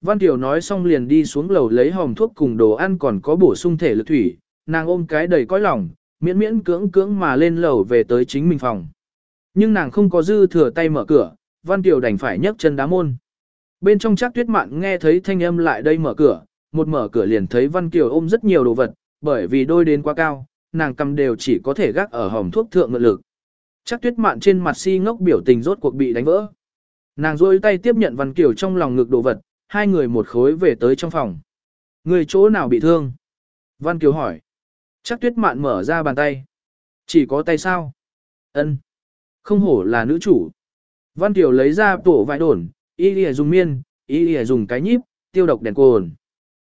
Văn Tiểu nói xong liền đi xuống lầu lấy hòm thuốc cùng đồ ăn còn có bổ sung thể lực thủy, nàng ôm cái đầy cõi lòng, miễn miễn cưỡng cưỡng mà lên lầu về tới chính mình phòng. Nhưng nàng không có dư thừa tay mở cửa, Văn Tiểu đành phải nhấc chân đá môn. Bên trong chắc tuyết mạn nghe thấy thanh âm lại đây mở cửa, một mở cửa liền thấy Văn Kiều ôm rất nhiều đồ vật, bởi vì đôi đến quá cao, nàng cầm đều chỉ có thể gác ở hòm thuốc thượng ngự lực. Chắc tuyết mạn trên mặt si ngốc biểu tình rốt cuộc bị đánh vỡ. Nàng rôi tay tiếp nhận Văn Kiều trong lòng ngực đồ vật, hai người một khối về tới trong phòng. Người chỗ nào bị thương? Văn Kiều hỏi. Chắc tuyết mạn mở ra bàn tay. Chỉ có tay sao? Ân. Không hổ là nữ chủ. Văn Kiều lấy ra tổ vải đồn, y lìa dùng miên, y lìa dùng cái nhíp, tiêu độc đèn cồn.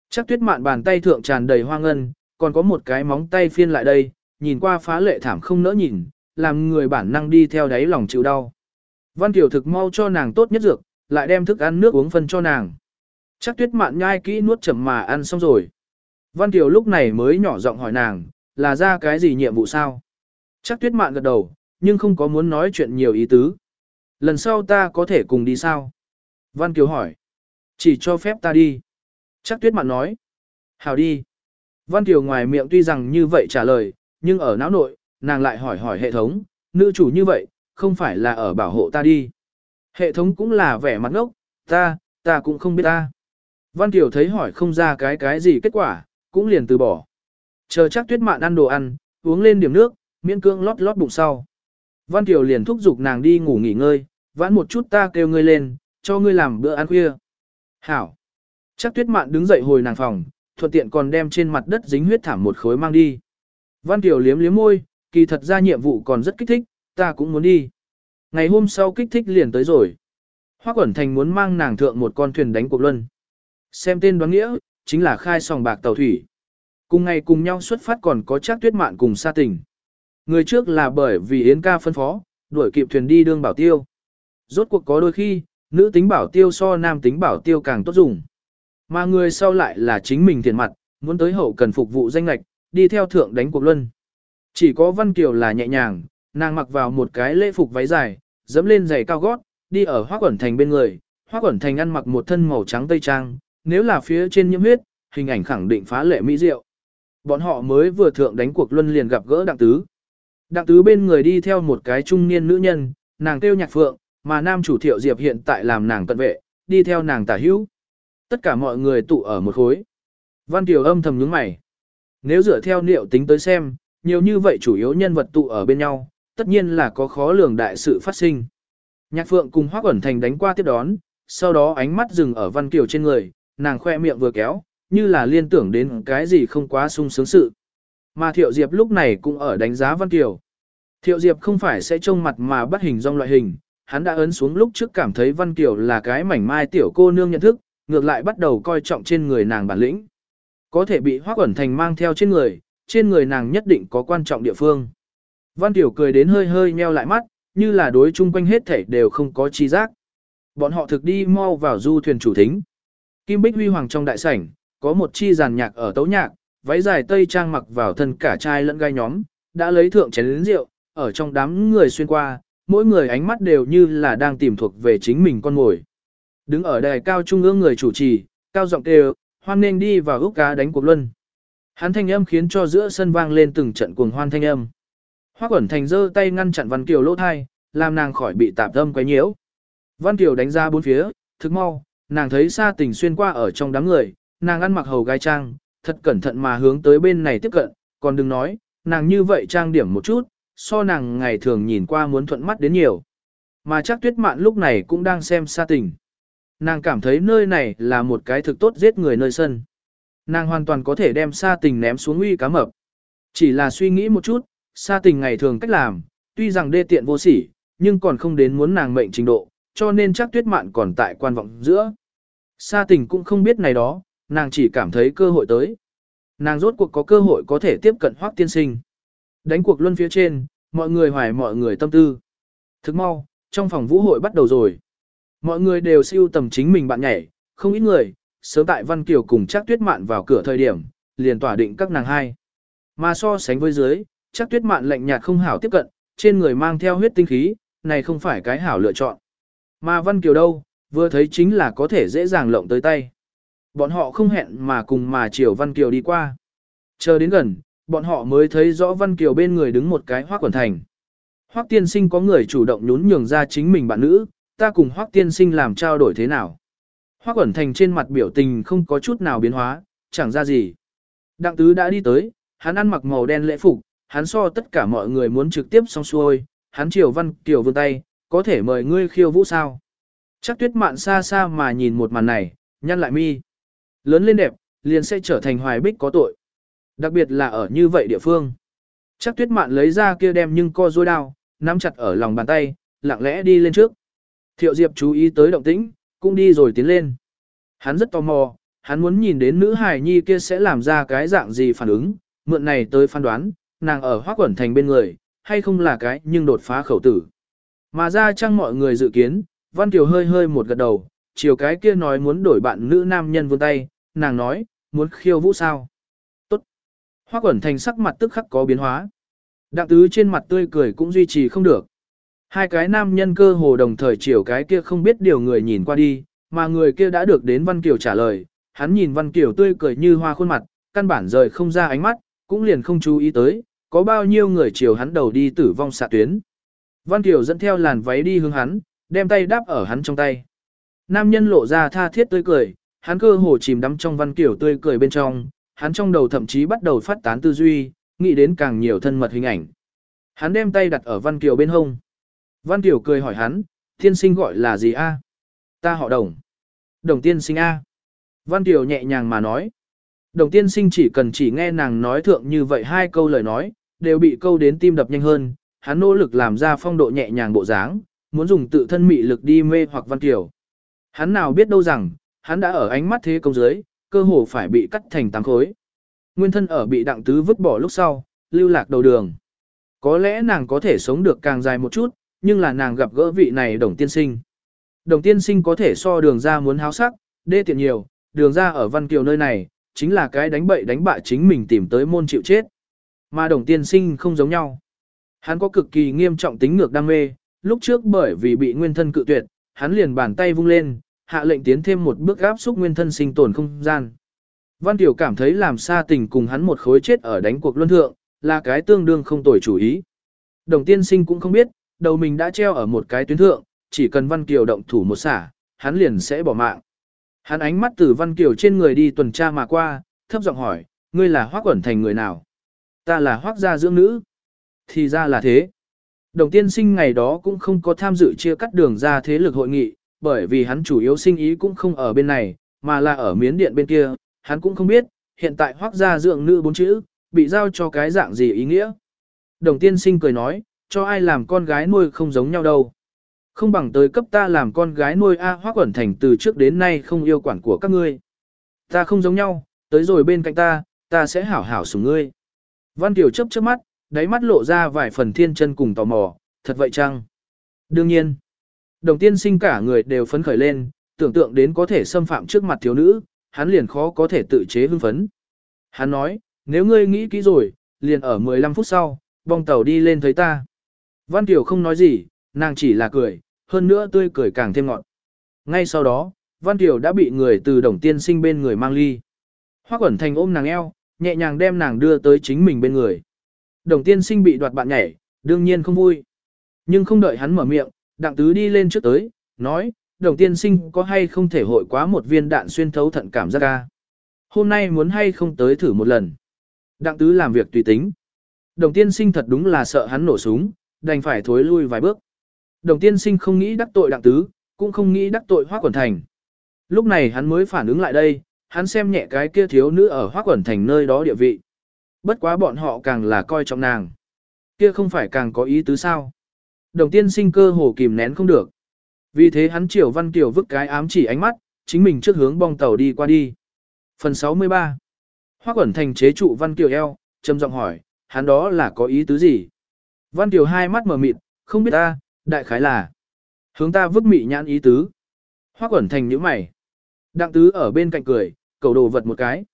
Chắc tuyết mạn bàn tay thượng tràn đầy hoa ngân, còn có một cái móng tay phiên lại đây, nhìn qua phá lệ thảm không nỡ nhìn, làm người bản năng đi theo đáy lòng chịu đau. Văn Kiều thực mau cho nàng tốt nhất dược, lại đem thức ăn nước uống phân cho nàng. Chắc tuyết mạn nhai kỹ nuốt chậm mà ăn xong rồi. Văn Kiều lúc này mới nhỏ giọng hỏi nàng, là ra cái gì nhiệm vụ sao? Chắc tuyết mạn gật đầu, nhưng không có muốn nói chuyện nhiều ý tứ. Lần sau ta có thể cùng đi sao? Văn Kiều hỏi. Chỉ cho phép ta đi. Chắc tuyết mạn nói. Hào đi. Văn Kiều ngoài miệng tuy rằng như vậy trả lời, nhưng ở não nội, nàng lại hỏi hỏi hệ thống, nữ chủ như vậy, không phải là ở bảo hộ ta đi. Hệ thống cũng là vẻ mặt ngốc, ta, ta cũng không biết ta. Văn Kiều thấy hỏi không ra cái cái gì kết quả, cũng liền từ bỏ. Chờ chắc tuyết mạn ăn đồ ăn, uống lên điểm nước, miễn cương lót lót bụng sau. Văn Kiều liền thúc giục nàng đi ngủ nghỉ ngơi, vãn một chút ta kêu ngươi lên, cho ngươi làm bữa ăn khuya. Hảo. Chắc tuyết mạn đứng dậy hồi nàng phòng, thuận tiện còn đem trên mặt đất dính huyết thảm một khối mang đi. Văn Kiều liếm liếm môi, kỳ thật ra nhiệm vụ còn rất kích thích, ta cũng muốn đi. Ngày hôm sau kích thích liền tới rồi. Hoa Quẩn Thành muốn mang nàng thượng một con thuyền đánh cuộc luân. Xem tên đoán nghĩa, chính là khai sòng bạc tàu thủy. Cùng ngày cùng nhau xuất phát còn có chắc tuyết mạn cùng sa tình. Người trước là bởi vì Yến ca phân phó, đuổi kịp thuyền đi đương bảo tiêu. Rốt cuộc có đôi khi, nữ tính bảo tiêu so nam tính bảo tiêu càng tốt dùng. Mà người sau lại là chính mình thiện mặt, muốn tới hậu cần phục vụ danh lạch, đi theo thượng đánh cuộc luân. Chỉ có Văn Kiều là nhẹ nhàng, nàng mặc vào một cái lễ phục váy dài, dẫm lên giày cao gót, đi ở hoa Quẩn Thành bên người. hoa Quẩn Thành ăn mặc một thân màu trắng tây trang, nếu là phía trên nhiễm huyết, hình ảnh khẳng định phá lệ mỹ diệu. Bọn họ mới vừa thượng đánh cuộc luân liền gặp gỡ Đặng Tứ. Đặng Tứ bên người đi theo một cái trung niên nữ nhân, nàng kêu nhạc phượng, mà nam chủ thiệu diệp hiện tại làm nàng cận vệ, đi theo nàng tả hữu. Tất cả mọi người tụ ở một khối. Văn Kiều âm thầm nhướng mày. Nếu dựa theo liệu tính tới xem, nhiều như vậy chủ yếu nhân vật tụ ở bên nhau, tất nhiên là có khó lường đại sự phát sinh. Nhạc Phượng cùng Hoắc ẩn thành đánh qua tiếp đón, sau đó ánh mắt dừng ở Văn Kiều trên người, nàng khoe miệng vừa kéo, như là liên tưởng đến cái gì không quá sung sướng sự. Mà Thiệu Diệp lúc này cũng ở đánh giá Văn Kiều. Thiệu Diệp không phải sẽ trông mặt mà bắt hình dong loại hình, hắn đã ấn xuống lúc trước cảm thấy Văn Kiều là cái mảnh mai tiểu cô nương nhận thức, ngược lại bắt đầu coi trọng trên người nàng bản lĩnh. Có thể bị Hoắc ẩn thành mang theo trên người, trên người nàng nhất định có quan trọng địa phương. Văn Tiểu cười đến hơi hơi nheo lại mắt, như là đối chung quanh hết thể đều không có chi giác. Bọn họ thực đi mau vào du thuyền chủ thính. Kim Bích Huy Hoàng trong đại sảnh, có một chi giàn nhạc ở tấu nhạc, váy dài tây trang mặc vào thân cả trai lẫn gai nhóm, đã lấy thượng chén lĩnh rượu, ở trong đám người xuyên qua, mỗi người ánh mắt đều như là đang tìm thuộc về chính mình con ngồi. Đứng ở đài cao trung ương người chủ trì, cao giọng kêu, hoan nên đi vào úc cá đánh cuộc luân. Hắn thanh âm khiến cho giữa sân vang lên từng trận cuồng hoan thanh âm. Hoắc Quẩn Thành giơ tay ngăn chặn Văn Kiều lỗ thai, làm nàng khỏi bị tạp âm quấy nhiễu. Văn Kiều đánh ra bốn phía, thực mau, nàng thấy Sa Tình xuyên qua ở trong đám người, nàng ăn mặc hầu gai trang, thật cẩn thận mà hướng tới bên này tiếp cận, còn đừng nói, nàng như vậy trang điểm một chút, so nàng ngày thường nhìn qua muốn thuận mắt đến nhiều. Mà chắc tuyết mạn lúc này cũng đang xem Sa Tình. Nàng cảm thấy nơi này là một cái thực tốt giết người nơi sân. Nàng hoàn toàn có thể đem Sa Tình ném xuống uy cá mập. Chỉ là suy nghĩ một chút, Sa Tình ngày thường cách làm, tuy rằng đê tiện vô sỉ, nhưng còn không đến muốn nàng mệnh trình độ, cho nên chắc tuyết mạn còn tại quan vọng giữa. Sa Tình cũng không biết này đó, nàng chỉ cảm thấy cơ hội tới. Nàng rốt cuộc có cơ hội có thể tiếp cận Hoắc tiên sinh. Đánh cuộc luân phía trên, mọi người hoài mọi người tâm tư. Thức mau, trong phòng vũ hội bắt đầu rồi. Mọi người đều siêu tầm chính mình bạn nhảy, không ít người, sớm tại Văn Kiều cùng Trác tuyết mạn vào cửa thời điểm, liền tỏa định các nàng hai. Mà so sánh với dưới, Trác tuyết mạn lạnh nhạt không hảo tiếp cận, trên người mang theo huyết tinh khí, này không phải cái hảo lựa chọn. Mà Văn Kiều đâu, vừa thấy chính là có thể dễ dàng lộng tới tay. Bọn họ không hẹn mà cùng mà chiều Văn Kiều đi qua. Chờ đến gần, bọn họ mới thấy rõ Văn Kiều bên người đứng một cái hoác quần thành. Hoác tiên sinh có người chủ động nhún nhường ra chính mình bạn nữ, ta cùng hoác tiên sinh làm trao đổi thế nào. Hoác quẩn thành trên mặt biểu tình không có chút nào biến hóa, chẳng ra gì. Đặng tứ đã đi tới, hắn ăn mặc màu đen lễ phục, hắn so tất cả mọi người muốn trực tiếp xong xuôi, hắn chiều Văn Kiều vươn tay, có thể mời ngươi khiêu vũ sao. Chắc tuyết mạn xa xa mà nhìn một màn này, nhăn lại mi. Lớn lên đẹp, liền sẽ trở thành hoài bích có tội. Đặc biệt là ở như vậy địa phương. Chắc tuyết mạn lấy ra kia đem nhưng co dối đao, nắm chặt ở lòng bàn tay, lặng lẽ đi lên trước. Thiệu Diệp chú ý tới động tĩnh, cũng đi rồi tiến lên. Hắn rất tò mò, hắn muốn nhìn đến nữ hài nhi kia sẽ làm ra cái dạng gì phản ứng, mượn này tới phán đoán, nàng ở hoác quẩn thành bên người, hay không là cái nhưng đột phá khẩu tử. Mà ra chăng mọi người dự kiến, Văn Kiều hơi hơi một gật đầu, chiều cái kia nói muốn đổi bạn nữ nam nhân vươn tay, nàng nói, muốn khiêu vũ sao. Tốt. Hoa quẩn thành sắc mặt tức khắc có biến hóa. Đặng tứ trên mặt tươi cười cũng duy trì không được. Hai cái nam nhân cơ hồ đồng thời chiều cái kia không biết điều người nhìn qua đi, mà người kia đã được đến Văn Kiều trả lời, hắn nhìn Văn Kiều tươi cười như hoa khuôn mặt, căn bản rời không ra ánh mắt, cũng liền không chú ý tới, có bao nhiêu người chiều hắn đầu đi tử vong xạ tuyến. Văn Kiều dẫn theo làn váy đi hướng hắn, đem tay đáp ở hắn trong tay. Nam nhân lộ ra tha thiết tươi cười, hắn cơ hồ chìm đắm trong Văn Kiều tươi cười bên trong, hắn trong đầu thậm chí bắt đầu phát tán tư duy, nghĩ đến càng nhiều thân mật hình ảnh. Hắn đem tay đặt ở Văn Kiều bên hông. Văn Kiều cười hỏi hắn, tiên sinh gọi là gì a? Ta họ đồng. Đồng tiên sinh a. Văn Kiều nhẹ nhàng mà nói. Đồng tiên sinh chỉ cần chỉ nghe nàng nói thượng như vậy hai câu lời nói, đều bị câu đến tim đập nhanh hơn, hắn nỗ lực làm ra phong độ nhẹ nhàng bộ dáng, muốn dùng tự thân mị lực đi mê hoặc Văn Kiều. Hắn nào biết đâu rằng, hắn đã ở ánh mắt thế công dưới, cơ hồ phải bị cắt thành tám khối. Nguyên thân ở bị đặng tứ vứt bỏ lúc sau, lưu lạc đầu đường. Có lẽ nàng có thể sống được càng dài một chút, nhưng là nàng gặp gỡ vị này đồng tiên sinh. Đồng tiên sinh có thể so đường ra muốn háo sắc, đê tiện nhiều, đường ra ở Văn Kiều nơi này, chính là cái đánh bậy đánh bạ chính mình tìm tới môn chịu chết. Mà đồng tiên sinh không giống nhau. Hắn có cực kỳ nghiêm trọng tính ngược đam mê, lúc trước bởi vì bị nguyên thân cự tuyệt, hắn liền bàn tay vung lên, hạ lệnh tiến thêm một bước áp xúc nguyên thân sinh tồn không gian. Văn Tiểu cảm thấy làm xa tình cùng hắn một khối chết ở đánh cuộc luân thượng, là cái tương đương không tồi chủ ý. Đồng tiên sinh cũng không biết, đầu mình đã treo ở một cái tuyến thượng, chỉ cần Văn Kiều động thủ một xả, hắn liền sẽ bỏ mạng. Hắn ánh mắt từ Văn Kiều trên người đi tuần tra mà qua, thấp giọng hỏi, ngươi là hoác quẩn thành người nào? Ta là hoác gia dưỡng nữ. Thì ra là thế. Đồng tiên sinh ngày đó cũng không có tham dự chia cắt đường ra thế lực hội nghị, bởi vì hắn chủ yếu sinh ý cũng không ở bên này, mà là ở miến điện bên kia, hắn cũng không biết, hiện tại hoác gia dưỡng nữ bốn chữ, bị giao cho cái dạng gì ý nghĩa. Đồng tiên sinh cười nói, cho ai làm con gái nuôi không giống nhau đâu. Không bằng tới cấp ta làm con gái nuôi A hoác quẩn thành từ trước đến nay không yêu quản của các ngươi. Ta không giống nhau, tới rồi bên cạnh ta, ta sẽ hảo hảo sủng ngươi. Văn Tiểu chấp chớp mắt, đáy mắt lộ ra vài phần thiên chân cùng tò mò, thật vậy chăng? Đương nhiên, đồng tiên sinh cả người đều phấn khởi lên, tưởng tượng đến có thể xâm phạm trước mặt thiếu nữ, hắn liền khó có thể tự chế hưng phấn. Hắn nói, nếu ngươi nghĩ kỹ rồi, liền ở 15 phút sau, bong tàu đi lên thấy ta. Văn Tiểu không nói gì, nàng chỉ là cười, hơn nữa tươi cười càng thêm ngọt. Ngay sau đó, Văn Tiểu đã bị người từ đồng tiên sinh bên người mang ly. Hoác Quẩn Thành ôm nàng eo, nhẹ nhàng đem nàng đưa tới chính mình bên người. Đồng tiên sinh bị đoạt bạn nhảy, đương nhiên không vui. Nhưng không đợi hắn mở miệng, đặng tứ đi lên trước tới, nói, đồng tiên sinh có hay không thể hội quá một viên đạn xuyên thấu thận cảm giác ca. Hôm nay muốn hay không tới thử một lần. Đặng tứ làm việc tùy tính. Đồng tiên sinh thật đúng là sợ hắn nổ súng, đành phải thối lui vài bước. Đồng tiên sinh không nghĩ đắc tội đặng tứ, cũng không nghĩ đắc tội hoác quẩn thành. Lúc này hắn mới phản ứng lại đây, hắn xem nhẹ cái kia thiếu nữ ở hoác quẩn thành nơi đó địa vị. Bất quá bọn họ càng là coi trọng nàng. Kia không phải càng có ý tứ sao. Đồng tiên sinh cơ hồ kìm nén không được. Vì thế hắn triều văn kiều vứt cái ám chỉ ánh mắt, chính mình trước hướng bong tàu đi qua đi. Phần 63 Hoác quẩn thành chế trụ văn kiều eo, trầm giọng hỏi, hắn đó là có ý tứ gì? Văn kiều hai mắt mở mịt, không biết ta, đại khái là. Hướng ta vứt mị nhãn ý tứ. Hoác quẩn thành nhíu mày. Đặng tứ ở bên cạnh cười, cầu đồ vật một cái.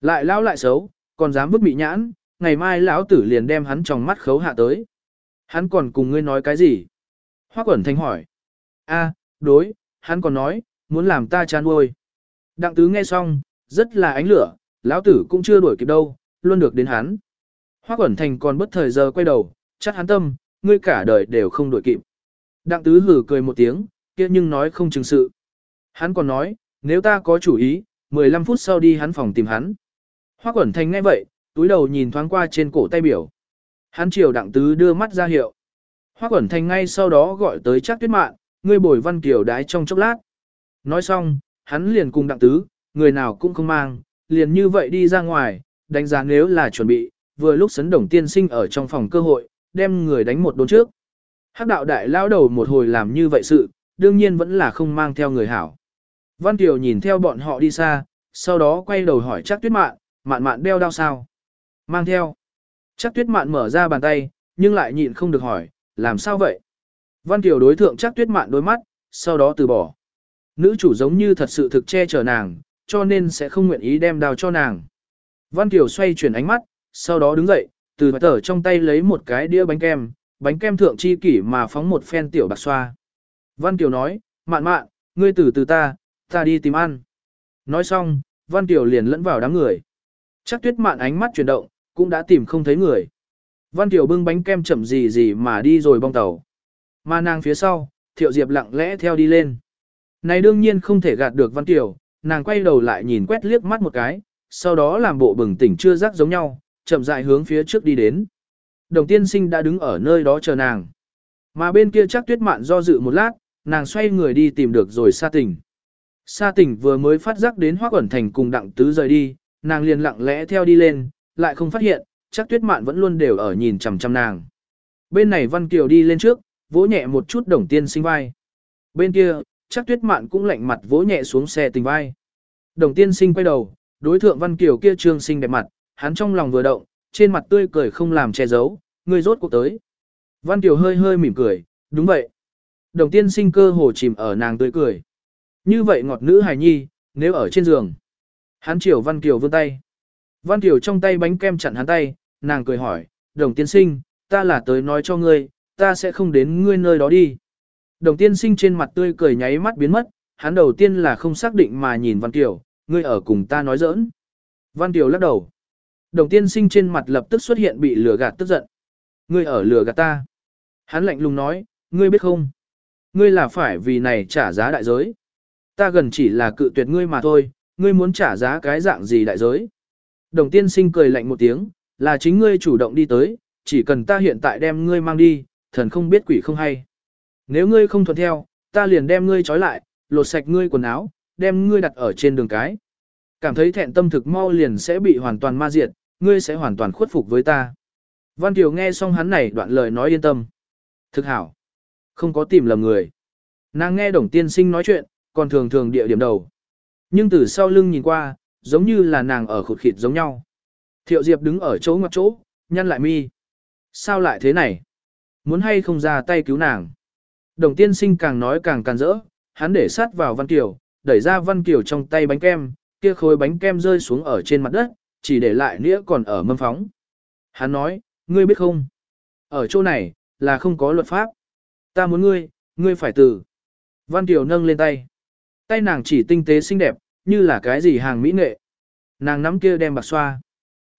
Lại lao lại xấu, còn dám vứt bị nhãn, ngày mai lão tử liền đem hắn trong mắt khấu hạ tới. Hắn còn cùng ngươi nói cái gì? Hoắc quẩn thành hỏi. A, đối, hắn còn nói, muốn làm ta chán nuôi. Đặng tứ nghe xong, rất là ánh lửa, lão tử cũng chưa đuổi kịp đâu, luôn được đến hắn. Hoắc Quẩn thành còn bất thời giờ quay đầu, chắc hắn tâm, ngươi cả đời đều không đuổi kịp. Đặng tứ hử cười một tiếng, kia nhưng nói không chừng sự. Hắn còn nói, nếu ta có chủ ý, 15 phút sau đi hắn phòng tìm hắn. Hoắc Quẩn thành nghe vậy, túi đầu nhìn thoáng qua trên cổ tay biểu. Hắn chiều đặng tứ đưa mắt ra hiệu. Hoắc Quẩn thành ngay sau đó gọi tới Trác tuyết mạn, ngươi bồi văn kiều đái trong chốc lát. Nói xong, hắn liền cùng đặng tứ, người nào cũng không mang, liền như vậy đi ra ngoài, đánh giá nếu là chuẩn bị, vừa lúc sấn đồng tiên sinh ở trong phòng cơ hội, đem người đánh một đốn trước. Hắc đạo đại lao đầu một hồi làm như vậy sự, đương nhiên vẫn là không mang theo người hảo. Văn Kiều nhìn theo bọn họ đi xa, sau đó quay đầu hỏi Trác tuyết mạn, mạn mạn đeo đao sao? Mang theo. Chắc tuyết mạn mở ra bàn tay, nhưng lại nhịn không được hỏi, làm sao vậy? Văn Kiều đối thượng chắc tuyết mạn đôi mắt, sau đó từ bỏ. Nữ chủ giống như thật sự thực che chở nàng, cho nên sẽ không nguyện ý đem đao cho nàng. Văn Kiều xoay chuyển ánh mắt, sau đó đứng dậy, từ tờ trong tay lấy một cái đĩa bánh kem, bánh kem thượng chi kỷ mà phóng một phen tiểu bạc xoa. Văn Kiều nói, mạn mạn, ngươi từ từ ta, ta đi tìm ăn. Nói xong, Văn Kiều liền lẫn vào đám người. Chắc tuyết mạn ánh mắt chuyển động, cũng đã tìm không thấy người. Văn Kiều bưng bánh kem chậm gì gì mà đi rồi bong tàu. Mà nàng phía sau, Thiệu Diệp lặng lẽ theo đi lên. Này đương nhiên không thể gạt được Văn Kiều, nàng quay đầu lại nhìn quét liếc mắt một cái, sau đó làm bộ bừng tỉnh chưa rắc giống nhau, chậm rãi hướng phía trước đi đến. Đồng tiên sinh đã đứng ở nơi đó chờ nàng. Mà bên kia chắc tuyết mạn do dự một lát, nàng xoay người đi tìm được rồi xa Tỉnh. Sa Tỉnh vừa mới phát giác đến hoác Quẩn thành cùng đặng tứ rời đi, nàng liền lặng lẽ theo đi lên, lại không phát hiện, chắc tuyết mạn vẫn luôn đều ở nhìn chằm chằm nàng. Bên này Văn Kiều đi lên trước, vỗ nhẹ một chút đồng tiên sinh vai. Bên kia, chắc tuyết mạn cũng lạnh mặt vỗ nhẹ xuống xe tình vai. Đồng tiên sinh quay đầu, đối thượng Văn Kiều kia trương sinh đẹp mặt, hắn trong lòng vừa động, trên mặt tươi cười không làm che giấu, người rốt cuộc tới. Văn Kiều hơi hơi mỉm cười, đúng vậy. Đồng tiên sinh cơ hồ chìm ở nàng tươi cười. Như vậy ngọt nữ hài nhi, nếu ở trên giường. Hắn chiều Văn Kiều vươn tay. Văn Kiều trong tay bánh kem chặn hắn tay, nàng cười hỏi, đồng tiên sinh, ta là tới nói cho ngươi, ta sẽ không đến ngươi nơi đó đi. Đồng tiên sinh trên mặt tươi cười nháy mắt biến mất, hắn đầu tiên là không xác định mà nhìn Văn Kiều, ngươi ở cùng ta nói giỡn. Văn Kiều lắc đầu. Đồng tiên sinh trên mặt lập tức xuất hiện bị lừa gạt tức giận. Ngươi ở lừa gạt ta. Hắn lạnh lùng nói, ngươi biết không? Ngươi là phải vì này trả giá đại giới. Ta gần chỉ là cự tuyệt ngươi mà thôi, ngươi muốn trả giá cái dạng gì đại giới. Đồng tiên sinh cười lạnh một tiếng, là chính ngươi chủ động đi tới, chỉ cần ta hiện tại đem ngươi mang đi, thần không biết quỷ không hay. Nếu ngươi không thuận theo, ta liền đem ngươi trói lại, lột sạch ngươi quần áo, đem ngươi đặt ở trên đường cái. Cảm thấy thẹn tâm thực mau liền sẽ bị hoàn toàn ma diệt, ngươi sẽ hoàn toàn khuất phục với ta. Văn Kiều nghe xong hắn này đoạn lời nói yên tâm. Thực hảo. Không có tìm lầm người. Nàng nghe đồng tiên sinh nói chuyện, còn thường thường địa điểm đầu. Nhưng từ sau lưng nhìn qua, giống như là nàng ở khụt khịt giống nhau. Thiệu Diệp đứng ở chỗ ngoặt chỗ, nhăn lại mi. Sao lại thế này? Muốn hay không ra tay cứu nàng? Đồng tiên sinh càng nói càng càng rỡ, hắn để sát vào Văn Kiều, đẩy ra Văn Kiều trong tay bánh kem, kia khối bánh kem rơi xuống ở trên mặt đất, chỉ để lại nĩa còn ở mâm phóng. Hắn nói, ngươi biết không? Ở chỗ này, là không có luật pháp. Ta muốn ngươi, ngươi phải từ. Văn Kiều nâng lên tay. Tay nàng chỉ tinh tế xinh đẹp, như là cái gì hàng mỹ nghệ. Nàng nắm kia đem bạc xoa.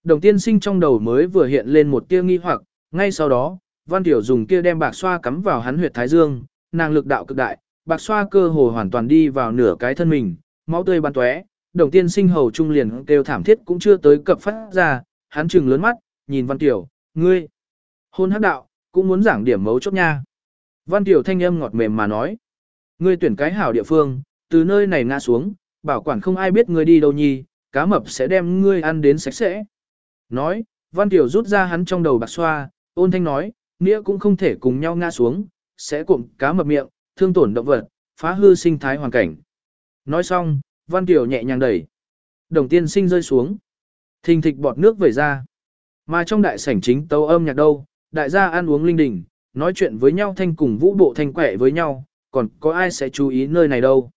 Đồng tiên sinh trong đầu mới vừa hiện lên một tia nghi hoặc, ngay sau đó, Văn Tiểu dùng kia đem bạc xoa cắm vào hắn huyệt thái dương, nàng lực đạo cực đại, bạc xoa cơ hồ hoàn toàn đi vào nửa cái thân mình, máu tươi bắn tóe. Đồng tiên sinh hầu trung liền kêu thảm thiết cũng chưa tới cập phát ra, hắn trừng lớn mắt, nhìn Văn Tiểu, ngươi, hôn hắc đạo, cũng muốn giảng điểm mấu chốt nha. Văn Tiểu thanh âm ngọt mềm mà nói, ngươi tuyển cái hảo địa phương, từ nơi này ngã xuống, bảo quản không ai biết ngươi đi đâu nhi, cá mập sẽ đem ngươi ăn đến sạch sẽ. Nói, Văn Tiểu rút ra hắn trong đầu bạc xoa, ôn thanh nói, nghĩa cũng không thể cùng nhau ngã xuống, sẽ cụm cá mập miệng, thương tổn động vật, phá hư sinh thái hoàn cảnh. Nói xong, Văn Tiểu nhẹ nhàng đẩy. Đồng tiên sinh rơi xuống. Thình thịch bọt nước vẩy ra. Mà trong đại sảnh chính tấu âm nhạc đâu, đại gia ăn uống linh đình, nói chuyện với nhau thanh cùng vũ bộ thanh quẻ với nhau, còn có ai sẽ chú ý nơi này đâu.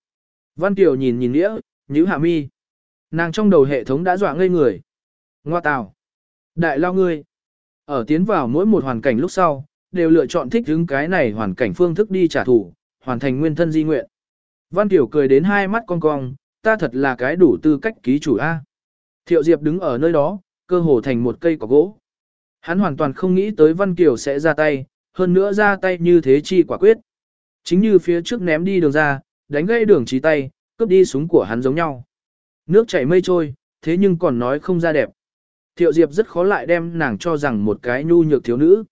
Văn Kiều nhìn nhìn nghĩa, nhíu hạ mi. Nàng trong đầu hệ thống đã dọa ngây người. Ngoa tào. Đại lao ngươi. Ở tiến vào mỗi một hoàn cảnh lúc sau, đều lựa chọn thích ứng cái này hoàn cảnh phương thức đi trả thù, hoàn thành nguyên thân di nguyện. Văn Kiều cười đến hai mắt cong cong, ta thật là cái đủ tư cách ký chủ A. Thiệu Diệp đứng ở nơi đó, cơ hồ thành một cây cỏ gỗ. Hắn hoàn toàn không nghĩ tới Văn Kiều sẽ ra tay, hơn nữa ra tay như thế chi quả quyết. Chính như phía trước ném đi đường ra, đánh gãy đường trí tay, cướp đi súng của hắn giống nhau. Nước chảy mây trôi, thế nhưng còn nói không ra đẹp. Thiệu Diệp rất khó lại đem nàng cho rằng một cái nhu nhược thiếu nữ.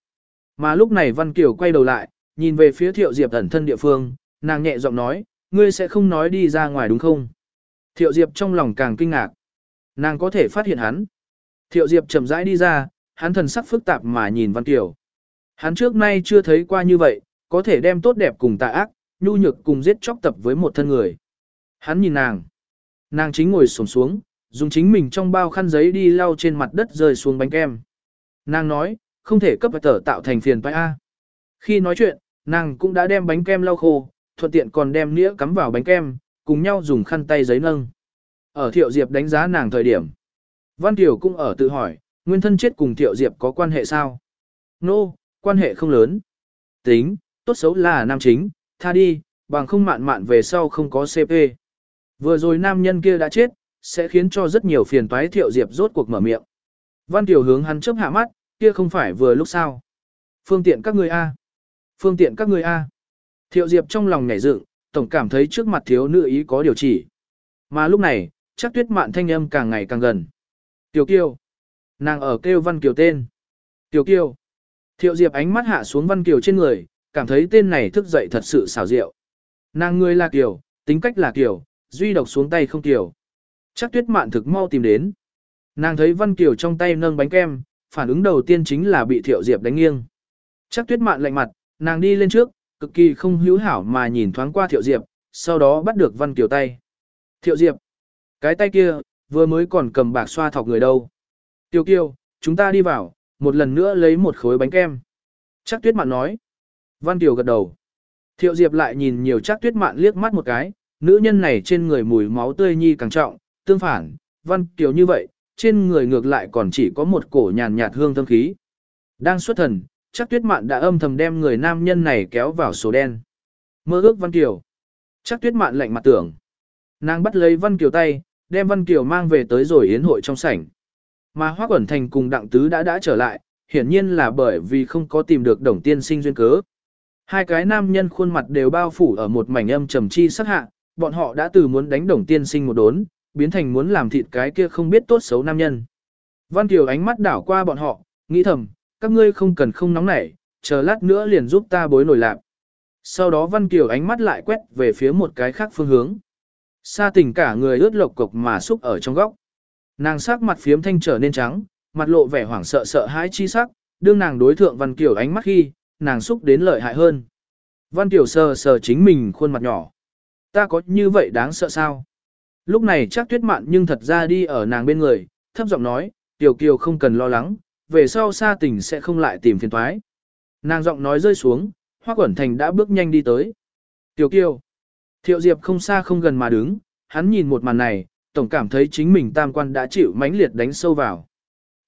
Mà lúc này Văn Kiều quay đầu lại, nhìn về phía Thiệu Diệp ẩn thân địa phương, nàng nhẹ giọng nói, ngươi sẽ không nói đi ra ngoài đúng không? Thiệu Diệp trong lòng càng kinh ngạc. Nàng có thể phát hiện hắn. Thiệu Diệp chậm rãi đi ra, hắn thần sắc phức tạp mà nhìn Văn Kiều. Hắn trước nay chưa thấy qua như vậy, có thể đem tốt đẹp cùng tà ác, nhu nhược cùng giết chóc tập với một thân người. Hắn nhìn nàng. Nàng chính ngồi xổm xuống, dùng chính mình trong bao khăn giấy đi lau trên mặt đất rơi xuống bánh kem. Nàng nói, không thể cấp tở tạo thành phiền phải A. Khi nói chuyện, nàng cũng đã đem bánh kem lau khô, thuận tiện còn đem nĩa cắm vào bánh kem, cùng nhau dùng khăn tay giấy nâng. Ở Thiệu Diệp đánh giá nàng thời điểm. Văn Tiểu cũng ở tự hỏi, nguyên thân chết cùng Thiệu Diệp có quan hệ sao? Nô, no, quan hệ không lớn. Tính, tốt xấu là nam chính, tha đi, bằng không mạn mạn về sau không có CP. Vừa rồi nam nhân kia đã chết, sẽ khiến cho rất nhiều phiền toái Thiệu Diệp rốt cuộc mở miệng. Văn Tiểu hướng hắn chớp hạ mắt, kia không phải vừa lúc sao. Phương tiện các người A. Phương tiện các người A. Thiệu Diệp trong lòng nhảy dựng, tổng cảm thấy trước mặt thiếu nữ ý có điều chỉ. Mà lúc này, chắc tuyết mạn thanh âm càng ngày càng gần. Tiểu Kiều. Nàng ở kêu Văn Kiều tên. Tiểu Kiều. Thiệu Diệp ánh mắt hạ xuống Văn Kiều trên người, cảm thấy tên này thức dậy thật sự xảo diệu. Nàng người là Kiều, tính cách là Kiều, duy độc xuống tay không Kiều. Chắc tuyết mạn thực mau tìm đến. Nàng thấy Văn Kiều trong tay nâng bánh kem, phản ứng đầu tiên chính là bị Thiệu Diệp đánh nghiêng. Chắc tuyết mạn lạnh mặt, nàng đi lên trước, cực kỳ không hữu hảo mà nhìn thoáng qua Thiệu Diệp, sau đó bắt được Văn Kiều tay. Thiệu Diệp, cái tay kia, vừa mới còn cầm bạc xoa thọc người đâu. Tiêu Kiều, chúng ta đi vào, một lần nữa lấy một khối bánh kem. Chắc tuyết mạn nói. Văn Tiểu gật đầu. Thiệu Diệp lại nhìn nhiều chắc tuyết mạn liếc mắt một cái, nữ nhân này trên người mùi máu tươi nhi càng trọng, tương phản, Văn Tiểu như vậy, trên người ngược lại còn chỉ có một cổ nhàn nhạt hương thơm khí. Đang xuất thần, chắc tuyết mạn đã âm thầm đem người nam nhân này kéo vào số đen. Mơ ước Văn Kiều. Chắc tuyết mạn lạnh mặt tưởng. Nàng bắt lấy Văn Kiều tay, đem Văn Kiều mang về tới rồi yến hội trong sảnh. Mà Hoác Quẩn Thành cùng Đặng Tứ đã đã trở lại, hiển nhiên là bởi vì không có tìm được đồng tiên sinh duyên cớ. Hai cái nam nhân khuôn mặt đều bao phủ ở một mảnh âm trầm chi sắc hạ, bọn họ đã từ muốn đánh đồng tiên sinh một đốn, biến thành muốn làm thịt cái kia không biết tốt xấu nam nhân. Văn Kiều ánh mắt đảo qua bọn họ, nghĩ thầm, các ngươi không cần không nóng nảy, chờ lát nữa liền giúp ta bối nổi lạc. Sau đó Văn Kiều ánh mắt lại quét về phía một cái khác phương hướng. Sa tình cả người ướt lộc cục mà xúc ở trong góc. Nàng sắc mặt phiếm thanh trở nên trắng, mặt lộ vẻ hoảng sợ sợ hãi chi sắc, đương nàng đối thượng Văn Kiều ánh mắt khi, nàng xúc đến lợi hại hơn. Văn tiểu sờ sờ chính mình khuôn mặt nhỏ. Ta có như vậy đáng sợ sao? Lúc này chắc tuyết mạn nhưng thật ra đi ở nàng bên người, thấp giọng nói, Tiểu Kiều không cần lo lắng, về sau xa tình sẽ không lại tìm phiền toái. Nàng giọng nói rơi xuống, Hoắc Quẩn Thành đã bước nhanh đi tới. Tiểu Kiều. Thiệu Diệp không xa không gần mà đứng, hắn nhìn một màn này, tổng cảm thấy chính mình tam quan đã chịu mãnh liệt đánh sâu vào.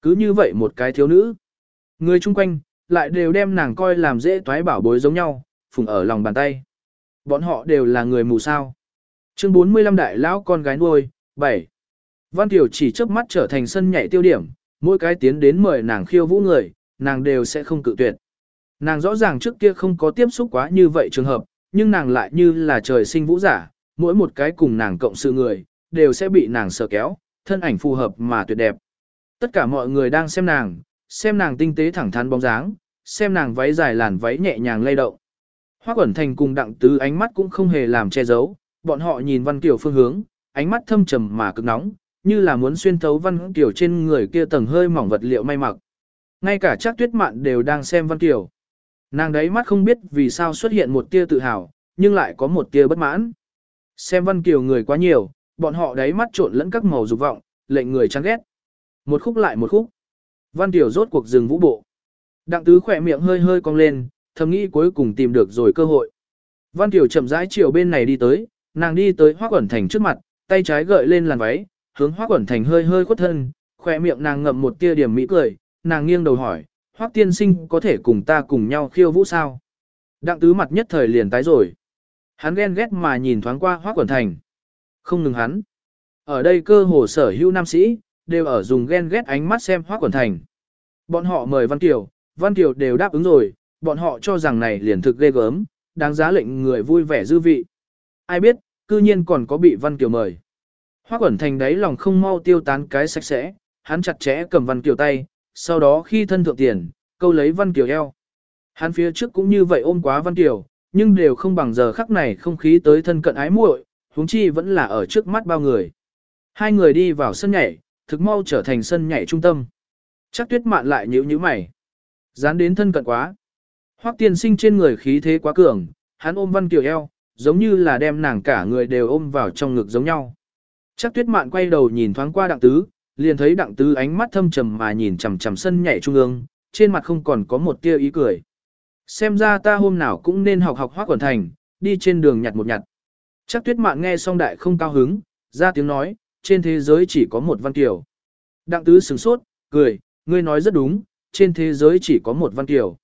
Cứ như vậy một cái thiếu nữ. Người chung quanh, lại đều đem nàng coi làm dễ toái bảo bối giống nhau, phùng ở lòng bàn tay. Bọn họ đều là người mù sao. Chương 45 đại lão con gái nuôi, 7. Văn Tiểu chỉ chớp mắt trở thành sân nhảy tiêu điểm, mỗi cái tiến đến mời nàng khiêu vũ người, nàng đều sẽ không cự tuyệt. Nàng rõ ràng trước kia không có tiếp xúc quá như vậy trường hợp, nhưng nàng lại như là trời sinh vũ giả, mỗi một cái cùng nàng cộng sự người, đều sẽ bị nàng sờ kéo, thân ảnh phù hợp mà tuyệt đẹp. Tất cả mọi người đang xem nàng, xem nàng tinh tế thẳng thắn bóng dáng, xem nàng váy dài làn váy nhẹ nhàng lay động. Hoa Quẩn Thành cùng Đặng Tứ ánh mắt cũng không hề làm che giấu, bọn họ nhìn Văn Kiều phương hướng, ánh mắt thâm trầm mà cực nóng, như là muốn xuyên thấu Văn Kiều trên người kia tầng hơi mỏng vật liệu may mặc. Ngay cả trác tuyết mạn đều đang xem Văn Kiều. Nàng đấy mắt không biết vì sao xuất hiện một tia tự hào, nhưng lại có một tia bất mãn. Xem Văn Kiều người quá nhiều, bọn họ đấy mắt trộn lẫn các màu dục vọng, lệnh người chán ghét. Một khúc lại một khúc. Văn Tiểu rốt cuộc dừng vũ bộ. Đặng tứ khỏe miệng hơi hơi cong lên, thầm nghĩ cuối cùng tìm được rồi cơ hội. Văn Tiểu chậm rãi chiều bên này đi tới, nàng đi tới Hoắc Quẩn Thành trước mặt, tay trái gợi lên làn váy, hướng Hoắc Quẩn Thành hơi hơi khuất thân, khỏe miệng nàng ngậm một tia điểm mỹ cười, nàng nghiêng đầu hỏi, Hoắc tiên sinh có thể cùng ta cùng nhau khiêu vũ sao? Đặng tứ mặt nhất thời liền tái rồi. Hắn ghen ghét mà nhìn thoáng qua Hoắc Quẩn Thành. Không ngừng hắn. Ở đây cơ hồ sở hữu nam sĩ, đều ở dùng ghen ghét ánh mắt xem Hoắc Quẩn Thành. Bọn họ mời Văn Kiều, Văn Kiều đều đáp ứng rồi, bọn họ cho rằng này liền thực ghê gớm, đáng giá lệnh người vui vẻ dư vị. Ai biết, cư nhiên còn có bị Văn Kiều mời. Hoắc Quẩn Thành đấy lòng không mau tiêu tán cái sạch sẽ, hắn chặt chẽ cầm Văn Kiều tay, sau đó khi thân thượng tiền, câu lấy Văn Kiều eo. Hắn phía trước cũng như vậy ôm quá Văn Kiều, nhưng đều không bằng giờ khắc này không khí tới thân cận ái muội, huống chi vẫn là ở trước mắt bao người. Hai người đi vào sân nhảy, thực mau trở thành sân nhảy trung tâm. Chắc tuyết mạn lại nhíu nhíu mày. Dán đến thân cận quá. Hoắc tiên sinh trên người khí thế quá cường, hắn ôm Văn Kiều eo, giống như là đem nàng cả người đều ôm vào trong ngực giống nhau. Chắc tuyết mạn quay đầu nhìn thoáng qua đặng tứ, liền thấy đặng tứ ánh mắt thâm trầm mà nhìn chằm chằm sân nhảy trung ương, trên mặt không còn có một tia ý cười. Xem ra ta hôm nào cũng nên học học hoác quần thành, đi trên đường nhặt một nhặt. Chắc tuyết mạn nghe xong đại không cao hứng, ra tiếng nói, trên thế giới chỉ có một văn kiều. Đặng tứ sửng sốt, cười, ngươi nói rất đúng, trên thế giới chỉ có một văn kiều.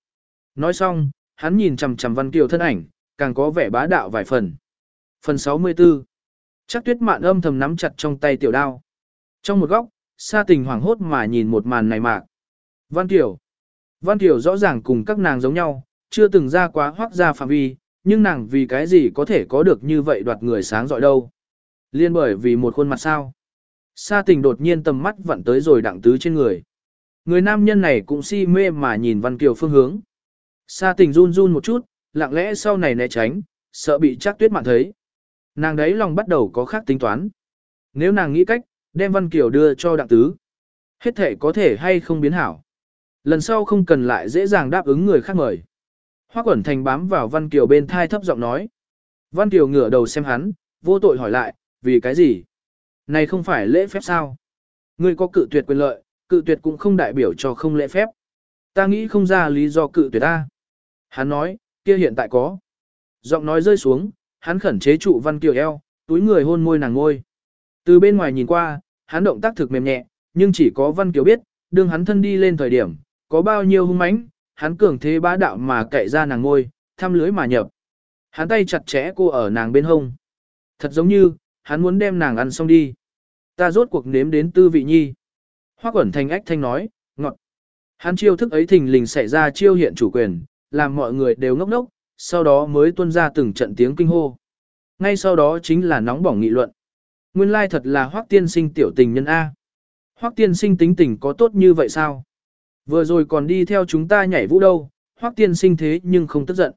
Nói xong, hắn nhìn chằm chằm văn kiều thân ảnh, càng có vẻ bá đạo vài phần. Phần 64 Chắc tuyết mạn âm thầm nắm chặt trong tay tiểu đao. Trong một góc, sa tình hoảng hốt mà nhìn một màn này mạc. Văn Kiều. Văn Kiều rõ ràng cùng các nàng giống nhau, chưa từng ra quá hoác ra phạm vi, nhưng nàng vì cái gì có thể có được như vậy đoạt người sáng dọi đâu. Liên bởi vì một khuôn mặt sao. Sa tình đột nhiên tầm mắt vặn tới rồi đặng tứ trên người. Người nam nhân này cũng si mê mà nhìn Văn Kiều phương hướng. Sa tình run run một chút, lặng lẽ sau này né tránh, sợ bị chắc tuyết mạn thấy. Nàng đấy lòng bắt đầu có khác tính toán. Nếu nàng nghĩ cách, đem Văn Kiều đưa cho đặng tứ. Hết thể có thể hay không biến hảo. Lần sau không cần lại dễ dàng đáp ứng người khác mời. Hoác Quẩn Thành bám vào Văn Kiều bên thai thấp giọng nói. Văn Kiều ngửa đầu xem hắn, vô tội hỏi lại, vì cái gì? Này không phải lễ phép sao? Ngươi có cự tuyệt quyền lợi, cự tuyệt cũng không đại biểu cho không lễ phép. Ta nghĩ không ra lý do cự tuyệt ta. Hắn nói, kia hiện tại có. Giọng nói rơi xuống, hắn khẩn chế trụ Văn Kiều eo, túi người hôn môi nàng ngôi. Từ bên ngoài nhìn qua, hắn động tác thực mềm nhẹ, nhưng chỉ có Văn Kiều biết, đương hắn thân đi lên thời điểm, có bao nhiêu hung mãnh, hắn cường thế bá đạo mà cậy ra nàng ngôi, thăm lưới mà nhập. Hắn tay chặt chẽ cô ở nàng bên hông. Thật giống như, hắn muốn đem nàng ăn xong đi. Ta rốt cuộc nếm đến tư vị nhi. hoắc quẩn thành ách thanh nói, ngọt. Hắn chiêu thức ấy thình lình xảy ra chiêu hiện chủ quyền, làm mọi người đều ngốc ngốc, sau đó mới tuân ra từng trận tiếng kinh hô. Ngay sau đó chính là nóng bỏng nghị luận. Nguyên lai thật là hoắc tiên sinh tiểu tình nhân A. hoắc tiên sinh tính tình có tốt như vậy sao? Vừa rồi còn đi theo chúng ta nhảy vũ đâu, hoắc tiên sinh thế nhưng không tức giận.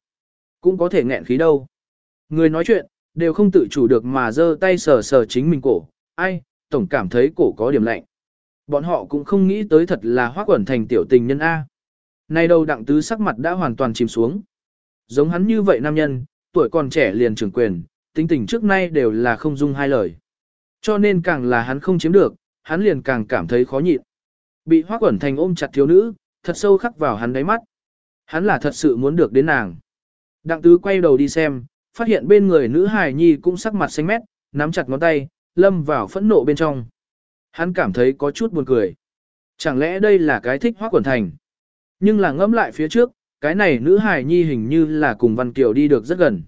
Cũng có thể nghẹn khí đâu. Người nói chuyện, đều không tự chủ được mà giơ tay sờ sờ chính mình cổ. Ai, tổng cảm thấy cổ có điểm lạnh. Bọn họ cũng không nghĩ tới thật là hoác quẩn thành tiểu tình nhân A. Nay đâu đặng tứ sắc mặt đã hoàn toàn chìm xuống. Giống hắn như vậy nam nhân, tuổi còn trẻ liền trưởng quyền, tính tình trước nay đều là không dung hai lời. Cho nên càng là hắn không chiếm được, hắn liền càng cảm thấy khó nhịn. Bị hoác quẩn thành ôm chặt thiếu nữ, thật sâu khắc vào hắn đáy mắt. Hắn là thật sự muốn được đến nàng. Đặng tứ quay đầu đi xem, phát hiện bên người nữ hài nhi cũng sắc mặt xanh mét, nắm chặt ngón tay, lâm vào phẫn nộ bên trong. Hắn cảm thấy có chút buồn cười. Chẳng lẽ đây là cái thích hoác quẩn thành? Nhưng là ngẫm lại phía trước, cái này nữ hài nhi hình như là cùng Văn Kiều đi được rất gần.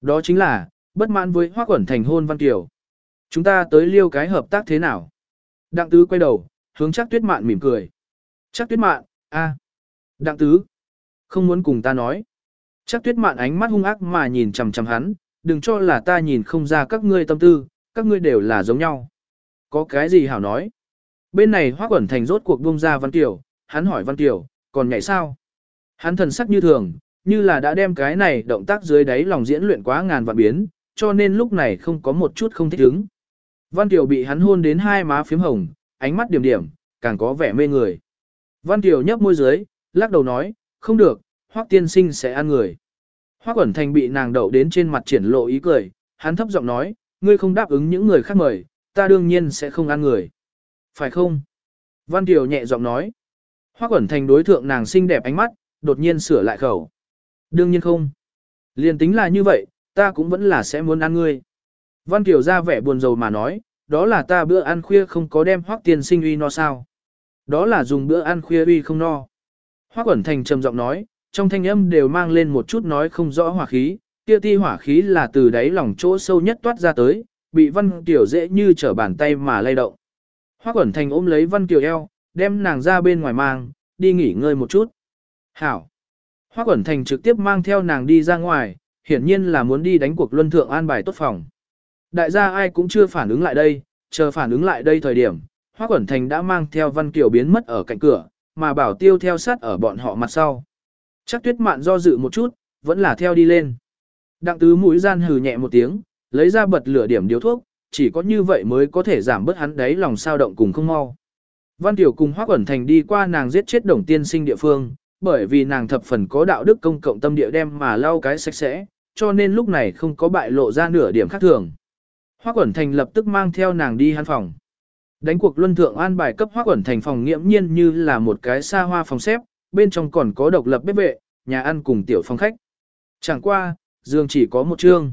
Đó chính là, bất mãn với hoác quẩn thành hôn Văn Kiều. Chúng ta tới liêu cái hợp tác thế nào? Đặng tứ quay đầu, hướng chắc tuyết mạn mỉm cười. Chắc tuyết mạn, a, Đặng tứ, không muốn cùng ta nói. Chắc tuyết mạn ánh mắt hung ác mà nhìn chằm chằm hắn, đừng cho là ta nhìn không ra các ngươi tâm tư, các ngươi đều là giống nhau. Có cái gì hảo nói? Bên này hoác quẩn thành rốt cuộc buông ra Văn Kiều, hắn hỏi Văn Kiều, còn nhảy sao? Hắn thần sắc như thường, như là đã đem cái này động tác dưới đáy lòng diễn luyện quá ngàn vạn biến, cho nên lúc này không có một chút không thích ứng. Văn Kiều bị hắn hôn đến hai má phím hồng, ánh mắt điểm điểm, càng có vẻ mê người. Văn Kiều nhấp môi dưới, lắc đầu nói, không được, Hoắc tiên sinh sẽ ăn người. Hoắc Quẩn Thành bị nàng đậu đến trên mặt triển lộ ý cười, hắn thấp giọng nói, ngươi không đáp ứng những người khác mời, ta đương nhiên sẽ không ăn người. Phải không? Văn Kiều nhẹ giọng nói. Hoắc Quẩn Thành đối thượng nàng xinh đẹp ánh mắt, đột nhiên sửa lại khẩu. Đương nhiên không. Liên tính là như vậy, ta cũng vẫn là sẽ muốn ăn ngươi. Văn Kiều ra vẻ buồn rầu mà nói, đó là ta bữa ăn khuya không có đem hoác tiên sinh uy no sao. Đó là dùng bữa ăn khuya uy không no. Hoác Quẩn Thành trầm giọng nói, trong thanh âm đều mang lên một chút nói không rõ hỏa khí, kia ti hỏa khí là từ đáy lòng chỗ sâu nhất toát ra tới, bị Văn Kiều dễ như trở bàn tay mà lay động. Hoắc Quẩn Thành ôm lấy Văn Kiều eo, đem nàng ra bên ngoài mang, đi nghỉ ngơi một chút. Hảo. Hoắc Quẩn Thành trực tiếp mang theo nàng đi ra ngoài, hiển nhiên là muốn đi đánh cuộc luân thượng an bài tốt phòng. Đại gia ai cũng chưa phản ứng lại đây, chờ phản ứng lại đây thời điểm, Hoắc Quẩn Thành đã mang theo Văn Kiều biến mất ở cạnh cửa, mà bảo tiêu theo sát ở bọn họ mặt sau. Chắc tuyết mạn do dự một chút, vẫn là theo đi lên. Đặng tứ mũi gian hừ nhẹ một tiếng, lấy ra bật lửa điểm điếu thuốc, chỉ có như vậy mới có thể giảm bớt hắn đấy lòng sao động cùng không mau. Văn Tiểu cùng Hoác Quẩn Thành đi qua nàng giết chết đồng tiên sinh địa phương, bởi vì nàng thập phần có đạo đức công cộng tâm địa đem mà lau cái sạch sẽ, cho nên lúc này không có bại lộ ra nửa điểm khác thường. Hoác Quẩn Thành lập tức mang theo nàng đi hắn phòng. Đánh cuộc luân thượng an bài cấp Hoác Quẩn Thành phòng nghiễm nhiên như là một cái xa hoa phòng xếp, bên trong còn có độc lập bếp vệ, nhà ăn cùng tiểu phòng khách. Chẳng qua, giường chỉ có một chương.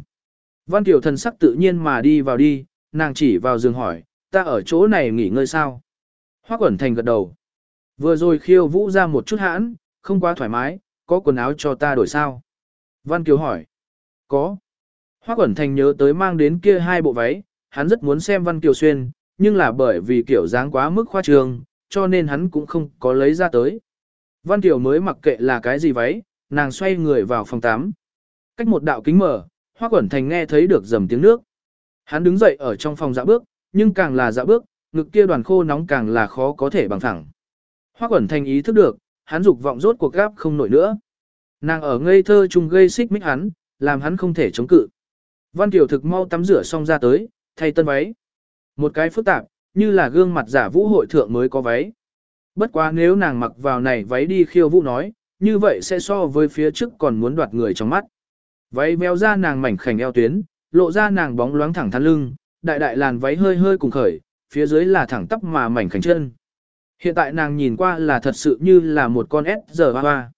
Văn Tiểu thần sắc tự nhiên mà đi vào đi, nàng chỉ vào giường hỏi, ta ở chỗ này nghỉ ngơi sao? Hoác Quẩn Thành gật đầu. Vừa rồi khiêu vũ ra một chút hãn, không quá thoải mái, có quần áo cho ta đổi sao? Văn Kiều hỏi. Có. Hoác Quẩn Thành nhớ tới mang đến kia hai bộ váy, hắn rất muốn xem Văn Kiều xuyên, nhưng là bởi vì kiểu dáng quá mức khoa trường, cho nên hắn cũng không có lấy ra tới. Văn Kiều mới mặc kệ là cái gì váy, nàng xoay người vào phòng 8. Cách một đạo kính mở, Hoa Quẩn Thành nghe thấy được dầm tiếng nước. Hắn đứng dậy ở trong phòng dạ bước, nhưng càng là dạ bước, ngực kia đoàn khô nóng càng là khó có thể bằng thẳng. Hoa Quẩn Thành ý thức được, hắn dục vọng rốt cuộc gáp không nổi nữa. Nàng ở ngây thơ chung gây xích mích hắn, làm hắn không thể chống cự. Văn Kiều thực mau tắm rửa xong ra tới, thay tân váy. Một cái phức tạp, như là gương mặt giả vũ hội thượng mới có váy. Bất quá nếu nàng mặc vào này váy đi khiêu vũ nói, như vậy sẽ so với phía trước còn muốn đoạt người trong mắt. Váy véo ra nàng mảnh khảnh eo tuyến, lộ ra nàng bóng loáng thẳng thắn lưng, đại đại làn váy hơi hơi cùng khởi, phía dưới là thẳng tắp mà mảnh khảnh chân. Hiện tại nàng nhìn qua là thật sự như là một con S giờ hoa.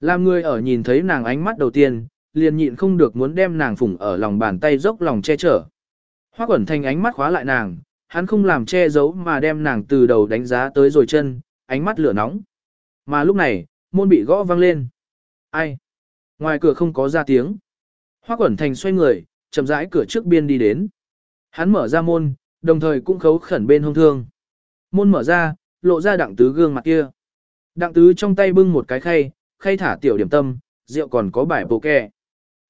Làm người ở nhìn thấy nàng ánh mắt đầu tiên, liền nhịn không được muốn đem nàng phủng ở lòng bàn tay dốc lòng che chở. Hoa quẩn thành ánh mắt khóa lại nàng, hắn không làm che giấu mà đem nàng từ đầu đánh giá tới rồi chân, ánh mắt lửa nóng. Mà lúc này, môn bị gõ vang lên. Ai? Ngoài cửa không có ra tiếng. Hoa Quẩn thành xoay người, chậm rãi cửa trước biên đi đến. Hắn mở ra môn, đồng thời cũng khấu khẩn bên hông thương. Môn mở ra, lộ ra đặng tứ gương mặt kia. Đặng tứ trong tay bưng một cái khay, khay thả tiểu điểm tâm, rượu còn có bài bộ kè.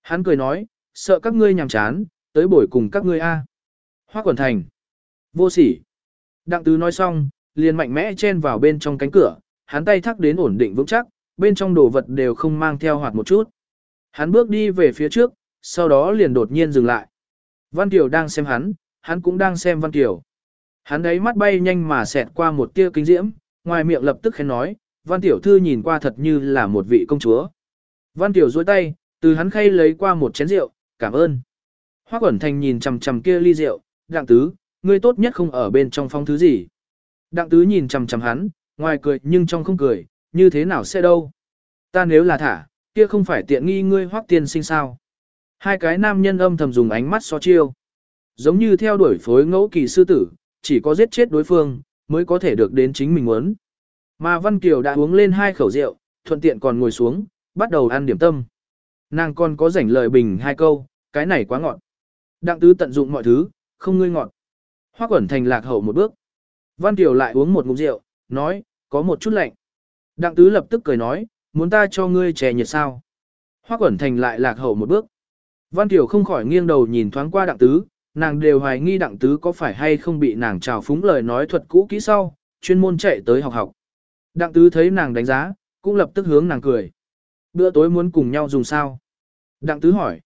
Hắn cười nói, sợ các ngươi nhàm chán, tới buổi cùng các ngươi a. Hoa Quẩn thành. Vô sỉ. Đặng tứ nói xong, liền mạnh mẽ chen vào bên trong cánh cửa, hắn tay thắc đến ổn định vững chắc, bên trong đồ vật đều không mang theo hoạt một chút. Hắn bước đi về phía trước, sau đó liền đột nhiên dừng lại. Văn Kiều đang xem hắn, hắn cũng đang xem Văn Kiều. Hắn đấy mắt bay nhanh mà xẹt qua một tia kinh diễm, ngoài miệng lập tức khen nói, Văn Tiểu Thư nhìn qua thật như là một vị công chúa. Văn Tiểu duỗi tay, từ hắn khay lấy qua một chén rượu, cảm ơn. Hoác Quẩn Thành nhìn chằm chằm kia ly rượu, đặng tứ, ngươi tốt nhất không ở bên trong phong thứ gì. Đặng tứ nhìn chằm chằm hắn, ngoài cười nhưng trong không cười, như thế nào sẽ đâu. Ta nếu là thả, kia không phải tiện nghi ngươi hoác tiên sinh sao. Hai cái nam nhân âm thầm dùng ánh mắt so chiêu. Giống như theo đuổi phối ngẫu kỳ sư tử, chỉ có giết chết đối phương, mới có thể được đến chính mình muốn. Mà Văn Kiều đã uống lên hai khẩu rượu, thuận tiện còn ngồi xuống, bắt đầu ăn điểm tâm. Nàng còn có rảnh lời bình hai câu, cái này quá ngọt. Đặng tứ tận dụng mọi thứ, không ngươi ngọt. Hoác quẩn thành lạc hậu một bước. Văn Kiều lại uống một ngụm rượu, nói, có một chút lạnh. Đặng tứ lập tức cười nói, muốn ta cho ngươi chè nhiệt sao. Hoác quẩn thành lại lạc hậu một bước. Văn Kiều không khỏi nghiêng đầu nhìn thoáng qua đặng tứ, nàng đều hoài nghi đặng tứ có phải hay không bị nàng trào phúng lời nói thuật cũ kỹ sau, chuyên môn chạy tới học học. Đặng tứ thấy nàng đánh giá, cũng lập tức hướng nàng cười. Bữa tối muốn cùng nhau dùng sao? Đặng tứ hỏi.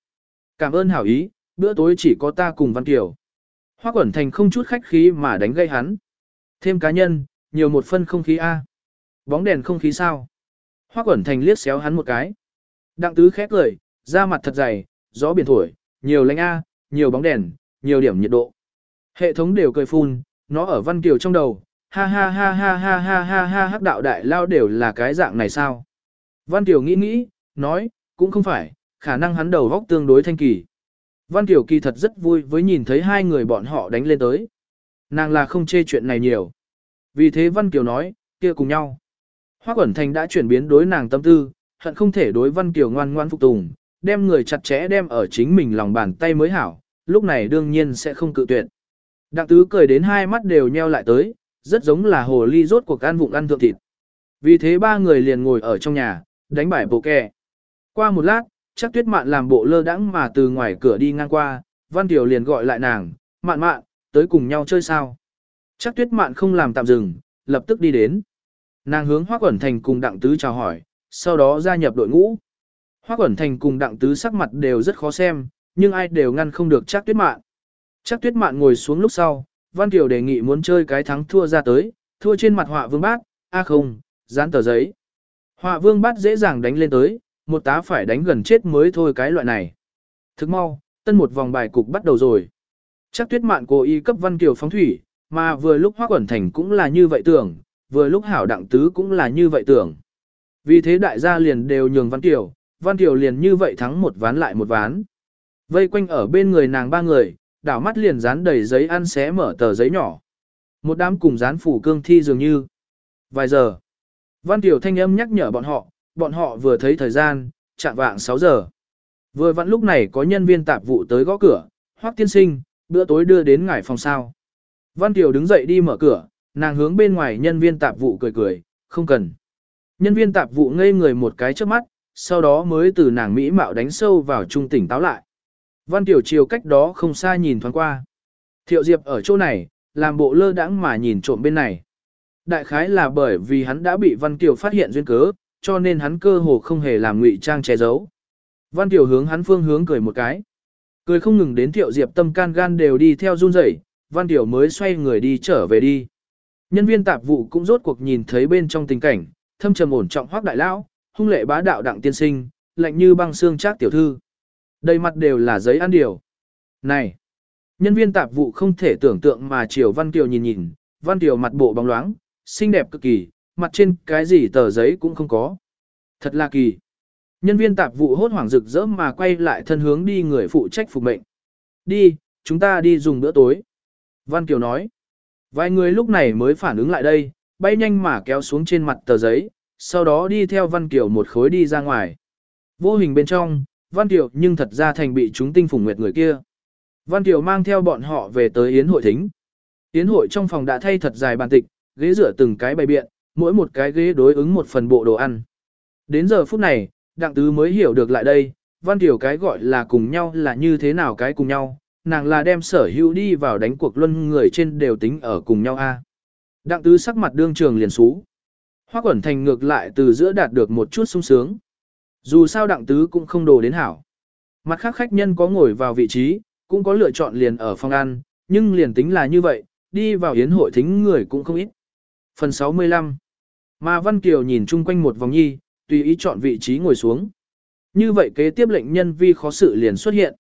Cảm ơn hảo ý, bữa tối chỉ có ta cùng Văn Kiều. Hoa quẩn thành không chút khách khí mà đánh gây hắn. Thêm cá nhân, nhiều một phân không khí A. Bóng đèn không khí sao? Hoa quẩn thành liếc xéo hắn một cái. Đặng tứ khét cười, da mặt thật dày, gió biển thổi, nhiều lạnh A, nhiều bóng đèn, nhiều điểm nhiệt độ. Hệ thống đều cười phun, nó ở Văn Kiều trong đầu, ha ha ha ha ha ha ha ha hắc đạo đại lao đều là cái dạng này sao? Văn Kiều nghĩ nghĩ, nói, cũng không phải, khả năng hắn đầu góc tương đối thanh kỳ. Văn Kiều kỳ thật rất vui với nhìn thấy hai người bọn họ đánh lên tới. Nàng là không chê chuyện này nhiều. Vì thế Văn Kiều nói, kia cùng nhau. hoa Quẩn Thành đã chuyển biến đối nàng tâm tư, hận không thể đối Văn Kiều ngoan ngoan phục tùng, đem người chặt chẽ đem ở chính mình lòng bàn tay mới hảo, lúc này đương nhiên sẽ không cự tuyệt. Đặng tứ cười đến hai mắt đều nheo lại tới, rất giống là hồ ly rốt cuộc ăn vụng ăn thượng thịt. Vì thế ba người liền ngồi ở trong nhà, đánh bài bộ kè. Qua một lát, chắc tuyết mạn làm bộ lơ đãng mà từ ngoài cửa đi ngang qua, Văn Tiểu liền gọi lại nàng, mạn mạn, tới cùng nhau chơi sao. Chắc tuyết mạn không làm tạm dừng, lập tức đi đến. Nàng hướng Hoác Quẩn Thành cùng Đặng Tứ chào hỏi, sau đó gia nhập đội ngũ. Hoác Quẩn Thành cùng Đặng Tứ sắc mặt đều rất khó xem, nhưng ai đều ngăn không được chắc tuyết mạn. Chắc tuyết mạn ngồi xuống lúc sau, Văn Kiều đề nghị muốn chơi cái thắng thua ra tới, thua trên mặt họa vương bát, a không, dán tờ giấy. Họa vương bát dễ dàng đánh lên tới, một tá phải đánh gần chết mới thôi cái loại này. Thức mau, tân một vòng bài cục bắt đầu rồi. Chắc tuyết mạn cố ý cấp Văn Kiều phóng thủy, mà vừa lúc Hoác Quẩn Thành cũng là như vậy tưởng, vừa lúc Hảo Đặng Tứ cũng là như vậy tưởng. Vì thế đại gia liền đều nhường Văn Kiều, Văn Kiều liền như vậy thắng một ván lại một ván. Vây quanh ở bên người nàng ba người, đảo mắt liền dán đầy giấy ăn xé mở tờ giấy nhỏ. Một đám cùng dán phủ cương thi dường như. Vài giờ. Văn Tiểu thanh âm nhắc nhở bọn họ, bọn họ vừa thấy thời gian, chạm vạng 6 giờ. Vừa vặn lúc này có nhân viên tạp vụ tới gõ cửa, hoắc tiên sinh, bữa tối đưa đến ngải phòng sao. Văn Tiểu đứng dậy đi mở cửa, nàng hướng bên ngoài nhân viên tạp vụ cười cười, không cần. Nhân viên tạp vụ ngây người một cái trước mắt, sau đó mới từ nàng Mỹ mạo đánh sâu vào trung tỉnh táo lại. Văn Tiểu chiều cách đó không xa nhìn thoáng qua. Thiệu Diệp ở chỗ này, làm bộ lơ đãng mà nhìn trộm bên này. Đại khái là bởi vì hắn đã bị Văn Tiểu phát hiện duyên cớ, cho nên hắn cơ hồ không hề làm ngụy trang che giấu. Văn Tiểu hướng hắn phương hướng cười một cái. Cười không ngừng đến Thiệu Diệp tâm can gan đều đi theo run rẩy, Văn Tiểu mới xoay người đi trở về đi. Nhân viên tạp vụ cũng rốt cuộc nhìn thấy bên trong tình cảnh, thâm trầm ổn trọng hoác đại lão, hung lệ bá đạo đặng tiên sinh, lạnh như băng xương trác tiểu thư. Đầy mặt đều là giấy ăn điều. Này! Nhân viên tạp vụ không thể tưởng tượng mà chiều Văn Kiều nhìn nhìn, Văn Kiều mặt bộ bóng loáng, xinh đẹp cực kỳ, mặt trên cái gì tờ giấy cũng không có. Thật là kỳ. Nhân viên tạp vụ hốt hoảng rực rỡ mà quay lại thân hướng đi người phụ trách phục mệnh. Đi, chúng ta đi dùng bữa tối. Văn Kiều nói. Vài người lúc này mới phản ứng lại đây, bay nhanh mà kéo xuống trên mặt tờ giấy, sau đó đi theo Văn Kiều một khối đi ra ngoài. Vô hình bên trong, Văn Kiều nhưng thật ra thành bị chúng tinh phủng nguyệt người kia. Văn Kiều mang theo bọn họ về tới Yến hội thính. Yến hội trong phòng đã thay thật dài bàn tịch, ghế rửa từng cái bày biện, mỗi một cái ghế đối ứng một phần bộ đồ ăn. Đến giờ phút này, Đặng Tứ mới hiểu được lại đây, Văn Kiều cái gọi là cùng nhau là như thế nào cái cùng nhau, nàng là đem sở hữu đi vào đánh cuộc luân người trên đều tính ở cùng nhau a. Đặng Tứ sắc mặt đương trường liền xú. hoa Quẩn Thành ngược lại từ giữa đạt được một chút sung sướng. Dù sao đặng tứ cũng không đồ đến hảo. Mặt khác khách nhân có ngồi vào vị trí, cũng có lựa chọn liền ở phòng ăn, nhưng liền tính là như vậy, đi vào yến hội thính người cũng không ít. Phần 65 Mà Văn Kiều nhìn chung quanh một vòng nhi, tùy ý chọn vị trí ngồi xuống. Như vậy kế tiếp lệnh nhân vi khó sự liền xuất hiện.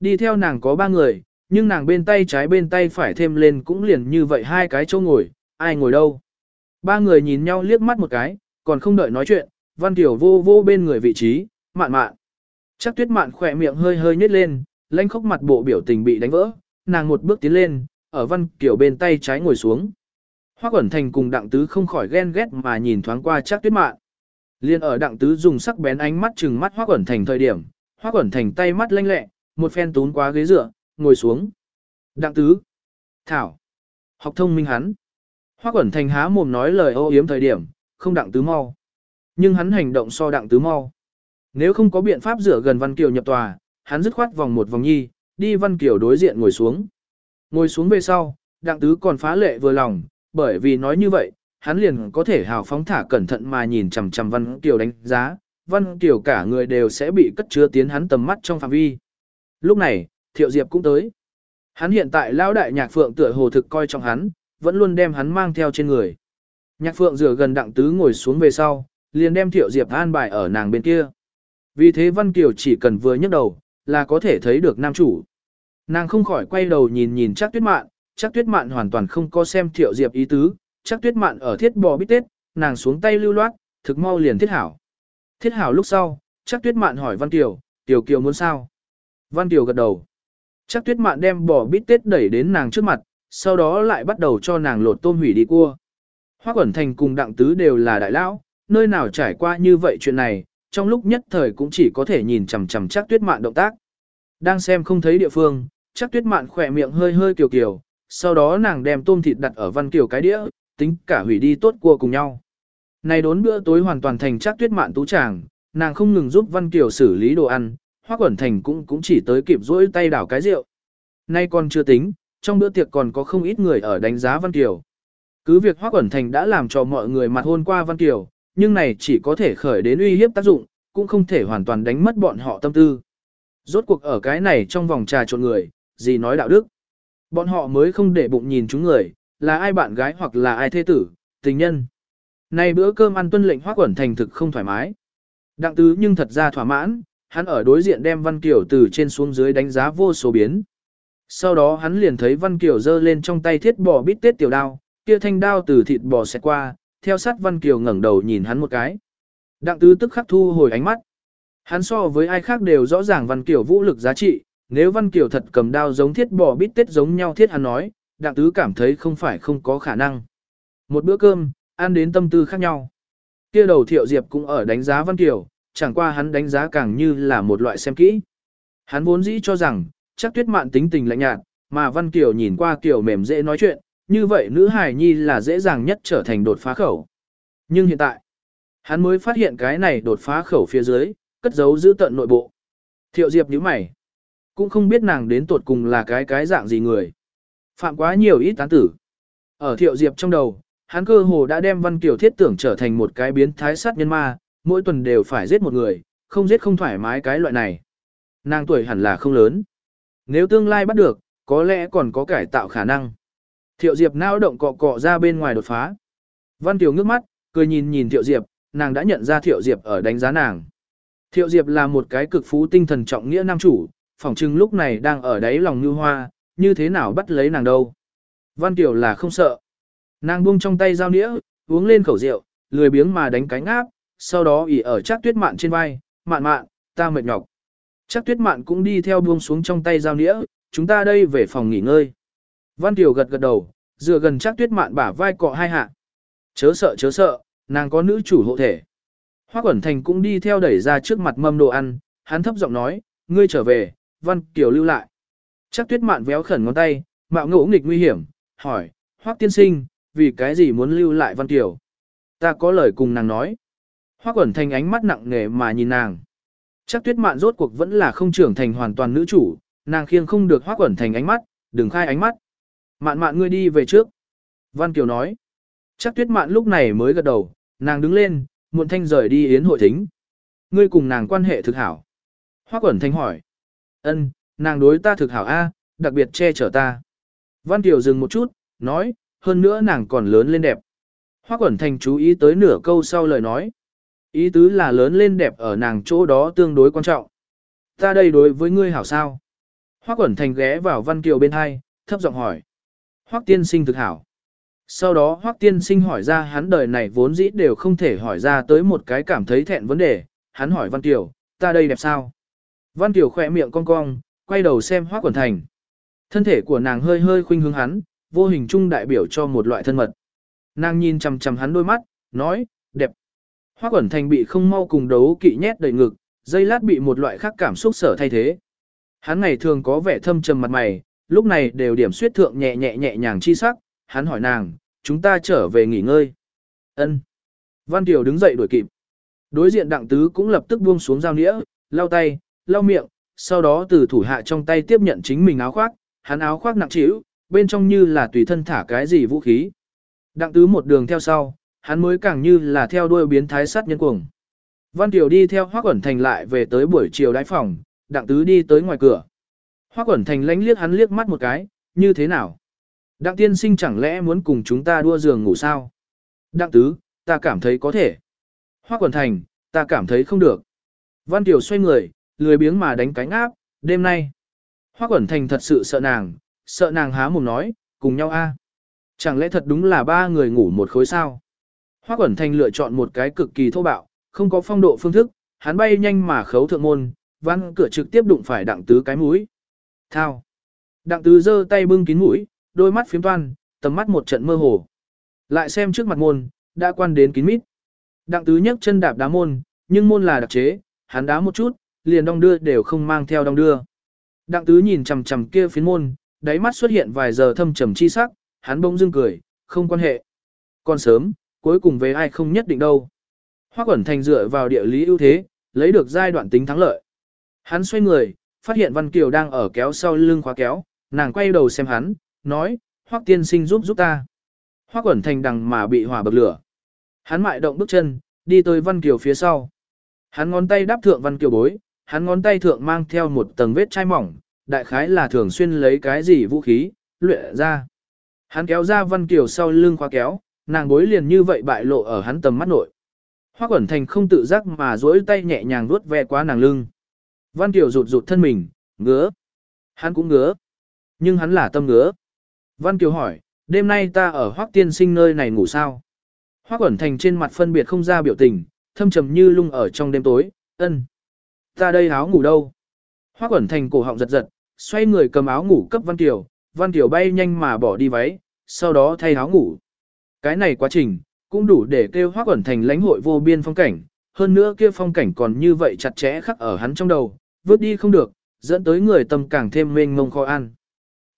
Đi theo nàng có ba người, nhưng nàng bên tay trái bên tay phải thêm lên cũng liền như vậy hai cái chỗ ngồi, ai ngồi đâu. Ba người nhìn nhau liếc mắt một cái, còn không đợi nói chuyện, Văn Tiểu vô vô bên người vị trí, mạn mạn. Chắc tuyết mạn khỏe miệng hơi hơi nhếch lên, lãnh khóc mặt bộ biểu tình bị đánh vỡ, nàng một bước tiến lên, ở Văn Tiểu bên tay trái ngồi xuống. Hoa Quẩn Thành cùng Đặng Tứ không khỏi ghen ghét mà nhìn thoáng qua chắc tuyết mạn. Liên ở Đặng Tứ dùng sắc bén ánh mắt chừng mắt Hoa Quẩn Thành thời điểm, Hoa Quẩn Thành tay mắt lanh lẹ, một phen tún qua ghế dựa, ngồi xuống. Đặng Tứ. Thảo. Học thông minh hắn. Hoắc Quẩn Thành há mồm nói lời ô yếm thời điểm, không Đặng Tứ mau. Nhưng hắn hành động so đặng tứ mau. Nếu không có biện pháp rửa gần Văn Kiều nhập tòa, hắn dứt khoát vòng một vòng nhi, đi Văn Kiều đối diện ngồi xuống. Ngồi xuống về sau, đặng tứ còn phá lệ vừa lòng, bởi vì nói như vậy, hắn liền có thể hào phóng thả cẩn thận mà nhìn chằm chằm Văn Kiều đánh giá, Văn Kiều cả người đều sẽ bị cất chứa tiến hắn tầm mắt trong phạm vi. Lúc này, Thiệu Diệp cũng tới. Hắn hiện tại lão đại nhạc phượng tựa hồ thực coi trọng hắn, vẫn luôn đem hắn mang theo trên người. Nhạc phượng rửa gần đặng tứ ngồi xuống về sau, liền đem Thiệu Diệp an bài ở nàng bên kia. Vì thế Văn Kiều chỉ cần vừa nhấc đầu, là có thể thấy được nam chủ. Nàng không khỏi quay đầu nhìn nhìn chắc tuyết mạn, chắc tuyết mạn hoàn toàn không có xem Thiệu Diệp ý tứ, chắc tuyết mạn ở thiết bò bít tết, nàng xuống tay lưu loát, thực mau liền thiết hảo. Thiết hảo lúc sau, chắc tuyết mạn hỏi Văn Kiều, Tiểu Kiều muốn sao? Văn Kiều gật đầu. Chắc tuyết mạn đem bò bít tết đẩy đến nàng trước mặt, sau đó lại bắt đầu cho nàng lột tôm hủy đi cua. Hoa Quẩn Thành cùng Đặng Tứ đều là đại lão, nơi nào trải qua như vậy chuyện này, trong lúc nhất thời cũng chỉ có thể nhìn chằm chằm chắc tuyết mạn động tác. Đang xem không thấy địa phương, chắc tuyết mạn khỏe miệng hơi hơi kiều kiều, sau đó nàng đem tôm thịt đặt ở văn kiều cái đĩa, tính cả hủy đi tốt cua cùng nhau. Này đốn bữa tối hoàn toàn thành chắc tuyết mạn tú tràng, nàng không ngừng giúp văn kiều xử lý đồ ăn, Hoắc quẩn thành cũng cũng chỉ tới kịp rỗi tay đảo cái rượu. Nay còn chưa tính, trong bữa tiệc còn có không ít người ở đánh giá văn kiều. Cứ việc Hoắc quẩn thành đã làm cho mọi người mặt hôn qua văn kiều, nhưng này chỉ có thể khởi đến uy hiếp tác dụng, cũng không thể hoàn toàn đánh mất bọn họ tâm tư. Rốt cuộc ở cái này trong vòng trà trộn người, gì nói đạo đức. Bọn họ mới không để bụng nhìn chúng người, là ai bạn gái hoặc là ai thế tử, tình nhân. Nay bữa cơm ăn tuân lệnh Hoắc quẩn thành thực không thoải mái. Đặng tứ nhưng thật ra thỏa mãn, hắn ở đối diện đem Văn Kiều từ trên xuống dưới đánh giá vô số biến. Sau đó hắn liền thấy Văn Kiều giơ lên trong tay thiết bò bít tết tiểu đao, kia thanh đao từ thịt bò xẹt qua, theo sát Văn Kiều ngẩng đầu nhìn hắn một cái. Đặng tứ tức khắc thu hồi ánh mắt. Hắn so với ai khác đều rõ ràng Văn Kiều vũ lực giá trị, nếu Văn Kiều thật cầm đao giống thiết bò bít tết giống nhau thiết hắn nói, đặng tứ cảm thấy không phải không có khả năng. Một bữa cơm, ăn đến tâm tư khác nhau. Kia đầu thiệu diệp cũng ở đánh giá Văn Kiều, chẳng qua hắn đánh giá càng như là một loại xem kỹ. Hắn vốn dĩ cho rằng, chắc tuyết mạn tính tình lạnh nhạt, mà Văn Kiều nhìn qua Kiều mềm dễ nói chuyện, như vậy nữ hài nhi là dễ dàng nhất trở thành đột phá khẩu. Nhưng hiện tại, hắn mới phát hiện cái này đột phá khẩu phía dưới, cất giấu giữ tận nội bộ. Thiệu Diệp nhíu mày, cũng không biết nàng đến tuột cùng là cái cái dạng gì người. Phạm quá nhiều ít tán tử. Ở Thiệu Diệp trong đầu, hắn cơ hồ đã đem Văn Kiều thiết tưởng trở thành một cái biến thái sát nhân ma, mỗi tuần đều phải giết một người, không giết không thoải mái cái loại này. Nàng tuổi hẳn là không lớn. Nếu tương lai bắt được, có lẽ còn có cải tạo khả năng. Thiệu Diệp nao động cọ cọ ra bên ngoài đột phá. Văn Tiểu ngước mắt, cười nhìn nhìn Thiệu Diệp, nàng đã nhận ra Thiệu Diệp ở đánh giá nàng. Thiệu Diệp là một cái cực phú tinh thần trọng nghĩa nam chủ, phỏng chừng lúc này đang ở đáy lòng như hoa, như thế nào bắt lấy nàng đâu. Văn Tiểu là không sợ. Nàng buông trong tay dao nĩa, uống lên khẩu rượu, lười biếng mà đánh cánh áp, sau đó ỉ ở chắc tuyết mạn trên vai, mạn mạn, ta mệt nhọc. Chắc tuyết mạn cũng đi theo buông xuống trong tay dao nĩa, chúng ta đây về phòng nghỉ ngơi. Văn Kiều gật gật đầu, dựa gần chắc tuyết mạn bả vai cọ hai hạ. Chớ sợ chớ sợ, nàng có nữ chủ hộ thể. Hoa Quẩn Thành cũng đi theo đẩy ra trước mặt mâm đồ ăn, hắn thấp giọng nói, ngươi trở về, Văn Kiều lưu lại. Chắc tuyết mạn véo khẩn ngón tay, mạo ngỗ nghịch nguy hiểm, hỏi, Hoác tiên sinh, vì cái gì muốn lưu lại Văn Kiều? Ta có lời cùng nàng nói. Hoa Quẩn Thành ánh mắt nặng nề mà nhìn nàng. Chắc tuyết mạn rốt cuộc vẫn là không trưởng thành hoàn toàn nữ chủ, nàng khiêng không được hoa Quẩn Thành ánh mắt, đừng khai ánh mắt. Mạn mạn ngươi đi về trước. Văn Kiều nói. Chắc tuyết mạn lúc này mới gật đầu, nàng đứng lên, muộn thanh rời đi yến hội thính. Ngươi cùng nàng quan hệ thực hảo. Hoa Quẩn Thanh hỏi. Ân, nàng đối ta thực hảo A, đặc biệt che chở ta. Văn Kiều dừng một chút, nói, hơn nữa nàng còn lớn lên đẹp. Hoa Quẩn Thanh chú ý tới nửa câu sau lời nói. Ý tứ là lớn lên đẹp ở nàng chỗ đó tương đối quan trọng. Ta đây đối với ngươi hảo sao? Hoắc Quẩn Thành ghé vào Văn Kiều bên hai, thấp giọng hỏi. Hoắc tiên sinh thực hảo. Sau đó Hoắc tiên sinh hỏi ra hắn đời này vốn dĩ đều không thể hỏi ra tới một cái cảm thấy thẹn vấn đề. Hắn hỏi Văn Kiều, ta đây đẹp sao? Văn Kiều khỏe miệng cong cong, quay đầu xem Hoắc Quẩn Thành. Thân thể của nàng hơi hơi khuynh hướng hắn, vô hình chung đại biểu cho một loại thân mật. Nàng nhìn chằm chằm hắn đôi mắt, nói, đẹp. Hoác Quẩn Thành bị không mau cùng đấu kỵ nhét đầy ngực, dây lát bị một loại khác cảm xúc sở thay thế. Hắn ngày thường có vẻ thâm trầm mặt mày, lúc này đều điểm suyết thượng nhẹ nhẹ nhẹ nhàng chi sắc, hắn hỏi nàng, chúng ta trở về nghỉ ngơi. Ân. Văn Tiểu đứng dậy đuổi kịp. Đối diện đặng tứ cũng lập tức buông xuống dao nĩa, lau tay, lau miệng, sau đó từ thủ hạ trong tay tiếp nhận chính mình áo khoác, hắn áo khoác nặng trĩu, bên trong như là tùy thân thả cái gì vũ khí. Đặng tứ một đường theo sau, hắn mới càng như là theo đuôi biến thái sát nhân cuồng. Văn Kiều đi theo Hoắc Quẩn Thành lại về tới buổi chiều đái phòng, đặng tứ đi tới ngoài cửa. Hoắc Quẩn Thành lánh liếc hắn liếc mắt một cái, như thế nào? Đặng tiên sinh chẳng lẽ muốn cùng chúng ta đua giường ngủ sao? Đặng tứ, ta cảm thấy có thể. Hoắc Quẩn Thành, ta cảm thấy không được. Văn Kiều xoay người, lười biếng mà đánh cánh áp, đêm nay. Hoắc Quẩn Thành thật sự sợ nàng, sợ nàng há mồm nói, cùng nhau a. Chẳng lẽ thật đúng là ba người ngủ một khối sao? Hoa Quẩn Thành lựa chọn một cái cực kỳ thô bạo, không có phong độ phương thức, hắn bay nhanh mà khấu thượng môn, văn cửa trực tiếp đụng phải đặng tứ cái mũi. Thao. Đặng tứ giơ tay bưng kín mũi, đôi mắt phiếm toan, tầm mắt một trận mơ hồ. Lại xem trước mặt môn, đã quan đến kín mít. Đặng tứ nhấc chân đạp đá môn, nhưng môn là đặc chế, hắn đá một chút, liền đong đưa đều không mang theo đong đưa. Đặng tứ nhìn chằm chằm kia phiến môn, đáy mắt xuất hiện vài giờ thâm trầm chi sắc, hắn bỗng dưng cười, không quan hệ. Còn sớm, cuối cùng về ai không nhất định đâu. Hoắc Quẩn Thành dựa vào địa lý ưu thế, lấy được giai đoạn tính thắng lợi. Hắn xoay người, phát hiện Văn Kiều đang ở kéo sau lưng khóa kéo, nàng quay đầu xem hắn, nói, Hoắc tiên sinh giúp giúp ta. Hoắc Quẩn Thành đằng mà bị hỏa bậc lửa. Hắn mại động bước chân, đi tới Văn Kiều phía sau. Hắn ngón tay đáp thượng Văn Kiều bối, hắn ngón tay thượng mang theo một tầng vết chai mỏng, đại khái là thường xuyên lấy cái gì vũ khí, luyện ra. Hắn kéo ra Văn Kiều sau lưng khóa kéo, nàng bối liền như vậy bại lộ ở hắn tầm mắt nội. Hoắc Quẩn Thành không tự giác mà duỗi tay nhẹ nhàng vuốt ve qua nàng lưng. Văn Kiều rụt rụt thân mình, ngứa. Hắn cũng ngứa. Nhưng hắn là tâm ngứa. Văn Kiều hỏi, đêm nay ta ở Hoắc Tiên Sinh nơi này ngủ sao? Hoắc Quẩn Thành trên mặt phân biệt không ra biểu tình, thâm trầm như lung ở trong đêm tối, ân. Ta đây áo ngủ đâu? Hoắc Quẩn Thành cổ họng giật giật, xoay người cầm áo ngủ cấp Văn Kiều, Văn Kiều bay nhanh mà bỏ đi váy, sau đó thay áo ngủ. Cái này quá trình, cũng đủ để kêu hoác ẩn Thành lãnh hội vô biên phong cảnh, hơn nữa kia phong cảnh còn như vậy chặt chẽ khắc ở hắn trong đầu, vứt đi không được, dẫn tới người tâm càng thêm mênh mông khó ăn.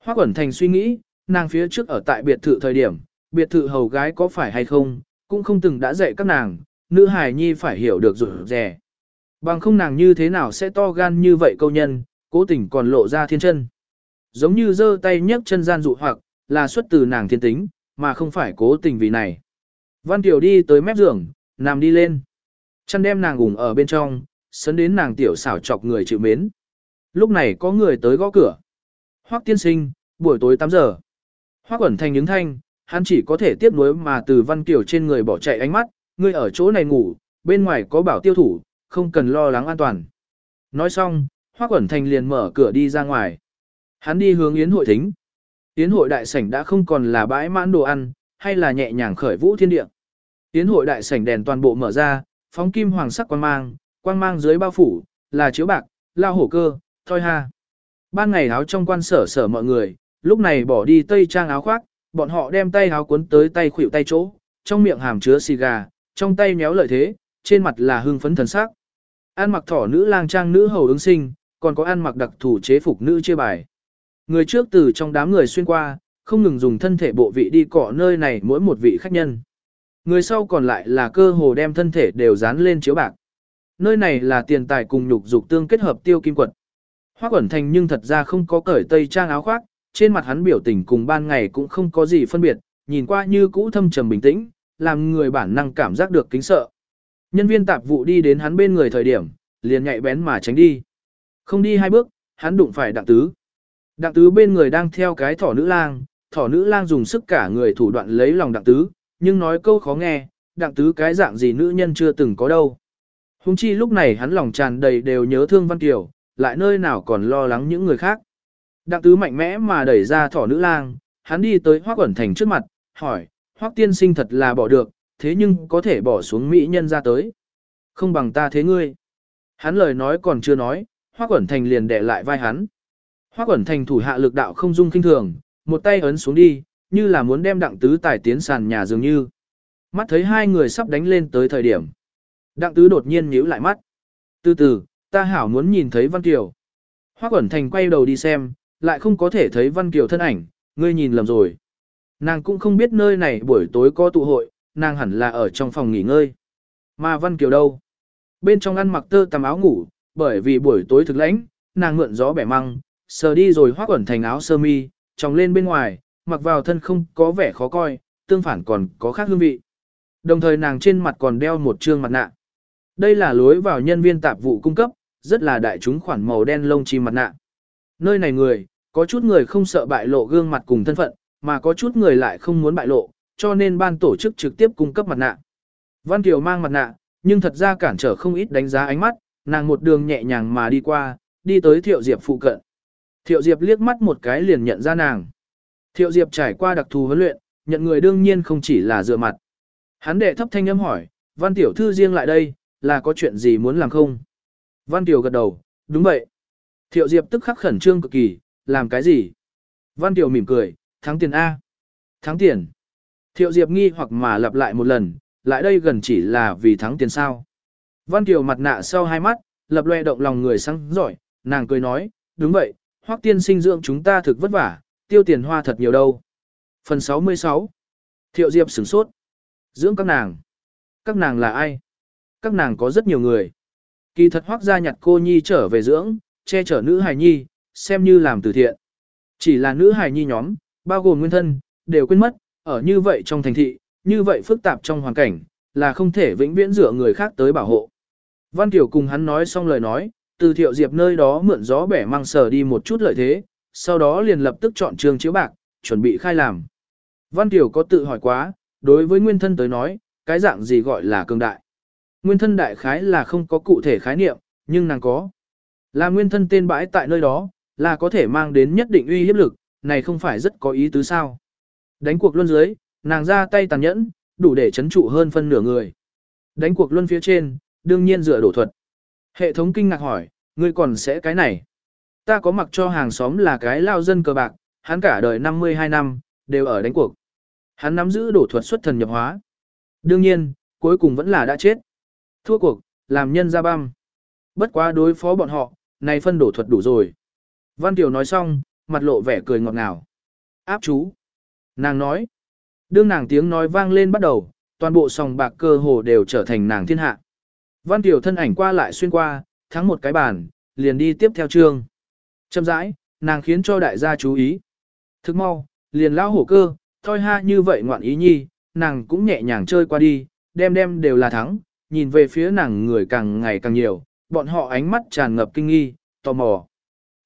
Hoác ẩn Thành suy nghĩ, nàng phía trước ở tại biệt thự thời điểm, biệt thự hầu gái có phải hay không, cũng không từng đã dạy các nàng, nữ hài nhi phải hiểu được rủi rẻ. Bằng không nàng như thế nào sẽ to gan như vậy câu nhân, cố tình còn lộ ra thiên chân. Giống như giơ tay nhấc chân gian dụ hoặc, là xuất từ nàng thiên tính, mà không phải cố tình vì này. Văn Tiểu đi tới mép giường, nằm đi lên. Chăn đem nàng gùng ở bên trong, sấn đến nàng tiểu xảo chọc người chịu mến. Lúc này có người tới gõ cửa. Hoắc tiên sinh, buổi tối 8 giờ. Hoắc quẩn thành những thanh, hắn chỉ có thể tiếp nối mà từ Văn Kiều trên người bỏ chạy ánh mắt, ngươi ở chỗ này ngủ, bên ngoài có bảo tiêu thủ, không cần lo lắng an toàn. Nói xong, Hoắc quẩn thành liền mở cửa đi ra ngoài. Hắn đi hướng yến hội thính. Tiến hội đại sảnh đã không còn là bãi mãn đồ ăn, hay là nhẹ nhàng khởi vũ thiên địa. Tiến hội đại sảnh đèn toàn bộ mở ra, phóng kim hoàng sắc quang mang, quang mang dưới bao phủ, là chiếu bạc, lao hổ cơ, thôi ha. Ban ngày áo trong quan sở sở mọi người, lúc này bỏ đi tây trang áo khoác, bọn họ đem tay áo cuốn tới tay khuỷu tay chỗ, trong miệng hàm chứa xì gà, trong tay méo lợi thế, trên mặt là hưng phấn thần sắc. An mặc thỏ nữ lang trang nữ hầu ứng sinh, còn có ăn mặc đặc thủ chế phục nữ chia bài. Người trước từ trong đám người xuyên qua, không ngừng dùng thân thể bộ vị đi cọ nơi này mỗi một vị khách nhân. Người sau còn lại là cơ hồ đem thân thể đều dán lên chiếu bạc. Nơi này là tiền tài cùng nhục dục tương kết hợp tiêu kim quật. Hoắc quẩn thành nhưng thật ra không có cởi tây trang áo khoác, trên mặt hắn biểu tình cùng ban ngày cũng không có gì phân biệt, nhìn qua như cũ thâm trầm bình tĩnh, làm người bản năng cảm giác được kính sợ. Nhân viên tạp vụ đi đến hắn bên người thời điểm, liền nhạy bén mà tránh đi. Không đi hai bước, hắn đụng phải đặng tứ. Đặng tứ bên người đang theo cái thỏ nữ lang, thỏ nữ lang dùng sức cả người thủ đoạn lấy lòng đặng tứ, nhưng nói câu khó nghe, đặng tứ cái dạng gì nữ nhân chưa từng có đâu. Hùng chi lúc này hắn lòng tràn đầy đều nhớ thương Văn Kiều, lại nơi nào còn lo lắng những người khác. Đặng tứ mạnh mẽ mà đẩy ra thỏ nữ lang, hắn đi tới Hoác Quẩn Thành trước mặt, hỏi, Hoác tiên sinh thật là bỏ được, thế nhưng có thể bỏ xuống mỹ nhân ra tới. Không bằng ta thế ngươi. Hắn lời nói còn chưa nói, Hoác Quẩn Thành liền đè lại vai hắn. Hoắc Quẩn Thành thủ hạ lực đạo không dung kinh thường, một tay ấn xuống đi, như là muốn đem đặng tứ tài tiến sàn nhà dường như. Mắt thấy hai người sắp đánh lên tới thời điểm. Đặng tứ đột nhiên nhíu lại mắt. Từ từ, ta hảo muốn nhìn thấy Văn Kiều. Hoắc Quẩn Thành quay đầu đi xem, lại không có thể thấy Văn Kiều thân ảnh, ngươi nhìn lầm rồi. Nàng cũng không biết nơi này buổi tối có tụ hội, nàng hẳn là ở trong phòng nghỉ ngơi. Mà Văn Kiều đâu? Bên trong ăn mặc tơ tằm áo ngủ, bởi vì buổi tối thực lãnh, nàng mượn gió bẻ măng, sờ đi rồi hoác quẩn thành áo sơ mi, tròng lên bên ngoài, mặc vào thân không có vẻ khó coi, tương phản còn có khác hương vị. Đồng thời nàng trên mặt còn đeo một trương mặt nạ. Đây là lối vào nhân viên tạp vụ cung cấp, rất là đại chúng khoản màu đen lông chim mặt nạ. Nơi này người, có chút người không sợ bại lộ gương mặt cùng thân phận, mà có chút người lại không muốn bại lộ, cho nên ban tổ chức trực tiếp cung cấp mặt nạ. Văn Kiều mang mặt nạ, nhưng thật ra cản trở không ít đánh giá ánh mắt, nàng một đường nhẹ nhàng mà đi qua, đi tới Thiệu Diệp phụ cận. Thiệu Diệp liếc mắt một cái liền nhận ra nàng. Thiệu Diệp trải qua đặc thù huấn luyện, nhận người đương nhiên không chỉ là dựa mặt. Hắn đệ thấp thanh âm hỏi, Văn Tiểu Thư riêng lại đây, là có chuyện gì muốn làm không? Văn Tiểu gật đầu, đúng vậy. Thiệu Diệp tức khắc khẩn trương cực kỳ, làm cái gì? Văn Tiểu mỉm cười, thắng tiền A. Thắng tiền. Thiệu Diệp nghi hoặc mà lặp lại một lần, lại đây gần chỉ là vì thắng tiền sao. Văn Tiểu mặt nạ sau hai mắt, lập loe động lòng người sáng giỏi, nàng cười nói, đúng vậy, hoắc tiên sinh dưỡng chúng ta thực vất vả, tiêu tiền hoa thật nhiều đâu. Phần 66 Thiệu Diệp sửng sốt. Dưỡng các nàng. Các nàng là ai? Các nàng có rất nhiều người. Kỳ thật hoác gia nhặt cô nhi trở về dưỡng, che chở nữ hài nhi, xem như làm từ thiện. Chỉ là nữ hài nhi nhóm, bao gồm nguyên thân, đều quên mất, ở như vậy trong thành thị, như vậy phức tạp trong hoàn cảnh, là không thể vĩnh viễn dựa người khác tới bảo hộ. Văn Kiều cùng hắn nói xong lời nói, từ thiệu diệp nơi đó mượn gió bẻ mang sờ đi một chút lợi thế, sau đó liền lập tức chọn trường chiếu bạc, chuẩn bị khai làm. Văn tiểu có tự hỏi quá, đối với nguyên thân tới nói, cái dạng gì gọi là cường đại. Nguyên thân đại khái là không có cụ thể khái niệm, nhưng nàng có. Là nguyên thân tên bãi tại nơi đó, là có thể mang đến nhất định uy hiếp lực, này không phải rất có ý tứ sao. Đánh cuộc luân dưới, nàng ra tay tàn nhẫn, đủ để chấn trụ hơn phân nửa người. Đánh cuộc luân phía trên, đương nhiên dựa đổ thuật. Hệ thống kinh ngạc hỏi, ngươi còn sẽ cái này. Ta có mặc cho hàng xóm là cái lao dân cờ bạc, hắn cả đời 52 năm, đều ở đánh cuộc. Hắn nắm giữ đổ thuật xuất thần nhập hóa. Đương nhiên, cuối cùng vẫn là đã chết. Thua cuộc, làm nhân ra băm. Bất quá đối phó bọn họ, này phân đổ thuật đủ rồi. Văn Tiểu nói xong, mặt lộ vẻ cười ngọt ngào. Áp chú. Nàng nói. Đương nàng tiếng nói vang lên bắt đầu, toàn bộ sòng bạc cơ hồ đều trở thành nàng thiên hạ. Văn tiểu thân ảnh qua lại xuyên qua, thắng một cái bàn, liền đi tiếp theo chương. Chậm rãi, nàng khiến cho đại gia chú ý. Thức mau, liền lao hổ cơ, thôi ha như vậy ngoạn ý nhi, nàng cũng nhẹ nhàng chơi qua đi, đem đem đều là thắng, nhìn về phía nàng người càng ngày càng nhiều, bọn họ ánh mắt tràn ngập kinh nghi, tò mò.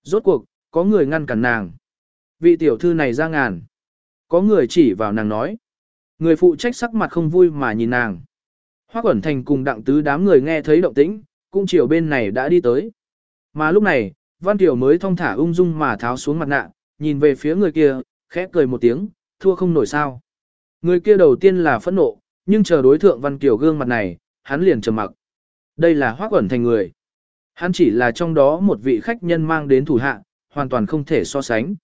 Rốt cuộc, có người ngăn cản nàng. Vị tiểu thư này ra ngàn. Có người chỉ vào nàng nói. Người phụ trách sắc mặt không vui mà nhìn nàng. Hoác Quẩn Thành cùng đặng tứ đám người nghe thấy động tĩnh, cũng chiều bên này đã đi tới. Mà lúc này, Văn Tiểu mới thong thả ung dung mà tháo xuống mặt nạ, nhìn về phía người kia, khẽ cười một tiếng, thua không nổi sao. Người kia đầu tiên là phẫn nộ, nhưng chờ đối thượng Văn Kiều gương mặt này, hắn liền trầm mặc. Đây là Hoác Quẩn Thành người. Hắn chỉ là trong đó một vị khách nhân mang đến thủ hạ, hoàn toàn không thể so sánh.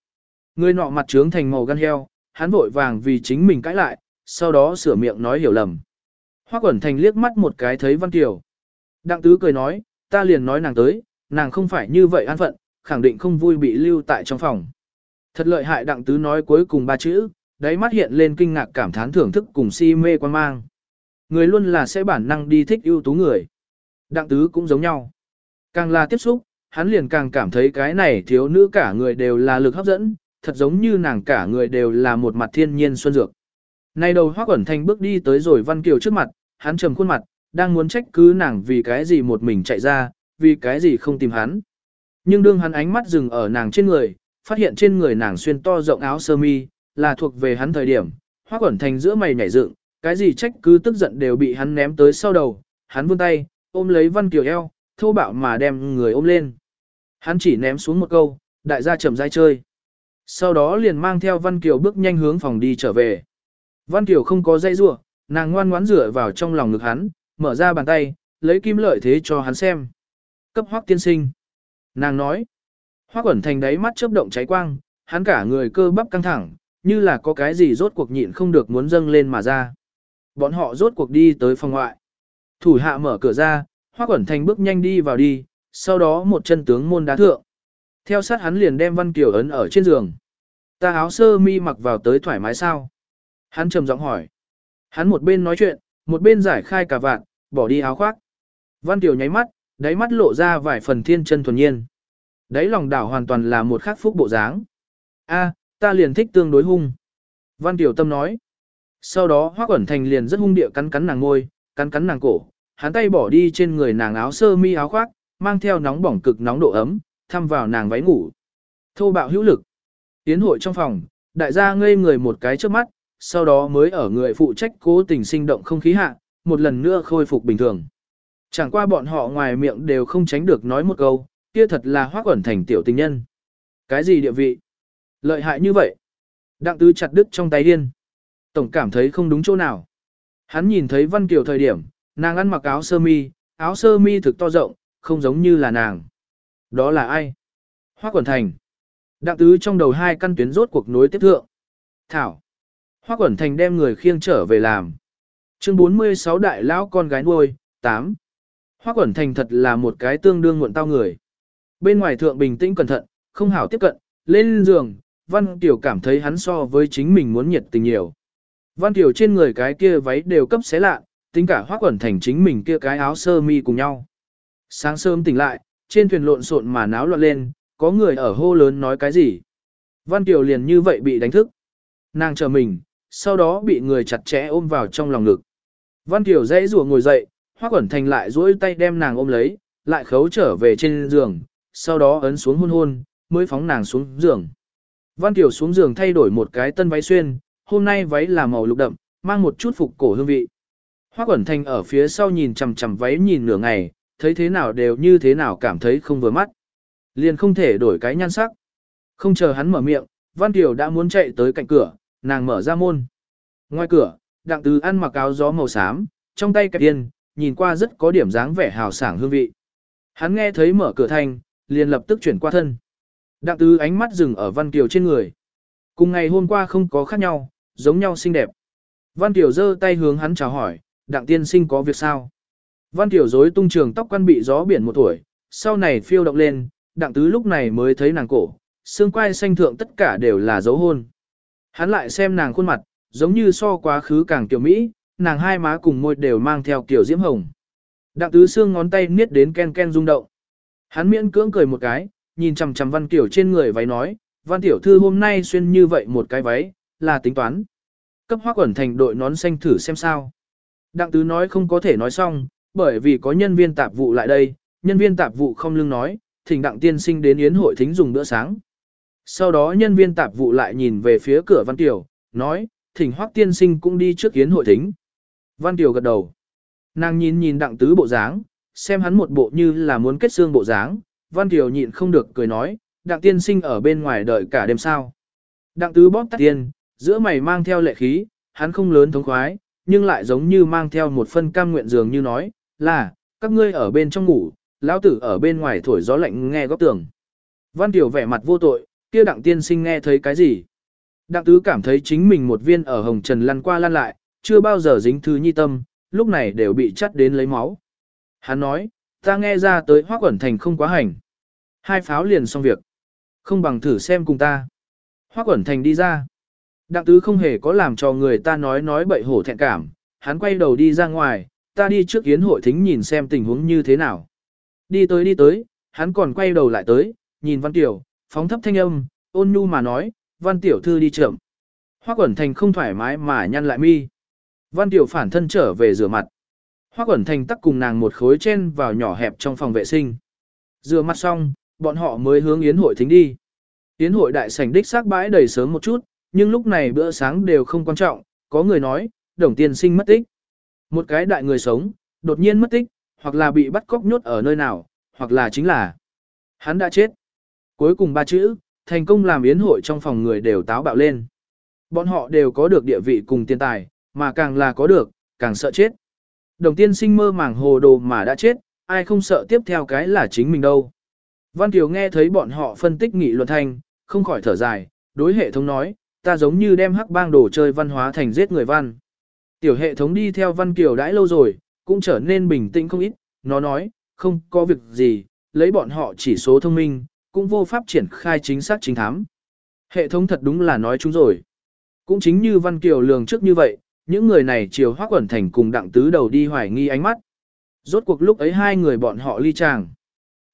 Người nọ mặt trướng thành màu gan heo, hắn vội vàng vì chính mình cãi lại, sau đó sửa miệng nói hiểu lầm. Hoắc Quẩn Thành liếc mắt một cái thấy Văn Kiều. Đặng Tứ cười nói, ta liền nói nàng tới, nàng không phải như vậy an phận, khẳng định không vui bị lưu tại trong phòng. Thật lợi hại Đặng Tứ nói cuối cùng ba chữ, đáy mắt hiện lên kinh ngạc cảm thán thưởng thức cùng si mê quan mang. Người luôn là sẽ bản năng đi thích ưu tú người. Đặng Tứ cũng giống nhau. Càng là tiếp xúc, hắn liền càng cảm thấy cái này thiếu nữ cả người đều là lực hấp dẫn, thật giống như nàng cả người đều là một mặt thiên nhiên xuân dược. Nay đầu Hoắc Quẩn Thanh bước đi tới rồi Văn Kiều trước mặt, hắn trầm khuôn mặt, đang muốn trách cứ nàng vì cái gì một mình chạy ra, vì cái gì không tìm hắn. Nhưng đương hắn ánh mắt dừng ở nàng trên người, phát hiện trên người nàng xuyên to rộng áo sơ mi, là thuộc về hắn thời điểm, Hoa Quẩn thành giữa mày nhảy dựng, cái gì trách cứ tức giận đều bị hắn ném tới sau đầu, hắn vươn tay, ôm lấy Văn Kiều eo, thô bạo mà đem người ôm lên. Hắn chỉ ném xuống một câu, đại gia chậm rãi chơi. Sau đó liền mang theo Văn Kiều bước nhanh hướng phòng đi trở về. Văn Kiều không có dây rua, nàng ngoan ngoãn rửa vào trong lòng ngực hắn, mở ra bàn tay, lấy kim lợi thế cho hắn xem. Cấp hoác tiên sinh. Nàng nói. Hoác ẩn thành đáy mắt chớp động cháy quang, hắn cả người cơ bắp căng thẳng, như là có cái gì rốt cuộc nhịn không được muốn dâng lên mà ra. Bọn họ rốt cuộc đi tới phòng ngoại. Thủ hạ mở cửa ra, Hoác ẩn thành bước nhanh đi vào đi, sau đó một chân tướng môn đá thượng. Theo sát hắn liền đem Văn Kiều ấn ở trên giường. Ta áo sơ mi mặc vào tới thoải mái sao? Hắn trầm giọng hỏi. Hắn một bên nói chuyện, một bên giải khai cả vạn, bỏ đi áo khoác. Văn Tiểu nháy mắt, đáy mắt lộ ra vài phần thiên chân thuần nhiên. Đáy lòng đảo hoàn toàn là một khắc phúc bộ dáng. A, ta liền thích tương đối hung. Văn Tiểu tâm nói. Sau đó hoắc ẩn thành liền rất hung địa cắn cắn nàng ngôi, cắn cắn nàng cổ. Hắn tay bỏ đi trên người nàng áo sơ mi áo khoác, mang theo nóng bỏng cực nóng độ ấm, thăm vào nàng váy ngủ. Thô bạo hữu lực. Tiến hội trong phòng, đại gia ngây người một cái trước mắt, sau đó mới ở người phụ trách cố tình sinh động không khí hạ, một lần nữa khôi phục bình thường. Chẳng qua bọn họ ngoài miệng đều không tránh được nói một câu, kia thật là hoác ẩn thành tiểu tình nhân. Cái gì địa vị? Lợi hại như vậy? Đặng tứ chặt đứt trong tay điên. Tổng cảm thấy không đúng chỗ nào. Hắn nhìn thấy Văn Kiều thời điểm, nàng ăn mặc áo sơ mi, áo sơ mi thực to rộng, không giống như là nàng. Đó là ai? Hoác Quẩn Thành. Đặng tứ trong đầu hai căn tuyến rốt cuộc nối tiếp thượng. Thảo. Hoắc Quẩn Thành đem người khiêng trở về làm. Chương 46 đại lão con gái nuôi, 8. Hoắc Quẩn Thành thật là một cái tương đương muộn tao người. Bên ngoài thượng bình tĩnh cẩn thận, không hảo tiếp cận, lên giường, Văn Tiểu cảm thấy hắn so với chính mình muốn nhiệt tình nhiều. Văn Tiểu trên người cái kia váy đều cấp xé lạ, tính cả Hoắc quẩn thành chính mình kia cái áo sơ mi cùng nhau. Sáng sớm tỉnh lại, trên thuyền lộn xộn mà náo loạn lên, có người ở hô lớn nói cái gì. Văn Tiểu liền như vậy bị đánh thức. Nàng chờ mình, sau đó bị người chặt chẽ ôm vào trong lòng ngực. Văn Tiểu dãy rùa ngồi dậy, Hoắc quẩn thành lại duỗi tay đem nàng ôm lấy, lại khấu trở về trên giường, sau đó ấn xuống hôn hôn, mới phóng nàng xuống giường. Văn Tiểu xuống giường thay đổi một cái tân váy xuyên, hôm nay váy là màu lục đậm, mang một chút phục cổ hương vị. Hoắc Quẩn Thành ở phía sau nhìn chằm chằm váy nhìn nửa ngày, thấy thế nào đều như thế nào cảm thấy không vừa mắt. Liền không thể đổi cái nhan sắc. Không chờ hắn mở miệng, Văn Tiểu đã muốn chạy tới cạnh cửa, nàng mở ra môn. Ngoài cửa, đặng tứ ăn mặc áo gió màu xám, trong tay kẹp yên, nhìn qua rất có điểm dáng vẻ hào sảng hương vị. Hắn nghe thấy mở cửa thanh, liền lập tức chuyển qua thân. Đặng tứ ánh mắt dừng ở Văn Kiều trên người. Cùng ngày hôm qua không có khác nhau, giống nhau xinh đẹp. Văn Kiều giơ tay hướng hắn chào hỏi, đặng tiên sinh có việc sao? Văn Kiều rối tung trường tóc quan bị gió biển một tuổi, sau này phiêu động lên, đặng tứ lúc này mới thấy nàng cổ, xương quai xanh thượng tất cả đều là dấu hôn. Hắn lại xem nàng khuôn mặt, giống như so quá khứ càng kiểu Mỹ, nàng hai má cùng môi đều mang theo kiểu diễm hồng. Đặng tứ xương ngón tay niết đến ken ken rung động. Hắn miễn cưỡng cười một cái, nhìn chằm chằm văn kiểu trên người váy nói, văn tiểu thư hôm nay xuyên như vậy một cái váy, là tính toán. Cấp hoa quẩn thành đội nón xanh thử xem sao. Đặng tứ nói không có thể nói xong, bởi vì có nhân viên tạp vụ lại đây, nhân viên tạp vụ không lưng nói, thỉnh đặng tiên sinh đến yến hội thính dùng bữa sáng. Sau đó nhân viên tạp vụ lại nhìn về phía cửa văn tiểu, nói, thỉnh hoác tiên sinh cũng đi trước kiến hội thính. Văn tiểu gật đầu. Nàng nhìn nhìn đặng tứ bộ dáng, xem hắn một bộ như là muốn kết xương bộ dáng, Văn tiểu nhịn không được cười nói, đặng tiên sinh ở bên ngoài đợi cả đêm sao. Đặng tứ bóp tắt tiên, giữa mày mang theo lệ khí, hắn không lớn thống khoái, nhưng lại giống như mang theo một phân cam nguyện dường như nói, là, các ngươi ở bên trong ngủ, lão tử ở bên ngoài thổi gió lạnh nghe góc tường. Văn tiểu vẻ mặt vô tội, kia đặng tiên sinh nghe thấy cái gì. Đặng tứ cảm thấy chính mình một viên ở hồng trần lăn qua lăn lại, chưa bao giờ dính thứ nhi tâm, lúc này đều bị chắt đến lấy máu. Hắn nói, ta nghe ra tới hoác quẩn thành không quá hành. Hai pháo liền xong việc. Không bằng thử xem cùng ta. Hoác quẩn thành đi ra. Đặng tứ không hề có làm cho người ta nói nói bậy hổ thẹn cảm. Hắn quay đầu đi ra ngoài, ta đi trước yến hội thính nhìn xem tình huống như thế nào. Đi tới đi tới, hắn còn quay đầu lại tới, nhìn Văn Tiểu, phóng thấp thanh âm, ôn nhu mà nói, Văn Tiểu thư đi chậm. hoa quẩn thành không thoải mái mà nhăn lại mi. Văn Tiểu phản thân trở về rửa mặt. Hoa quẩn thành tắc cùng nàng một khối chen vào nhỏ hẹp trong phòng vệ sinh. Rửa mặt xong, bọn họ mới hướng yến hội thính đi. Yến hội đại sảnh đích xác bãi đầy sớm một chút, nhưng lúc này bữa sáng đều không quan trọng, có người nói, đồng tiên sinh mất tích. Một cái đại người sống, đột nhiên mất tích, hoặc là bị bắt cóc nhốt ở nơi nào, hoặc là chính là hắn đã chết. Cuối cùng ba chữ, thành công làm yến hội trong phòng người đều táo bạo lên. Bọn họ đều có được địa vị cùng tiền tài, mà càng là có được, càng sợ chết. Đồng tiên sinh mơ màng hồ đồ mà đã chết, ai không sợ tiếp theo cái là chính mình đâu. Văn Kiều nghe thấy bọn họ phân tích nghị luận thành, không khỏi thở dài, đối hệ thống nói, ta giống như đem hắc bang đồ chơi văn hóa thành giết người văn. Tiểu hệ thống đi theo Văn Kiều đãi lâu rồi, cũng trở nên bình tĩnh không ít, nó nói, không có việc gì, lấy bọn họ chỉ số thông minh, cũng vô pháp triển khai chính xác chính thám. Hệ thống thật đúng là nói chúng rồi. Cũng chính như Văn Kiều lường trước như vậy, những người này chiều hoác quẩn thành cùng đặng tứ đầu đi hoài nghi ánh mắt. Rốt cuộc lúc ấy hai người bọn họ ly chàng.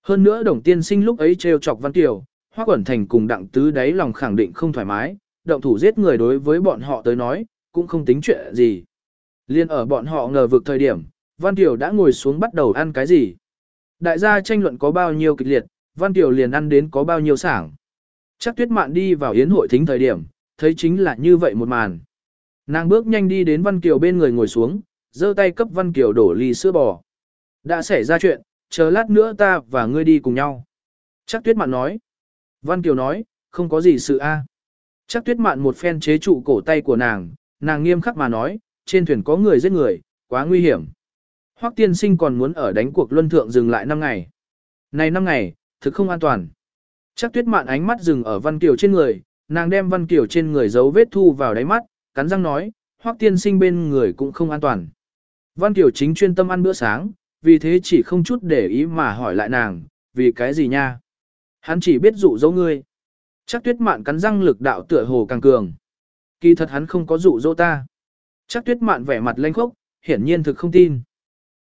Hơn nữa đồng tiên sinh lúc ấy trêu chọc văn tiểu, hoác quẩn thành cùng đặng tứ đáy lòng khẳng định không thoải mái, động thủ giết người đối với bọn họ tới nói, cũng không tính chuyện gì. Liên ở bọn họ ngờ vực thời điểm, Văn Tiểu đã ngồi xuống bắt đầu ăn cái gì. Đại gia tranh luận có bao nhiêu kịch liệt, Văn Kiều liền ăn đến có bao nhiêu sảng. Chắc tuyết mạn đi vào yến hội thính thời điểm, thấy chính là như vậy một màn. Nàng bước nhanh đi đến Văn Kiều bên người ngồi xuống, giơ tay cấp Văn Kiều đổ ly sữa bò. Đã xảy ra chuyện, chờ lát nữa ta và ngươi đi cùng nhau. Chắc tuyết mạn nói. Văn Kiều nói, không có gì sự a. Chắc tuyết mạn một phen chế trụ cổ tay của nàng, nàng nghiêm khắc mà nói, trên thuyền có người giết người, quá nguy hiểm. Hoắc tiên sinh còn muốn ở đánh cuộc luân thượng dừng lại 5 ngày. Này 5 ngày, thực không an toàn. Chắc tuyết mạn ánh mắt dừng ở Văn Kiều trên người, nàng đem Văn Kiều trên người giấu vết thu vào đáy mắt, cắn răng nói, hoắc tiên sinh bên người cũng không an toàn. Văn Kiều chính chuyên tâm ăn bữa sáng, vì thế chỉ không chút để ý mà hỏi lại nàng, vì cái gì nha? Hắn chỉ biết dụ dỗ ngươi. Chắc tuyết mạn cắn răng lực đạo tựa hồ càng cường. Kỳ thật hắn không có dụ dỗ ta. Chắc tuyết mạn vẻ mặt lanh khốc, hiển nhiên thực không tin.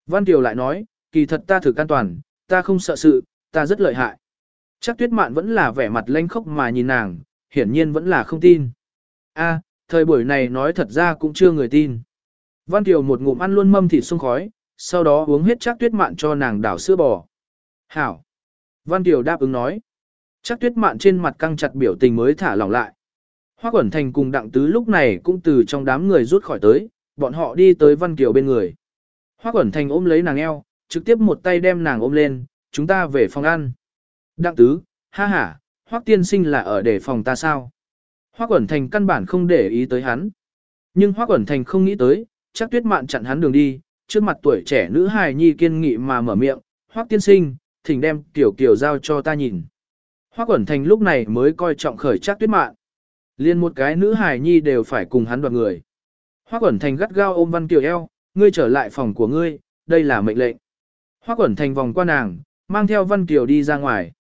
Văn Kiều lại nói, kỳ thật ta thực an toàn, ta không sợ sự, ta rất lợi hại. Chắc tuyết mạn vẫn là vẻ mặt lanh khốc mà nhìn nàng, hiển nhiên vẫn là không tin. A, thời buổi này nói thật ra cũng chưa người tin. Văn Kiều một ngụm ăn luôn mâm thịt sông khói, sau đó uống hết chắc tuyết mạn cho nàng đảo sữa bò. Hảo. Văn Kiều đáp ứng nói. Chắc tuyết mạn trên mặt căng chặt biểu tình mới thả lỏng lại. Hoa Quẩn Thành cùng Đặng Tứ lúc này cũng từ trong đám người rút khỏi tới, bọn họ đi tới Văn Kiều bên người. Hoa Quẩn Thành ôm lấy nàng eo, trực tiếp một tay đem nàng ôm lên, chúng ta về phòng ăn. Đặng Tứ, ha ha, Hoắc tiên sinh là ở để phòng ta sao? Hoắc ẩn Thành căn bản không để ý tới hắn. Nhưng Hoắc ẩn Thành không nghĩ tới, chắc tuyết mạn chặn hắn đường đi, trước mặt tuổi trẻ nữ hài nhi kiên nghị mà mở miệng, Hoắc tiên sinh, thỉnh đem tiểu kiều giao cho ta nhìn. Hoắc ẩn Thành lúc này mới coi trọng khởi chắc tuyết mạn. Liên một cái nữ hài nhi đều phải cùng hắn đoạt người. Hoắc ẩn Thành gắt gao ôm Văn Kiều eo, ngươi trở lại phòng của ngươi, đây là mệnh lệnh. Hoắc ẩn Thành vòng qua nàng, mang theo Văn Kiều đi ra ngoài.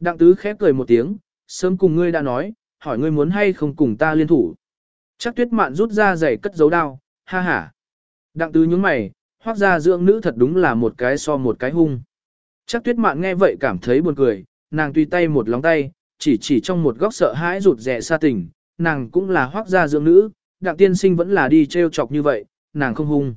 Đặng Tứ khép cười một tiếng, sớm cùng ngươi đã nói, hỏi ngươi muốn hay không cùng ta liên thủ. Chắc tuyết mạn rút ra giày cất dấu đao, ha ha. Đặng Tứ nhướng mày, Hoắc gia dưỡng nữ thật đúng là một cái so một cái hung. Chắc tuyết mạn nghe vậy cảm thấy buồn cười, nàng tùy tay một lóng tay, chỉ chỉ trong một góc sợ hãi rụt rẻ xa tình, nàng cũng là hoác gia dưỡng nữ, đặng tiên sinh vẫn là đi treo chọc như vậy, nàng không hung.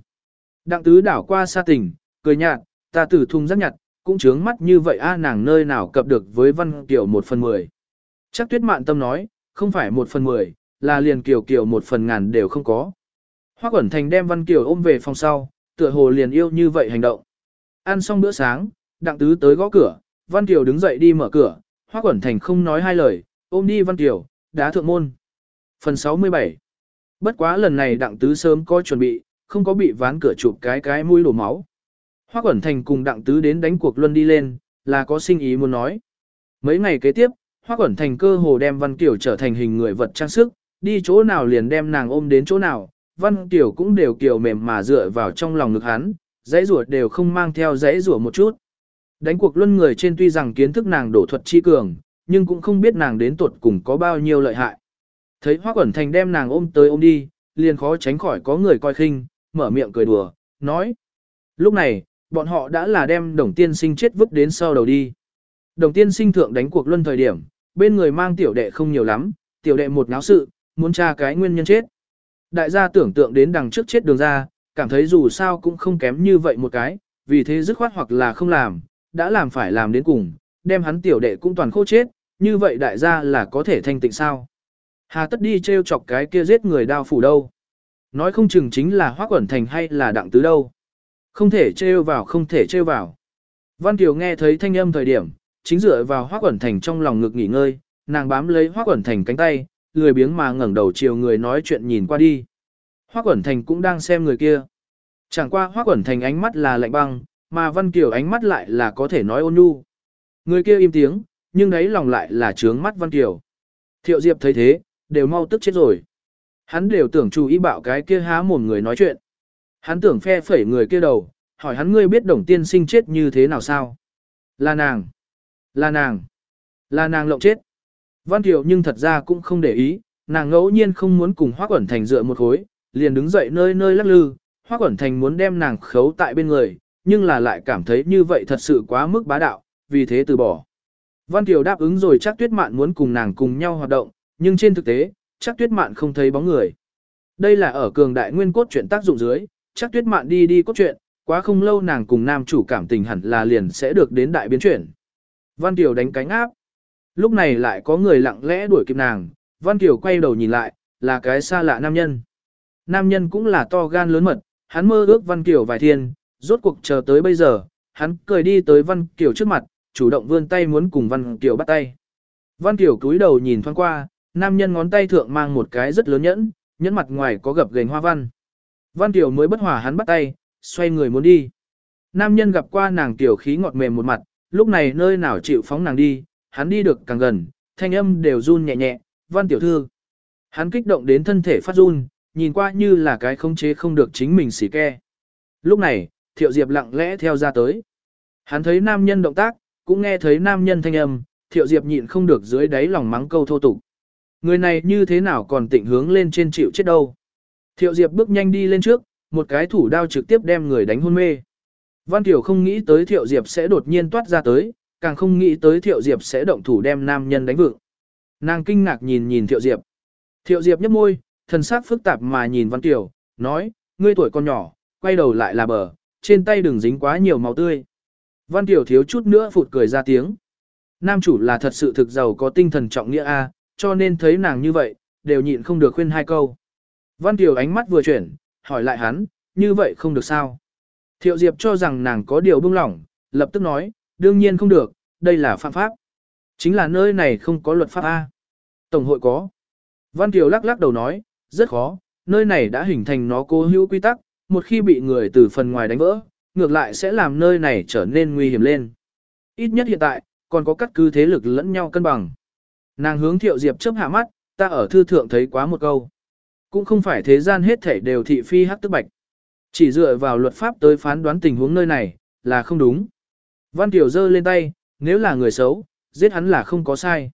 Đặng tứ đảo qua xa tình, cười nhạt, ta tử thung rất nhặt, cũng trướng mắt như vậy a nàng nơi nào cập được với văn kiểu một phần mười. Chắc tuyết mạn tâm nói, không phải một phần mười, là liền kiểu kiểu một phần ngàn đều không có. hoa quẩn thành đem văn kiểu ôm về phòng sau, tựa hồ liền yêu như vậy hành động. Ăn xong bữa sáng, đặng tứ tới gõ cửa, văn kiểu đứng dậy đi mở cửa, hoa Quẩn Thành không nói hai lời, ôm đi Văn Kiều, đá thượng môn. Phần 67 Bất quá lần này Đặng Tứ sớm có chuẩn bị, không có bị ván cửa chụp cái cái mũi đổ máu. Hoác Quẩn Thành cùng Đặng Tứ đến đánh cuộc luân đi lên, là có sinh ý muốn nói. Mấy ngày kế tiếp, Hoác Quẩn Thành cơ hồ đem Văn Kiều trở thành hình người vật trang sức, đi chỗ nào liền đem nàng ôm đến chỗ nào, Văn Kiều cũng đều kiều mềm mà dựa vào trong lòng ngực hắn, dãy rủa đều không mang theo dãy rủa một chút. Đánh cuộc luân người trên tuy rằng kiến thức nàng đổ thuật chi cường, nhưng cũng không biết nàng đến tuột cùng có bao nhiêu lợi hại. Thấy Hoắc Quẩn Thành đem nàng ôm tới ôm đi, liền khó tránh khỏi có người coi khinh, mở miệng cười đùa, nói. Lúc này, bọn họ đã là đem đồng tiên sinh chết vứt đến sau đầu đi. Đồng tiên sinh thượng đánh cuộc luân thời điểm, bên người mang tiểu đệ không nhiều lắm, tiểu đệ một náo sự, muốn tra cái nguyên nhân chết. Đại gia tưởng tượng đến đằng trước chết đường ra, cảm thấy dù sao cũng không kém như vậy một cái, vì thế dứt khoát hoặc là không làm, đã làm phải làm đến cùng, đem hắn tiểu đệ cũng toàn khô chết, như vậy đại gia là có thể thanh tịnh sao. Hà tất đi treo chọc cái kia giết người đao phủ đâu. Nói không chừng chính là hoác quẩn thành hay là đặng tứ đâu. Không thể treo vào không thể treo vào. Văn Kiều nghe thấy thanh âm thời điểm, chính dựa vào hoác quẩn thành trong lòng ngực nghỉ ngơi, nàng bám lấy hoác quẩn thành cánh tay, lười biếng mà ngẩng đầu chiều người nói chuyện nhìn qua đi. Hoác quẩn thành cũng đang xem người kia. Chẳng qua hoác quẩn thành ánh mắt là lạnh băng, mà Văn Kiều ánh mắt lại là có thể nói ôn nhu. Người kia im tiếng, nhưng đấy lòng lại là trướng mắt Văn Kiều. Thiệu Diệp thấy thế, đều mau tức chết rồi. Hắn đều tưởng chú ý bảo cái kia há mồm người nói chuyện. Hắn tưởng phe phẩy người kia đầu, hỏi hắn ngươi biết đồng tiên sinh chết như thế nào sao? Là nàng. Là nàng. Là nàng lộng chết. Văn Kiều nhưng thật ra cũng không để ý, nàng ngẫu nhiên không muốn cùng Hoác Quẩn Thành dựa một khối, liền đứng dậy nơi nơi lắc lư, Hoác Quẩn Thành muốn đem nàng khấu tại bên người, nhưng là lại cảm thấy như vậy thật sự quá mức bá đạo, vì thế từ bỏ. Văn Kiều đáp ứng rồi chắc tuyết mạn muốn cùng nàng cùng nhau hoạt động, nhưng trên thực tế, chắc tuyết mạn không thấy bóng người. Đây là ở cường đại nguyên cốt truyện tác dụng dưới, chắc tuyết mạn đi đi cốt truyện, quá không lâu nàng cùng nam chủ cảm tình hẳn là liền sẽ được đến đại biến chuyển. Văn Kiều đánh cánh áp. Lúc này lại có người lặng lẽ đuổi kịp nàng, Văn Kiều quay đầu nhìn lại, là cái xa lạ nam nhân. Nam nhân cũng là to gan lớn mật, hắn mơ ước Văn Kiều vài thiên, Rốt cuộc chờ tới bây giờ, hắn cười đi tới Văn Kiều trước mặt, chủ động vươn tay muốn cùng Văn Kiều bắt tay. Văn Kiều cúi đầu nhìn thoáng qua, nam nhân ngón tay thượng mang một cái rất lớn nhẫn, nhẫn mặt ngoài có gập gềnh hoa văn. Văn Tiểu mới bất hòa hắn bắt tay, xoay người muốn đi. Nam nhân gặp qua nàng tiểu khí ngọt mềm một mặt, lúc này nơi nào chịu phóng nàng đi, hắn đi được càng gần, thanh âm đều run nhẹ nhẹ, văn tiểu thư. Hắn kích động đến thân thể phát run, nhìn qua như là cái không chế không được chính mình xỉ ke. Lúc này, Thiệu Diệp lặng lẽ theo ra tới. Hắn thấy nam nhân động tác, cũng nghe thấy nam nhân thanh âm, Thiệu Diệp nhịn không được dưới đáy lòng mắng câu thô tục. Người này như thế nào còn tịnh hướng lên trên chịu chết đâu. Thiệu Diệp bước nhanh đi lên trước, một cái thủ đao trực tiếp đem người đánh hôn mê. Văn Tiểu không nghĩ tới Thiệu Diệp sẽ đột nhiên toát ra tới, càng không nghĩ tới Thiệu Diệp sẽ động thủ đem nam nhân đánh vượng. Nàng kinh ngạc nhìn nhìn Thiệu Diệp. Thiệu Diệp nhếch môi, thần sắc phức tạp mà nhìn Văn Tiểu, nói, ngươi tuổi còn nhỏ, quay đầu lại là bờ, trên tay đừng dính quá nhiều máu tươi. Văn Tiểu thiếu chút nữa phụt cười ra tiếng. Nam chủ là thật sự thực giàu có tinh thần trọng nghĩa A, cho nên thấy nàng như vậy, đều nhịn không được khuyên hai câu. Văn Kiều ánh mắt vừa chuyển, hỏi lại hắn, như vậy không được sao. Thiệu Diệp cho rằng nàng có điều bưng lỏng, lập tức nói, đương nhiên không được, đây là phạm pháp. Chính là nơi này không có luật pháp A. Tổng hội có. Văn Kiều lắc lắc đầu nói, rất khó, nơi này đã hình thành nó cố hữu quy tắc, một khi bị người từ phần ngoài đánh vỡ, ngược lại sẽ làm nơi này trở nên nguy hiểm lên. Ít nhất hiện tại, còn có các cứ thế lực lẫn nhau cân bằng. Nàng hướng Thiệu Diệp chớp hạ mắt, ta ở thư thượng thấy quá một câu. Cũng không phải thế gian hết thảy đều thị phi hắc tức bạch. Chỉ dựa vào luật pháp tới phán đoán tình huống nơi này, là không đúng. Văn Tiểu giơ lên tay, nếu là người xấu, giết hắn là không có sai.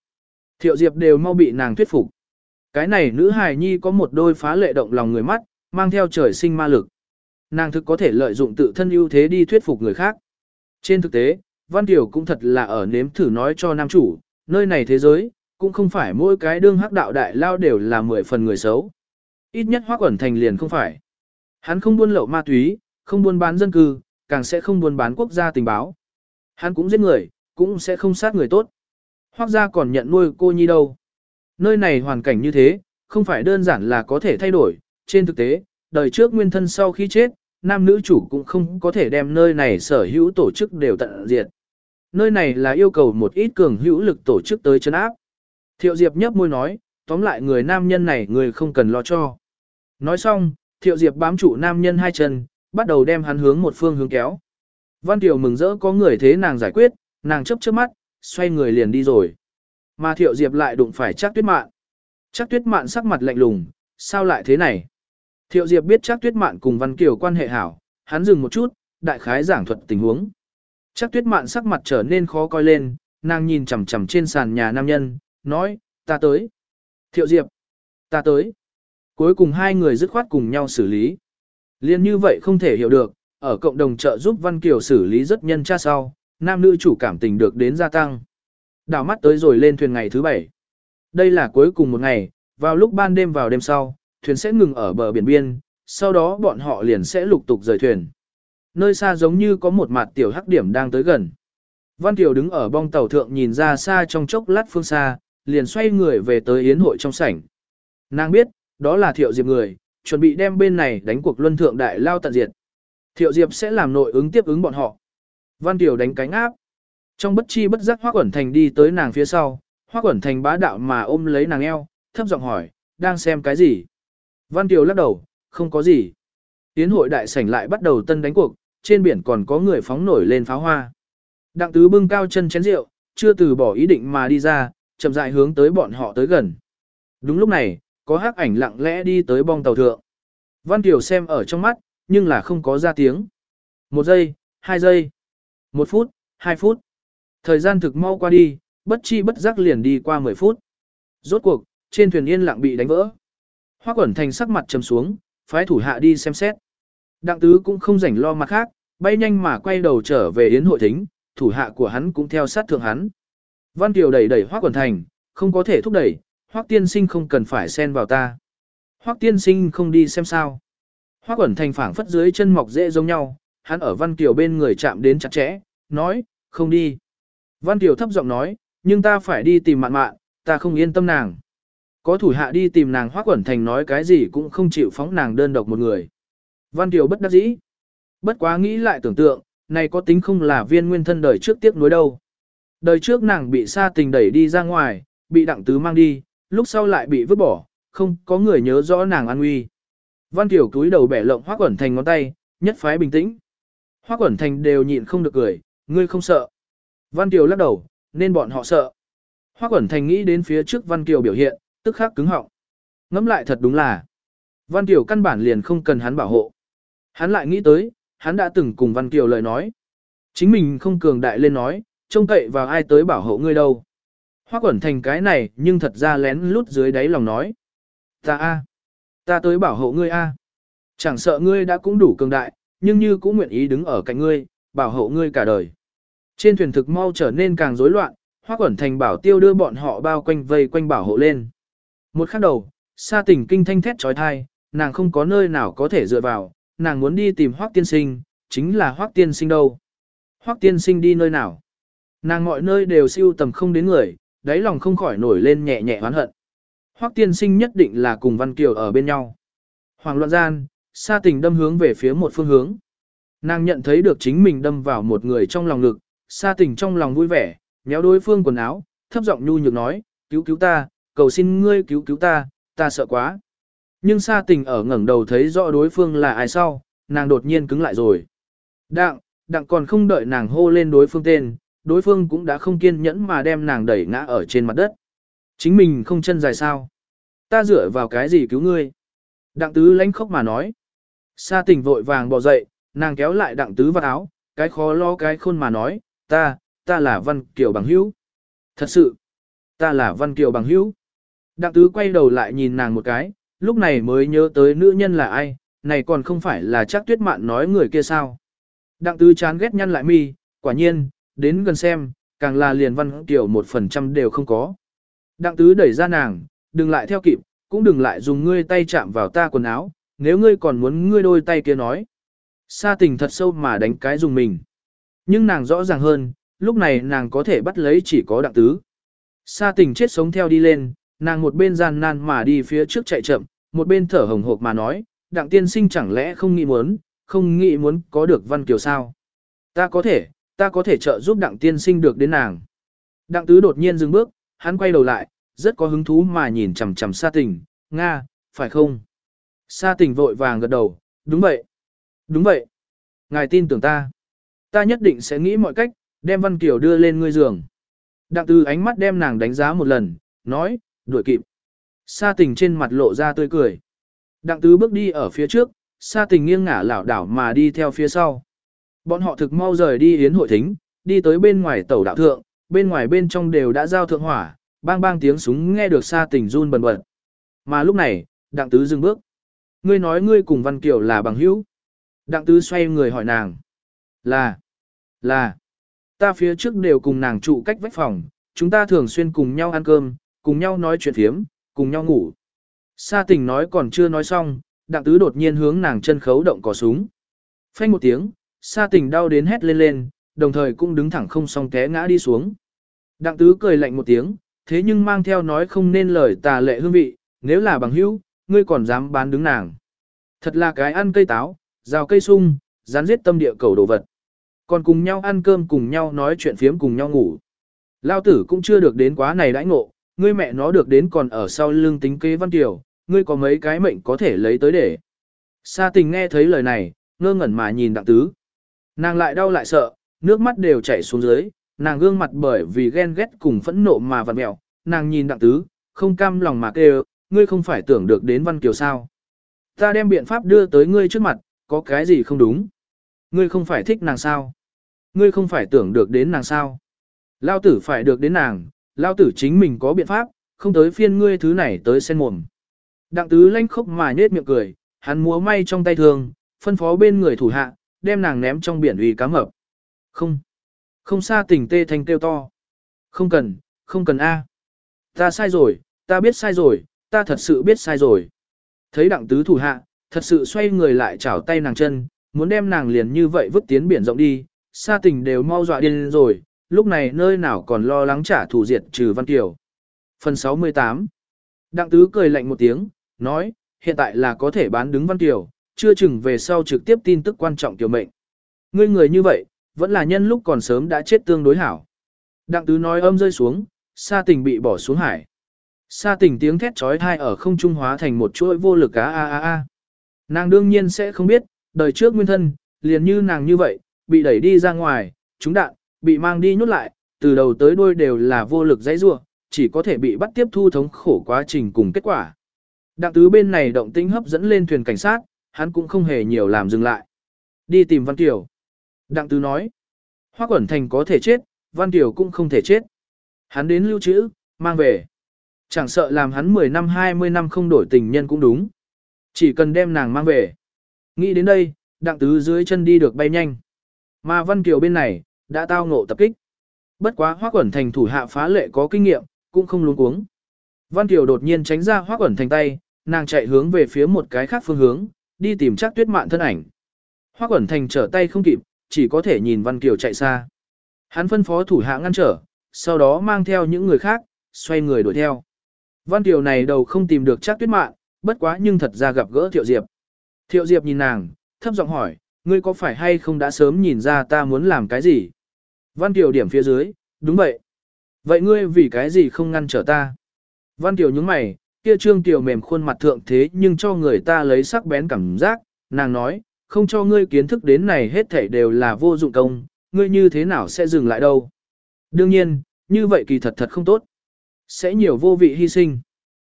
Thiệu Diệp đều mau bị nàng thuyết phục. Cái này nữ hài nhi có một đôi phá lệ động lòng người mắt, mang theo trời sinh ma lực. Nàng thực có thể lợi dụng tự thân ưu thế đi thuyết phục người khác. Trên thực tế, Văn Tiểu cũng thật là ở nếm thử nói cho nam chủ, nơi này thế giới, cũng không phải mỗi cái đương hắc đạo đại lao đều là mười phần người xấu. Ít nhất hoác ẩn thành liền không phải. Hắn không buôn lậu ma túy, không buôn bán dân cư, càng sẽ không buôn bán quốc gia tình báo. Hắn cũng giết người, cũng sẽ không sát người tốt. Hoác gia còn nhận nuôi cô nhi đâu. Nơi này hoàn cảnh như thế, không phải đơn giản là có thể thay đổi. Trên thực tế, đời trước nguyên thân sau khi chết, nam nữ chủ cũng không có thể đem nơi này sở hữu tổ chức đều tận diệt. Nơi này là yêu cầu một ít cường hữu lực tổ chức tới chấn áp. Thiệu Diệp nhấp môi nói, tóm lại người nam nhân này người không cần lo cho. Nói xong, Thiệu Diệp bám trụ nam nhân hai chân, bắt đầu đem hắn hướng một phương hướng kéo. Văn Tiểu mừng rỡ có người thế nàng giải quyết, nàng chớp chớp mắt, xoay người liền đi rồi. Mà Thiệu Diệp lại đụng phải trác tuyết mạn. trác tuyết mạn sắc mặt lạnh lùng, sao lại thế này? Thiệu Diệp biết trác tuyết mạn cùng Văn Kiều quan hệ hảo, hắn dừng một chút, đại khái giảng thuật tình huống. trác tuyết mạn sắc mặt trở nên khó coi lên, nàng nhìn chằm chằm trên sàn nhà nam nhân, nói, ta tới. Thiệu Diệp, ta tới. Cuối cùng hai người dứt khoát cùng nhau xử lý. Liên như vậy không thể hiểu được, ở cộng đồng trợ giúp Văn Kiều xử lý rất nhân tra sau, nam nữ chủ cảm tình được đến gia tăng. Đảo mắt tới rồi lên thuyền ngày thứ bảy. Đây là cuối cùng một ngày, vào lúc ban đêm vào đêm sau, thuyền sẽ ngừng ở bờ biển biên, sau đó bọn họ liền sẽ lục tục rời thuyền. Nơi xa giống như có một mặt tiểu hắc điểm đang tới gần. Văn Kiều đứng ở bong tàu thượng nhìn ra xa trong chốc lát phương xa, liền xoay người về tới yến hội trong sảnh. Nàng biết, đó là Thiệu Diệp người, chuẩn bị đem bên này đánh cuộc luân thượng đại lao tận diệt. Thiệu Diệp sẽ làm nội ứng tiếp ứng bọn họ. Văn Tiểu đánh cánh áp. Trong bất chi bất giác Hoắc Quẩn Thành đi tới nàng phía sau, Hoắc Quẩn Thành bá đạo mà ôm lấy nàng eo, thấp giọng hỏi, đang xem cái gì? Văn Tiểu lắc đầu, không có gì. Tiến hội đại sảnh lại bắt đầu tân đánh cuộc, trên biển còn có người phóng nổi lên pháo hoa. Đặng tứ bưng cao chân chén rượu, chưa từ bỏ ý định mà đi ra, chậm rãi hướng tới bọn họ tới gần. Đúng lúc này, có hắc ảnh lặng lẽ đi tới bong tàu thượng. Văn Tiểu xem ở trong mắt, nhưng là không có ra tiếng. Một giây, hai giây, một phút, hai phút. Thời gian thực mau qua đi, bất chi bất giác liền đi qua 10 phút. Rốt cuộc, trên thuyền yên lặng bị đánh vỡ. Hoa quẩn thành sắc mặt trầm xuống, phái thủ hạ đi xem xét. Đặng tứ cũng không rảnh lo mặt khác, bay nhanh mà quay đầu trở về yến hội thính, thủ hạ của hắn cũng theo sát thượng hắn. Văn Kiều đẩy đẩy Hoắc Quẩn Thành, không có thể thúc đẩy, Hoắc Tiên Sinh không cần phải xen vào ta. Hoắc Tiên Sinh không đi xem sao. Hoắc Quẩn Thành phảng phất dưới chân mọc dễ giống nhau, hắn ở Văn Kiều bên người chạm đến chặt chẽ, nói, không đi. Văn Kiều thấp giọng nói, nhưng ta phải đi tìm mạn mạn, ta không yên tâm nàng. Có thủ hạ đi tìm nàng Hoắc Quẩn Thành nói cái gì cũng không chịu phóng nàng đơn độc một người. Văn Kiều bất đắc dĩ. Bất quá nghĩ lại tưởng tượng, này có tính không là viên nguyên thân đời trước tiếc nuối đâu. Đời trước nàng bị sa tình đẩy đi ra ngoài, bị đặng tứ mang đi, lúc sau lại bị vứt bỏ, không có người nhớ rõ nàng an nguy. Văn Kiều cúi đầu bẻ lộng Hoắc Quẩn Thành ngón tay, nhất phái bình tĩnh. Hoắc Quẩn Thành đều nhịn không được cười, ngươi không sợ. Văn Kiều lắc đầu, nên bọn họ sợ. Hoắc Quẩn Thành nghĩ đến phía trước Văn Kiều biểu hiện, tức khắc cứng họng. Ngẫm lại thật đúng là. Văn Kiều căn bản liền không cần hắn bảo hộ. Hắn lại nghĩ tới, hắn đã từng cùng Văn Kiều lời nói. Chính mình không cường đại lên nói, trông cậy vào ai tới bảo hộ ngươi đâu. Hoác quẩn thành cái này nhưng thật ra lén lút dưới đáy lòng nói. Ta a, ta tới bảo hộ ngươi a. Chẳng sợ ngươi đã cũng đủ cường đại, nhưng như cũng nguyện ý đứng ở cạnh ngươi, bảo hộ ngươi cả đời. Trên thuyền thực mau trở nên càng rối loạn, Hoác quẩn thành bảo tiêu đưa bọn họ bao quanh vây quanh bảo hộ lên. Một khắc đầu, xa tỉnh kinh thanh thét trói thai, nàng không có nơi nào có thể dựa vào, nàng muốn đi tìm Hoác tiên sinh, chính là Hoác tiên sinh đâu. Hoác tiên sinh đi nơi nào? Nàng mọi nơi đều siêu tầm không đến người, đáy lòng không khỏi nổi lên nhẹ nhẹ oán hận. Hoắc tiên sinh nhất định là cùng Văn Kiều ở bên nhau. Hoàng loạn gian, sa tình đâm hướng về phía một phương hướng. Nàng nhận thấy được chính mình đâm vào một người trong lòng ngực, sa tình trong lòng vui vẻ, nhéo đối phương quần áo, thấp giọng nhu nhược nói, cứu cứu ta, cầu xin ngươi cứu cứu ta, ta sợ quá. Nhưng sa tình ở ngẩng đầu thấy rõ đối phương là ai sau, nàng đột nhiên cứng lại rồi. Đặng, đặng còn không đợi nàng hô lên đối phương tên, đối phương cũng đã không kiên nhẫn mà đem nàng đẩy ngã ở trên mặt đất. Chính mình không chân dài sao? Ta dựa vào cái gì cứu ngươi? Đặng tứ lánh khóc mà nói. Sa Tỉnh vội vàng bỏ dậy, nàng kéo lại đặng tứ vào áo, cái khó lo cái khôn mà nói, ta, ta là Văn Kiều bằng hữu. Thật sự, ta là Văn Kiều bằng hữu. Đặng tứ quay đầu lại nhìn nàng một cái, lúc này mới nhớ tới nữ nhân là ai, này còn không phải là chắc tuyết mạn nói người kia sao. Đặng tứ chán ghét nhăn lại mi, quả nhiên, đến gần xem, càng là liền văn tiểu một phần trăm đều không có. Đặng tứ đẩy ra nàng, đừng lại theo kịp, cũng đừng lại dùng ngươi tay chạm vào ta quần áo, nếu ngươi còn muốn ngươi đôi tay kia nói. Sa tình thật sâu mà đánh cái dùng mình. Nhưng nàng rõ ràng hơn, lúc này nàng có thể bắt lấy chỉ có đặng tứ. Sa tình chết sống theo đi lên, nàng một bên gian nan mà đi phía trước chạy chậm, một bên thở hồng hộc mà nói, đặng tiên sinh chẳng lẽ không nghĩ muốn, không nghĩ muốn có được văn kiều sao. Ta có thể, ta có thể trợ giúp đặng tiên sinh được đến nàng. Đặng tứ đột nhiên dừng bước, hắn quay đầu lại, rất có hứng thú mà nhìn chằm chằm sa tình, Nga, phải không? Sa tình vội vàng gật đầu, đúng vậy. Đúng vậy. Ngài tin tưởng ta. Ta nhất định sẽ nghĩ mọi cách, đem Văn Kiều đưa lên ngươi giường. Đặng tứ ánh mắt đem nàng đánh giá một lần, nói, đuổi kịp. Sa tình trên mặt lộ ra tươi cười. Đặng tứ bước đi ở phía trước, sa tình nghiêng ngả lảo đảo mà đi theo phía sau. Bọn họ thực mau rời đi yến hội thính, đi tới bên ngoài tàu đạo thượng, bên ngoài bên trong đều đã giao thượng hỏa, bang bang tiếng súng nghe được xa tình run bần bật. Mà lúc này, đặng tứ dừng bước. Ngươi nói ngươi cùng Văn Kiều là bằng hữu. Đặng tứ xoay người hỏi nàng. Là, là, ta phía trước đều cùng nàng trụ cách vách phòng, chúng ta thường xuyên cùng nhau ăn cơm, cùng nhau nói chuyện phiếm, cùng nhau ngủ. Sa tình nói còn chưa nói xong, đặng tứ đột nhiên hướng nàng chân khấu động cò súng. Phanh một tiếng, Sa tình đau đến hét lên lên, đồng thời cũng đứng thẳng không song té ngã đi xuống. Đặng tứ cười lạnh một tiếng, thế nhưng mang theo nói không nên lời tà lệ hương vị, nếu là bằng hữu, ngươi còn dám bán đứng nàng. Thật là cái ăn cây táo, rào cây sung, rán giết tâm địa cầu đồ vật. Còn cùng nhau ăn cơm cùng nhau nói chuyện phiếm cùng nhau ngủ. Lao tử cũng chưa được đến quá này đãi ngộ, ngươi mẹ nó được đến còn ở sau lưng tính kế văn tiểu, ngươi có mấy cái mệnh có thể lấy tới để. Sa tình nghe thấy lời này, ngơ ngẩn mà nhìn đặng tứ. Nàng lại đau lại sợ, nước mắt đều chảy xuống dưới, nàng gương mặt bởi vì ghen ghét cùng phẫn nộ mà vặn mẹo, nàng nhìn đặng tứ, không cam lòng mà kêu, ngươi không phải tưởng được đến Văn Kiều sao. Ta đem biện pháp đưa tới ngươi trước mặt, có cái gì không đúng. Ngươi không phải thích nàng sao. Ngươi không phải tưởng được đến nàng sao. Lao tử phải được đến nàng, lao tử chính mình có biện pháp, không tới phiên ngươi thứ này tới sen mồm. Đặng tứ lanh khốc mà nết miệng cười, hắn múa may trong tay thường, phân phó bên người thủ hạ, đem nàng ném trong biển uy cá mập. Không. Không xa tình tê thanh kêu to. Không cần, không cần A. Ta sai rồi, ta biết sai rồi, ta thật sự biết sai rồi. Thấy đặng tứ thủ hạ, thật sự xoay người lại chảo tay nàng chân, muốn đem nàng liền như vậy vứt tiến biển rộng đi, xa tình đều mau dọa điên rồi, lúc này nơi nào còn lo lắng trả thù diệt trừ Văn Kiều. Phần 68 Đặng tứ cười lạnh một tiếng, nói, hiện tại là có thể bán đứng Văn Kiều, chưa chừng về sau trực tiếp tin tức quan trọng tiểu mệnh. Ngươi người như vậy, vẫn là nhân lúc còn sớm đã chết tương đối hảo. Đặng tứ nói âm rơi xuống, sa tình bị bỏ xuống hải. Sa tình tiếng thét trói thai ở không trung hóa thành một chuỗi vô lực á a a a. Nàng đương nhiên sẽ không biết, đời trước nguyên thân, liền như nàng như vậy, bị đẩy đi ra ngoài, trúng đạn, bị mang đi nhốt lại, từ đầu tới đuôi đều là vô lực dãy rua, chỉ có thể bị bắt tiếp thu thống khổ quá trình cùng kết quả. Đặng tứ bên này động tĩnh hấp dẫn lên thuyền cảnh sát, hắn cũng không hề nhiều làm dừng lại. Đi tìm Văn Kiều. Đặng Tứ nói, hoa Quẩn Thành có thể chết, Văn Kiều cũng không thể chết. Hắn đến lưu trữ, Mang về. Chẳng sợ làm hắn 10 năm 20 năm không đổi tình nhân cũng đúng. Chỉ cần đem nàng mang về. Nghĩ đến đây, đặng tứ dưới chân đi được bay nhanh. Mà Văn Kiều bên này, đã tao ngộ tập kích. Bất quá hoa Quẩn Thành thủ hạ phá lệ có kinh nghiệm, cũng không luống cuống. Văn Kiều đột nhiên tránh ra hoa Quẩn Thành tay, nàng chạy hướng về phía một cái khác phương hướng, đi tìm chắc tuyết mạn thân ảnh. hoắc Quẩn Thành trở tay không kịp, chỉ có thể nhìn Văn Kiều chạy xa. Hắn phân phó thủ hạ ngăn trở, sau đó mang theo những người khác, xoay người đuổi theo. Văn Kiều này đầu không tìm được chắc tuyết mạn, bất quá nhưng thật ra gặp gỡ Thiệu Diệp. Thiệu Diệp nhìn nàng, thấp giọng hỏi, ngươi có phải hay không đã sớm nhìn ra ta muốn làm cái gì? Văn Kiều điểm phía dưới, đúng vậy. Vậy ngươi vì cái gì không ngăn trở ta? Văn Kiều nhướng mày, kia trương tiểu mềm khuôn mặt thượng thế nhưng cho người ta lấy sắc bén cảm giác, nàng nói, không cho ngươi kiến thức đến này hết thảy đều là vô dụng công, ngươi như thế nào sẽ dừng lại đâu. Đương nhiên, như vậy kỳ thật thật không tốt. Sẽ nhiều vô vị hy sinh.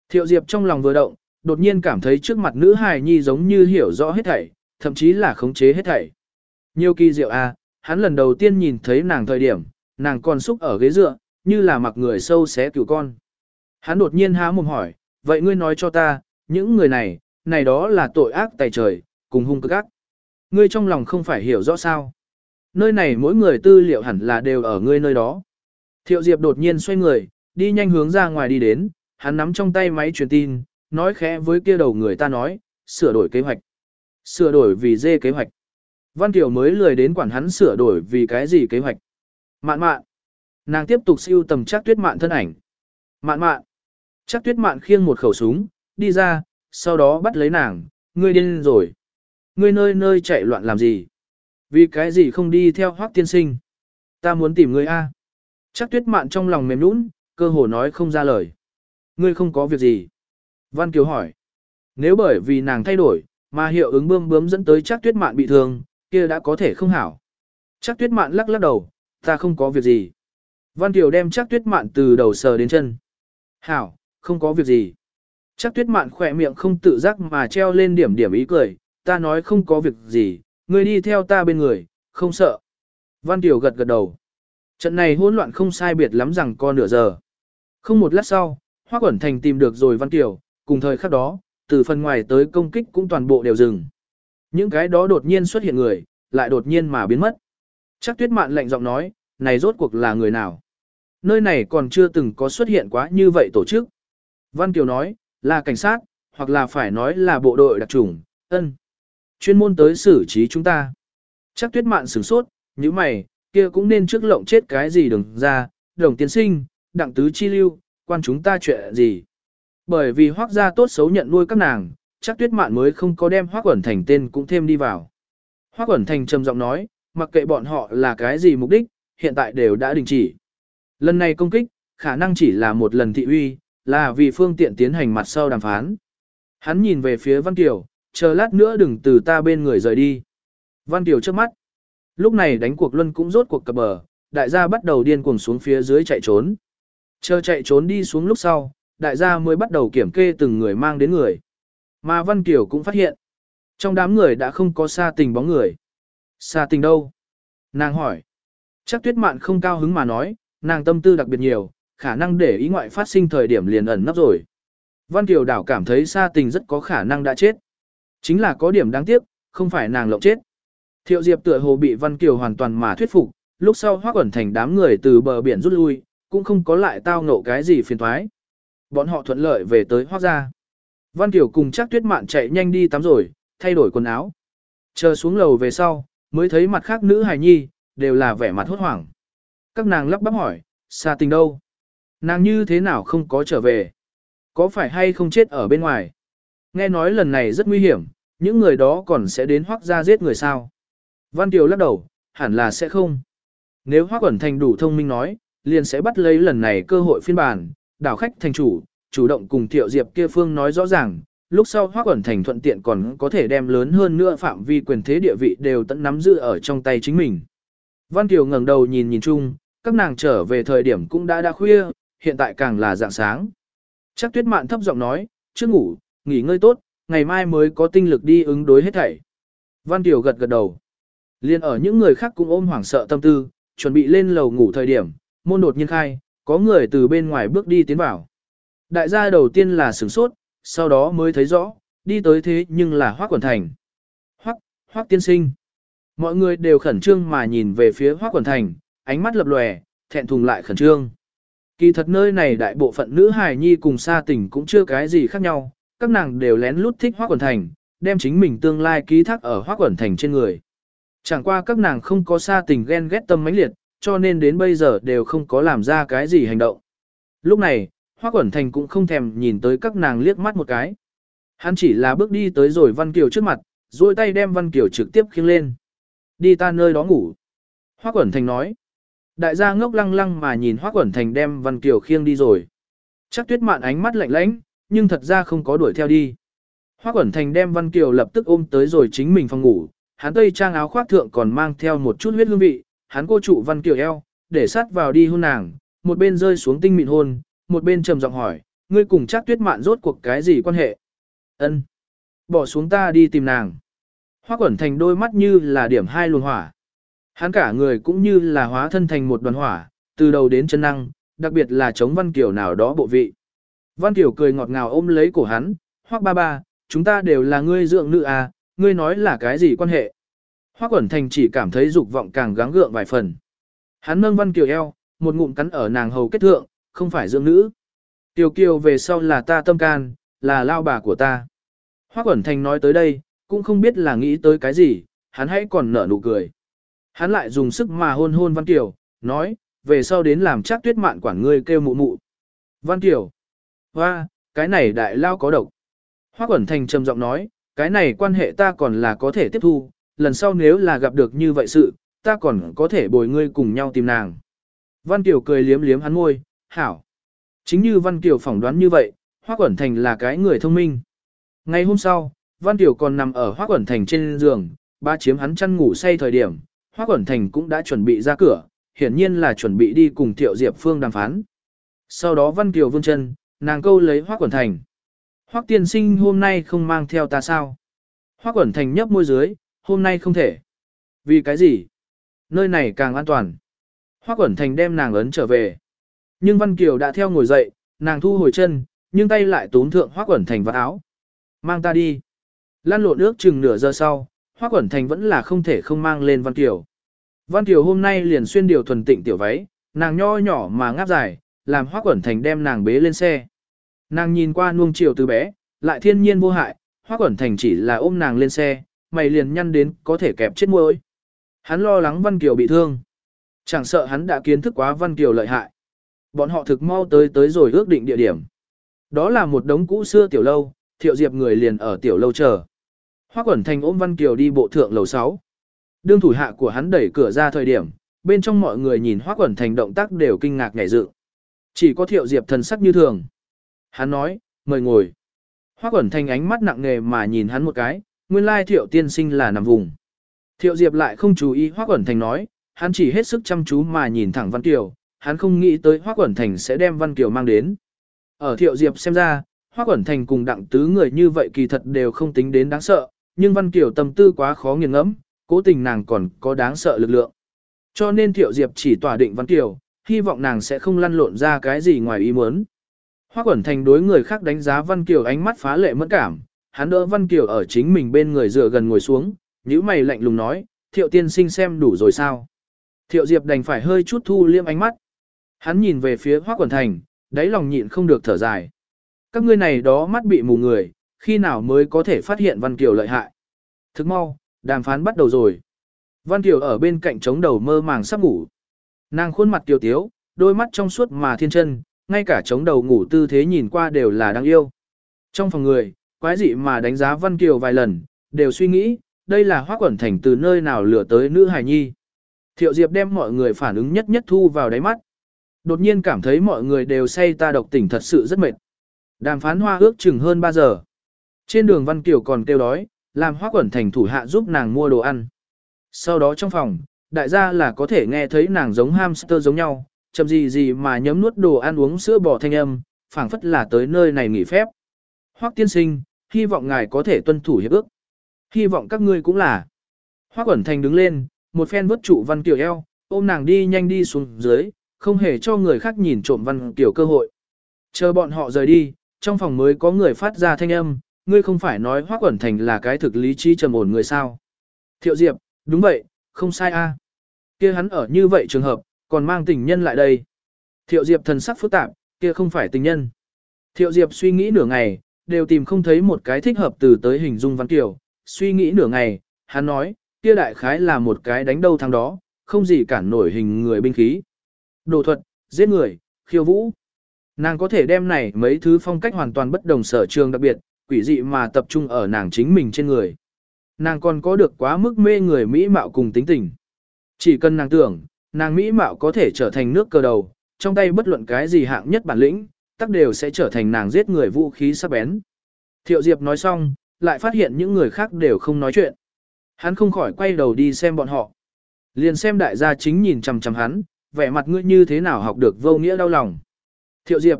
Thiệu Diệp trong lòng vừa động, đột nhiên cảm thấy trước mặt nữ hài nhi giống như hiểu rõ hết thảy, thậm chí là khống chế hết thảy. Nhiều kỳ diệu à, hắn lần đầu tiên nhìn thấy nàng thời điểm, nàng còn xúc ở ghế dựa, như là mặc người sâu xé cửu con. Hắn đột nhiên há mồm hỏi, vậy ngươi nói cho ta, những người này, này đó là tội ác tài trời, cùng hung cực ác. Ngươi trong lòng không phải hiểu rõ sao. Nơi này mỗi người tư liệu hẳn là đều ở ngươi nơi đó. Thiệu Diệp đột nhiên xoay người, đi nhanh hướng ra ngoài đi đến, hắn nắm trong tay máy truyền tin, nói khẽ với kia đầu người ta nói, sửa đổi kế hoạch. Sửa đổi vì dê kế hoạch. Văn Kiều mới lười đến quản hắn sửa đổi vì cái gì kế hoạch. Mạn mạn. Nàng tiếp tục siêu tầm chắc tuyết mạn thân ảnh. Mạn mạn. Chắc tuyết mạn khiêng một khẩu súng, đi ra, sau đó bắt lấy nàng, ngươi điên rồi. Ngươi nơi nơi chạy loạn làm gì? Vì cái gì không đi theo hoác tiên sinh? Ta muốn tìm ngươi A. Chắc tuyết mạn trong lòng mềm nũng, cơ hồ nói không ra lời. Ngươi không có việc gì. Văn Kiều hỏi. Nếu bởi vì nàng thay đổi, mà hiệu ứng bơm bướm dẫn tới chắc tuyết mạn bị thương, kia đã có thể không hảo. Chắc tuyết mạn lắc lắc đầu, ta không có việc gì. Văn Kiều đem chắc tuyết mạn từ đầu sờ đến chân. Hảo, không có việc gì. Chắc tuyết mạn khỏe miệng không tự giác mà treo lên điểm điểm ý cười, ta nói không có việc gì, ngươi đi theo ta bên người, không sợ. Văn Tiểu gật gật đầu. Trận này hỗn loạn không sai biệt lắm rằng co nửa giờ. Không một lát sau, Hoa Quẩn Thành tìm được rồi Văn Tiểu, cùng thời khắc đó, từ phần ngoài tới công kích cũng toàn bộ đều dừng. Những cái đó đột nhiên xuất hiện người, lại đột nhiên mà biến mất. Chắc tuyết mạn lạnh giọng nói, này rốt cuộc là người nào? Nơi này còn chưa từng có xuất hiện quá như vậy tổ chức. Văn Kiều nói, là cảnh sát, hoặc là phải nói là bộ đội đặc trùng, ân. Chuyên môn tới xử trí chúng ta. Chắc tuyết mạn sửng sốt, như mày, kia cũng nên trước lộng chết cái gì đừng ra, đồng tiến sinh, đặng tứ chi lưu, quan chúng ta chuyện gì. Bởi vì hoác gia tốt xấu nhận nuôi các nàng, chắc tuyết mạn mới không có đem hoác quẩn thành tên cũng thêm đi vào. Hoác quẩn thành trầm giọng nói, mặc kệ bọn họ là cái gì mục đích, hiện tại đều đã đình chỉ. Lần này công kích, khả năng chỉ là một lần thị uy, là vì phương tiện tiến hành mặt sau đàm phán. Hắn nhìn về phía Văn Kiều, chờ lát nữa đừng từ ta bên người rời đi. Văn Kiều trước mắt. Lúc này đánh cuộc luân cũng rốt cuộc cập bờ, đại gia bắt đầu điên cuồng xuống phía dưới chạy trốn. Chờ chạy trốn đi xuống lúc sau, đại gia mới bắt đầu kiểm kê từng người mang đến người. Mà Văn Kiều cũng phát hiện, trong đám người đã không có xa tình bóng người. Xa tình đâu? Nàng hỏi. Chắc tuyết mạn không cao hứng mà nói, nàng tâm tư đặc biệt nhiều, khả năng để ý ngoại phát sinh thời điểm liền ẩn nấp rồi. Văn Kiều đảo cảm thấy Sa tình rất có khả năng đã chết. Chính là có điểm đáng tiếc, không phải nàng lộng chết. Thiệu Diệp tựa hồ bị Văn Kiều hoàn toàn mà thuyết phục, lúc sau hoác ẩn thành đám người từ bờ biển rút lui, cũng không có lại tao ngộ cái gì phiền thoái. Bọn họ thuận lợi về tới hoác gia. Văn Kiều cùng chắc tuyết mạn chạy nhanh đi tắm rồi, thay đổi quần áo. Chờ xuống lầu về sau, mới thấy mặt khác nữ hài nhi, đều là vẻ mặt hốt hoảng. Các nàng lắp bắp hỏi, Sa tình đâu? Nàng như thế nào không có trở về? Có phải hay không chết ở bên ngoài? Nghe nói lần này rất nguy hiểm, những người đó còn sẽ đến hoác ra giết người sao? Văn Kiều lắc đầu, hẳn là sẽ không. Nếu hoác ẩn thành đủ thông minh nói, liền sẽ bắt lấy lần này cơ hội phiên bản, đảo khách thành chủ, chủ động cùng Thiệu Diệp kia phương nói rõ ràng, lúc sau Hoắc Quẩn Thành thuận tiện còn có thể đem lớn hơn nữa phạm vi quyền thế địa vị đều tận nắm giữ ở trong tay chính mình. Văn Kiều ngẩng đầu nhìn nhìn chung, các nàng trở về thời điểm cũng đã đã khuya, hiện tại càng là dạng sáng. Chắc Tuyết Mạn thấp giọng nói, "Trước ngủ, nghỉ ngơi tốt, ngày mai mới có tinh lực đi ứng đối hết thảy." Văn Tiểu gật gật đầu. Liên ở những người khác cũng ôm hoảng sợ tâm tư, chuẩn bị lên lầu ngủ thời điểm, môn đột nhiên khai, có người từ bên ngoài bước đi tiến vào. Đại gia đầu tiên là sửng sốt, sau đó mới thấy rõ, đi tới thế nhưng là Hoác Quẩn Thành. Hoác, Hoác tiên sinh. Mọi người đều khẩn trương mà nhìn về phía Hoác Quẩn Thành, ánh mắt lập lòe, thẹn thùng lại khẩn trương. Kỳ thật nơi này đại bộ phận nữ hài nhi cùng xa tình cũng chưa cái gì khác nhau, các nàng đều lén lút thích Hoác Quẩn Thành, đem chính mình tương lai ký thác ở Hoác Quẩn Thành trên người. Chẳng qua các nàng không có xa tình ghen ghét tâm mãnh liệt, cho nên đến bây giờ đều không có làm ra cái gì hành động. Lúc này, Hoác Quẩn Thành cũng không thèm nhìn tới các nàng liếc mắt một cái. Hắn chỉ là bước đi tới rồi Văn Kiều trước mặt, duỗi tay đem Văn Kiều trực tiếp khiêng lên. Đi ta nơi đó ngủ. Hoác Quẩn Thành nói. Đại gia ngốc lăng lăng mà nhìn Hoắc Quẩn Thành đem Văn Kiều khiêng đi rồi. Chắc tuyết mạn ánh mắt lạnh lãnh, nhưng thật ra không có đuổi theo đi. Hoắc Quẩn Thành đem Văn Kiều lập tức ôm tới rồi chính mình phòng ngủ, hắn tây trang áo khoác thượng còn mang theo một chút huyết hương vị, hắn cô trụ Văn Kiều eo, để sát vào đi hôn nàng, một bên rơi xuống tinh mịn hôn, một bên trầm giọng hỏi, ngươi cùng chắc tuyết mạn rốt cuộc cái gì quan hệ? Ân, Bỏ xuống ta đi tìm nàng. Hoắc Quẩn Thành đôi mắt như là điểm hai luồng hỏa. Hắn cả người cũng như là hóa thân thành một đoàn hỏa, từ đầu đến chân năng, đặc biệt là chống Văn Kiều nào đó bộ vị. Văn Kiều cười ngọt ngào ôm lấy cổ hắn, Hoác ba ba, chúng ta đều là ngươi dưỡng nữ à, ngươi nói là cái gì quan hệ. Hoác Quẩn Thành chỉ cảm thấy dục vọng càng gắng gượng vài phần. Hắn nâng Văn Kiều eo, một ngụm cắn ở nàng hầu kết thượng, không phải dưỡng nữ. Tiểu Kiều về sau là ta tâm can, là lao bà của ta. Hoác Quẩn Thành nói tới đây, cũng không biết là nghĩ tới cái gì, hắn hãy còn nở nụ cười. Hắn lại dùng sức mà hôn hôn Văn Kiều, nói, về sau đến làm chắc tuyết mạn quản ngươi kêu mụ mụ. Văn Kiều, hoa, cái này đại lao có độc. hoa Quẩn Thành trầm giọng nói, cái này quan hệ ta còn là có thể tiếp thu, lần sau nếu là gặp được như vậy sự, ta còn có thể bồi ngươi cùng nhau tìm nàng. Văn Kiều cười liếm liếm hắn môi, hảo. Chính như Văn Kiều phỏng đoán như vậy, hoa Quẩn Thành là cái người thông minh. Ngày hôm sau, Văn Kiều còn nằm ở hoa Quẩn Thành trên giường, ba chiếm hắn chăn ngủ say thời điểm, Hoác Quẩn Thành cũng đã chuẩn bị ra cửa, hiển nhiên là chuẩn bị đi cùng Thiệu Diệp Phương đàm phán. Sau đó Văn Kiều vương chân, nàng câu lấy Hoác Quẩn Thành. Hoác tiên sinh hôm nay không mang theo ta sao? Hoác Quẩn Thành nhấp môi dưới, hôm nay không thể. Vì cái gì? Nơi này càng an toàn. Hoác Quẩn Thành đem nàng ấn trở về. Nhưng Văn Kiều đã theo ngồi dậy, nàng thu hồi chân, nhưng tay lại tốn thượng Hoác Quẩn Thành vào áo. Mang ta đi. Lan lộn ước chừng nửa giờ sau, Hoắc Quẩn Thành vẫn là không thể không mang lên Văn Kiều. Văn Kiều hôm nay liền xuyên điều thuần tịnh tiểu váy, nàng nho nhỏ mà ngáp dài, làm Hoắc Quẩn Thành đem nàng bế lên xe. Nàng nhìn qua nuông chiều từ bé, lại thiên nhiên vô hại, Hoắc Quẩn Thành chỉ là ôm nàng lên xe, mày liền nhăn đến có thể kẹp chết môi. Hắn lo lắng Văn Kiều bị thương. Chẳng sợ hắn đã kiến thức quá Văn Kiều lợi hại. Bọn họ thực mau tới tới rồi ước định địa điểm. Đó là một đống cũ xưa tiểu lâu, thiệu diệp người liền ở tiểu lâu chờ. Hoắc Quẩn Thành ôm Văn Kiều đi bộ thượng lầu 6. Đương thủ hạ của hắn đẩy cửa ra thời điểm, bên trong mọi người nhìn Hoắc Quẩn Thành động tác đều kinh ngạc nhảy dựng. Chỉ có thiệu diệp thần sắc như thường. Hắn nói, mời ngồi. Hoắc Quẩn Thành ánh mắt nặng nề mà nhìn hắn một cái, nguyên lai thiệu tiên sinh là nằm vùng. Thiệu diệp lại không chú ý Hoắc Quẩn Thành nói, hắn chỉ hết sức chăm chú mà nhìn thẳng Văn Kiều, hắn không nghĩ tới Hoắc Quẩn Thành sẽ đem Văn Kiều mang đến. Ở Thiệu Diệp xem ra, Hoắc Quẩn Thành cùng đặng tứ người như vậy kỳ thật đều không tính đến đáng sợ, nhưng Văn Kiều tâm tư quá khó nghiền ngẫm, cố tình nàng còn có đáng sợ lực lượng. Cho nên Thiệu Diệp chỉ tỏa định Văn Kiều, hy vọng nàng sẽ không lăn lộn ra cái gì ngoài ý muốn. hoắc Quẩn Thành đối người khác đánh giá Văn Kiều ánh mắt phá lệ mẫn cảm, hắn đỡ Văn Kiều ở chính mình bên người dựa gần ngồi xuống, nhíu mày lạnh lùng nói, Thiệu tiên sinh xem đủ rồi sao. Thiệu Diệp đành phải hơi chút thu liêm ánh mắt. Hắn nhìn về phía hoắc Quẩn Thành, đáy lòng nhịn không được thở dài. Các ngươi này đó mắt bị mù người, khi nào mới có thể phát hiện Văn Kiều lợi hại. Thức mau, đàm phán bắt đầu rồi. Văn Kiều ở bên cạnh chống đầu mơ màng sắp ngủ. Nàng khuôn mặt kiều tiếu, đôi mắt trong suốt mà thiên chân, ngay cả chống đầu ngủ tư thế nhìn qua đều là đáng yêu. Trong phòng người, quái dị mà đánh giá Văn Kiều vài lần, đều suy nghĩ, đây là hoác quẩn thành từ nơi nào lừa tới nữ hài nhi. Thiệu Diệp đem mọi người phản ứng nhất nhất thu vào đáy mắt. Đột nhiên cảm thấy mọi người đều say ta độc tỉnh thật sự rất mệt. Đàm phán hoa ước chừng hơn 3 giờ. Trên đường Văn Kiều còn kêu đói, làm hoa quẩn thành thủ hạ giúp nàng mua đồ ăn. Sau đó trong phòng, đại gia là có thể nghe thấy nàng giống hamster giống nhau, chậm gì gì mà nhấm nuốt đồ ăn uống sữa bò thanh âm, phảng phất là tới nơi này nghỉ phép. Hoắc tiên sinh, hy vọng ngài có thể tuân thủ hiệp ước. Hy vọng các ngươi cũng là. Hoắc quẩn thành đứng lên, một phen vớt trụ Văn Kiều eo, ôm nàng đi nhanh đi xuống dưới, không hề cho người khác nhìn trộm Văn Kiều cơ hội. Chờ bọn họ rời đi, trong phòng mới có người phát ra thanh âm, ngươi không phải nói Hoắc Quẩn Thành là cái thực lý trí trầm ổn người sao. Thiệu Diệp, đúng vậy, không sai a. Kia hắn ở như vậy trường hợp, còn mang tình nhân lại đây. Thiệu Diệp thần sắc phức tạp, kia không phải tình nhân. Thiệu Diệp suy nghĩ nửa ngày, đều tìm không thấy một cái thích hợp từ tới hình dung Văn Kiều. Suy nghĩ nửa ngày, hắn nói, kia đại khái là một cái đánh đâu thắng đó, không gì cản nổi hình người binh khí. Đồ thuật, giết người, khiêu vũ. Nàng có thể đem này mấy thứ phong cách hoàn toàn bất đồng sở trường đặc biệt, quỷ dị mà tập trung ở nàng chính mình trên người. Nàng còn có được quá mức mê người mỹ mạo cùng tính tình. Chỉ cần nàng tưởng, nàng mỹ mạo có thể trở thành nước cờ đầu, trong tay bất luận cái gì hạng nhất bản lĩnh, tắc đều sẽ trở thành nàng giết người vũ khí sắc bén. Thiệu Diệp nói xong, lại phát hiện những người khác đều không nói chuyện. Hắn không khỏi quay đầu đi xem bọn họ. Liền xem đại gia chính nhìn chằm chằm hắn, vẻ mặt ngươi như thế nào học được vô nghĩa đau lòng. Thiệu Diệp.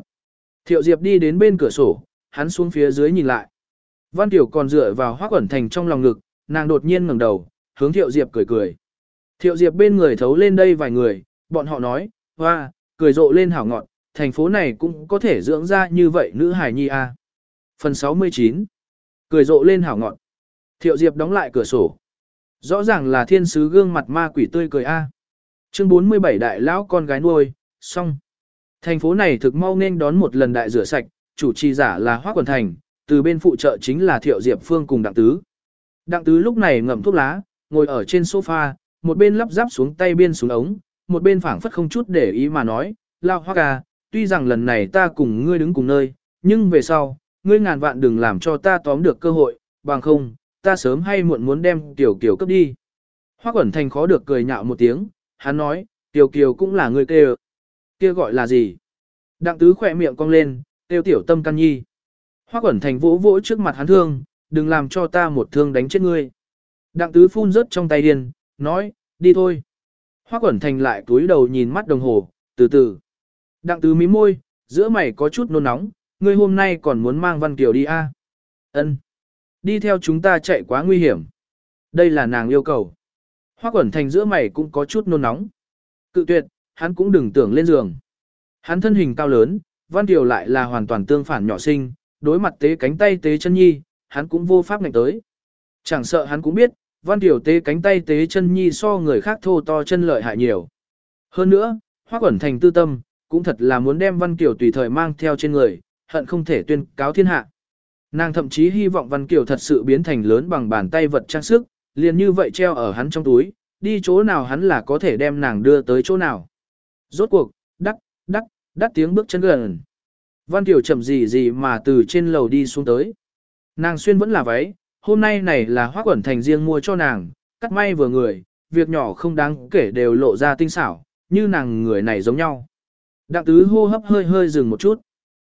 Thiệu Diệp đi đến bên cửa sổ, hắn xuống phía dưới nhìn lại. Văn Tiểu còn dựa vào hoác ẩn thành trong lòng ngực, nàng đột nhiên ngẩng đầu, hướng Thiệu Diệp cười cười. Thiệu Diệp bên người thấu lên đây vài người, bọn họ nói, hoa, cười rộ lên hảo ngọn, thành phố này cũng có thể dưỡng ra như vậy nữ hài nhi a. À. Phần 69. Cười rộ lên hảo ngọn. Thiệu Diệp đóng lại cửa sổ. Rõ ràng là thiên sứ gương mặt ma quỷ tươi cười a. Chương 47 đại lão con gái nuôi, xong. Thành phố này thực mau nên đón một lần đại rửa sạch, chủ trì giả là Hoác Quần Thành, từ bên phụ trợ chính là Thiệu Diệp Phương cùng Đặng Tứ. Đặng Tứ lúc này ngậm thuốc lá, ngồi ở trên sofa, một bên lắp ráp xuống tay biên xuống ống, một bên phảng phất không chút để ý mà nói, lao Hoác à, tuy rằng lần này ta cùng ngươi đứng cùng nơi, nhưng về sau, ngươi ngàn vạn đừng làm cho ta tóm được cơ hội, bằng không, ta sớm hay muộn muốn đem Tiểu Kiều cấp đi. Hoác Quẩn Thành khó được cười nhạo một tiếng, hắn nói, Tiểu Kiều cũng là người kêu. Kia gọi là gì? Đặng tứ khỏe miệng cong lên, tiêu tiểu tâm can nhi. Hoác Quẩn Thành vỗ vỗ trước mặt hắn thương, đừng làm cho ta một thương đánh chết ngươi. Đặng tứ phun rớt trong tay điên, nói, đi thôi. Hoác Quẩn Thành lại túi đầu nhìn mắt đồng hồ, từ từ. Đặng tứ mí môi, giữa mày có chút nôn nóng, ngươi hôm nay còn muốn mang Văn Kiều đi a? À? Ân. Đi theo chúng ta chạy quá nguy hiểm. Đây là nàng yêu cầu. Hoác quẩn thành giữa mày cũng có chút nôn nóng. Cự tuyệt, hắn cũng đừng tưởng lên giường. Hắn thân hình cao lớn, Văn Kiều lại là hoàn toàn tương phản nhỏ sinh, đối mặt tế cánh tay tế chân nhi, hắn cũng vô pháp ngạnh tới. Chẳng sợ hắn cũng biết, Văn Kiều tế cánh tay tế chân nhi so người khác thô to chân lợi hại nhiều. Hơn nữa, hoa quẩn thành tư tâm, cũng thật là muốn đem Văn Kiều tùy thời mang theo trên người, hận không thể tuyên cáo thiên hạ. Nàng thậm chí hy vọng Văn Kiều thật sự biến thành lớn bằng bàn tay vật trang sức, liền như vậy treo ở hắn trong túi, đi chỗ nào hắn là có thể đem nàng đưa tới chỗ nào. Rốt cuộc, đắc, đắc, đắt tiếng bước chân gần. Văn Kiều chậm gì gì mà từ trên lầu đi xuống tới. Nàng xuyên vẫn là váy, hôm nay này là hoác quẩn thành riêng mua cho nàng, cắt may vừa người, việc nhỏ không đáng kể đều lộ ra tinh xảo, như nàng người này giống nhau. Đặng tứ hô hấp hơi hơi dừng một chút.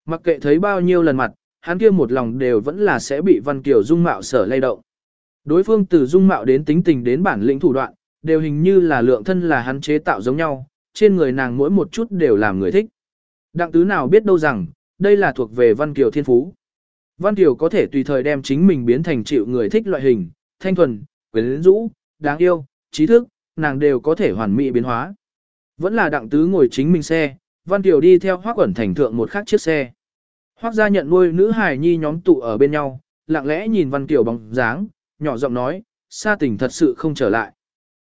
Mặc kệ thấy bao nhiêu lần mặt, hắn kia một lòng đều vẫn là sẽ bị Văn Kiều dung mạo sở lay động. Đối phương từ dung mạo đến tính tình đến bản lĩnh thủ đoạn, đều hình như là lượng thân là hắn chế tạo giống nhau, trên người nàng mỗi một chút đều làm người thích. Đặng tứ nào biết đâu rằng, đây là thuộc về Văn Kiều thiên phú. Văn Kiều có thể tùy thời đem chính mình biến thành chịu người thích loại hình, thanh thuần, quyến rũ, đáng yêu, trí thức, nàng đều có thể hoàn mỹ biến hóa. Vẫn là đặng tứ ngồi chính mình xe, Văn Kiều đi theo hoác quẩn thành thượng một khác chiếc xe. Hoác gia nhận nuôi nữ hài nhi nhóm tụ ở bên nhau, lặng lẽ nhìn Văn Kiều bóng dáng, nhỏ giọng nói, xa tình thật sự không trở lại.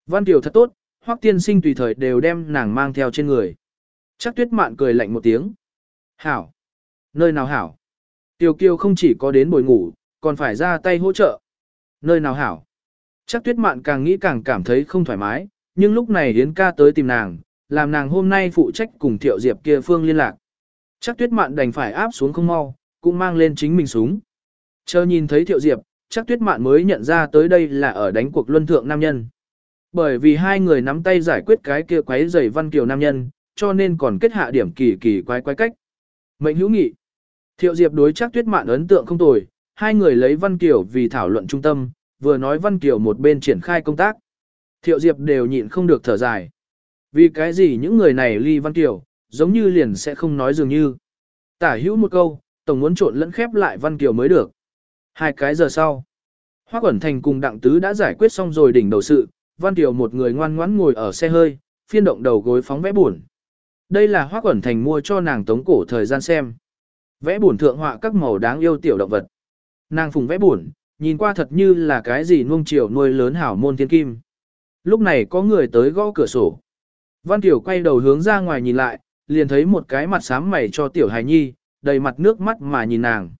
Văn Kiều thật tốt, Hoác tiên sinh tùy thời đều đem nàng mang theo trên người. Chắc tuyết mạn cười lạnh một tiếng. Hảo. Nơi nào hảo? Tiểu kiều không chỉ có đến bồi ngủ, còn phải ra tay hỗ trợ. Nơi nào hảo? Chắc tuyết mạn càng nghĩ càng cảm thấy không thoải mái, nhưng lúc này Yến ca tới tìm nàng, làm nàng hôm nay phụ trách cùng Thiệu Diệp kia phương liên lạc. Chắc tuyết mạn đành phải áp xuống không mau, cũng mang lên chính mình súng. Chờ nhìn thấy Thiệu Diệp, chắc tuyết mạn mới nhận ra tới đây là ở đánh cuộc luân thượng nam nhân. Bởi vì hai người nắm tay giải quyết cái kia quấy giày văn kiều nam nhân, cho nên còn kết hạ điểm kỳ kỳ quái quái cách. Mệnh hữu nghị. Thiệu Diệp đối chắc tuyết mạn ấn tượng không tồi, hai người lấy văn kiều vì thảo luận trung tâm, vừa nói văn kiều một bên triển khai công tác. Thiệu Diệp đều nhịn không được thở dài. Vì cái gì những người này ly văn kiều, giống như liền sẽ không nói dường như. Tả hữu một câu, tổng muốn trộn lẫn khép lại văn kiều mới được. Hai cái giờ sau, hoa Quẩn Thành cùng Đặng Tứ đã giải quyết xong rồi đỉnh đầu sự, văn kiều một người ngoan ngoãn ngồi ở xe hơi, phiên động đầu gối phóng vẽ buồn đây là Hoắc Quẩn Thành mua cho nàng tống cổ thời gian xem. Vẽ buồn thượng họa các màu đáng yêu tiểu động vật. Nàng phùng vẽ buồn, nhìn qua thật như là cái gì nuông chiều nuôi lớn hảo môn thiên kim. Lúc này có người tới gõ cửa sổ. Văn Tiểu quay đầu hướng ra ngoài nhìn lại, liền thấy một cái mặt xám mày cho Tiểu Hài Nhi, đầy mặt nước mắt mà nhìn nàng.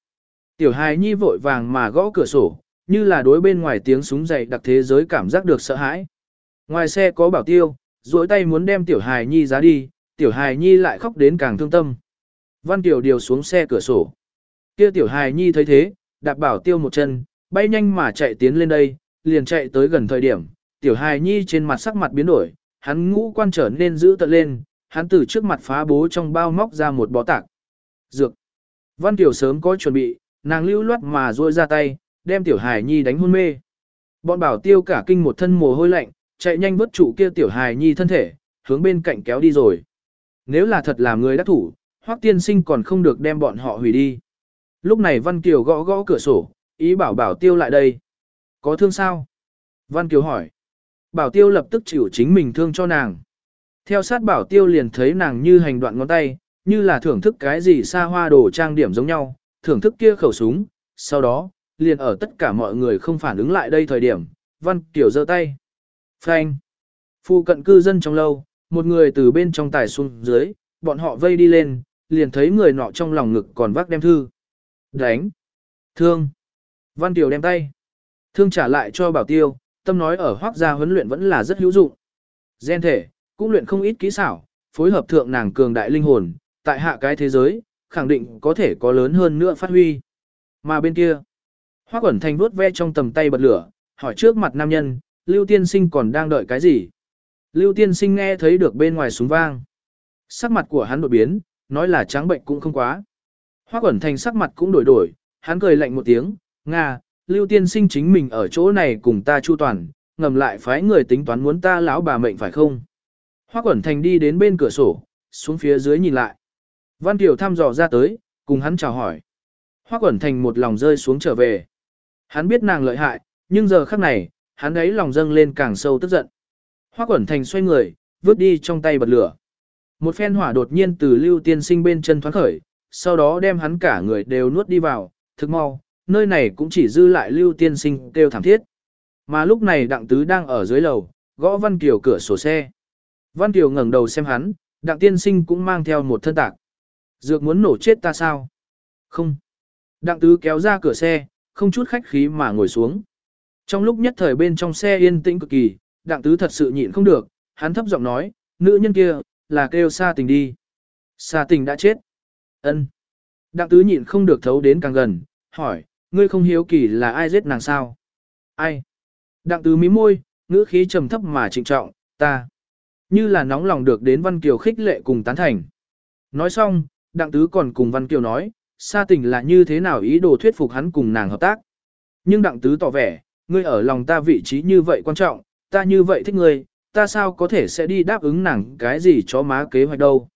Tiểu Hài Nhi vội vàng mà gõ cửa sổ, như là đối bên ngoài tiếng súng dậy đặc thế giới cảm giác được sợ hãi. Ngoài xe có bảo tiêu, duỗi tay muốn đem Tiểu Hài Nhi giá đi, Tiểu Hài Nhi lại khóc đến càng thương tâm. Văn Tiểu điều xuống xe cửa sổ. Kia Tiểu Hài Nhi thấy thế, đạp bảo tiêu một chân, bay nhanh mà chạy tiến lên đây, liền chạy tới gần thời điểm, Tiểu Hài Nhi trên mặt sắc mặt biến đổi, hắn ngũ quan trở nên dữ tợn lên, hắn từ trước mặt phá bố trong bao móc ra một bó tạc. Dược. Văn Tiểu sớm có chuẩn bị, nàng lưu loát mà duỗi ra tay, đem Tiểu Hài Nhi đánh hôn mê. Bọn bảo tiêu cả kinh một thân mồ hôi lạnh, chạy nhanh vớt trụ kia Tiểu Hài Nhi thân thể, hướng bên cạnh kéo đi rồi. Nếu là thật làm người đắc thủ, Hoắc tiên sinh còn không được đem bọn họ hủy đi. Lúc này Văn Kiều gõ gõ cửa sổ, ý bảo bảo tiêu lại đây. Có thương sao? Văn Kiều hỏi. Bảo tiêu lập tức chịu chính mình thương cho nàng. Theo sát bảo tiêu liền thấy nàng như hành đoạn ngón tay, như là thưởng thức cái gì xa hoa đồ trang điểm giống nhau, thưởng thức kia khẩu súng. Sau đó, liền ở tất cả mọi người không phản ứng lại đây thời điểm, Văn Kiều giơ tay. Phanh. Phu cận cư dân trong lâu, một người từ bên trong tài xuống dưới, bọn họ vây đi lên, liền thấy người nọ trong lòng ngực còn vác đem thư. Đánh. Thương. Văn Tiểu đem tay. Thương trả lại cho bảo tiêu, tâm nói ở hoác gia huấn luyện vẫn là rất hữu dụng. Gen thể, cũng luyện không ít kỹ xảo, phối hợp thượng nàng cường đại linh hồn, tại hạ cái thế giới, khẳng định có thể có lớn hơn nữa phát huy. Mà bên kia, hoác ẩn thành vuốt ve trong tầm tay bật lửa, hỏi trước mặt nam nhân, Lưu Tiên Sinh còn đang đợi cái gì? Lưu Tiên Sinh nghe thấy được bên ngoài súng vang. Sắc mặt của hắn đột biến, nói là trắng bệnh cũng không quá. Hoa quẩn thành sắc mặt cũng đổi đổi, hắn cười lạnh một tiếng, Nga, Lưu Tiên Sinh chính mình ở chỗ này cùng ta chu toàn, ngầm lại phái người tính toán muốn ta lão bà mệnh phải không? Hoa quẩn thành đi đến bên cửa sổ, xuống phía dưới nhìn lại. Văn Kiều thăm dò ra tới, cùng hắn chào hỏi. Hoa quẩn thành một lòng rơi xuống trở về. Hắn biết nàng lợi hại, nhưng giờ khắc này, hắn ấy lòng dâng lên càng sâu tức giận. Hoắc Quẩn thành xoay người, vứt đi trong tay bật lửa. Một phen hỏa đột nhiên từ lưu tiên sinh bên chân thoáng khởi, sau đó đem hắn cả người đều nuốt đi vào, thực mau, nơi này cũng chỉ dư lại lưu tiên sinh kêu thảm thiết. Mà lúc này đặng tứ đang ở dưới lầu, gõ Văn Kiều cửa sổ xe. Văn Kiều ngẩng đầu xem hắn, đặng tiên sinh cũng mang theo một thân tạc. Dược muốn nổ chết ta sao? Không. Đặng tứ kéo ra cửa xe, không chút khách khí mà ngồi xuống. Trong lúc nhất thời bên trong xe yên tĩnh cực kỳ, đặng tứ thật sự nhịn không được, hắn thấp giọng nói, nữ nhân kia, là kêu xa tình đi. Xa tình đã chết. ân Đặng tứ nhịn không được thấu đến càng gần, hỏi, ngươi không hiếu kỳ là ai giết nàng sao? Ai? Đặng tứ mí môi, ngữ khí trầm thấp mà trịnh trọng, ta. Như là nóng lòng được đến Văn Kiều khích lệ cùng tán thành. Nói xong, đặng tứ còn cùng Văn Kiều nói, xa tình là như thế nào ý đồ thuyết phục hắn cùng nàng hợp tác. Nhưng đặng tứ tỏ vẻ, ngươi ở lòng ta vị trí như vậy quan trọng, ta như vậy thích ngươi, ta sao có thể sẽ đi đáp ứng nàng cái gì cho má kế hoạch đâu.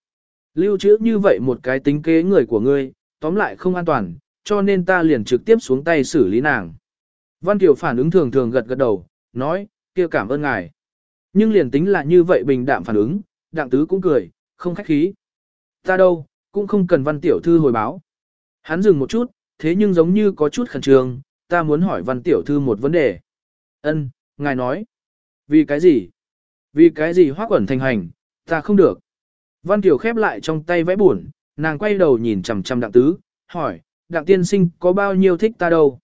Lưu trữ như vậy một cái tính kế người của ngươi, tóm lại không an toàn, cho nên ta liền trực tiếp xuống tay xử lý nàng. Văn Kiều phản ứng thường thường gật gật đầu, nói, kia cảm ơn ngài. Nhưng liền tính là như vậy bình đạm phản ứng, đặng tứ cũng cười, không khách khí. Ta đâu, cũng không cần văn tiểu thư hồi báo. Hắn dừng một chút, thế nhưng giống như có chút khẩn trương, ta muốn hỏi văn tiểu thư một vấn đề. Ân, ngài nói. Vì cái gì? Vì cái gì hoác quẩn thành hành, ta không được. Văn Kiều khép lại trong tay vẽ buồn, nàng quay đầu nhìn chằm chằm đặng tứ, hỏi, đặng tiên sinh có bao nhiêu thích ta đâu?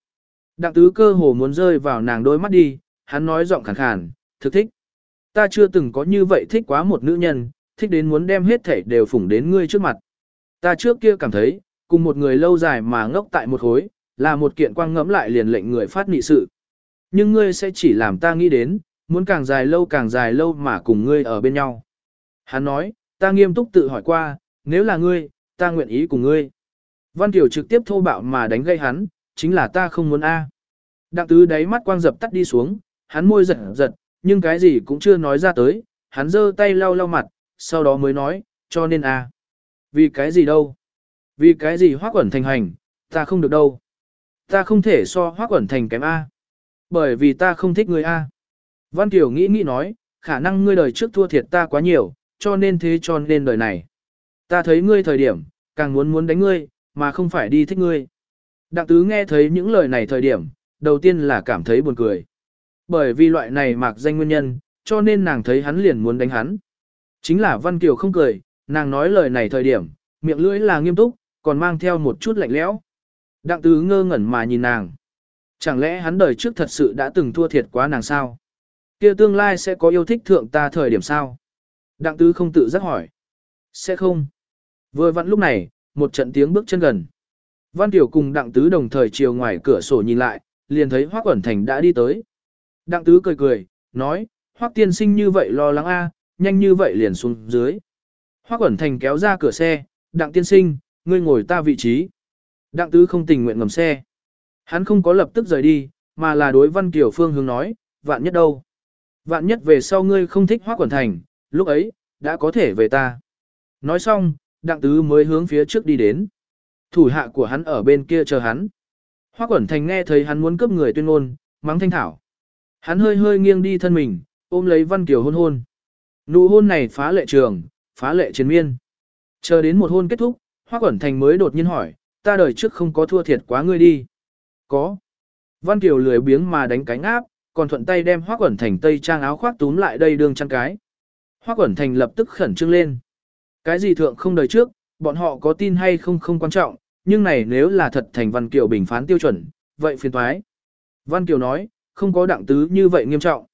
Đặng tứ cơ hồ muốn rơi vào nàng đôi mắt đi, hắn nói giọng khàn khàn, thực thích. Ta chưa từng có như vậy thích quá một nữ nhân, thích đến muốn đem hết thể đều phủng đến ngươi trước mặt. Ta trước kia cảm thấy, cùng một người lâu dài mà ngốc tại một hối, là một kiện quang ngẫm lại liền lệnh người phát nị sự. Nhưng ngươi sẽ chỉ làm ta nghĩ đến, muốn càng dài lâu càng dài lâu mà cùng ngươi ở bên nhau. Hắn nói, ta nghiêm túc tự hỏi qua, nếu là ngươi, ta nguyện ý cùng ngươi. Văn Kiều trực tiếp thô bạo mà đánh gây hắn, chính là ta không muốn A. Đặng tứ đáy mắt quang dập tắt đi xuống, hắn môi giật giật, nhưng cái gì cũng chưa nói ra tới, hắn giơ tay lau lau mặt, sau đó mới nói, cho nên A. Vì cái gì đâu? Vì cái gì hoác quẩn thành hành, ta không được đâu. Ta không thể so hoác quẩn thành kém A. Bởi vì ta không thích người A. Văn Kiều nghĩ nghĩ nói, khả năng ngươi đời trước thua thiệt ta quá nhiều, cho nên thế cho nên đời này. Ta thấy ngươi thời điểm, càng muốn muốn đánh ngươi, mà không phải đi thích ngươi. Đặng tứ nghe thấy những lời này thời điểm, đầu tiên là cảm thấy buồn cười. Bởi vì loại này mạc danh nguyên nhân, cho nên nàng thấy hắn liền muốn đánh hắn. Chính là Văn Kiều không cười, nàng nói lời này thời điểm, miệng lưỡi là nghiêm túc, còn mang theo một chút lạnh lẽo. Đặng tứ ngơ ngẩn mà nhìn nàng. Chẳng lẽ hắn đời trước thật sự đã từng thua thiệt quá nàng sao? Kia tương lai sẽ có yêu thích thượng ta thời điểm sao? Đặng tứ không tự giác hỏi. Sẽ không. Vừa vặn lúc này, một trận tiếng bước chân gần. Văn Tiểu cùng Đặng Tứ đồng thời chiều ngoài cửa sổ nhìn lại, liền thấy Hoác Quẩn Thành đã đi tới. Đặng Tứ cười cười, nói, Hoác tiên sinh như vậy lo lắng a, nhanh như vậy liền xuống dưới. Hoác Quẩn Thành kéo ra cửa xe, Đặng tiên sinh, ngươi ngồi ta vị trí. Đặng Tứ không tình nguyện ngầm xe. Hắn không có lập tức rời đi, mà là đối Văn Kiều Phương hướng nói, vạn nhất đâu. Vạn nhất về sau ngươi không thích Hoác Quẩn Thành, lúc ấy, đã có thể về ta. Nói xong, Đặng Tứ mới hướng phía trước đi đến. Thủ hạ của hắn ở bên kia chờ hắn. Hoác Quẩn Thành nghe thấy hắn muốn cướp người tuyên ngôn, mắng thanh thảo. Hắn hơi hơi nghiêng đi thân mình, ôm lấy Văn Kiều hôn hôn. Nụ hôn này phá lệ trường, phá lệ chiến miên. Chờ đến một hôn kết thúc, Hoác Quẩn Thành mới đột nhiên hỏi, ta đời trước không có thua thiệt quá ngươi đi. Có. Văn Kiều lười biếng mà đánh cánh áp, còn thuận tay đem Hoác Quẩn Thành tây trang áo khoác túm lại đây đường chăn cái. Hoác Quẩn Thành lập tức khẩn trương lên. Cái gì thượng không đời trước, bọn họ có tin hay không không quan trọng, nhưng này nếu là thật thành Văn Kiều bình phán tiêu chuẩn, vậy phiền thoái. Văn Kiều nói, không có đặng tứ như vậy nghiêm trọng.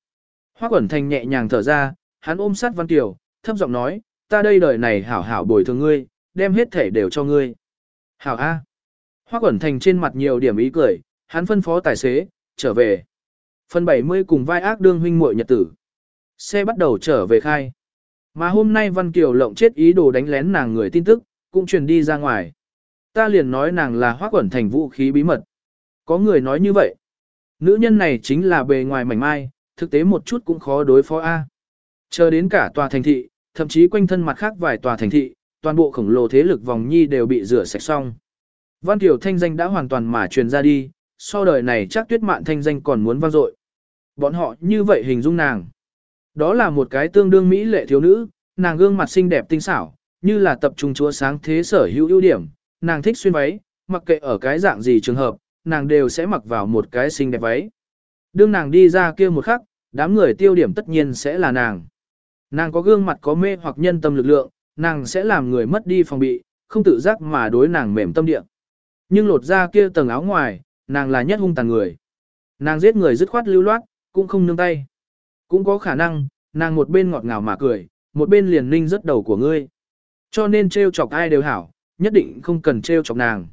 Hoác Quẩn Thành nhẹ nhàng thở ra, hắn ôm sát Văn Kiều, thấp giọng nói, ta đây đời này hảo hảo bồi thường ngươi, đem hết thể đều cho ngươi. Hảo A. Hoác Quẩn Thành trên mặt nhiều điểm ý cười, hắn phân phó tài xế, trở về. Phần 70 cùng vai ác đương huynh muội nhật tử. Xe bắt đầu trở về khai. Mà hôm nay Văn Kiều lộng chết ý đồ đánh lén nàng người tin tức, cũng truyền đi ra ngoài. Ta liền nói nàng là hoác quẩn thành vũ khí bí mật. Có người nói như vậy. Nữ nhân này chính là bề ngoài mảnh mai, thực tế một chút cũng khó đối phó A. Chờ đến cả tòa thành thị, thậm chí quanh thân mặt khác vài tòa thành thị, toàn bộ khổng lồ thế lực vòng nhi đều bị rửa sạch xong. Văn Kiều thanh danh đã hoàn toàn mà truyền ra đi, so đời này chắc tuyết mạn thanh danh còn muốn vang dội. Bọn họ như vậy hình dung nàng. Đó là một cái tương đương mỹ lệ thiếu nữ, nàng gương mặt xinh đẹp tinh xảo, như là tập trung chúa sáng thế sở hữu ưu điểm, nàng thích xuyên váy, mặc kệ ở cái dạng gì trường hợp, nàng đều sẽ mặc vào một cái xinh đẹp váy. Đương nàng đi ra kia một khắc, đám người tiêu điểm tất nhiên sẽ là nàng. Nàng có gương mặt có mê hoặc nhân tâm lực lượng, nàng sẽ làm người mất đi phòng bị, không tự giác mà đối nàng mềm tâm địa. Nhưng lột ra kia tầng áo ngoài, nàng là nhất hung tàn người. Nàng giết người dứt khoát lưu loát, cũng không nương tay. Cũng có khả năng, nàng một bên ngọt ngào mà cười, một bên liền ninh rất đầu của ngươi. Cho nên trêu chọc ai đều hảo, nhất định không cần trêu chọc nàng.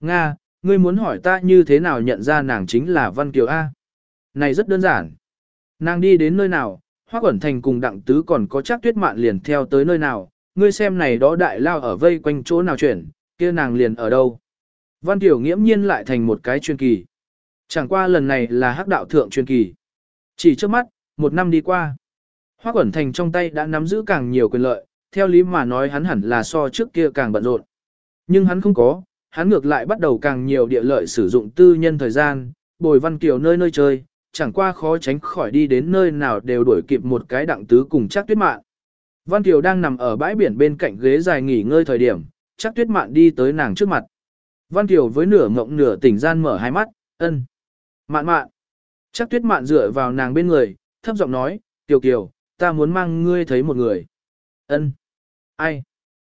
Nga, ngươi muốn hỏi ta như thế nào nhận ra nàng chính là Văn Kiều A. Này rất đơn giản. Nàng đi đến nơi nào, Hoác Quẩn Thành cùng Đặng Tứ còn có chắc tuyết mạn liền theo tới nơi nào, ngươi xem này đó đại lao ở vây quanh chỗ nào chuyển, kia nàng liền ở đâu. Văn Kiều nghiễm nhiên lại thành một cái chuyên kỳ. Chẳng qua lần này là hắc đạo thượng chuyên kỳ. Chỉ trước mắt, một năm đi qua. Hoa Quẩn Thành trong tay đã nắm giữ càng nhiều quyền lợi, theo lý mà nói hắn hẳn là so trước kia càng bận rộn. Nhưng hắn không có, hắn ngược lại bắt đầu càng nhiều địa lợi sử dụng tư nhân thời gian, bồi văn kiều nơi nơi chơi, chẳng qua khó tránh khỏi đi đến nơi nào đều đuổi kịp một cái đặng tứ cùng chắc tuyết mạn. Văn Kiều đang nằm ở bãi biển bên cạnh ghế dài nghỉ ngơi thời điểm, chắc tuyết mạn đi tới nàng trước mặt. Văn Kiều với nửa mộng nửa tỉnh gian mở hai mắt, ân. Mạn mạn. Chắc tuyết mạn dựa vào nàng bên người, thấp giọng nói, Kiều Kiều, ta muốn mang ngươi thấy một người. Ân. Ai?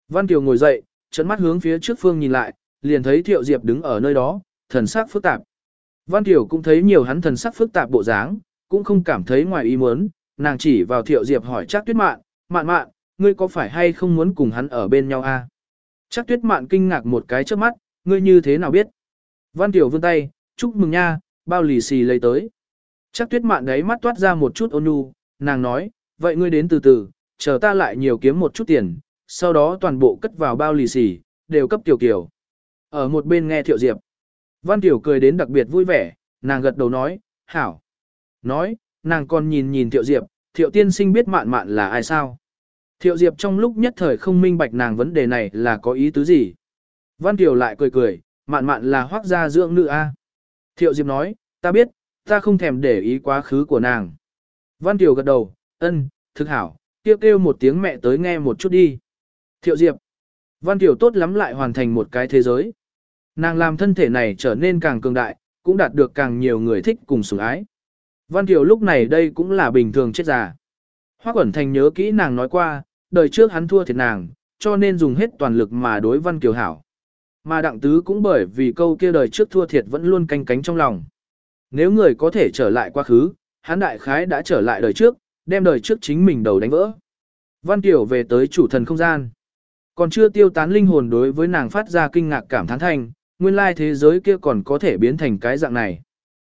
Văn Kiều ngồi dậy, trận mắt hướng phía trước phương nhìn lại, liền thấy Thiệu Diệp đứng ở nơi đó, thần sắc phức tạp. Văn Kiều cũng thấy nhiều hắn thần sắc phức tạp bộ dáng, cũng không cảm thấy ngoài ý muốn, nàng chỉ vào Thiệu Diệp hỏi chắc tuyết mạn, mạn mạn, ngươi có phải hay không muốn cùng hắn ở bên nhau a? À? Chắc tuyết mạn kinh ngạc một cái trước mắt, ngươi như thế nào biết? Văn Kiều vươn tay, chúc mừng nha, bao lì xì lấy tới. Chắc tuyết mạn đấy mắt toát ra một chút ôn nhu, nàng nói, vậy ngươi đến từ từ, chờ ta lại nhiều kiếm một chút tiền, sau đó toàn bộ cất vào bao lì xì, đều cấp tiểu kiểu. Ở một bên nghe thiệu diệp. Văn tiểu cười đến đặc biệt vui vẻ, nàng gật đầu nói, hảo. Nói, nàng còn nhìn nhìn thiệu diệp, thiệu tiên sinh biết mạn mạn là ai sao. Thiệu diệp trong lúc nhất thời không minh bạch nàng vấn đề này là có ý tứ gì. Văn tiểu lại cười cười, mạn mạn là hoác gia dưỡng nữ a. Thiệu diệp nói, ta biết, ta không thèm để ý quá khứ của nàng. Văn tiểu gật đầu, ân, thực hảo, kêu kêu một tiếng mẹ tới nghe một chút đi. Thiệu Diệp. Văn Kiều tốt lắm lại hoàn thành một cái thế giới. Nàng làm thân thể này trở nên càng cường đại, cũng đạt được càng nhiều người thích cùng sủng ái. Văn Kiều lúc này đây cũng là bình thường chết già. Hoắc Quẩn Thành nhớ kỹ nàng nói qua, đời trước hắn thua thiệt nàng, cho nên dùng hết toàn lực mà đối Văn Kiều hảo. Mà Đặng Tứ cũng bởi vì câu kia đời trước thua thiệt vẫn luôn canh cánh trong lòng. Nếu người có thể trở lại quá khứ, hắn đại khái đã trở lại đời trước, đem đời trước chính mình đầu đánh vỡ. Văn Kiều về tới chủ thần không gian. Còn chưa tiêu tán linh hồn đối với nàng phát ra kinh ngạc cảm thán thành, nguyên lai thế giới kia còn có thể biến thành cái dạng này.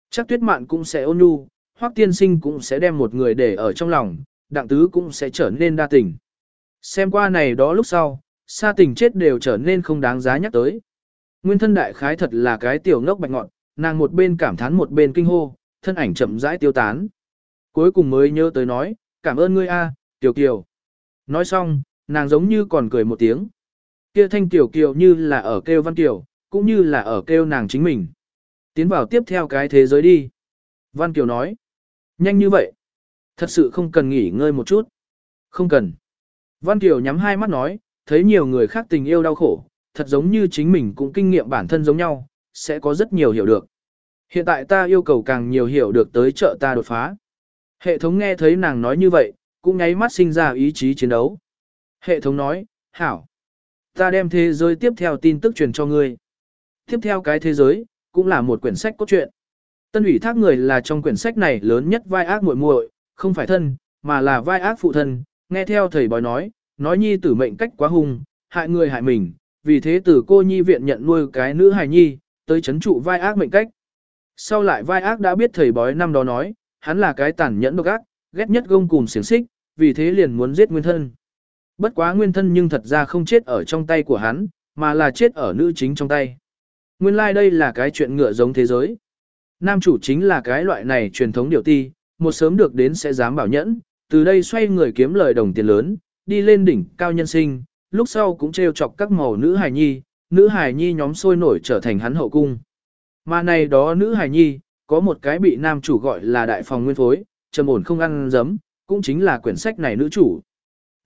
Chắc tuyết mạn cũng sẽ ôn nhu, hoặc tiên sinh cũng sẽ đem một người để ở trong lòng, đặng tứ cũng sẽ trở nên đa tình. Xem qua này đó lúc sau, xa tình chết đều trở nên không đáng giá nhắc tới. Nguyên thân đại khái thật là cái tiểu ngốc bạch ngọn, nàng một bên cảm thán một bên kinh hô, thân ảnh chậm rãi tiêu tán. Cuối cùng mới nhớ tới nói, cảm ơn ngươi a, tiểu kiều. Nói xong, nàng giống như còn cười một tiếng. Kia thanh tiểu kiều như là ở kêu văn kiều, cũng như là ở kêu nàng chính mình. Tiến vào tiếp theo cái thế giới đi. Văn Kiều nói. Nhanh như vậy. Thật sự không cần nghỉ ngơi một chút. Không cần. Văn Kiều nhắm hai mắt nói, thấy nhiều người khác tình yêu đau khổ, thật giống như chính mình cũng kinh nghiệm bản thân giống nhau, sẽ có rất nhiều hiểu được. Hiện tại ta yêu cầu càng nhiều hiểu được tới trợ ta đột phá. Hệ thống nghe thấy nàng nói như vậy, cũng nháy mắt sinh ra ý chí chiến đấu. Hệ thống nói, hảo. Ta đem thế giới tiếp theo tin tức truyền cho ngươi. Tiếp theo cái thế giới, cũng là một quyển sách cốt truyện. Tân ủy thác người là trong quyển sách này lớn nhất vai ác muội muội, không phải thân, mà là vai ác phụ thân, nghe theo thầy bói nói, nói nhi tử mệnh cách quá hung, hại người hại mình, vì thế tử cô nhi viện nhận nuôi cái nữ hài nhi, tới chấn trụ vai ác mệnh cách. Sau lại vai ác đã biết thầy bói năm đó nói, hắn là cái tàn nhẫn độc ác, ghét nhất gông cùng xiềng xích, vì thế liền muốn giết nguyên thân. Bất quá nguyên thân nhưng thật ra không chết ở trong tay của hắn, mà là chết ở nữ chính trong tay. Nguyên lai like đây là cái chuyện ngựa giống thế giới. Nam chủ chính là cái loại này truyền thống điều ti, một sớm được đến sẽ dám bảo nhẫn, từ đây xoay người kiếm lời đồng tiền lớn, đi lên đỉnh cao nhân sinh, lúc sau cũng trêu chọc các màu nữ hài nhi, nữ hài nhi nhóm sôi nổi trở thành hắn hậu cung. Mà này đó nữ hài nhi, có một cái bị nam chủ gọi là đại phòng nguyên phối, trầm ổn không ăn dấm, cũng chính là quyển sách này nữ chủ.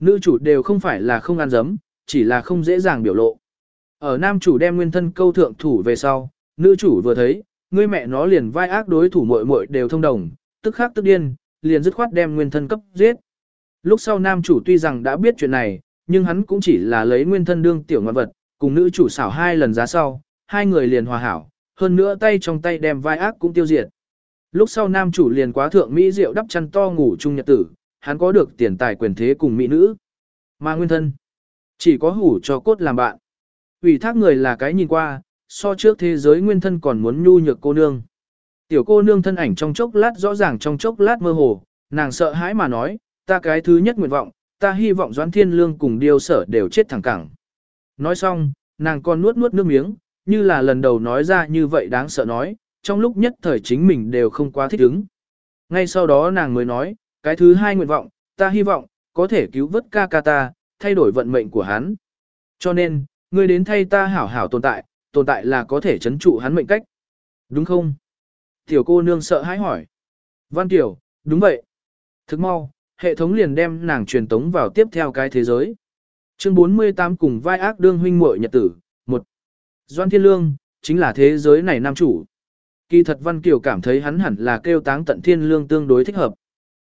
Nữ chủ đều không phải là không ăn dấm, chỉ là không dễ dàng biểu lộ. Ở nam chủ đem nguyên thân câu thượng thủ về sau, nữ chủ vừa thấy, ngươi mẹ nó liền vai ác đối thủ muội muội đều thông đồng, tức khắc tức điên, liền dứt khoát đem nguyên thân cấp giết. Lúc sau nam chủ tuy rằng đã biết chuyện này, nhưng hắn cũng chỉ là lấy nguyên thân đương tiểu ngoạn vật, cùng nữ chủ xảo hai lần giá sau, hai người liền hòa hảo, hơn nữa tay trong tay đem vai ác cũng tiêu diệt. Lúc sau nam chủ liền quá thượng Mỹ rượu đắp chăn to ngủ chung nhật tử, hắn có được tiền tài quyền thế cùng mỹ nữ. Mà nguyên thân, chỉ có hủ cho cốt làm bạn. Ủy thác người là cái nhìn qua, so trước thế giới nguyên thân còn muốn nhu nhược cô nương. Tiểu cô nương thân ảnh trong chốc lát rõ ràng trong chốc lát mơ hồ, nàng sợ hãi mà nói, ta cái thứ nhất nguyện vọng, ta hy vọng Doãn Thiên Lương cùng điêu sở đều chết thẳng cẳng. Nói xong, nàng còn nuốt nuốt nước miếng, như là lần đầu nói ra như vậy đáng sợ nói, trong lúc nhất thời chính mình đều không quá thích ứng. Ngay sau đó nàng mới nói, cái thứ hai nguyện vọng, ta hy vọng, có thể cứu vớt ca ca ta, thay đổi vận mệnh của hắn. Cho nên, ngươi đến thay ta hảo hảo tồn tại, tồn tại là có thể chấn trụ hắn mệnh cách. Đúng không? Tiểu cô nương sợ hãi hỏi. Văn Tiểu, đúng vậy. Thức mau, hệ thống liền đem nàng truyền tống vào tiếp theo cái thế giới. Chương 48 cùng vai ác đương huynh muội nhật tử. một Doan Thiên Lương, chính là thế giới này nam chủ. Kỳ thật Văn Kiều cảm thấy hắn hẳn là kêu táng tận Thiên Lương tương đối thích hợp.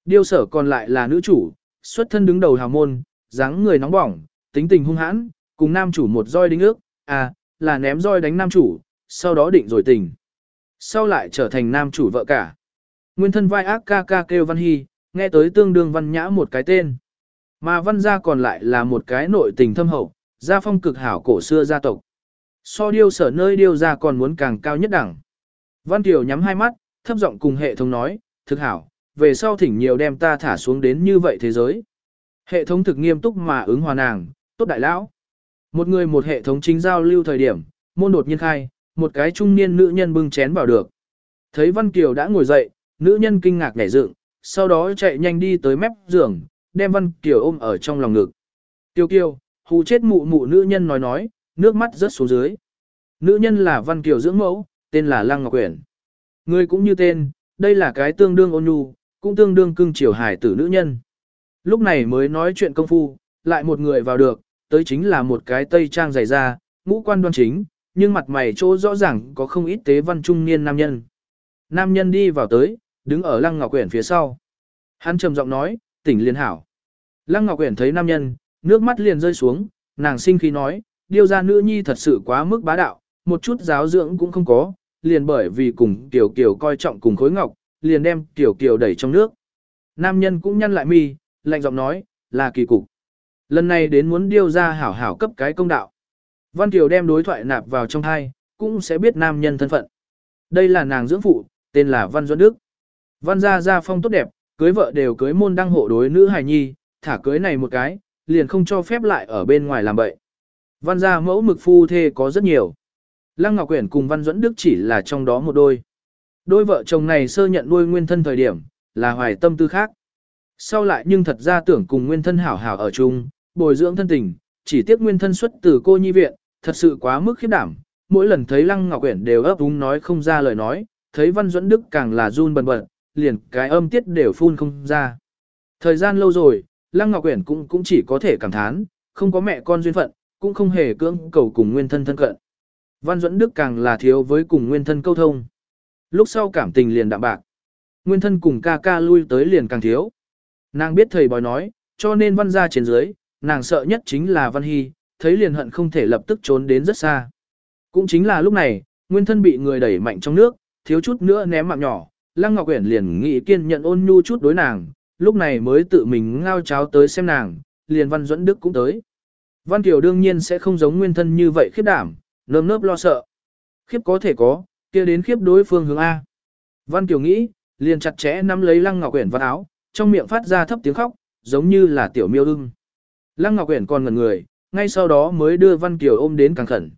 Điêu sở còn lại là nữ chủ, xuất thân đứng đầu hào môn, dáng người nóng bỏng, tính tình hung hãn, cùng nam chủ một roi đính ước, à, là ném roi đánh nam chủ, sau đó định rồi tình. Sau lại trở thành nam chủ vợ cả. Nguyên thân vai ác ca ca kêu Văn Hy, nghe tới tương đương văn nhã một cái tên. Mà văn gia còn lại là một cái nội tình thâm hậu, gia phong cực hảo cổ xưa gia tộc. So điêu sở nơi điêu gia còn muốn càng cao nhất đẳng. Văn Tiểu nhắm hai mắt, thấp giọng cùng hệ thống nói, thực hảo, về sau thỉnh nhiều đem ta thả xuống đến như vậy thế giới. Hệ thống thực nghiêm túc mà ứng hòa nàng, tốt đại lão. Một người một hệ thống chính giao lưu thời điểm, môn đột nhiên khai, một cái trung niên nữ nhân bưng chén vào được. Thấy Văn Kiều đã ngồi dậy, nữ nhân kinh ngạc nhảy dựng, sau đó chạy nhanh đi tới mép giường, đem Văn Kiều ôm ở trong lòng ngực. Kiều Kiều, hù chết mụ mụ nữ nhân nói nói, nước mắt rớt xuống dưới. Nữ nhân là Văn Kiều dưỡng mẫu, tên là Lăng Ngọc Quyển. Người cũng như tên, đây là cái tương đương ôn nhu, cũng tương đương cưng chiều hải tử nữ nhân. Lúc này mới nói chuyện công phu, lại một người vào được, tới chính là một cái tây trang dày da, ngũ quan đoan chính, nhưng mặt mày chỗ rõ ràng có không ít tế văn trung niên nam nhân. Nam nhân đi vào tới, đứng ở Lăng Ngọc Uyển phía sau. Hắn trầm giọng nói, tỉnh liên hảo. Lăng Ngọc Uyển thấy nam nhân, nước mắt liền rơi xuống, nàng sinh khí nói, điêu ra nữ nhi thật sự quá mức bá đạo, một chút giáo dưỡng cũng không có, liền bởi vì cùng tiểu Kiều coi trọng cùng khối ngọc, liền đem tiểu Kiều đẩy trong nước. Nam nhân cũng nhăn lại mi, lạnh giọng nói, là kỳ cục. Lần này đến muốn điêu ra hảo hảo cấp cái công đạo. Văn Kiều đem đối thoại nạp vào trong thai, cũng sẽ biết nam nhân thân phận. Đây là nàng dưỡng phụ, tên là Văn Duẫn Đức. Văn gia gia phong tốt đẹp, cưới vợ đều cưới môn đăng hộ đối nữ hài nhi, thả cưới này một cái, liền không cho phép lại ở bên ngoài làm bậy. Văn gia mẫu mực phu thê có rất nhiều. Lăng Ngọc Quyển cùng Văn Duẫn Đức chỉ là trong đó một đôi. Đôi vợ chồng này sơ nhận nuôi nguyên thân thời điểm, là hoài tâm tư khác. Sau lại nhưng thật ra tưởng cùng nguyên thân hảo hảo ở chung, bồi dưỡng thân tình, chỉ tiếc nguyên thân xuất từ cô nhi viện, thật sự quá mức khiếp đảm. Mỗi lần thấy Lăng Ngọc Quyển đều ấp úng nói không ra lời nói, thấy Văn Duẫn Đức càng là run bần bật, liền cái âm tiết đều phun không ra. Thời gian lâu rồi, Lăng Ngọc Uyển cũng cũng chỉ có thể cảm thán, không có mẹ con duyên phận, cũng không hề cưỡng cầu cùng nguyên thân thân cận. Văn Duẫn Đức càng là thiếu với cùng nguyên thân câu thông. Lúc sau cảm tình liền đạm bạc. Nguyên thân cùng ca ca lui tới liền càng thiếu. Nàng biết thầy bói nói, cho nên văn ra trên dưới, nàng sợ nhất chính là văn hy, thấy liền hận không thể lập tức trốn đến rất xa. Cũng chính là lúc này, nguyên thân bị người đẩy mạnh trong nước, thiếu chút nữa ném mạng nhỏ, Lăng Ngọc Uyển liền nghĩ kiên nhận ôn nhu chút đối nàng, lúc này mới tự mình ngao cháo tới xem nàng, liền Văn Duẫn Đức cũng tới. Văn Kiều đương nhiên sẽ không giống nguyên thân như vậy khiếp đảm, nơm nớp lo sợ. Khiếp có thể có, kia đến khiếp đối phương hướng A. Văn Kiều nghĩ, liền chặt chẽ nắm lấy Lăng Ngọc Uyển vào áo, trong miệng phát ra thấp tiếng khóc, giống như là tiểu miêu ưng. Lăng Ngọc Uyển còn ngẩn người, ngay sau đó mới đưa Văn Kiều ôm đến càng khẩn.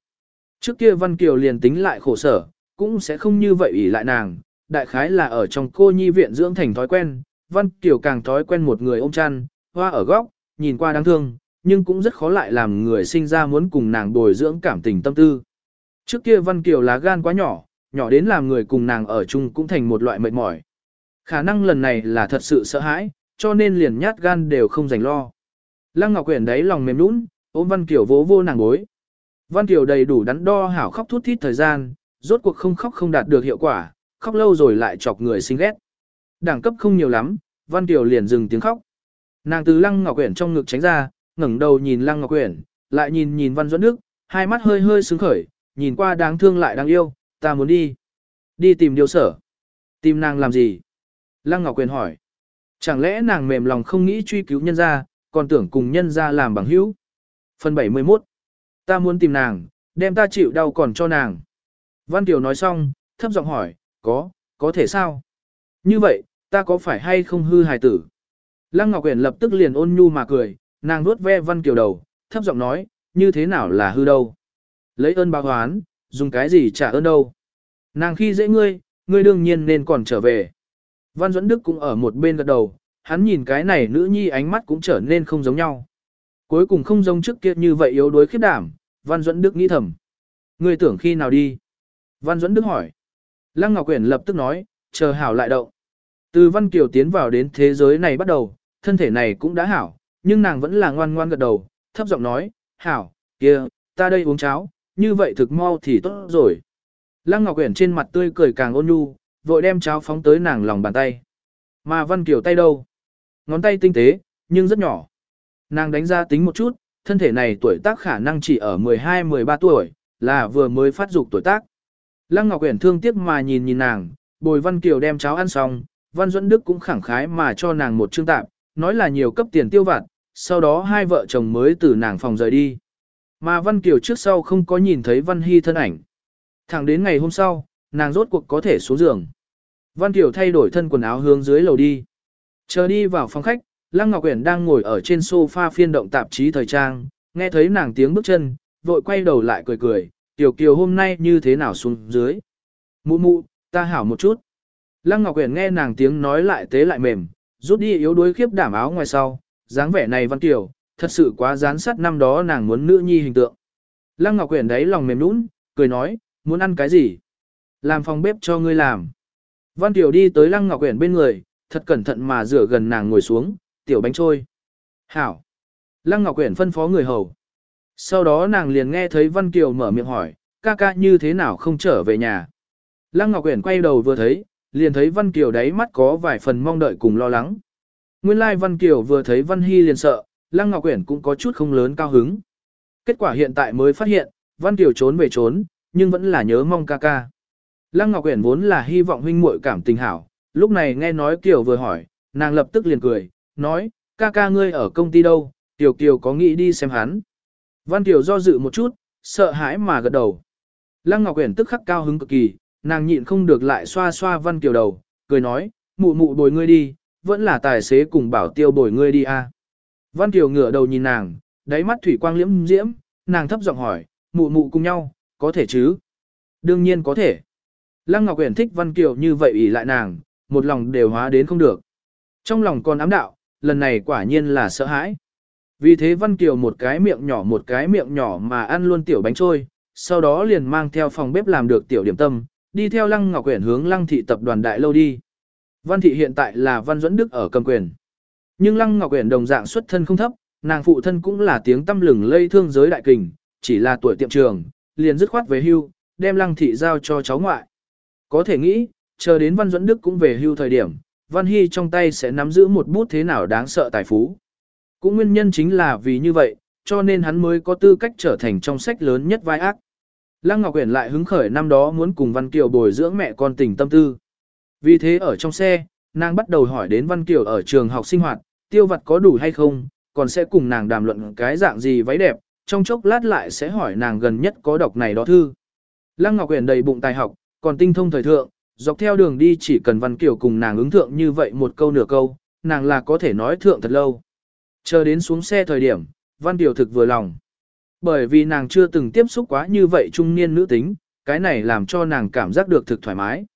Trước kia Văn Kiều liền tính lại khổ sở, cũng sẽ không như vậy ủy lại nàng, đại khái là ở trong cô nhi viện dưỡng thành thói quen, Văn Kiều càng thói quen một người ôm chăn, hoa ở góc, nhìn qua đáng thương, nhưng cũng rất khó lại làm người sinh ra muốn cùng nàng bồi dưỡng cảm tình tâm tư. Trước kia Văn Kiều lá gan quá nhỏ, nhỏ đến làm người cùng nàng ở chung cũng thành một loại mệt mỏi. Khả năng lần này là thật sự sợ hãi, cho nên liền nhát gan đều không dành lo. Lăng Ngọc Quyển đấy lòng mềm nũng, ôm Văn Kiều vỗ vô nàng bối. Văn Kiều đầy đủ đắn đo hảo khóc thút thít thời gian, rốt cuộc không khóc không đạt được hiệu quả, khóc lâu rồi lại chọc người sinh ghét. Đẳng cấp không nhiều lắm, Văn Tiểu liền dừng tiếng khóc. Nàng từ Lăng Ngọc Uyển trong ngực tránh ra, ngẩng đầu nhìn Lăng Ngọc Uyển, lại nhìn nhìn Văn Duẫn Đức, hai mắt hơi hơi sướng khởi, nhìn qua đáng thương lại đáng yêu, ta muốn đi. Đi tìm điều sở. Tìm nàng làm gì? Lăng Ngọc Uyển hỏi. Chẳng lẽ nàng mềm lòng không nghĩ truy cứu nhân gia, còn tưởng cùng nhân gia làm bằng hữu? Phần 71. Ta muốn tìm nàng, đem ta chịu đau còn cho nàng. Văn Tiểu nói xong, thấp giọng hỏi, có, có thể sao? Như vậy, ta có phải hay không hư hài tử? Lăng Ngọc Uyển lập tức liền ôn nhu mà cười, nàng nuốt ve Văn Kiều đầu, thấp giọng nói, như thế nào là hư đâu? Lấy ơn báo oán, dùng cái gì trả ơn đâu? Nàng khi dễ ngươi, ngươi đương nhiên nên còn trở về. Văn Duẫn Đức cũng ở một bên gật đầu, hắn nhìn cái này nữ nhi ánh mắt cũng trở nên không giống nhau. Cuối cùng không giống trước kia như vậy yếu đuối khiếp đảm, Văn Duẫn Đức nghĩ thầm. Ngươi tưởng khi nào đi? Văn Duẫn Đức hỏi. Lăng Ngọc Quyển lập tức nói, chờ hảo lại động. Từ Văn Kiều tiến vào đến thế giới này bắt đầu, thân thể này cũng đã hảo, nhưng nàng vẫn là ngoan ngoan gật đầu, thấp giọng nói, hảo, kia, ta đây uống cháo, như vậy thực mau thì tốt rồi. Lăng Ngọc Quyển trên mặt tươi cười càng ôn nhu, vội đem cháo phóng tới nàng lòng bàn tay. Mà Văn Kiều tay đâu? Ngón tay tinh tế, nhưng rất nhỏ. Nàng đánh ra tính một chút, thân thể này tuổi tác khả năng chỉ ở 12-13 tuổi, là vừa mới phát dục tuổi tác. Lăng Ngọc Uyển thương tiếc mà nhìn nhìn nàng, Bồi Văn Kiều đem cháo ăn xong, Văn Duẫn Đức cũng khẳng khái mà cho nàng một trương tạm, nói là nhiều cấp tiền tiêu vặt, sau đó hai vợ chồng mới từ nàng phòng rời đi. Mà Văn Kiều trước sau không có nhìn thấy Văn Hy thân ảnh. Thẳng đến ngày hôm sau, nàng rốt cuộc có thể xuống giường. Văn Kiều thay đổi thân quần áo hướng dưới lầu đi. Chờ đi vào phòng khách, Lăng Ngọc Uyển đang ngồi ở trên sofa phiên động tạp chí thời trang, nghe thấy nàng tiếng bước chân, vội quay đầu lại cười cười, Tiểu Kiều hôm nay như thế nào xuống dưới. Mụ mụ, ta hảo một chút. Lăng Ngọc Uyển nghe nàng tiếng nói lại tế lại mềm, rút đi yếu đuối khiếp đảm áo ngoài sau, dáng vẻ này văn tiểu, thật sự quá gián sát năm đó nàng muốn nữ nhi hình tượng. Lăng Ngọc Uyển đấy lòng mềm nũng, cười nói, muốn ăn cái gì? Làm phòng bếp cho ngươi làm. Văn Tiểu đi tới Lăng Ngọc Uyển bên người, thật cẩn thận mà rửa gần nàng ngồi xuống, tiểu bánh trôi. Hảo. Lăng Ngọc Uyển phân phó người hầu. Sau đó nàng liền nghe thấy Văn Kiều mở miệng hỏi, ca ca như thế nào không trở về nhà. Lăng Ngọc Uyển quay đầu vừa thấy, liền thấy Văn Kiều đáy mắt có vài phần mong đợi cùng lo lắng. Nguyên lai like Văn Kiều vừa thấy Văn Hy liền sợ, Lăng Ngọc Uyển cũng có chút không lớn cao hứng. Kết quả hiện tại mới phát hiện, Văn Kiều trốn về trốn, nhưng vẫn là nhớ mong ca ca. Lăng Ngọc Uyển vốn là hy vọng huynh muội cảm tình hảo, lúc này nghe nói Kiều vừa hỏi, nàng lập tức liền cười, nói, ca ca ngươi ở công ty đâu, Tiểu Kiều có nghĩ đi xem hắn. Văn Kiều do dự một chút, sợ hãi mà gật đầu. Lăng Ngọc Uyển tức khắc cao hứng cực kỳ, nàng nhịn không được lại xoa xoa Văn Kiều đầu, cười nói, mụ mụ bồi ngươi đi, vẫn là tài xế cùng bảo tiêu bồi ngươi đi a. Văn Kiều ngửa đầu nhìn nàng, đáy mắt thủy quang liễm diễm, nàng thấp giọng hỏi, mụ mụ cùng nhau, có thể chứ? Đương nhiên có thể. Lăng Ngọc Uyển thích Văn Kiều như vậy ủy lại nàng, một lòng đều hóa đến không được. Trong lòng còn ám đạo, lần này quả nhiên là sợ hãi. Vì thế Văn Kiều một cái miệng nhỏ một cái miệng nhỏ mà ăn luôn tiểu bánh trôi, sau đó liền mang theo phòng bếp làm được tiểu điểm tâm, đi theo Lăng Ngọc quyển hướng Lăng thị tập đoàn đại lâu đi. Văn thị hiện tại là Văn Duẫn Đức ở cầm quyền. Nhưng Lăng Ngọc quyển đồng dạng xuất thân không thấp, nàng phụ thân cũng là tiếng tâm lừng lây thương giới đại kình, chỉ là tuổi tiệm trường, liền dứt khoát về hưu, đem Lăng thị giao cho cháu ngoại. Có thể nghĩ, chờ đến Văn Duẫn Đức cũng về hưu thời điểm, Văn Hy trong tay sẽ nắm giữ một bút thế nào đáng sợ tài phú. Cũng nguyên nhân chính là vì như vậy, cho nên hắn mới có tư cách trở thành trong sách lớn nhất vai ác. Lăng Ngọc Uyển lại hứng khởi năm đó muốn cùng Văn Kiều bồi dưỡng mẹ con tình tâm tư. Vì thế ở trong xe, nàng bắt đầu hỏi đến Văn Kiều ở trường học sinh hoạt, tiêu vật có đủ hay không, còn sẽ cùng nàng đàm luận cái dạng gì váy đẹp, trong chốc lát lại sẽ hỏi nàng gần nhất có đọc này đó thư. Lăng Ngọc Uyển đầy bụng tài học, còn tinh thông thời thượng, dọc theo đường đi chỉ cần Văn Kiều cùng nàng ứng thượng như vậy một câu nửa câu, nàng là có thể nói thượng thật lâu. Chờ đến xuống xe thời điểm, Văn Tiểu thực vừa lòng. Bởi vì nàng chưa từng tiếp xúc quá như vậy trung niên nữ tính, cái này làm cho nàng cảm giác được thực thoải mái.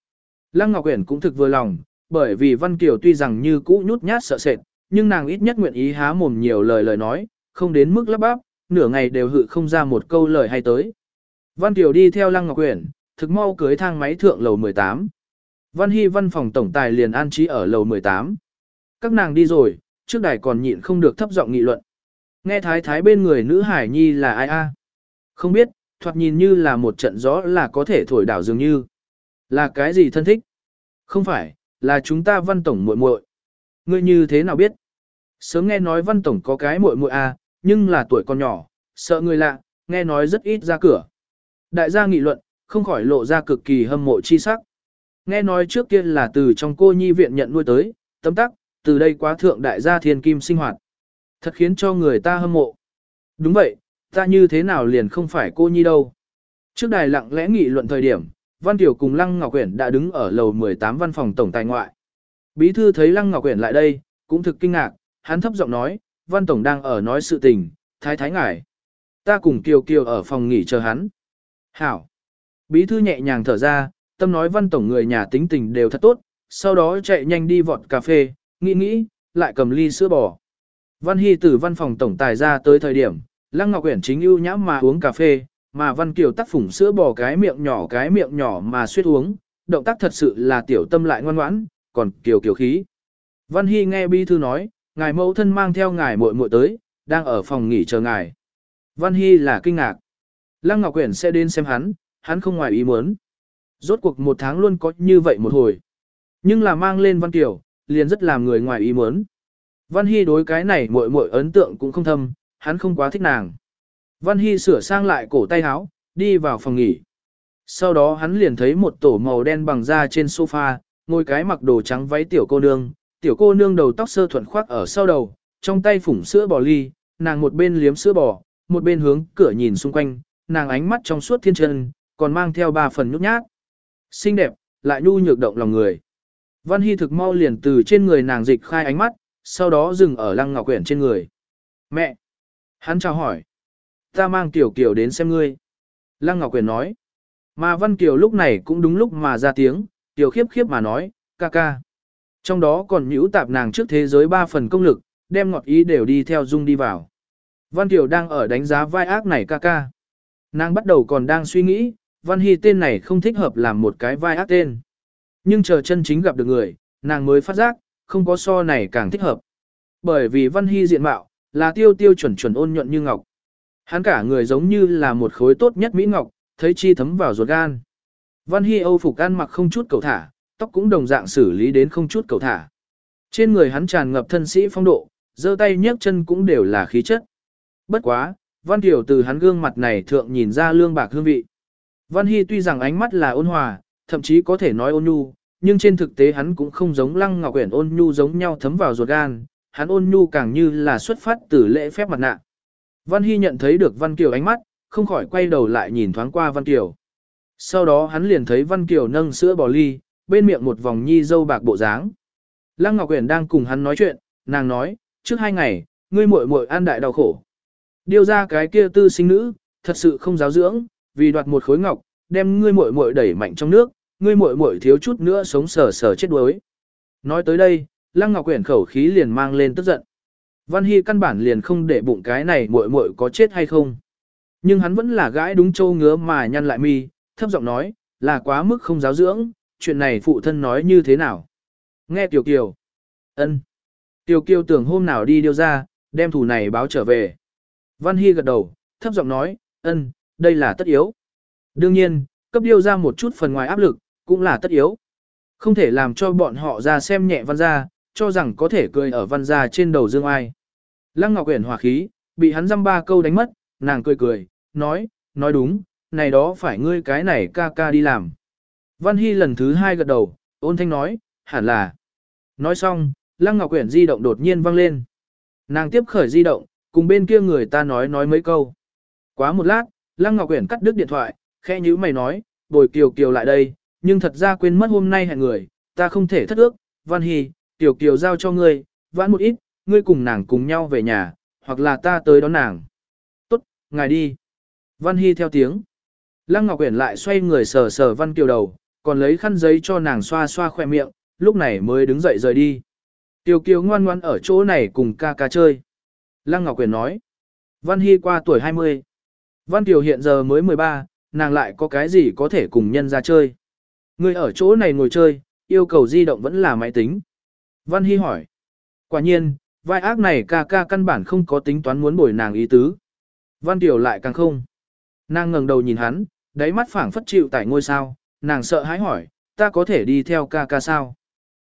Lăng Ngọc Uyển cũng thực vừa lòng, bởi vì Văn Kiều tuy rằng như cũ nhút nhát sợ sệt, nhưng nàng ít nhất nguyện ý há mồm nhiều lời lời nói, không đến mức lắp bắp, nửa ngày đều hự không ra một câu lời hay tới. Văn Kiều đi theo Lăng Ngọc Uyển, thực mau cưới thang máy thượng lầu 18. Văn Hy văn phòng tổng tài liền an trí ở lầu 18. Các nàng đi rồi, trước đài còn nhịn không được thấp giọng nghị luận. Nghe thái thái bên người nữ hải nhi là ai a? Không biết, thoạt nhìn như là một trận gió là có thể thổi đảo dường như. Là cái gì thân thích? Không phải, là chúng ta văn tổng muội muội. Ngươi như thế nào biết? Sớm nghe nói văn tổng có cái muội muội a, nhưng là tuổi còn nhỏ, sợ người lạ, nghe nói rất ít ra cửa. Đại gia nghị luận, không khỏi lộ ra cực kỳ hâm mộ chi sắc. Nghe nói trước kia là từ trong cô nhi viện nhận nuôi tới, tấm tắc, từ đây quá thượng đại gia thiên kim sinh hoạt. Thật khiến cho người ta hâm mộ. Đúng vậy, ta như thế nào liền không phải cô nhi đâu. Trước đài lặng lẽ nghị luận thời điểm, Văn Tiểu cùng Lăng Ngọc Quyển đã đứng ở lầu 18 văn phòng tổng tài ngoại. Bí thư thấy Lăng Ngọc Quyển lại đây, cũng thực kinh ngạc, hắn thấp giọng nói, Văn Tổng đang ở nói sự tình, thái thái ngải. Ta cùng Kiều Kiều ở phòng nghỉ chờ hắn. Hảo. Bí thư nhẹ nhàng thở ra, tâm nói Văn Tổng người nhà tính tình đều thật tốt, sau đó chạy nhanh đi vọt cà phê, nghĩ nghĩ, lại cầm ly sữa bò. Văn Hy từ văn phòng tổng tài ra tới thời điểm, Lăng Ngọc Uyển chính ưu nhã mà uống cà phê, mà Văn Kiều tắt phủng sữa bò cái miệng nhỏ cái miệng nhỏ mà suýt uống, động tác thật sự là tiểu tâm lại ngoan ngoãn, còn Kiều Kiều khí. Văn Hy nghe bi thư nói, ngài mẫu thân mang theo ngài muội muội tới, đang ở phòng nghỉ chờ ngài. Văn Hy là kinh ngạc. Lăng Ngọc Uyển sẽ đến xem hắn, hắn không ngoài ý muốn. Rốt cuộc một tháng luôn có như vậy một hồi. Nhưng là mang lên Văn Kiều, liền rất làm người ngoài ý muốn. Văn Hy đối cái này muội muội ấn tượng cũng không thâm, hắn không quá thích nàng. Văn Hy sửa sang lại cổ tay áo, đi vào phòng nghỉ. Sau đó hắn liền thấy một tổ màu đen bằng da trên sofa, ngồi cái mặc đồ trắng váy tiểu cô nương, tiểu cô nương đầu tóc sơ thuận khoác ở sau đầu, trong tay phủng sữa bò ly, nàng một bên liếm sữa bò, một bên hướng cửa nhìn xung quanh, nàng ánh mắt trong suốt thiên chân, còn mang theo ba phần nhút nhát. Xinh đẹp, lại nhu nhược động lòng người. Văn Hy thực mau liền từ trên người nàng dịch khai ánh mắt, sau đó dừng ở Lăng Ngọc Quyển trên người. Mẹ! Hắn chào hỏi. Ta mang Tiểu Kiều đến xem ngươi. Lăng Ngọc Quyển nói. Mà Văn Kiều lúc này cũng đúng lúc mà ra tiếng, Tiểu khiếp khiếp mà nói, ca ca. Trong đó còn nhũ tạp nàng trước thế giới ba phần công lực, đem ngọt ý đều đi theo dung đi vào. Văn Kiều đang ở đánh giá vai ác này ca ca. Nàng bắt đầu còn đang suy nghĩ, Văn Hy tên này không thích hợp làm một cái vai ác tên. Nhưng chờ chân chính gặp được người, nàng mới phát giác, không có so này càng thích hợp. Bởi vì Văn Hy diện mạo, là tiêu tiêu chuẩn chuẩn ôn nhuận như ngọc. Hắn cả người giống như là một khối tốt nhất mỹ ngọc, thấy chi thấm vào ruột gan. Văn Hy Âu phục ăn mặc không chút cầu thả, tóc cũng đồng dạng xử lý đến không chút cầu thả. Trên người hắn tràn ngập thân sĩ phong độ, giơ tay nhấc chân cũng đều là khí chất. Bất quá, Văn tiểu từ hắn gương mặt này thượng nhìn ra lương bạc hương vị. Văn Hy tuy rằng ánh mắt là ôn hòa, thậm chí có thể nói ôn nhu, nhưng trên thực tế hắn cũng không giống Lăng Ngọc Uyển ôn nhu giống nhau thấm vào ruột gan, hắn ôn nhu càng như là xuất phát từ lễ phép mặt nạ. Văn Hy nhận thấy được Văn Kiều ánh mắt, không khỏi quay đầu lại nhìn thoáng qua Văn Kiều. Sau đó hắn liền thấy Văn Kiều nâng sữa bò ly, bên miệng một vòng nhi dâu bạc bộ dáng. Lăng Ngọc Uyển đang cùng hắn nói chuyện, nàng nói, trước hai ngày, ngươi muội muội an đại đau khổ. Điều ra cái kia tư sinh nữ, thật sự không giáo dưỡng, vì đoạt một khối ngọc, đem ngươi muội muội đẩy mạnh trong nước, ngươi muội muội thiếu chút nữa sống sờ sờ chết đuối. Nói tới đây, Lăng Ngọc Uyển khẩu khí liền mang lên tức giận. Văn Hy căn bản liền không để bụng cái này muội muội có chết hay không. Nhưng hắn vẫn là gãi đúng châu ngứa mà nhăn lại mi, thấp giọng nói, là quá mức không giáo dưỡng, chuyện này phụ thân nói như thế nào. Nghe Tiểu Kiều. ân. Tiểu Kiều tưởng hôm nào đi điêu ra, đem thủ này báo trở về. Văn Hy gật đầu, thấp giọng nói, ân, đây là tất yếu. Đương nhiên, cấp điêu ra một chút phần ngoài áp lực, cũng là tất yếu. Không thể làm cho bọn họ ra xem nhẹ văn gia, cho rằng có thể cười ở văn gia trên đầu dương ai. Lăng Ngọc Uyển hòa khí, bị hắn dăm ba câu đánh mất, nàng cười cười, nói, nói đúng, này đó phải ngươi cái này ca ca đi làm. Văn Hy lần thứ hai gật đầu, ôn thanh nói, hẳn là. Nói xong, Lăng Ngọc Uyển di động đột nhiên vang lên. Nàng tiếp khởi di động, cùng bên kia người ta nói nói mấy câu. Quá một lát, Lăng Ngọc Uyển cắt đứt điện thoại, khẽ nhíu mày nói, bồi Kiều Kiều lại đây, nhưng thật ra quên mất hôm nay hẹn người, ta không thể thất ước, Văn Hy, tiểu Kiều giao cho ngươi, vãn một ít, ngươi cùng nàng cùng nhau về nhà, hoặc là ta tới đón nàng. Tốt, ngài đi. Văn Hy theo tiếng. Lăng Ngọc Uyển lại xoay người sờ sờ Văn Kiều đầu, còn lấy khăn giấy cho nàng xoa xoa khoe miệng, lúc này mới đứng dậy rời đi. Tiểu Kiều ngoan ngoan ở chỗ này cùng ca ca chơi. Lăng Ngọc Uyển nói. Văn Hy qua tuổi 20. Văn Kiều hiện giờ mới 13, nàng lại có cái gì có thể cùng nhân ra chơi. Người ở chỗ này ngồi chơi, yêu cầu di động vẫn là máy tính. Văn Hy hỏi. Quả nhiên, vai ác này ca ca căn bản không có tính toán muốn bồi nàng ý tứ. Văn Tiểu lại càng không. Nàng ngẩng đầu nhìn hắn, đáy mắt phảng phất chịu tại ngôi sao, nàng sợ hãi hỏi, ta có thể đi theo ca ca sao?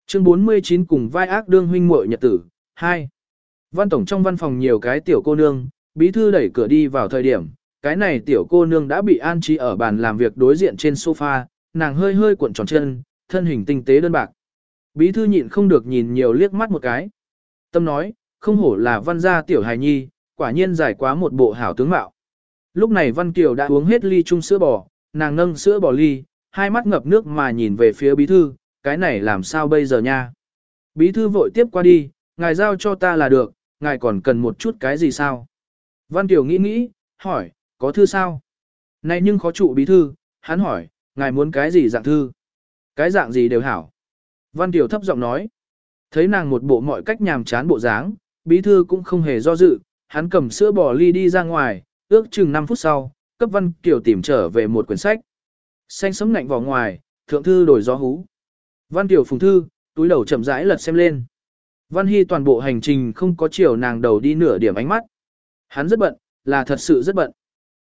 Chương 49 cùng vai ác đương huynh muội nhật tử, 2. Văn tổng trong văn phòng nhiều cái tiểu cô nương, bí thư đẩy cửa đi vào thời điểm, cái này tiểu cô nương đã bị an trí ở bàn làm việc đối diện trên sofa, nàng hơi hơi cuộn tròn chân, thân hình tinh tế đơn bạc. Bí thư nhịn không được nhìn nhiều liếc mắt một cái. Tâm nói, không hổ là văn gia tiểu hài nhi, quả nhiên giải quá một bộ hảo tướng mạo. Lúc này Văn Kiều đã uống hết ly chung sữa bò, nàng nâng sữa bò ly, hai mắt ngập nước mà nhìn về phía bí thư, cái này làm sao bây giờ nha. Bí thư vội tiếp qua đi, ngài giao cho ta là được, ngài còn cần một chút cái gì sao? Văn Kiều nghĩ nghĩ, hỏi, có thư sao? Này nhưng khó trụ bí thư, hắn hỏi, ngài muốn cái gì dạng thư? Cái dạng gì đều hảo. Văn Tiểu thấp giọng nói, thấy nàng một bộ mọi cách nhàm chán bộ dáng, bí thư cũng không hề do dự, hắn cầm sữa bò ly đi ra ngoài, ước chừng 5 phút sau, cấp Văn Kiều tìm trở về một quyển sách. Xanh sấm ngạnh vào ngoài, thượng thư đổi gió hú. Văn Kiều phùng thư, túi đầu chậm rãi lật xem lên. Văn Hy toàn bộ hành trình không có chiều nàng đầu đi nửa điểm ánh mắt. Hắn rất bận, là thật sự rất bận.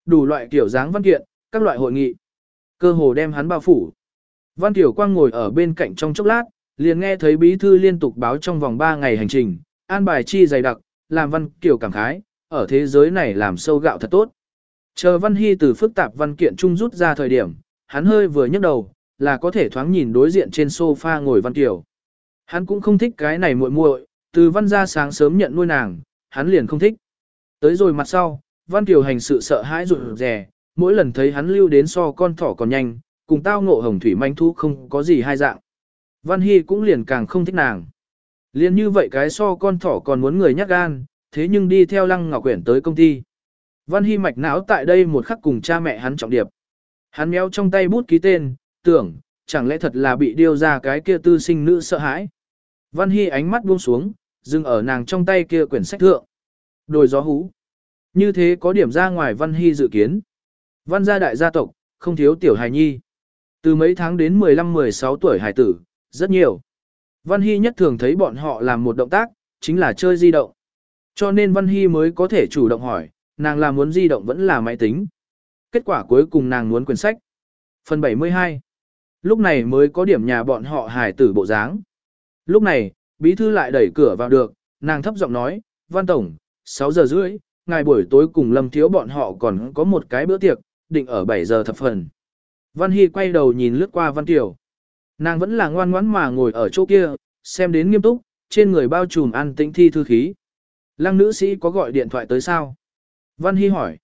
Đủ loại kiểu dáng văn kiện, các loại hội nghị. Cơ hồ đem hắn bao phủ. Văn Tiểu Quang ngồi ở bên cạnh trong chốc lát, liền nghe thấy bí thư liên tục báo trong vòng 3 ngày hành trình, an bài chi dày đặc, làm Văn Kiều cảm khái, ở thế giới này làm sâu gạo thật tốt. Chờ Văn Hy từ phức tạp văn kiện trung rút ra thời điểm, hắn hơi vừa nhấc đầu, là có thể thoáng nhìn đối diện trên sofa ngồi Văn Kiều. Hắn cũng không thích cái này muội muội, từ Văn ra sáng sớm nhận nuôi nàng, hắn liền không thích. Tới rồi mặt sau, Văn Kiều hành sự sợ hãi rụt rè, mỗi lần thấy hắn lưu đến so con thỏ còn nhanh, cùng tao ngộ hồng thủy manh thu không có gì hai dạng. Văn Hy cũng liền càng không thích nàng. Liên như vậy cái so con thỏ còn muốn người nhát gan, thế nhưng đi theo Lăng Ngọc Quyển tới công ty. Văn Hy mạch não tại đây một khắc cùng cha mẹ hắn trọng điệp. Hắn méo trong tay bút ký tên, tưởng, chẳng lẽ thật là bị điêu ra cái kia tư sinh nữ sợ hãi. Văn Hy ánh mắt buông xuống, dừng ở nàng trong tay kia quyển sách thượng. Đồi gió hú. Như thế có điểm ra ngoài Văn Hy dự kiến. Văn gia đại gia tộc, không thiếu tiểu hài nhi. Từ mấy tháng đến 15-16 tuổi hài tử, rất nhiều. Văn Hy nhất thường thấy bọn họ làm một động tác, chính là chơi di động. Cho nên Văn Hy mới có thể chủ động hỏi, nàng là muốn di động vẫn là máy tính. Kết quả cuối cùng nàng muốn quyển sách. Phần 72 Lúc này mới có điểm nhà bọn họ hài tử bộ dáng. Lúc này, bí thư lại đẩy cửa vào được, nàng thấp giọng nói, Văn Tổng, 6 giờ rưỡi, ngày buổi tối cùng Lâm Thiếu bọn họ còn có một cái bữa tiệc, định ở 7 giờ thập phần. Văn Hy quay đầu nhìn lướt qua Văn Kiều. Nàng vẫn là ngoan ngoãn mà ngồi ở chỗ kia, xem đến nghiêm túc, trên người bao trùm an tĩnh thi thư khí. Lăng nữ sĩ có gọi điện thoại tới sao? Văn Hy hỏi.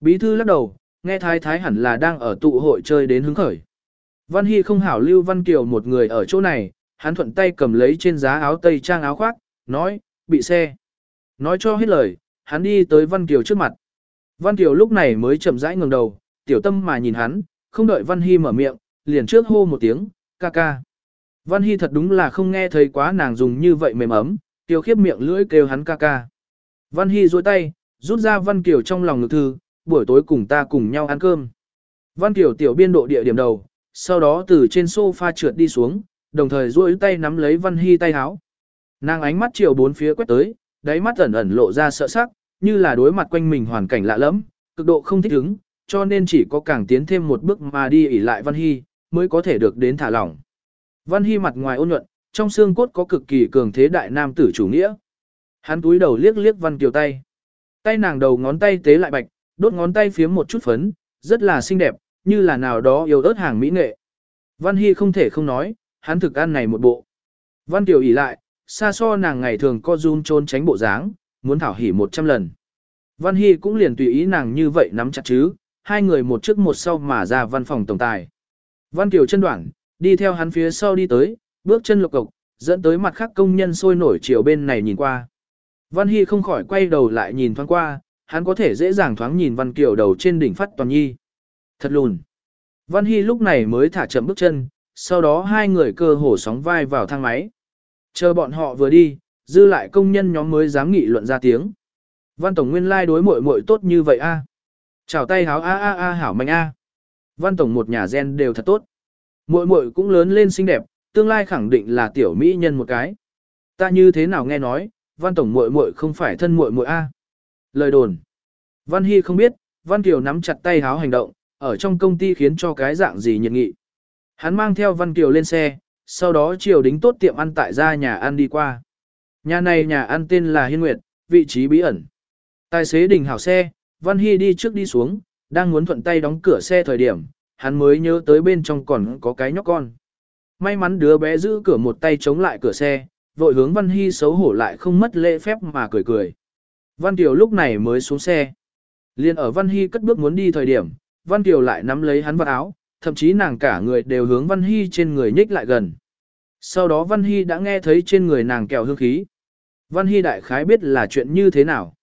Bí thư lắc đầu, nghe thái thái hẳn là đang ở tụ hội chơi đến hứng khởi. Văn Hy không hảo lưu Văn Kiều một người ở chỗ này, hắn thuận tay cầm lấy trên giá áo tây trang áo khoác, nói, bị xe. Nói cho hết lời, hắn đi tới Văn Kiều trước mặt. Văn Kiều lúc này mới chậm rãi ngẩng đầu, tiểu tâm mà nhìn hắn, không đợi Văn Hy mở miệng, liền trước hô một tiếng, ca ca. Văn Hy thật đúng là không nghe thấy quá nàng dùng như vậy mềm ấm, Kiều khiếp miệng lưỡi kêu hắn ca ca. Văn Hy duỗi tay, rút ra Văn Kiều trong lòng ngực thư, buổi tối cùng ta cùng nhau ăn cơm. Văn Kiều tiểu biên độ địa điểm đầu, sau đó từ trên sofa trượt đi xuống, đồng thời duỗi tay nắm lấy Văn Hy tay háo. Nàng ánh mắt chiều bốn phía quét tới, đáy mắt ẩn ẩn lộ ra sợ sắc, như là đối mặt quanh mình hoàn cảnh lạ lẫm, cực độ không thích ứng, cho nên chỉ có càng tiến thêm một bước mà đi ỉ lại Văn Hy, mới có thể được đến thả lỏng. Văn Hy mặt ngoài ôn nhuận, trong xương cốt có cực kỳ cường thế đại nam tử chủ nghĩa. Hắn túi đầu liếc liếc Văn Kiều tay. Tay nàng đầu ngón tay tế lại bạch, đốt ngón tay phiếm một chút phấn, rất là xinh đẹp, như là nào đó yêu ớt hàng mỹ nghệ. Văn Hy không thể không nói, hắn thực ăn này một bộ. Văn Kiều ỉ lại, xa so nàng ngày thường co run trốn tránh bộ dáng, muốn thảo hỉ một trăm lần. Văn Hy cũng liền tùy ý nàng như vậy nắm chặt chứ, hai người một trước một sau mà ra văn phòng tổng tài. Văn Kiều chân đoạn, đi theo hắn phía sau đi tới, bước chân lục cộc, dẫn tới mặt khác công nhân sôi nổi chiều bên này nhìn qua. Văn Hy không khỏi quay đầu lại nhìn thoáng qua, hắn có thể dễ dàng thoáng nhìn Văn Kiều đầu trên đỉnh phát toàn nhi. Thật lùn. Văn Hy lúc này mới thả chậm bước chân, sau đó hai người cơ hồ sóng vai vào thang máy. Chờ bọn họ vừa đi, dư lại công nhân nhóm mới dám nghị luận ra tiếng. Văn Tổng nguyên lai like đối muội muội tốt như vậy a. Chào tay háo a a a hảo mạnh a. Văn Tổng một nhà gen đều thật tốt. Muội muội cũng lớn lên xinh đẹp, tương lai khẳng định là tiểu mỹ nhân một cái. Ta như thế nào nghe nói, Văn Tổng muội muội không phải thân muội muội a. Lời đồn. Văn Hy không biết, Văn Kiều nắm chặt tay háo hành động, ở trong công ty khiến cho cái dạng gì nhiệt nghị. Hắn mang theo Văn Kiều lên xe, sau đó chiều đính tốt tiệm ăn tại gia nhà ăn đi qua. Nhà này nhà ăn tên là Hiên Nguyệt, vị trí bí ẩn. Tài xế đình hảo xe, Văn Hy đi trước đi xuống, đang muốn thuận tay đóng cửa xe thời điểm, hắn mới nhớ tới bên trong còn có cái nhóc con. May mắn đứa bé giữ cửa một tay chống lại cửa xe, vội hướng Văn Hy xấu hổ lại không mất lễ phép mà cười cười. Văn Kiều lúc này mới xuống xe. Liên ở Văn Hy cất bước muốn đi thời điểm, Văn Kiều lại nắm lấy hắn vào áo, thậm chí nàng cả người đều hướng Văn Hy trên người nhích lại gần. Sau đó Văn Hy đã nghe thấy trên người nàng kẹo hương khí. Văn Hy đại khái biết là chuyện như thế nào.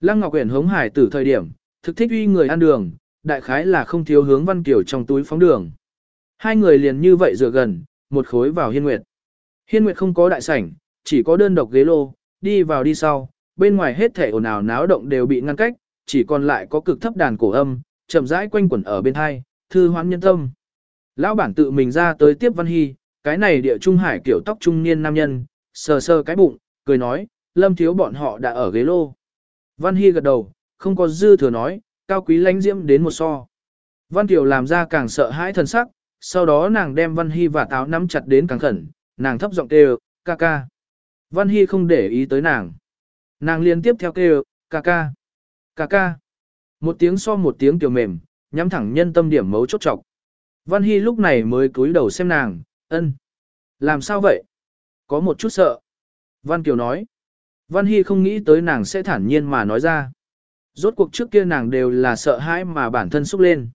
Lăng Ngọc Uyển hống hải tử thời điểm, thực thích uy người ăn đường, đại khái là không thiếu hướng Văn Kiều trong túi phóng đường. Hai người liền như vậy dựa gần, một khối vào Hiên Nguyệt. Hiên Nguyệt không có đại sảnh, chỉ có đơn độc ghế lô, đi vào đi sau, bên ngoài hết thể ồn ào náo động đều bị ngăn cách, chỉ còn lại có cực thấp đàn cổ âm, chậm rãi quanh quẩn ở bên hai, thư hoán nhân tâm. Lão bản tự mình ra tới tiếp Văn Hy, cái này địa trung hải kiểu tóc trung niên nam nhân, sờ sờ cái bụng, cười nói, lâm thiếu bọn họ đã ở ghế lô. Văn Hy gật đầu, không có dư thừa nói, cao quý lãnh diễm đến một so. Văn Kiều làm ra càng sợ hãi thần sắc, sau đó nàng đem Văn Hy và táo nắm chặt đến càng khẩn, nàng thấp giọng kêu, ca ca. Văn Hy không để ý tới nàng. Nàng liên tiếp theo kêu, ca ca, ca ca. Một tiếng so một tiếng tiểu mềm, nhắm thẳng nhân tâm điểm mấu chốt trọc. Văn Hy lúc này mới cúi đầu xem nàng, ân. Làm sao vậy? Có một chút sợ. Văn Kiều nói. Văn Hy không nghĩ tới nàng sẽ thản nhiên mà nói ra. Rốt cuộc trước kia nàng đều là sợ hãi mà bản thân xúc lên.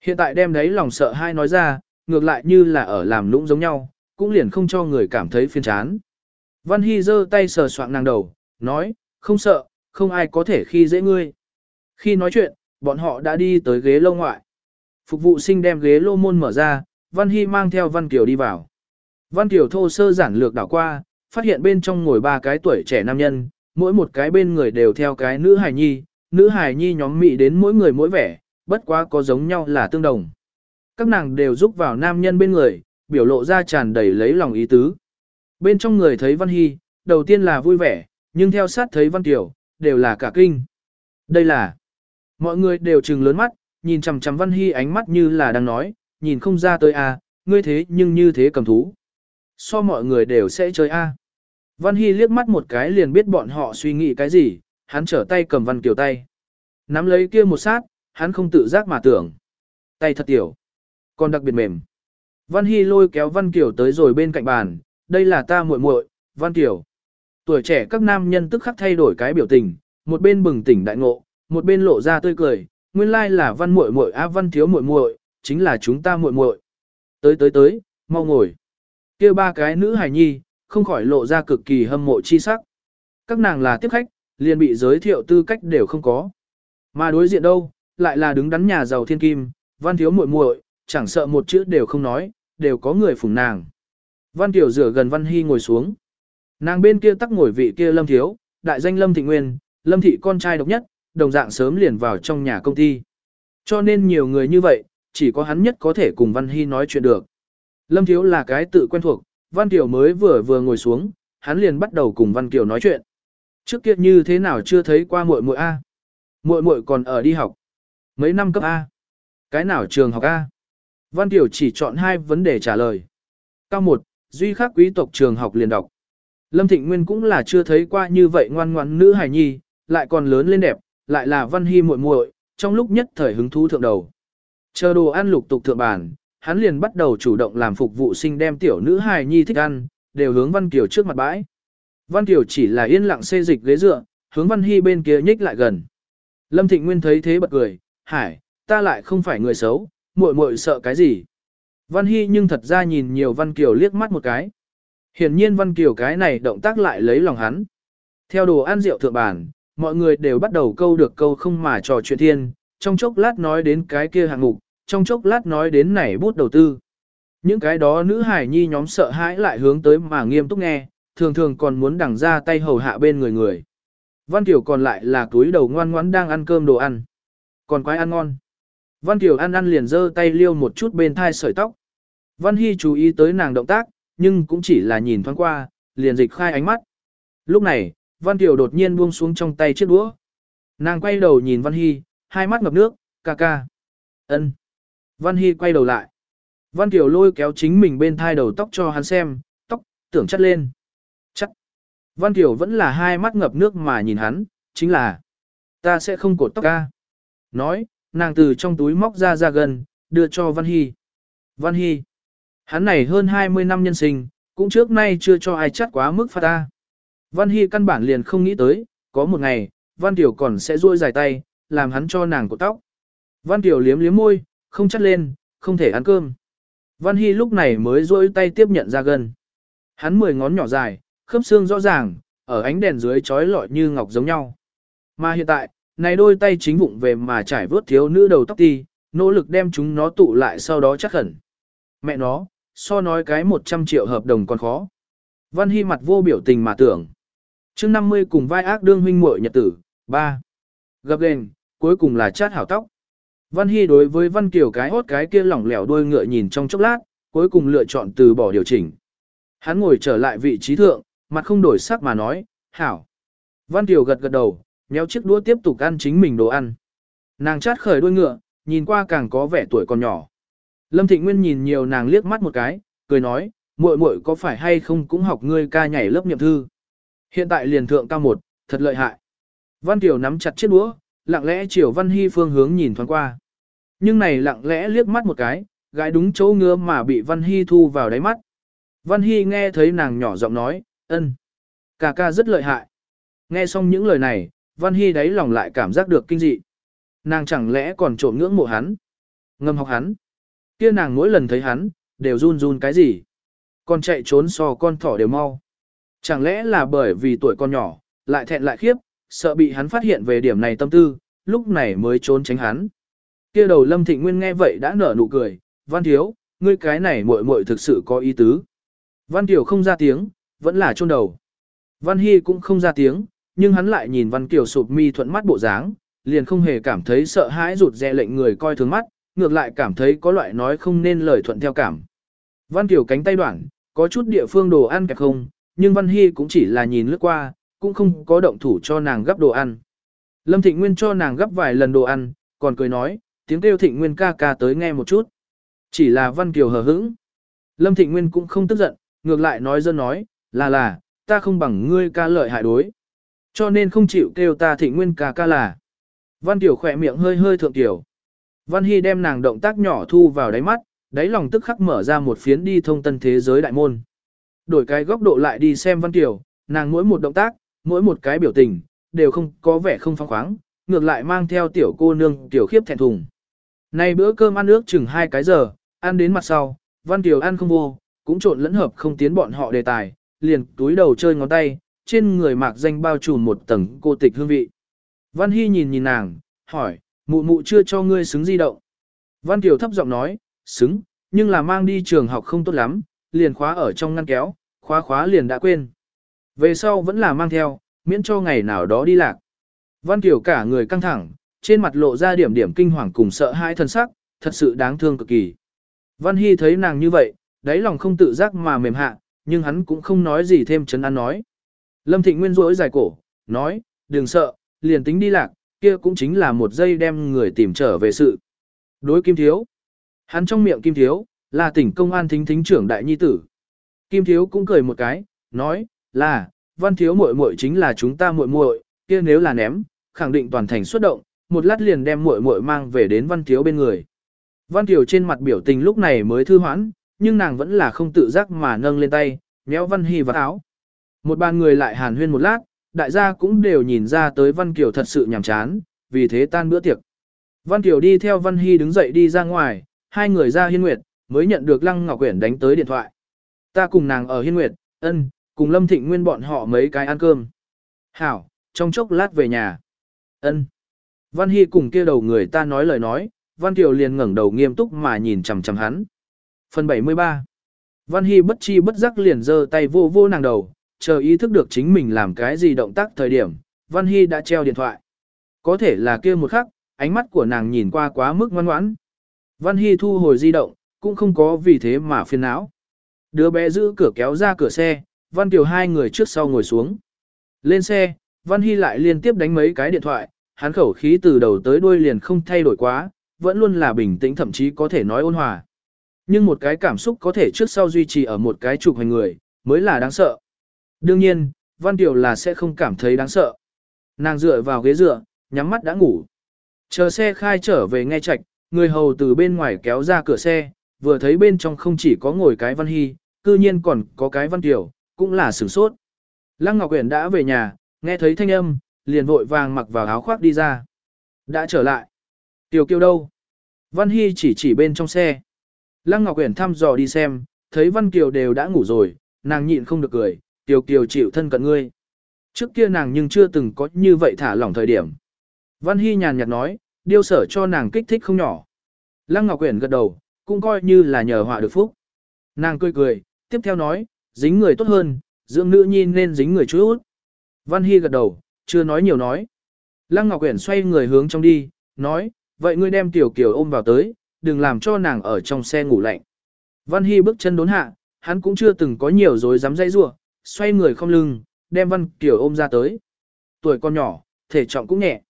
Hiện tại đem đấy lòng sợ hãi nói ra, ngược lại như là ở làm nũng giống nhau, cũng liền không cho người cảm thấy phiền chán. Văn Hy giơ tay sờ soạng nàng đầu, nói, không sợ, không ai có thể khi dễ ngươi. Khi nói chuyện, bọn họ đã đi tới ghế lâu ngoại. Phục vụ sinh đem ghế lô môn mở ra, Văn Hy mang theo Văn Kiều đi vào. Văn Kiều thô sơ giản lược đảo qua, phát hiện bên trong ngồi ba cái tuổi trẻ nam nhân, mỗi một cái bên người đều theo cái nữ hài nhi, nữ hài nhi nhóm mị đến mỗi người mỗi vẻ, bất quá có giống nhau là tương đồng. Các nàng đều giúp vào nam nhân bên người, biểu lộ ra tràn đầy lấy lòng ý tứ. Bên trong người thấy Văn Hy, đầu tiên là vui vẻ, nhưng theo sát thấy Văn Tiểu, đều là cả kinh. Đây là, mọi người đều trừng lớn mắt, nhìn chằm chằm Văn Hy ánh mắt như là đang nói, nhìn không ra tới a, ngươi thế nhưng như thế cầm thú. So mọi người đều sẽ chơi a. Văn Hy liếc mắt một cái liền biết bọn họ suy nghĩ cái gì, hắn trở tay cầm Văn Kiều tay. Nắm lấy kia một sát, hắn không tự giác mà tưởng. Tay thật tiểu, còn đặc biệt mềm. Văn Hy lôi kéo Văn Kiều tới rồi bên cạnh bàn, đây là ta muội muội, Văn Kiều. Tuổi trẻ các nam nhân tức khắc thay đổi cái biểu tình, một bên bừng tỉnh đại ngộ, một bên lộ ra tươi cười, nguyên lai là Văn muội muội a Văn thiếu muội muội, chính là chúng ta muội muội. Tới tới tới, mau ngồi. Kia ba cái nữ hài nhi, không khỏi lộ ra cực kỳ hâm mộ chi sắc. Các nàng là tiếp khách, liền bị giới thiệu tư cách đều không có. Mà đối diện đâu, lại là đứng đắn nhà giàu thiên kim, văn thiếu muội muội, chẳng sợ một chữ đều không nói, đều có người phụng nàng. Văn tiểu rửa gần văn hy ngồi xuống. Nàng bên kia tắc ngồi vị kia lâm thiếu, đại danh lâm thị nguyên, lâm thị con trai độc nhất, đồng dạng sớm liền vào trong nhà công ty. Cho nên nhiều người như vậy, chỉ có hắn nhất có thể cùng văn hy nói chuyện được. Lâm thiếu là cái tự quen thuộc, văn Kiều mới vừa vừa ngồi xuống, hắn liền bắt đầu cùng văn kiều nói chuyện. Trước kia như thế nào chưa thấy qua muội muội a? Muội muội còn ở đi học. Mấy năm cấp A? Cái nào trường học A? Văn Kiều chỉ chọn hai vấn đề trả lời. Cao một, duy khắc quý tộc trường học liền đọc. Lâm Thịnh Nguyên cũng là chưa thấy qua như vậy ngoan ngoãn nữ hài nhi, lại còn lớn lên đẹp, lại là văn hy muội muội, trong lúc nhất thời hứng thú thượng đầu. Chờ đồ ăn lục tục thượng bàn, hắn liền bắt đầu chủ động làm phục vụ sinh đem tiểu nữ hài nhi thích ăn, đều hướng Văn Kiều trước mặt bãi. Văn Kiều chỉ là yên lặng xê dịch ghế dựa, hướng Văn Hy bên kia nhích lại gần. Lâm Thịnh Nguyên thấy thế bật cười, hải, ta lại không phải người xấu, muội muội sợ cái gì. Văn Hy nhưng thật ra nhìn nhiều Văn Kiều liếc mắt một cái. Hiển nhiên Văn Kiều cái này động tác lại lấy lòng hắn. Theo đồ ăn rượu thượng bản, mọi người đều bắt đầu câu được câu không mà trò chuyện thiên, trong chốc lát nói đến cái kia hạng mục, trong chốc lát nói đến nảy bút đầu tư. Những cái đó nữ hải nhi nhóm sợ hãi lại hướng tới mà nghiêm túc nghe, thường thường còn muốn đằng ra tay hầu hạ bên người người. Văn Kiều còn lại là túi đầu ngoan ngoãn đang ăn cơm đồ ăn. Còn quái ăn ngon. Văn Kiều ăn ăn liền giơ tay liêu một chút bên thai sợi tóc. Văn Hy chú ý tới nàng động tác, nhưng cũng chỉ là nhìn thoáng qua, liền dịch khai ánh mắt. Lúc này, Văn Kiều đột nhiên buông xuống trong tay chiếc đũa. Nàng quay đầu nhìn Văn Hy, hai mắt ngập nước, ca ca. ân. Văn Hy quay đầu lại. Văn Kiều lôi kéo chính mình bên thai đầu tóc cho hắn xem, tóc, tưởng chắt lên. Chắc. Văn Kiều vẫn là hai mắt ngập nước mà nhìn hắn, chính là ta sẽ không cột tóc ca. Nói, nàng từ trong túi móc ra ra gần, đưa cho Văn Hy. Văn Hy. Hắn này hơn 20 năm nhân sinh, cũng trước nay chưa cho ai chắt quá mức pha ta. Văn Hy căn bản liền không nghĩ tới, có một ngày, Văn Kiều còn sẽ duỗi dài tay, làm hắn cho nàng cột tóc. Văn Kiều liếm liếm môi, không chắt lên, không thể ăn cơm. Văn Hy lúc này mới duỗi tay tiếp nhận ra gần. Hắn mười ngón nhỏ dài, khớp xương rõ ràng, ở ánh đèn dưới trói lọi như ngọc giống nhau. Mà hiện tại, này đôi tay chính vụng về mà trải vớt thiếu nữ đầu tóc ti, nỗ lực đem chúng nó tụ lại sau đó chắc khẩn. Mẹ nó, so nói cái 100 triệu hợp đồng còn khó. Văn Hy mặt vô biểu tình mà tưởng. chương 50 cùng vai ác đương huynh muội nhật tử, 3. Gặp gền, cuối cùng là chát hảo tóc. Văn Hy đối với Văn Kiều cái hốt cái kia lỏng lẻo đuôi ngựa nhìn trong chốc lát, cuối cùng lựa chọn từ bỏ điều chỉnh. Hắn ngồi trở lại vị trí thượng, mặt không đổi sắc mà nói, hảo. Văn Kiều gật gật đầu, nhéo chiếc đũa tiếp tục ăn chính mình đồ ăn. Nàng chát khởi đuôi ngựa, nhìn qua càng có vẻ tuổi còn nhỏ. Lâm Thịnh Nguyên nhìn nhiều nàng liếc mắt một cái, cười nói, muội muội có phải hay không cũng học ngươi ca nhảy lớp nhậm thư. Hiện tại liền thượng cao một, thật lợi hại. Văn Kiều nắm chặt chiếc đũa, lặng lẽ chiều Văn Hy phương hướng nhìn thoáng qua. Nhưng này lặng lẽ liếc mắt một cái, gái đúng chỗ ngứa mà bị Văn Hy thu vào đáy mắt. Văn Hy nghe thấy nàng nhỏ giọng nói, ân, ca ca rất lợi hại. Nghe xong những lời này, Văn Hy đáy lòng lại cảm giác được kinh dị. Nàng chẳng lẽ còn trộm ngưỡng mộ hắn, ngâm học hắn. Kia nàng mỗi lần thấy hắn, đều run run cái gì. Còn chạy trốn so con thỏ đều mau. Chẳng lẽ là bởi vì tuổi con nhỏ, lại thẹn lại khiếp, sợ bị hắn phát hiện về điểm này tâm tư, lúc này mới trốn tránh hắn. Kia đầu Lâm Thịnh Nguyên nghe vậy đã nở nụ cười, Văn Thiếu, ngươi cái này muội muội thực sự có ý tứ. Văn Kiều không ra tiếng, vẫn là chôn đầu. Văn Hy cũng không ra tiếng, nhưng hắn lại nhìn Văn Kiều sụp mi thuận mắt bộ dáng, liền không hề cảm thấy sợ hãi rụt rè lệnh người coi thường mắt, ngược lại cảm thấy có loại nói không nên lời thuận theo cảm. Văn Kiều cánh tay đoạn, có chút địa phương đồ ăn kẹp không, nhưng Văn Hy cũng chỉ là nhìn lướt qua, cũng không có động thủ cho nàng gấp đồ ăn. Lâm Thịnh Nguyên cho nàng gấp vài lần đồ ăn, còn cười nói, tiếng kêu Thịnh Nguyên ca ca tới nghe một chút. Chỉ là Văn Kiều hờ hững. Lâm Thịnh Nguyên cũng không tức giận, ngược lại nói dân nói, là là, ta không bằng ngươi ca lợi hại đối. Cho nên không chịu kêu ta Thịnh Nguyên ca ca là. Văn Kiều khỏe miệng hơi hơi thượng tiểu. Văn Hy đem nàng động tác nhỏ thu vào đáy mắt, đáy lòng tức khắc mở ra một phiến đi thông tân thế giới đại môn. Đổi cái góc độ lại đi xem Văn Kiều, nàng mỗi một động tác, mỗi một cái biểu tình, đều không có vẻ không phong khoáng, ngược lại mang theo tiểu cô nương tiểu khiếp thẹn thùng. Nay bữa cơm ăn ước chừng hai cái giờ, ăn đến mặt sau, Văn Kiều ăn không vô, cũng trộn lẫn hợp không tiến bọn họ đề tài, liền túi đầu chơi ngón tay, trên người mạc danh bao trùm một tầng cô tịch hương vị. Văn Hy nhìn nhìn nàng, hỏi, mụ mụ chưa cho ngươi xứng di động. Văn Kiều thấp giọng nói, xứng, nhưng là mang đi trường học không tốt lắm, liền khóa ở trong ngăn kéo, khóa khóa liền đã quên. Về sau vẫn là mang theo, miễn cho ngày nào đó đi lạc. Văn Kiều cả người căng thẳng, trên mặt lộ ra điểm điểm kinh hoàng cùng sợ hãi thân sắc, thật sự đáng thương cực kỳ. Văn Hy thấy nàng như vậy, đáy lòng không tự giác mà mềm hạ, nhưng hắn cũng không nói gì thêm chấn an nói. Lâm Thịnh Nguyên rỗi dài cổ, nói, đừng sợ, liền tính đi lạc, kia cũng chính là một giây đem người tìm trở về sự. Đối Kim Thiếu. Hắn trong miệng Kim Thiếu, là tỉnh công an thính thính trưởng đại nhi tử. Kim Thiếu cũng cười một cái, nói, là, văn thiếu muội muội chính là chúng ta muội muội, kia nếu là ném, khẳng định toàn thành xuất động, một lát liền đem muội muội mang về đến văn thiếu bên người. Văn thiếu trên mặt biểu tình lúc này mới thư hoãn, nhưng nàng vẫn là không tự giác mà nâng lên tay, méo Văn Hy vào áo. Một bàn người lại hàn huyên một lát, đại gia cũng đều nhìn ra tới Văn Kiều thật sự nhàm chán, vì thế tan bữa tiệc. Văn Kiều đi theo Văn Hy đứng dậy đi ra ngoài, hai người ra hiên nguyệt, mới nhận được Lăng Ngọc Quyển đánh tới điện thoại. Ta cùng nàng ở hiên nguyệt, ân, cùng Lâm Thịnh Nguyên bọn họ mấy cái ăn cơm. Hảo, trong chốc lát về nhà. ân. Văn Hy cùng kia đầu người ta nói lời nói, Văn Kiều liền ngẩng đầu nghiêm túc mà nhìn chằm chằm hắn. Phần 73 Văn Hy bất chi bất giác liền giơ tay vô vô nàng đầu, chờ ý thức được chính mình làm cái gì động tác thời điểm, Văn Hy đã treo điện thoại. Có thể là kia một khắc, ánh mắt của nàng nhìn qua quá mức ngoan ngoãn. Văn Hy thu hồi di động, cũng không có vì thế mà phiền não. Đứa bé giữ cửa kéo ra cửa xe, Văn Kiều hai người trước sau ngồi xuống. Lên xe, Văn Hy lại liên tiếp đánh mấy cái điện thoại, hắn khẩu khí từ đầu tới đuôi liền không thay đổi quá, vẫn luôn là bình tĩnh thậm chí có thể nói ôn hòa. Nhưng một cái cảm xúc có thể trước sau duy trì ở một cái chụp hành người, mới là đáng sợ. Đương nhiên, Văn Kiều là sẽ không cảm thấy đáng sợ. Nàng dựa vào ghế dựa, nhắm mắt đã ngủ. Chờ xe khai trở về nghe trạch, người hầu từ bên ngoài kéo ra cửa xe, vừa thấy bên trong không chỉ có ngồi cái Văn Hy, cư nhiên còn có cái Văn Kiều, cũng là sửng sốt. Lăng Ngọc Uyển đã về nhà, nghe thấy thanh âm, liền vội vàng mặc vào áo khoác đi ra. Đã trở lại. Tiểu kiều đâu? Văn Hy chỉ chỉ bên trong xe. Lăng Ngọc Uyển thăm dò đi xem, thấy Văn Kiều đều đã ngủ rồi, nàng nhịn không được cười, Tiểu Kiều chịu thân cận ngươi. Trước kia nàng nhưng chưa từng có như vậy thả lỏng thời điểm. Văn Hy nhàn nhạt nói, điêu sở cho nàng kích thích không nhỏ. Lăng Ngọc Uyển gật đầu, cũng coi như là nhờ họa được phúc. Nàng cười cười, tiếp theo nói, dính người tốt hơn, dưỡng nữ nhi nên dính người chút. Văn Hy gật đầu, chưa nói nhiều nói. Lăng Ngọc Uyển xoay người hướng trong đi, nói, vậy ngươi đem Tiểu Kiều ôm vào tới, đừng làm cho nàng ở trong xe ngủ lạnh. Văn Hy bước chân đốn hạ, hắn cũng chưa từng có nhiều dối dám dây rua, xoay người không lưng, đem Văn Kiều ôm ra tới. Tuổi con nhỏ, thể trọng cũng nhẹ.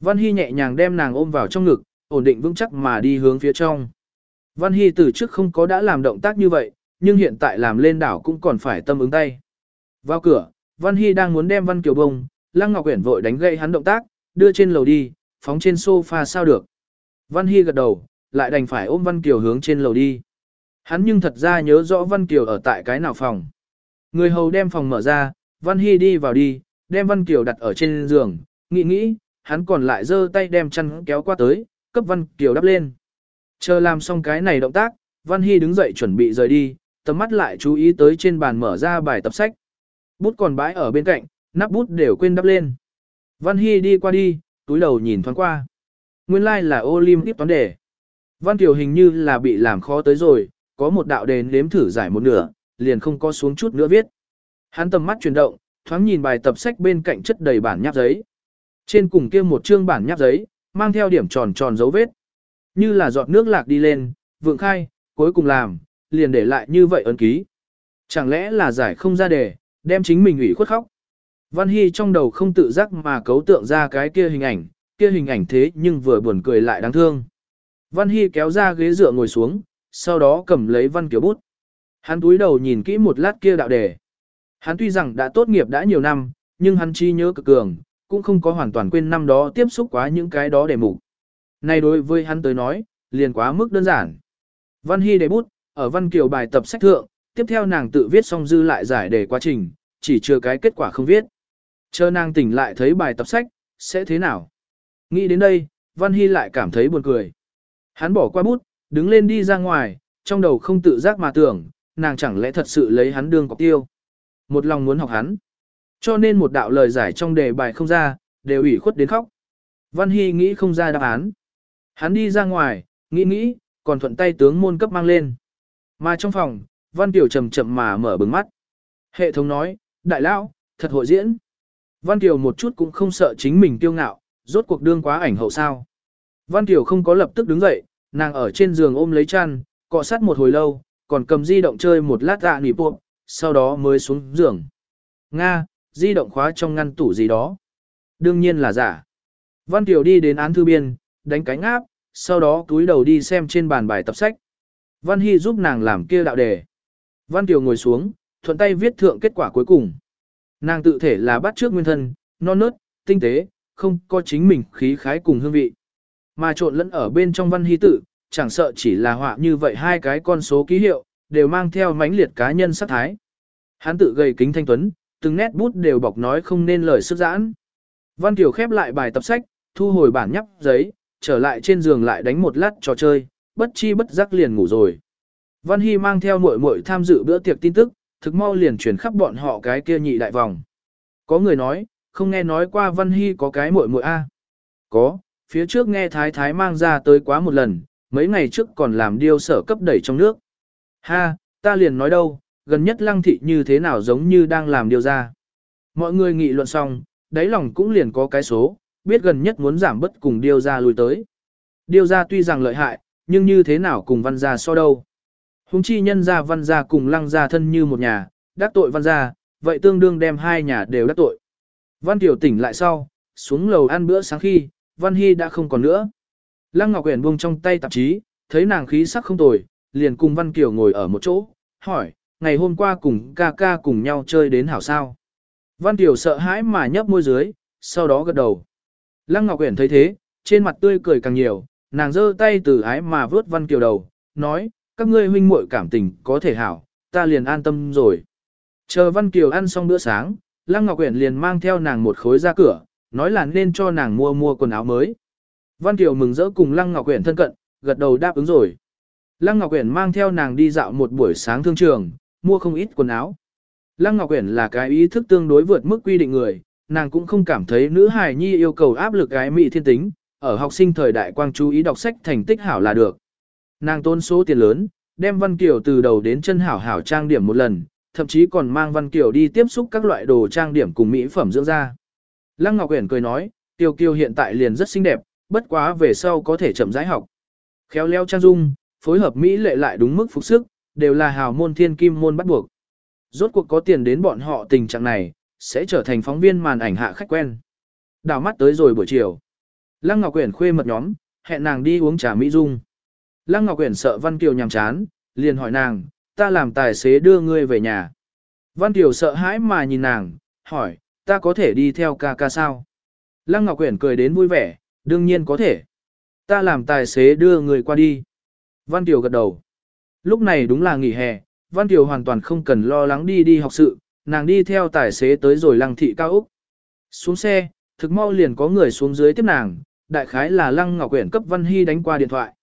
Văn Hy nhẹ nhàng đem nàng ôm vào trong ngực, ổn định vững chắc mà đi hướng phía trong. Văn Hy từ trước không có đã làm động tác như vậy, nhưng hiện tại làm lên đảo cũng còn phải tâm ứng tay. Vào cửa, Văn Hy đang muốn đem Văn Kiều bông, Lăng Ngọc Uyển vội đánh gậy hắn động tác, đưa trên lầu đi, phóng trên sofa sao được. Văn Hy gật đầu, lại đành phải ôm Văn Kiều hướng trên lầu đi. Hắn nhưng thật ra nhớ rõ Văn Kiều ở tại cái nào phòng. Người hầu đem phòng mở ra, Văn Hy đi vào đi, đem Văn Kiều đặt ở trên giường, nghĩ nghĩ, hắn còn lại giơ tay đem chăn kéo qua tới, cấp Văn Kiều đắp lên. Chờ làm xong cái này động tác, Văn Hy đứng dậy chuẩn bị rời đi, tầm mắt lại chú ý tới trên bàn mở ra bài tập sách. Bút còn bãi ở bên cạnh, nắp bút đều quên đắp lên. Văn Hy đi qua đi, túi đầu nhìn thoáng qua. Nguyên lai like là Olympic toán đề. Văn Kiều hình như là bị làm khó tới rồi, có một đạo đề nếm thử giải một nửa, liền không có xuống chút nữa viết. Hắn tầm mắt chuyển động, thoáng nhìn bài tập sách bên cạnh chất đầy bản nháp giấy. Trên cùng kia một chương bản nháp giấy, mang theo điểm tròn tròn dấu vết. Như là giọt nước lạc đi lên, vượng khai, cuối cùng làm, liền để lại như vậy ấn ký. Chẳng lẽ là giải không ra đề, đem chính mình ủy khuất khóc. Văn Hy trong đầu không tự giác mà cấu tượng ra cái kia hình ảnh, kia hình ảnh thế nhưng vừa buồn cười lại đáng thương. Văn Hy kéo ra ghế dựa ngồi xuống, sau đó cầm lấy văn kiểu bút. Hắn túi đầu nhìn kỹ một lát kia đạo đề. Hắn tuy rằng đã tốt nghiệp đã nhiều năm, nhưng hắn chi nhớ cực cường, cũng không có hoàn toàn quên năm đó tiếp xúc quá những cái đó để mục. Này đối với hắn tới nói, liền quá mức đơn giản. Văn Hy đề bút, ở văn kiều bài tập sách thượng, tiếp theo nàng tự viết xong dư lại giải đề quá trình, chỉ chưa cái kết quả không viết. Chờ nàng tỉnh lại thấy bài tập sách, sẽ thế nào? Nghĩ đến đây, Văn Hy lại cảm thấy buồn cười. Hắn bỏ qua bút, đứng lên đi ra ngoài, trong đầu không tự giác mà tưởng, nàng chẳng lẽ thật sự lấy hắn đương cọc tiêu. Một lòng muốn học hắn. Cho nên một đạo lời giải trong đề bài không ra, đều ủy khuất đến khóc. Văn Hy nghĩ không ra đáp án. Hắn đi ra ngoài, nghĩ nghĩ, còn thuận tay tướng môn cấp mang lên. Mà trong phòng, Văn Kiều chậm chậm mà mở bừng mắt. Hệ thống nói, đại lão, thật hội diễn. Văn Kiều một chút cũng không sợ chính mình tiêu ngạo, rốt cuộc đương quá ảnh hậu sao. Văn Kiều không có lập tức đứng dậy, nàng ở trên giường ôm lấy chăn, cọ sát một hồi lâu, còn cầm di động chơi một lát dạ nỉ buộc, sau đó mới xuống giường. Nga, di động khóa trong ngăn tủ gì đó. Đương nhiên là giả. Văn Kiều đi đến án thư biên, đánh cánh áp, sau đó túi đầu đi xem trên bàn bài tập sách. Văn Hy giúp nàng làm kia đạo đề. Văn Kiều ngồi xuống, thuận tay viết thượng kết quả cuối cùng. Nàng tự thể là bắt trước nguyên thân, non nớt, tinh tế, không có chính mình khí khái cùng hương vị. Mà trộn lẫn ở bên trong văn hy tự, chẳng sợ chỉ là họa như vậy hai cái con số ký hiệu, đều mang theo mãnh liệt cá nhân sắc thái. Hán tự gầy kính thanh tuấn, từng nét bút đều bọc nói không nên lời sức giãn. Văn Kiều khép lại bài tập sách, thu hồi bản nhắp giấy, trở lại trên giường lại đánh một lát trò chơi, bất chi bất giác liền ngủ rồi. Văn Hy mang theo muội muội tham dự bữa tiệc tin tức, thực mau liền truyền khắp bọn họ cái kia nhị đại vòng. Có người nói, không nghe nói qua Văn Hy có cái muội muội a. Có, phía trước nghe Thái Thái mang ra tới quá một lần, mấy ngày trước còn làm điêu sở cấp đẩy trong nước. Ha, ta liền nói đâu, gần nhất lăng thị như thế nào giống như đang làm điều ra. Mọi người nghị luận xong, đáy lòng cũng liền có cái số, biết gần nhất muốn giảm bất cùng điêu ra lùi tới. Điêu ra tuy rằng lợi hại, nhưng như thế nào cùng văn gia so đâu. Hùng chi nhân gia văn gia cùng lăng gia thân như một nhà, đắc tội văn gia, vậy tương đương đem hai nhà đều đắc tội. Văn Tiểu tỉnh lại sau, xuống lầu ăn bữa sáng khi, Văn Hy đã không còn nữa. Lăng Ngọc Uyển buông trong tay tạp chí, thấy nàng khí sắc không tồi, liền cùng Văn Kiều ngồi ở một chỗ, hỏi, ngày hôm qua cùng ca ca cùng nhau chơi đến hảo sao. Văn Kiều sợ hãi mà nhấp môi dưới, sau đó gật đầu. Lăng Ngọc Uyển thấy thế, trên mặt tươi cười càng nhiều, nàng giơ tay từ ái mà vớt Văn Kiều đầu, nói, các ngươi huynh muội cảm tình có thể hảo, ta liền an tâm rồi. Chờ Văn Kiều ăn xong bữa sáng, Lăng Ngọc Uyển liền mang theo nàng một khối ra cửa, nói là nên cho nàng mua mua quần áo mới. Văn Kiều mừng rỡ cùng Lăng Ngọc Uyển thân cận, gật đầu đáp ứng rồi. Lăng Ngọc Uyển mang theo nàng đi dạo một buổi sáng thương trường, mua không ít quần áo. Lăng Ngọc Uyển là cái ý thức tương đối vượt mức quy định người, nàng cũng không cảm thấy nữ hài nhi yêu cầu áp lực gái mỹ thiên tính, ở học sinh thời đại quang chú ý đọc sách thành tích hảo là được. Nàng tốn số tiền lớn, đem Văn Kiều từ đầu đến chân hảo hảo trang điểm một lần, thậm chí còn mang Văn Kiều đi tiếp xúc các loại đồ trang điểm cùng mỹ phẩm dưỡng da. Lăng Ngọc Uyển cười nói, tiêu Kiều hiện tại liền rất xinh đẹp, bất quá về sau có thể chậm rãi học. Khéo léo trang dung, phối hợp mỹ lệ lại đúng mức phục sức, đều là hào môn thiên kim môn bắt buộc. Rốt cuộc có tiền đến bọn họ tình trạng này, sẽ trở thành phóng viên màn ảnh hạ khách quen. Đào mắt tới rồi buổi chiều. Lăng Ngọc Uyển khuê mật nhóm, hẹn nàng đi uống trà mỹ dung. Lăng Ngọc Uyển sợ Văn Kiều nhàm chán, liền hỏi nàng, ta làm tài xế đưa ngươi về nhà. Văn Kiều sợ hãi mà nhìn nàng, hỏi, ta có thể đi theo ca ca sao? Lăng Ngọc Uyển cười đến vui vẻ, đương nhiên có thể. Ta làm tài xế đưa người qua đi. Văn Kiều gật đầu. Lúc này đúng là nghỉ hè, Văn Kiều hoàn toàn không cần lo lắng đi đi học sự, nàng đi theo tài xế tới rồi lăng thị cao Úc. Xuống xe, thực mau liền có người xuống dưới tiếp nàng, đại khái là Lăng Ngọc Uyển cấp Văn Hy đánh qua điện thoại.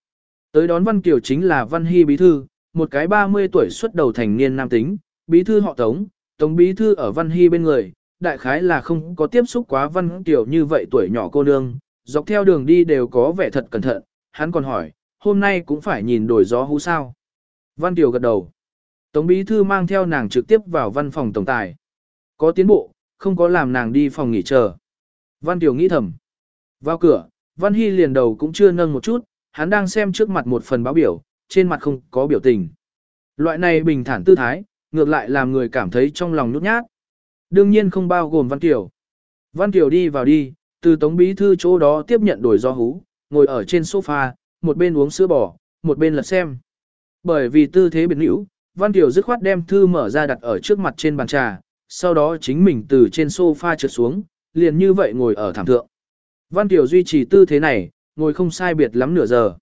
Tới đón Văn Kiều chính là Văn Hy bí thư, một cái 30 tuổi xuất đầu thành niên nam tính, bí thư họ Tống, Tống bí thư ở Văn Hy bên người, đại khái là không có tiếp xúc quá Văn Kiều như vậy tuổi nhỏ cô nương, dọc theo đường đi đều có vẻ thật cẩn thận, hắn còn hỏi, hôm nay cũng phải nhìn đổi gió hú sao. Văn Kiều gật đầu. Tống bí thư mang theo nàng trực tiếp vào văn phòng tổng tài. Có tiến bộ, không có làm nàng đi phòng nghỉ chờ. Văn Kiều nghĩ thầm. Vào cửa, Văn Hy liền đầu cũng chưa nâng một chút, hắn đang xem trước mặt một phần báo biểu, trên mặt không có biểu tình. Loại này bình thản tư thái, ngược lại làm người cảm thấy trong lòng nhút nhát. Đương nhiên không bao gồm Văn Kiều. Văn Kiều đi vào đi, từ Tống Bí Thư chỗ đó tiếp nhận đổi do hú, ngồi ở trên sofa, một bên uống sữa bò, một bên lật xem. Bởi vì tư thế biệt nữ, Văn Kiều dứt khoát đem thư mở ra đặt ở trước mặt trên bàn trà, sau đó chính mình từ trên sofa trượt xuống, liền như vậy ngồi ở thảm thượng. Văn Tiểu duy trì tư thế này, ngồi không sai biệt lắm nửa giờ.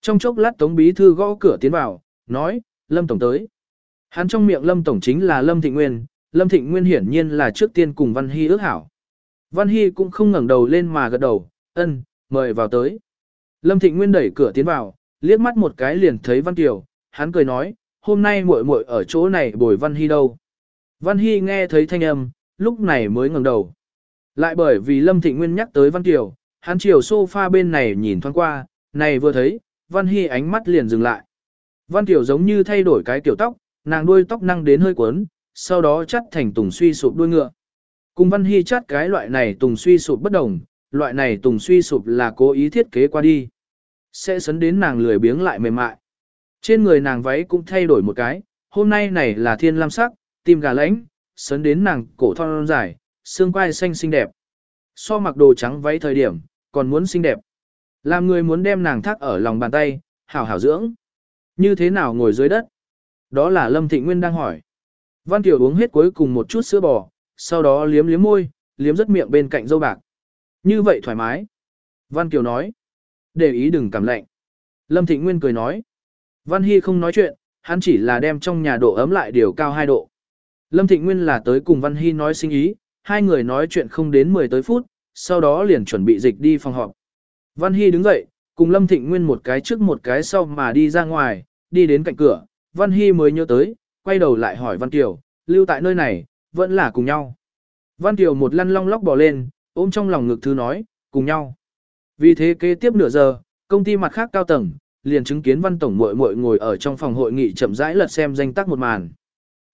Trong chốc lát Tống Bí Thư gõ cửa tiến vào, nói, Lâm Tổng tới. Hắn trong miệng Lâm Tổng chính là Lâm Thịnh Nguyên, Lâm Thịnh Nguyên hiển nhiên là trước tiên cùng Văn Hy ước hảo. Văn Hy cũng không ngẩng đầu lên mà gật đầu, ân, mời vào tới. Lâm Thịnh Nguyên đẩy cửa tiến vào, liếc mắt một cái liền thấy Văn Kiều, hắn cười nói, hôm nay muội muội ở chỗ này bồi Văn Hy đâu. Văn Hy nghe thấy thanh âm, lúc này mới ngẩng đầu. Lại bởi vì Lâm Thịnh Nguyên nhắc tới Văn Kiều, hắn chiều sofa bên này nhìn thoáng qua, này vừa thấy, Văn Hy ánh mắt liền dừng lại. Văn Kiều giống như thay đổi cái kiểu tóc, nàng đuôi tóc năng đến hơi cuốn, sau đó chắt thành tùng suy sụp đuôi ngựa. Cùng Văn Hy chắt cái loại này tùng suy sụp bất đồng, loại này tùng suy sụp là cố ý thiết kế qua đi. Sẽ sấn đến nàng lười biếng lại mềm mại. Trên người nàng váy cũng thay đổi một cái, hôm nay này là thiên lam sắc, tim gà lãnh, sấn đến nàng cổ thon dài, xương quai xanh xinh đẹp. So mặc đồ trắng váy thời điểm, còn muốn xinh đẹp. Làm người muốn đem nàng thác ở lòng bàn tay, hảo hảo dưỡng. Như thế nào ngồi dưới đất? Đó là Lâm Thịnh Nguyên đang hỏi. Văn Kiều uống hết cuối cùng một chút sữa bò, sau đó liếm liếm môi, liếm rất miệng bên cạnh dâu bạc. Như vậy thoải mái. Văn Kiều nói. Để ý đừng cảm lạnh. Lâm Thịnh Nguyên cười nói. Văn Hy không nói chuyện, hắn chỉ là đem trong nhà độ ấm lại điều cao 2 độ. Lâm Thịnh Nguyên là tới cùng Văn Hy nói sinh ý, hai người nói chuyện không đến 10 tới phút, sau đó liền chuẩn bị dịch đi phòng họp. Văn Hy đứng dậy, cùng Lâm Thịnh Nguyên một cái trước một cái sau mà đi ra ngoài, đi đến cạnh cửa, Văn Hy mới nhớ tới, quay đầu lại hỏi Văn Kiều, lưu tại nơi này, vẫn là cùng nhau. Văn Kiều một lăn long lóc bỏ lên, ôm trong lòng ngực thư nói, cùng nhau. Vì thế kế tiếp nửa giờ, công ty mặt khác cao tầng, liền chứng kiến Văn Tổng muội muội ngồi ở trong phòng hội nghị chậm rãi lật xem danh tác một màn.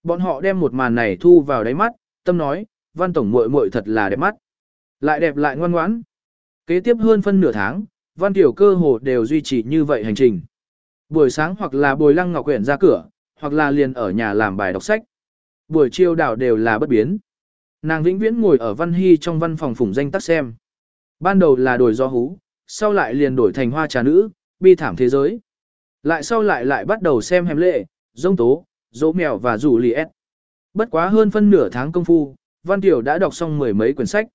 Bọn họ đem một màn này thu vào đáy mắt, tâm nói, Văn Tổng muội muội thật là đẹp mắt. Lại đẹp lại ngoan ngoãn. Kế tiếp hơn phân nửa tháng, Văn Tiểu cơ hồ đều duy trì như vậy hành trình. Buổi sáng hoặc là bồi lăng ngọc quyển ra cửa, hoặc là liền ở nhà làm bài đọc sách. Buổi chiều đảo đều là bất biến. Nàng vĩnh viễn ngồi ở Văn Hy trong văn phòng phủng danh tác xem. Ban đầu là đổi do hú, sau lại liền đổi thành hoa trà nữ, bi thảm thế giới. Lại sau lại lại bắt đầu xem hèm lệ, dông tố, dỗ mèo và rủ lì ép. Bất quá hơn phân nửa tháng công phu, Văn Tiểu đã đọc xong mười mấy quyển sách.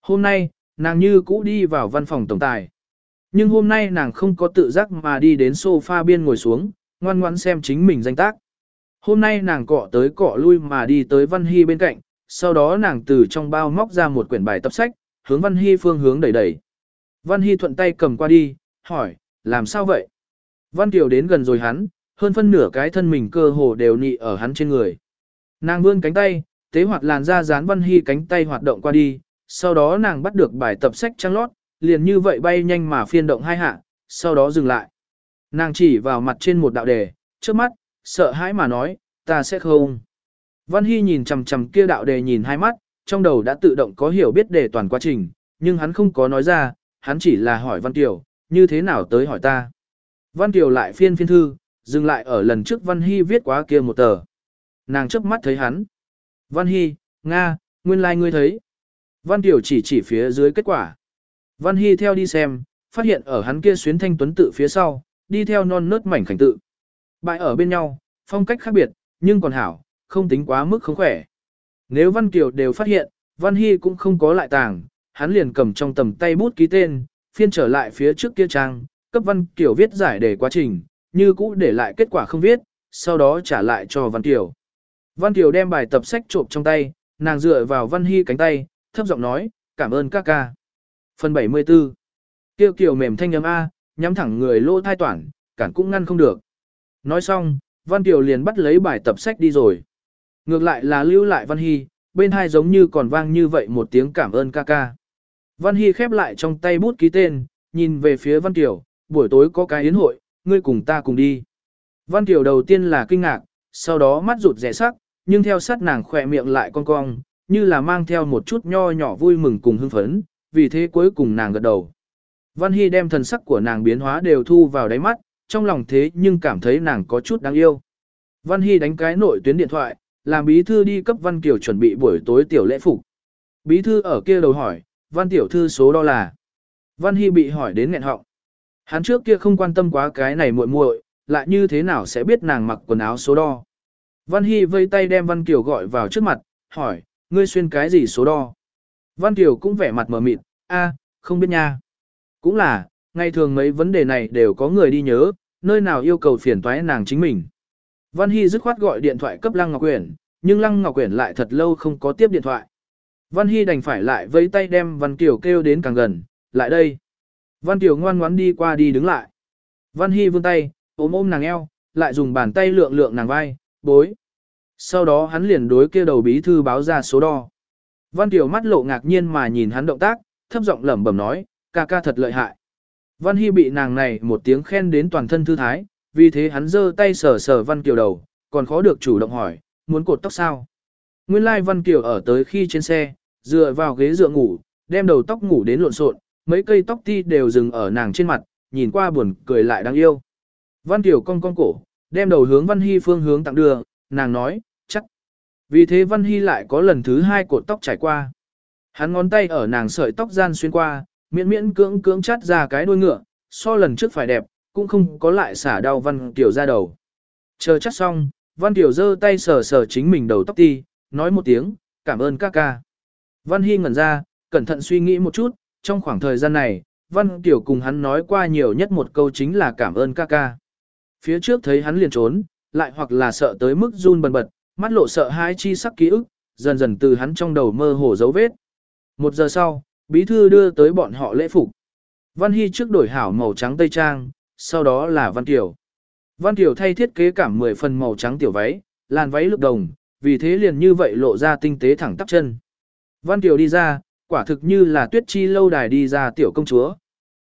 Hôm nay, nàng như cũ đi vào văn phòng tổng tài. Nhưng hôm nay nàng không có tự giác mà đi đến sofa biên ngồi xuống, ngoan ngoãn xem chính mình danh tác. Hôm nay nàng cọ tới cọ lui mà đi tới Văn Hy bên cạnh, sau đó nàng từ trong bao móc ra một quyển bài tập sách, hướng Văn Hy phương hướng đẩy đẩy. Văn Hy thuận tay cầm qua đi, hỏi, làm sao vậy? Văn Kiều đến gần rồi hắn, hơn phân nửa cái thân mình cơ hồ đều nị ở hắn trên người. Nàng vươn cánh tay, tế hoạt làn ra dán Văn Hy cánh tay hoạt động qua đi, sau đó nàng bắt được bài tập sách trăng lót, liền như vậy bay nhanh mà phiên động hai hạ, sau đó dừng lại. Nàng chỉ vào mặt trên một đạo đề, trước mắt, sợ hãi mà nói, ta sẽ không. Văn Hy nhìn chằm chằm kia đạo đề nhìn hai mắt, trong đầu đã tự động có hiểu biết đề toàn quá trình, nhưng hắn không có nói ra, hắn chỉ là hỏi Văn Tiểu, như thế nào tới hỏi ta. Văn Tiểu lại phiên phiên thư, dừng lại ở lần trước Văn Hy viết quá kia một tờ. Nàng trước mắt thấy hắn. Văn Hy, Nga, nguyên lai like ngươi thấy. Văn Tiểu chỉ chỉ phía dưới kết quả. Văn Hy theo đi xem, phát hiện ở hắn kia xuyến thanh tuấn tự phía sau, đi theo non nớt mảnh khảnh tự. Bại ở bên nhau, phong cách khác biệt, nhưng còn hảo, không tính quá mức không khỏe. Nếu Văn Kiều đều phát hiện, Văn Hy cũng không có lại tàng, hắn liền cầm trong tầm tay bút ký tên, phiên trở lại phía trước kia trang, cấp Văn Kiều viết giải đề quá trình, như cũ để lại kết quả không viết, sau đó trả lại cho Văn Kiều. Văn Kiều đem bài tập sách trộm trong tay, nàng dựa vào Văn Hy cánh tay, thấp giọng nói, cảm ơn các ca. Phần 74 Kiều Kiều mềm thanh âm A, nhắm thẳng người lô thai toản, cản cũng ngăn không được. Nói xong, Văn Kiều liền bắt lấy bài tập sách đi rồi. Ngược lại là lưu lại Văn Hy, bên hai giống như còn vang như vậy một tiếng cảm ơn ca ca. Văn Hy khép lại trong tay bút ký tên, nhìn về phía Văn Kiều, buổi tối có cái yến hội, ngươi cùng ta cùng đi. Văn Kiều đầu tiên là kinh ngạc, sau đó mắt rụt rẻ sắc, nhưng theo sát nàng khỏe miệng lại cong cong, như là mang theo một chút nho nhỏ vui mừng cùng hưng phấn, vì thế cuối cùng nàng gật đầu. Văn Hy đem thần sắc của nàng biến hóa đều thu vào đáy mắt, trong lòng thế nhưng cảm thấy nàng có chút đáng yêu. Văn Hy đánh cái nội tuyến điện thoại, làm bí thư đi cấp Văn Kiều chuẩn bị buổi tối tiểu lễ phục. Bí thư ở kia đầu hỏi, Văn tiểu thư số đo là. Văn Hy bị hỏi đến nghẹn họng. Hắn trước kia không quan tâm quá cái này muội muội, lại như thế nào sẽ biết nàng mặc quần áo số đo. Văn Hy vây tay đem Văn Kiều gọi vào trước mặt, hỏi, ngươi xuyên cái gì số đo? Văn Kiều cũng vẻ mặt mờ mịt, a, không biết nha. Cũng là, ngày thường mấy vấn đề này đều có người đi nhớ, nơi nào yêu cầu phiền toái nàng chính mình. Văn Hy dứt khoát gọi điện thoại cấp Lăng Ngọc Quyển, nhưng Lăng Ngọc Quyển lại thật lâu không có tiếp điện thoại. Văn Hy đành phải lại vẫy tay đem Văn Kiều kêu đến càng gần, lại đây. Văn Kiều ngoan ngoãn đi qua đi đứng lại. Văn Hy vươn tay, ôm ôm nàng eo, lại dùng bàn tay lượng lượng nàng vai, bối. Sau đó hắn liền đối kia đầu bí thư báo ra số đo. Văn Tiểu mắt lộ ngạc nhiên mà nhìn hắn động tác, thấp giọng lẩm bẩm nói, ca ca thật lợi hại. Văn Hy bị nàng này một tiếng khen đến toàn thân thư thái, vì thế hắn giơ tay sờ sờ Văn Kiều đầu, còn khó được chủ động hỏi, muốn cột tóc sao? Nguyên lai like Văn Kiều ở tới khi trên xe, dựa vào ghế dựa ngủ, đem đầu tóc ngủ đến lộn xộn, mấy cây tóc ti đều dừng ở nàng trên mặt, nhìn qua buồn cười lại đáng yêu. Văn Kiều cong cong cổ, đem đầu hướng Văn Hy phương hướng tặng đưa, nàng nói, chắc. Vì thế Văn Hy lại có lần thứ hai cột tóc trải qua. Hắn ngón tay ở nàng sợi tóc gian xuyên qua, miễn miễn cưỡng cưỡng chắt ra cái đuôi ngựa, so lần trước phải đẹp, cũng không có lại xả đau Văn Kiều ra đầu. Chờ chắt xong, Văn Kiều giơ tay sờ sờ chính mình đầu tóc ti, nói một tiếng, cảm ơn ca ca. Văn Hy ngẩn ra, cẩn thận suy nghĩ một chút, trong khoảng thời gian này, Văn Kiều cùng hắn nói qua nhiều nhất một câu chính là cảm ơn ca ca. Phía trước thấy hắn liền trốn, lại hoặc là sợ tới mức run bần bật, mắt lộ sợ hãi chi sắc ký ức, dần dần từ hắn trong đầu mơ hồ dấu vết. Một giờ sau, bí thư đưa tới bọn họ lễ phục. Văn Hy trước đổi hảo màu trắng tây trang, sau đó là Văn Kiều. Văn Kiều thay thiết kế cảm 10 phần màu trắng tiểu váy, làn váy lục đồng, vì thế liền như vậy lộ ra tinh tế thẳng tắp chân. Văn Kiều đi ra, quả thực như là tuyết chi lâu đài đi ra tiểu công chúa.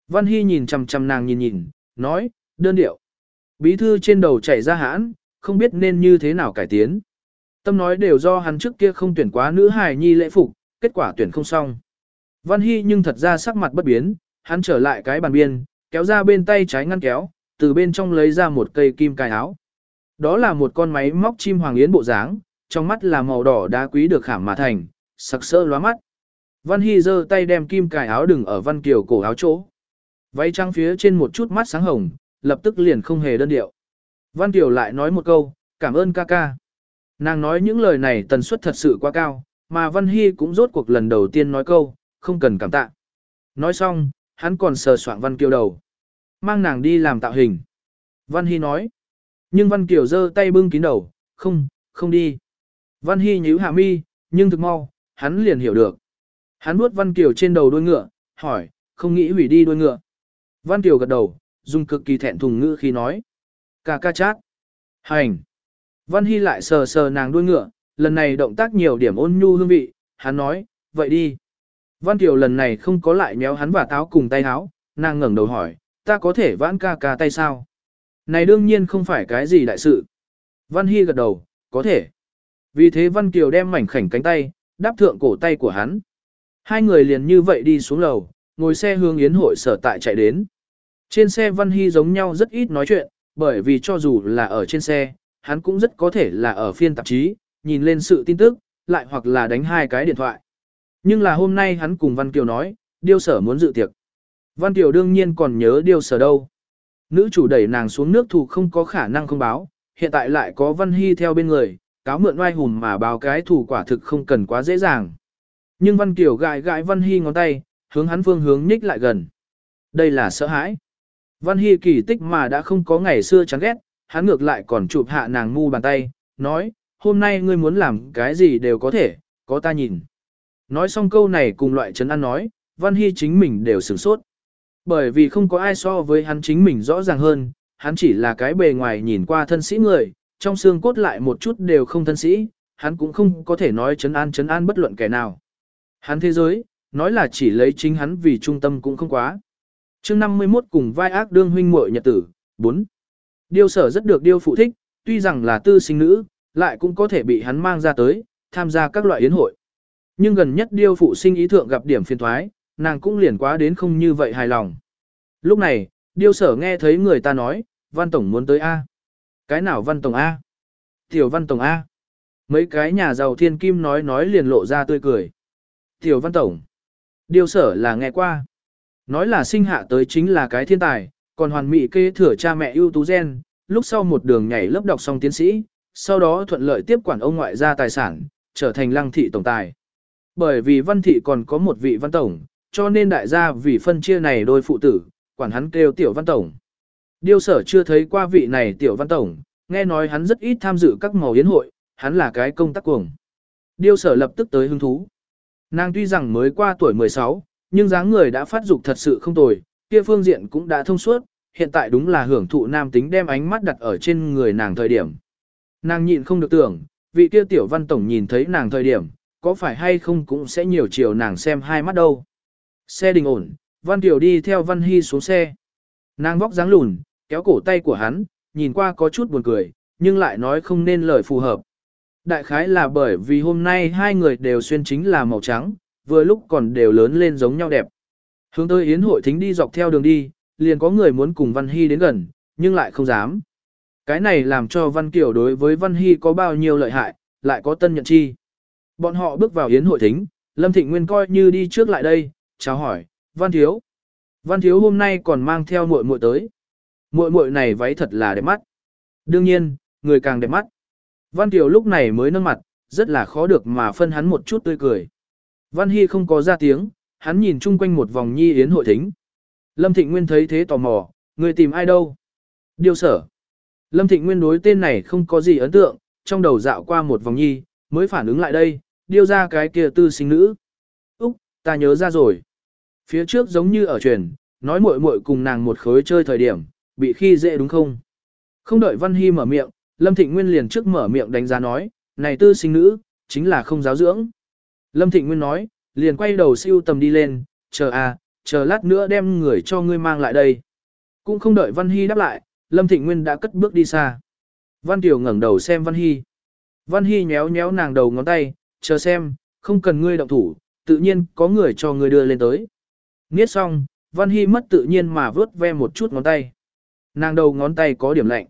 Văn Hy nhìn chằm chằm nàng nhìn nhìn, nói, đơn điệu. Bí thư trên đầu chảy ra hãn, không biết nên như thế nào cải tiến. Tâm nói đều do hắn trước kia không tuyển quá nữ hài nhi lễ phục, kết quả tuyển không xong. Văn Hy nhưng thật ra sắc mặt bất biến, hắn trở lại cái bàn biên, kéo ra bên tay trái ngăn kéo, từ bên trong lấy ra một cây kim cài áo. Đó là một con máy móc chim hoàng yến bộ dáng, trong mắt là màu đỏ đá quý được khảm mà thành, sặc sỡ lóa mắt. Văn Hy giơ tay đem kim cài áo đừng ở Văn Kiều cổ áo chỗ. Váy trắng phía trên một chút mắt sáng hồng, lập tức liền không hề đơn điệu. Văn Kiều lại nói một câu, cảm ơn ca ca. Nàng nói những lời này tần suất thật sự quá cao, mà Văn Hy cũng rốt cuộc lần đầu tiên nói câu, không cần cảm tạ. Nói xong, hắn còn sờ soạn Văn Kiều đầu. Mang nàng đi làm tạo hình. Văn Hy nói. Nhưng Văn Kiều giơ tay bưng kín đầu, không, không đi. Văn Hy nhíu hạ mi, nhưng thực mau, hắn liền hiểu được. Hắn nuốt Văn Kiều trên đầu đuôi ngựa, hỏi, không nghĩ hủy đi đuôi ngựa. Văn Kiều gật đầu, dùng cực kỳ thẹn thùng ngữ khi nói. Cà ca chát. Hành. Văn Hy lại sờ sờ nàng đuôi ngựa, lần này động tác nhiều điểm ôn nhu hương vị, hắn nói, vậy đi. Văn Kiều lần này không có lại méo hắn và táo cùng tay áo, nàng ngẩng đầu hỏi, ta có thể vãn ca ca tay sao? Này đương nhiên không phải cái gì đại sự. Văn Hy gật đầu, có thể. Vì thế Văn Kiều đem mảnh khảnh cánh tay, đáp thượng cổ tay của hắn. Hai người liền như vậy đi xuống lầu, ngồi xe hướng yến hội sở tại chạy đến. Trên xe Văn Hy giống nhau rất ít nói chuyện, bởi vì cho dù là ở trên xe, hắn cũng rất có thể là ở phiên tạp chí, nhìn lên sự tin tức, lại hoặc là đánh hai cái điện thoại. Nhưng là hôm nay hắn cùng Văn Kiều nói, điêu sở muốn dự tiệc. Văn Kiều đương nhiên còn nhớ điêu sở đâu. Nữ chủ đẩy nàng xuống nước thủ không có khả năng không báo, hiện tại lại có Văn Hy theo bên người, cáo mượn oai hùng mà báo cái thủ quả thực không cần quá dễ dàng. Nhưng Văn Kiều gãi gãi Văn Hy ngón tay, hướng hắn phương hướng nhích lại gần. Đây là sợ hãi. Văn Hy kỳ tích mà đã không có ngày xưa chán ghét, hắn ngược lại còn chụp hạ nàng ngu bàn tay, nói, hôm nay ngươi muốn làm cái gì đều có thể, có ta nhìn. Nói xong câu này cùng loại trấn an nói, Văn Hy chính mình đều sửng sốt. Bởi vì không có ai so với hắn chính mình rõ ràng hơn, hắn chỉ là cái bề ngoài nhìn qua thân sĩ người, trong xương cốt lại một chút đều không thân sĩ, hắn cũng không có thể nói trấn an trấn an bất luận kẻ nào. Hắn thế giới, nói là chỉ lấy chính hắn vì trung tâm cũng không quá chương 51 cùng vai ác đương huynh muội nhật tử, 4. Điêu sở rất được điêu phụ thích, tuy rằng là tư sinh nữ, lại cũng có thể bị hắn mang ra tới, tham gia các loại yến hội. Nhưng gần nhất điêu phụ sinh ý thượng gặp điểm phiền thoái, nàng cũng liền quá đến không như vậy hài lòng. Lúc này, điêu sở nghe thấy người ta nói, văn tổng muốn tới A. Cái nào văn tổng A? Tiểu văn tổng A. Mấy cái nhà giàu thiên kim nói nói liền lộ ra tươi cười. Tiểu Văn Tổng. điêu sở là nghe qua. Nói là sinh hạ tới chính là cái thiên tài, còn hoàn mỹ kế thừa cha mẹ ưu tú gen, lúc sau một đường nhảy lớp đọc xong tiến sĩ, sau đó thuận lợi tiếp quản ông ngoại gia tài sản, trở thành lăng thị tổng tài. Bởi vì văn thị còn có một vị văn tổng, cho nên đại gia vì phân chia này đôi phụ tử, quản hắn kêu tiểu văn tổng. Điêu sở chưa thấy qua vị này tiểu văn tổng, nghe nói hắn rất ít tham dự các màu yến hội, hắn là cái công tác cuồng. Điêu sở lập tức tới hứng thú. Nàng tuy rằng mới qua tuổi 16, nhưng dáng người đã phát dục thật sự không tồi, kia phương diện cũng đã thông suốt, hiện tại đúng là hưởng thụ nam tính đem ánh mắt đặt ở trên người nàng thời điểm. Nàng nhịn không được tưởng, vị kia tiểu văn tổng nhìn thấy nàng thời điểm, có phải hay không cũng sẽ nhiều chiều nàng xem hai mắt đâu. Xe đình ổn, văn tiểu đi theo văn hy xuống xe. Nàng vóc dáng lùn, kéo cổ tay của hắn, nhìn qua có chút buồn cười, nhưng lại nói không nên lời phù hợp. Đại khái là bởi vì hôm nay hai người đều xuyên chính là màu trắng, vừa lúc còn đều lớn lên giống nhau đẹp. Hướng tới yến hội thính đi dọc theo đường đi, liền có người muốn cùng Văn Hy đến gần, nhưng lại không dám. Cái này làm cho Văn Kiều đối với Văn Hy có bao nhiêu lợi hại, lại có tân nhận chi. Bọn họ bước vào yến hội thính, Lâm Thịnh Nguyên coi như đi trước lại đây, chào hỏi, Văn Thiếu. Văn Thiếu hôm nay còn mang theo muội muội tới. Muội muội này váy thật là đẹp mắt. Đương nhiên, người càng đẹp mắt. Văn Kiều lúc này mới nâng mặt, rất là khó được mà phân hắn một chút tươi cười. Văn Hy không có ra tiếng, hắn nhìn chung quanh một vòng nhi yến hội thính. Lâm Thịnh Nguyên thấy thế tò mò, người tìm ai đâu? Điều sở. Lâm Thịnh Nguyên đối tên này không có gì ấn tượng, trong đầu dạo qua một vòng nhi, mới phản ứng lại đây, điêu ra cái kia tư sinh nữ. Úc, ta nhớ ra rồi. Phía trước giống như ở truyền, nói muội muội cùng nàng một khối chơi thời điểm, bị khi dễ đúng không? Không đợi Văn Hy mở miệng, Lâm Thịnh Nguyên liền trước mở miệng đánh giá nói, này tư sinh nữ, chính là không giáo dưỡng. Lâm Thịnh Nguyên nói, liền quay đầu siêu tầm đi lên, chờ à, chờ lát nữa đem người cho ngươi mang lại đây. Cũng không đợi Văn Hy đáp lại, Lâm Thịnh Nguyên đã cất bước đi xa. Văn Tiểu ngẩng đầu xem Văn Hy. Văn Hy nhéo nhéo nàng đầu ngón tay, chờ xem, không cần ngươi động thủ, tự nhiên có người cho ngươi đưa lên tới. Niết xong, Văn Hy mất tự nhiên mà vớt ve một chút ngón tay. Nàng đầu ngón tay có điểm lạnh.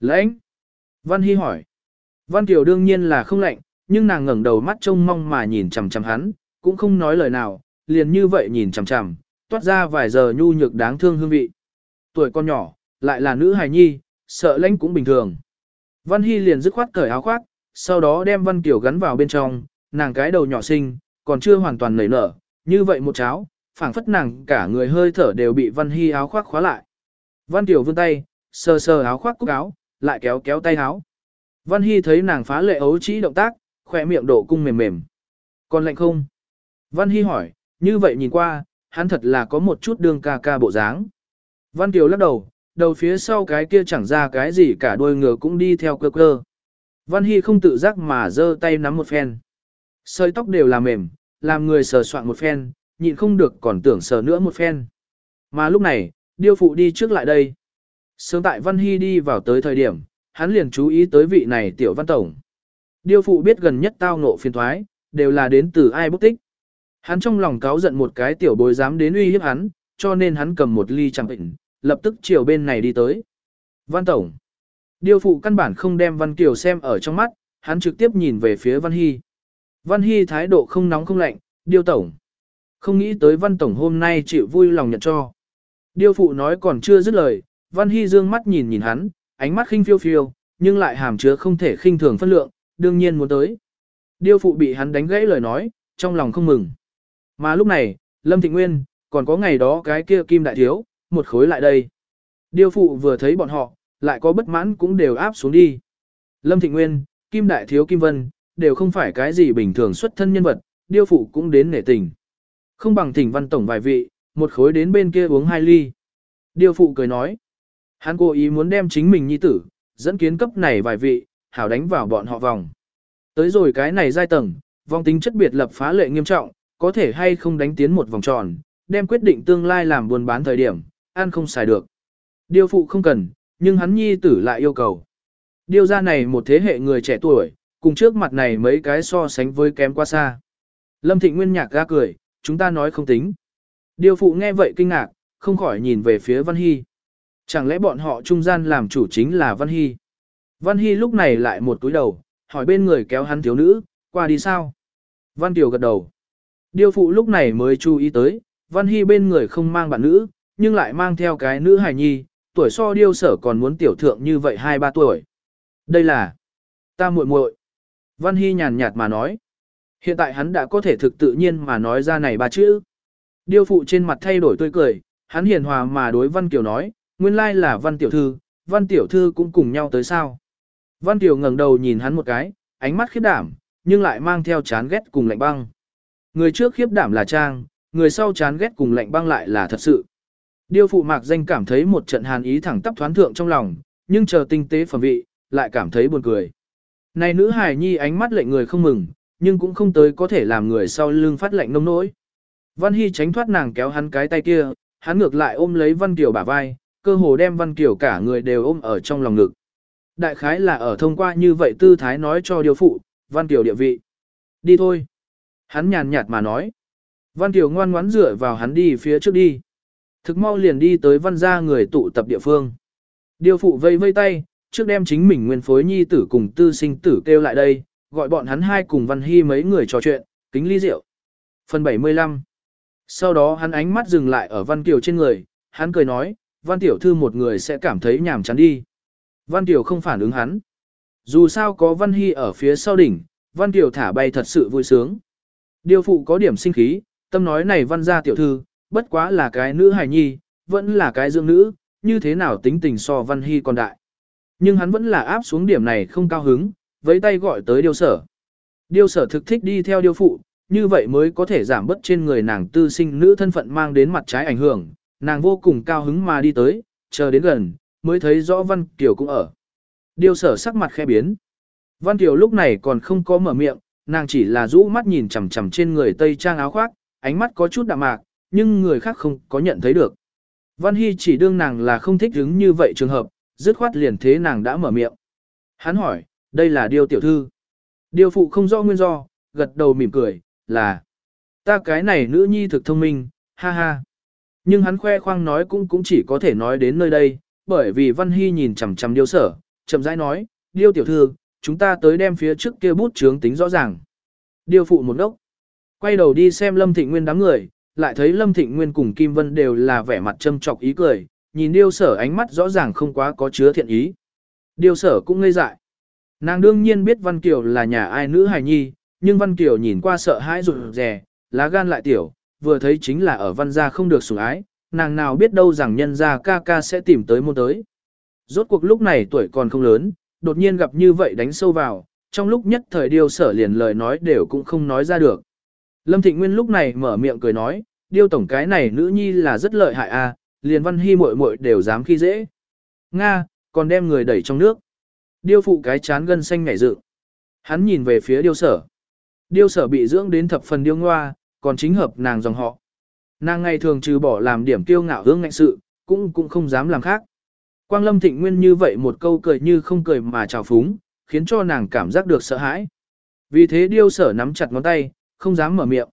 Lạnh? Văn Hy hỏi. Văn Tiểu đương nhiên là không lạnh, nhưng nàng ngẩng đầu mắt trông mong mà nhìn chằm chằm hắn, cũng không nói lời nào, liền như vậy nhìn chằm chằm, toát ra vài giờ nhu nhược đáng thương hương vị. Tuổi con nhỏ, lại là nữ hài nhi, sợ lãnh cũng bình thường. Văn Hy liền dứt khoát cởi áo khoác, sau đó đem Văn Kiều gắn vào bên trong, nàng cái đầu nhỏ xinh, còn chưa hoàn toàn nảy nở, như vậy một cháo, phảng phất nàng cả người hơi thở đều bị Văn Hy áo khoác khóa lại. Văn Kiều vươn tay, sờ sờ áo khoác cúc áo, lại kéo kéo tay áo. Văn Hy thấy nàng phá lệ ấu trĩ động tác, khỏe miệng độ cung mềm mềm. Còn lạnh không? Văn Hy hỏi, như vậy nhìn qua, hắn thật là có một chút đương ca ca bộ dáng. Văn Kiều lắc đầu, đầu phía sau cái kia chẳng ra cái gì cả đuôi ngựa cũng đi theo cơ cơ. Văn Hy không tự giác mà giơ tay nắm một phen. Sợi tóc đều là mềm, làm người sờ soạn một phen, nhịn không được còn tưởng sờ nữa một phen. Mà lúc này, điêu phụ đi trước lại đây. Sớm tại Văn Hy đi vào tới thời điểm, hắn liền chú ý tới vị này tiểu văn tổng. Điêu phụ biết gần nhất tao ngộ phiền thoái, đều là đến từ ai bốc tích. Hắn trong lòng cáo giận một cái tiểu bối dám đến uy hiếp hắn, cho nên hắn cầm một ly chẳng bệnh, lập tức chiều bên này đi tới. Văn Tổng. Điêu phụ căn bản không đem Văn Kiều xem ở trong mắt, hắn trực tiếp nhìn về phía Văn Hy. Văn Hy thái độ không nóng không lạnh, Điêu Tổng. Không nghĩ tới Văn Tổng hôm nay chịu vui lòng nhận cho. Điêu phụ nói còn chưa dứt lời, Văn Hy dương mắt nhìn nhìn hắn, ánh mắt khinh phiêu phiêu, nhưng lại hàm chứa không thể khinh thường phân lượng, đương nhiên muốn tới. Điêu phụ bị hắn đánh gãy lời nói, trong lòng không mừng. Mà lúc này, Lâm Thịnh Nguyên, còn có ngày đó cái kia kim đại thiếu, một khối lại đây. Điêu phụ vừa thấy bọn họ, lại có bất mãn cũng đều áp xuống đi. Lâm Thịnh Nguyên, kim đại thiếu kim vân, đều không phải cái gì bình thường xuất thân nhân vật, điêu phụ cũng đến nể tình. Không bằng thỉnh văn tổng vài vị, một khối đến bên kia uống hai ly. Điêu phụ cười nói. Hắn cố ý muốn đem chính mình nhi tử, dẫn kiến cấp này vài vị, hảo đánh vào bọn họ vòng. Tới rồi cái này giai tầng, vòng tính chất biệt lập phá lệ nghiêm trọng, có thể hay không đánh tiến một vòng tròn, đem quyết định tương lai làm buôn bán thời điểm, ăn không xài được. Điêu phụ không cần, nhưng hắn nhi tử lại yêu cầu. Điêu ra này một thế hệ người trẻ tuổi, cùng trước mặt này mấy cái so sánh với kém quá xa. Lâm Thịnh Nguyên nhạc ga cười, chúng ta nói không tính. Điêu phụ nghe vậy kinh ngạc, không khỏi nhìn về phía Văn Hy. Chẳng lẽ bọn họ trung gian làm chủ chính là Văn Hy? Văn Hy lúc này lại một túi đầu, hỏi bên người kéo hắn thiếu nữ, qua đi sao? Văn Tiểu gật đầu. Điêu phụ lúc này mới chú ý tới, Văn Hy bên người không mang bạn nữ, nhưng lại mang theo cái nữ hài nhi, tuổi so điêu sở còn muốn tiểu thượng như vậy 2-3 tuổi. Đây là ta muội muội. Văn Hy nhàn nhạt mà nói. Hiện tại hắn đã có thể thực tự nhiên mà nói ra này ba chữ. Điêu phụ trên mặt thay đổi tươi cười, hắn hiền hòa mà đối Văn Kiều nói, nguyên lai là Văn Tiểu Thư, Văn Tiểu Thư cũng cùng nhau tới sao. Văn Kiều ngẩng đầu nhìn hắn một cái, ánh mắt khiếp đảm, nhưng lại mang theo chán ghét cùng lạnh băng. Người trước khiếp đảm là Trang, người sau chán ghét cùng lạnh băng lại là thật sự. Điêu phụ mạc danh cảm thấy một trận hàn ý thẳng tắp thoán thượng trong lòng, nhưng chờ tinh tế phẩm vị, lại cảm thấy buồn cười. Này nữ hài nhi ánh mắt lệnh người không mừng, nhưng cũng không tới có thể làm người sau lưng phát lệnh nông nỗi. Văn Hy tránh thoát nàng kéo hắn cái tay kia, hắn ngược lại ôm lấy Văn Kiều bả vai, cơ hồ đem Văn Kiều cả người đều ôm ở trong lòng ngực. Đại khái là ở thông qua như vậy tư thái nói cho điều phụ, Văn Kiều địa vị. Đi thôi. Hắn nhàn nhạt mà nói. Văn Kiều ngoan ngoãn dựa vào hắn đi phía trước đi. Thực mau liền đi tới văn gia người tụ tập địa phương. Điều phụ vây vây tay, trước đem chính mình nguyên phối nhi tử cùng tư sinh tử kêu lại đây, gọi bọn hắn hai cùng văn hy mấy người trò chuyện, kính ly rượu. Phần 75 Sau đó hắn ánh mắt dừng lại ở văn kiều trên người, hắn cười nói, văn tiểu thư một người sẽ cảm thấy nhàm chán đi. Văn tiểu không phản ứng hắn. Dù sao có văn hy ở phía sau đỉnh, văn tiểu thả bay thật sự vui sướng. Điều phụ có điểm sinh khí, tâm nói này văn gia tiểu thư, bất quá là cái nữ hài nhi, vẫn là cái dưỡng nữ, như thế nào tính tình so văn hy còn đại. Nhưng hắn vẫn là áp xuống điểm này không cao hứng, với tay gọi tới điêu sở. Điêu sở thực thích đi theo điêu phụ, như vậy mới có thể giảm bớt trên người nàng tư sinh nữ thân phận mang đến mặt trái ảnh hưởng, nàng vô cùng cao hứng mà đi tới, chờ đến gần, mới thấy rõ Văn Kiều cũng ở. Điêu sở sắc mặt khẽ biến. Văn Kiều lúc này còn không có mở miệng, nàng chỉ là rũ mắt nhìn chằm chằm trên người tây trang áo khoác, ánh mắt có chút đạm mạc, nhưng người khác không có nhận thấy được. Văn Hy chỉ đương nàng là không thích hứng như vậy trường hợp, dứt khoát liền thế nàng đã mở miệng. Hắn hỏi, đây là điêu tiểu thư. Điêu phụ không rõ nguyên do, gật đầu mỉm cười, là ta cái này nữ nhi thực thông minh, ha ha. Nhưng hắn khoe khoang nói cũng cũng chỉ có thể nói đến nơi đây, bởi vì Văn Hy nhìn chằm chằm điêu sở, chậm rãi nói, điêu tiểu thư, chúng ta tới đem phía trước kia bút chướng tính rõ ràng. Điêu phụ một đốc, quay đầu đi xem Lâm Thịnh Nguyên đám người, lại thấy Lâm Thịnh Nguyên cùng Kim Vân đều là vẻ mặt châm trọc ý cười, nhìn điêu sở ánh mắt rõ ràng không quá có chứa thiện ý. Điêu sở cũng ngây dại. Nàng đương nhiên biết Văn Kiều là nhà ai nữ hài nhi, nhưng Văn Kiều nhìn qua sợ hãi rụt rè, lá gan lại tiểu, vừa thấy chính là ở văn gia không được sủng ái, nàng nào biết đâu rằng nhân gia ca ca sẽ tìm tới môn tới. Rốt cuộc lúc này tuổi còn không lớn, đột nhiên gặp như vậy đánh sâu vào, trong lúc nhất thời điêu sở liền lời nói đều cũng không nói ra được. Lâm Thịnh Nguyên lúc này mở miệng cười nói, điêu tổng cái này nữ nhi là rất lợi hại a, à, liền văn hy muội muội đều dám khi dễ. Nga, còn đem người đẩy trong nước. Điêu phụ cái chán gân xanh nhảy dự. Hắn nhìn về phía điêu sở. Điêu sở bị dưỡng đến thập phần điêu ngoa, còn chính hợp nàng dòng họ. Nàng ngày thường trừ bỏ làm điểm kiêu ngạo hướng ngạnh sự, cũng cũng không dám làm khác. Quang Lâm Thịnh Nguyên như vậy một câu cười như không cười mà trào phúng, khiến cho nàng cảm giác được sợ hãi. Vì thế điêu sở nắm chặt ngón tay, không dám mở miệng.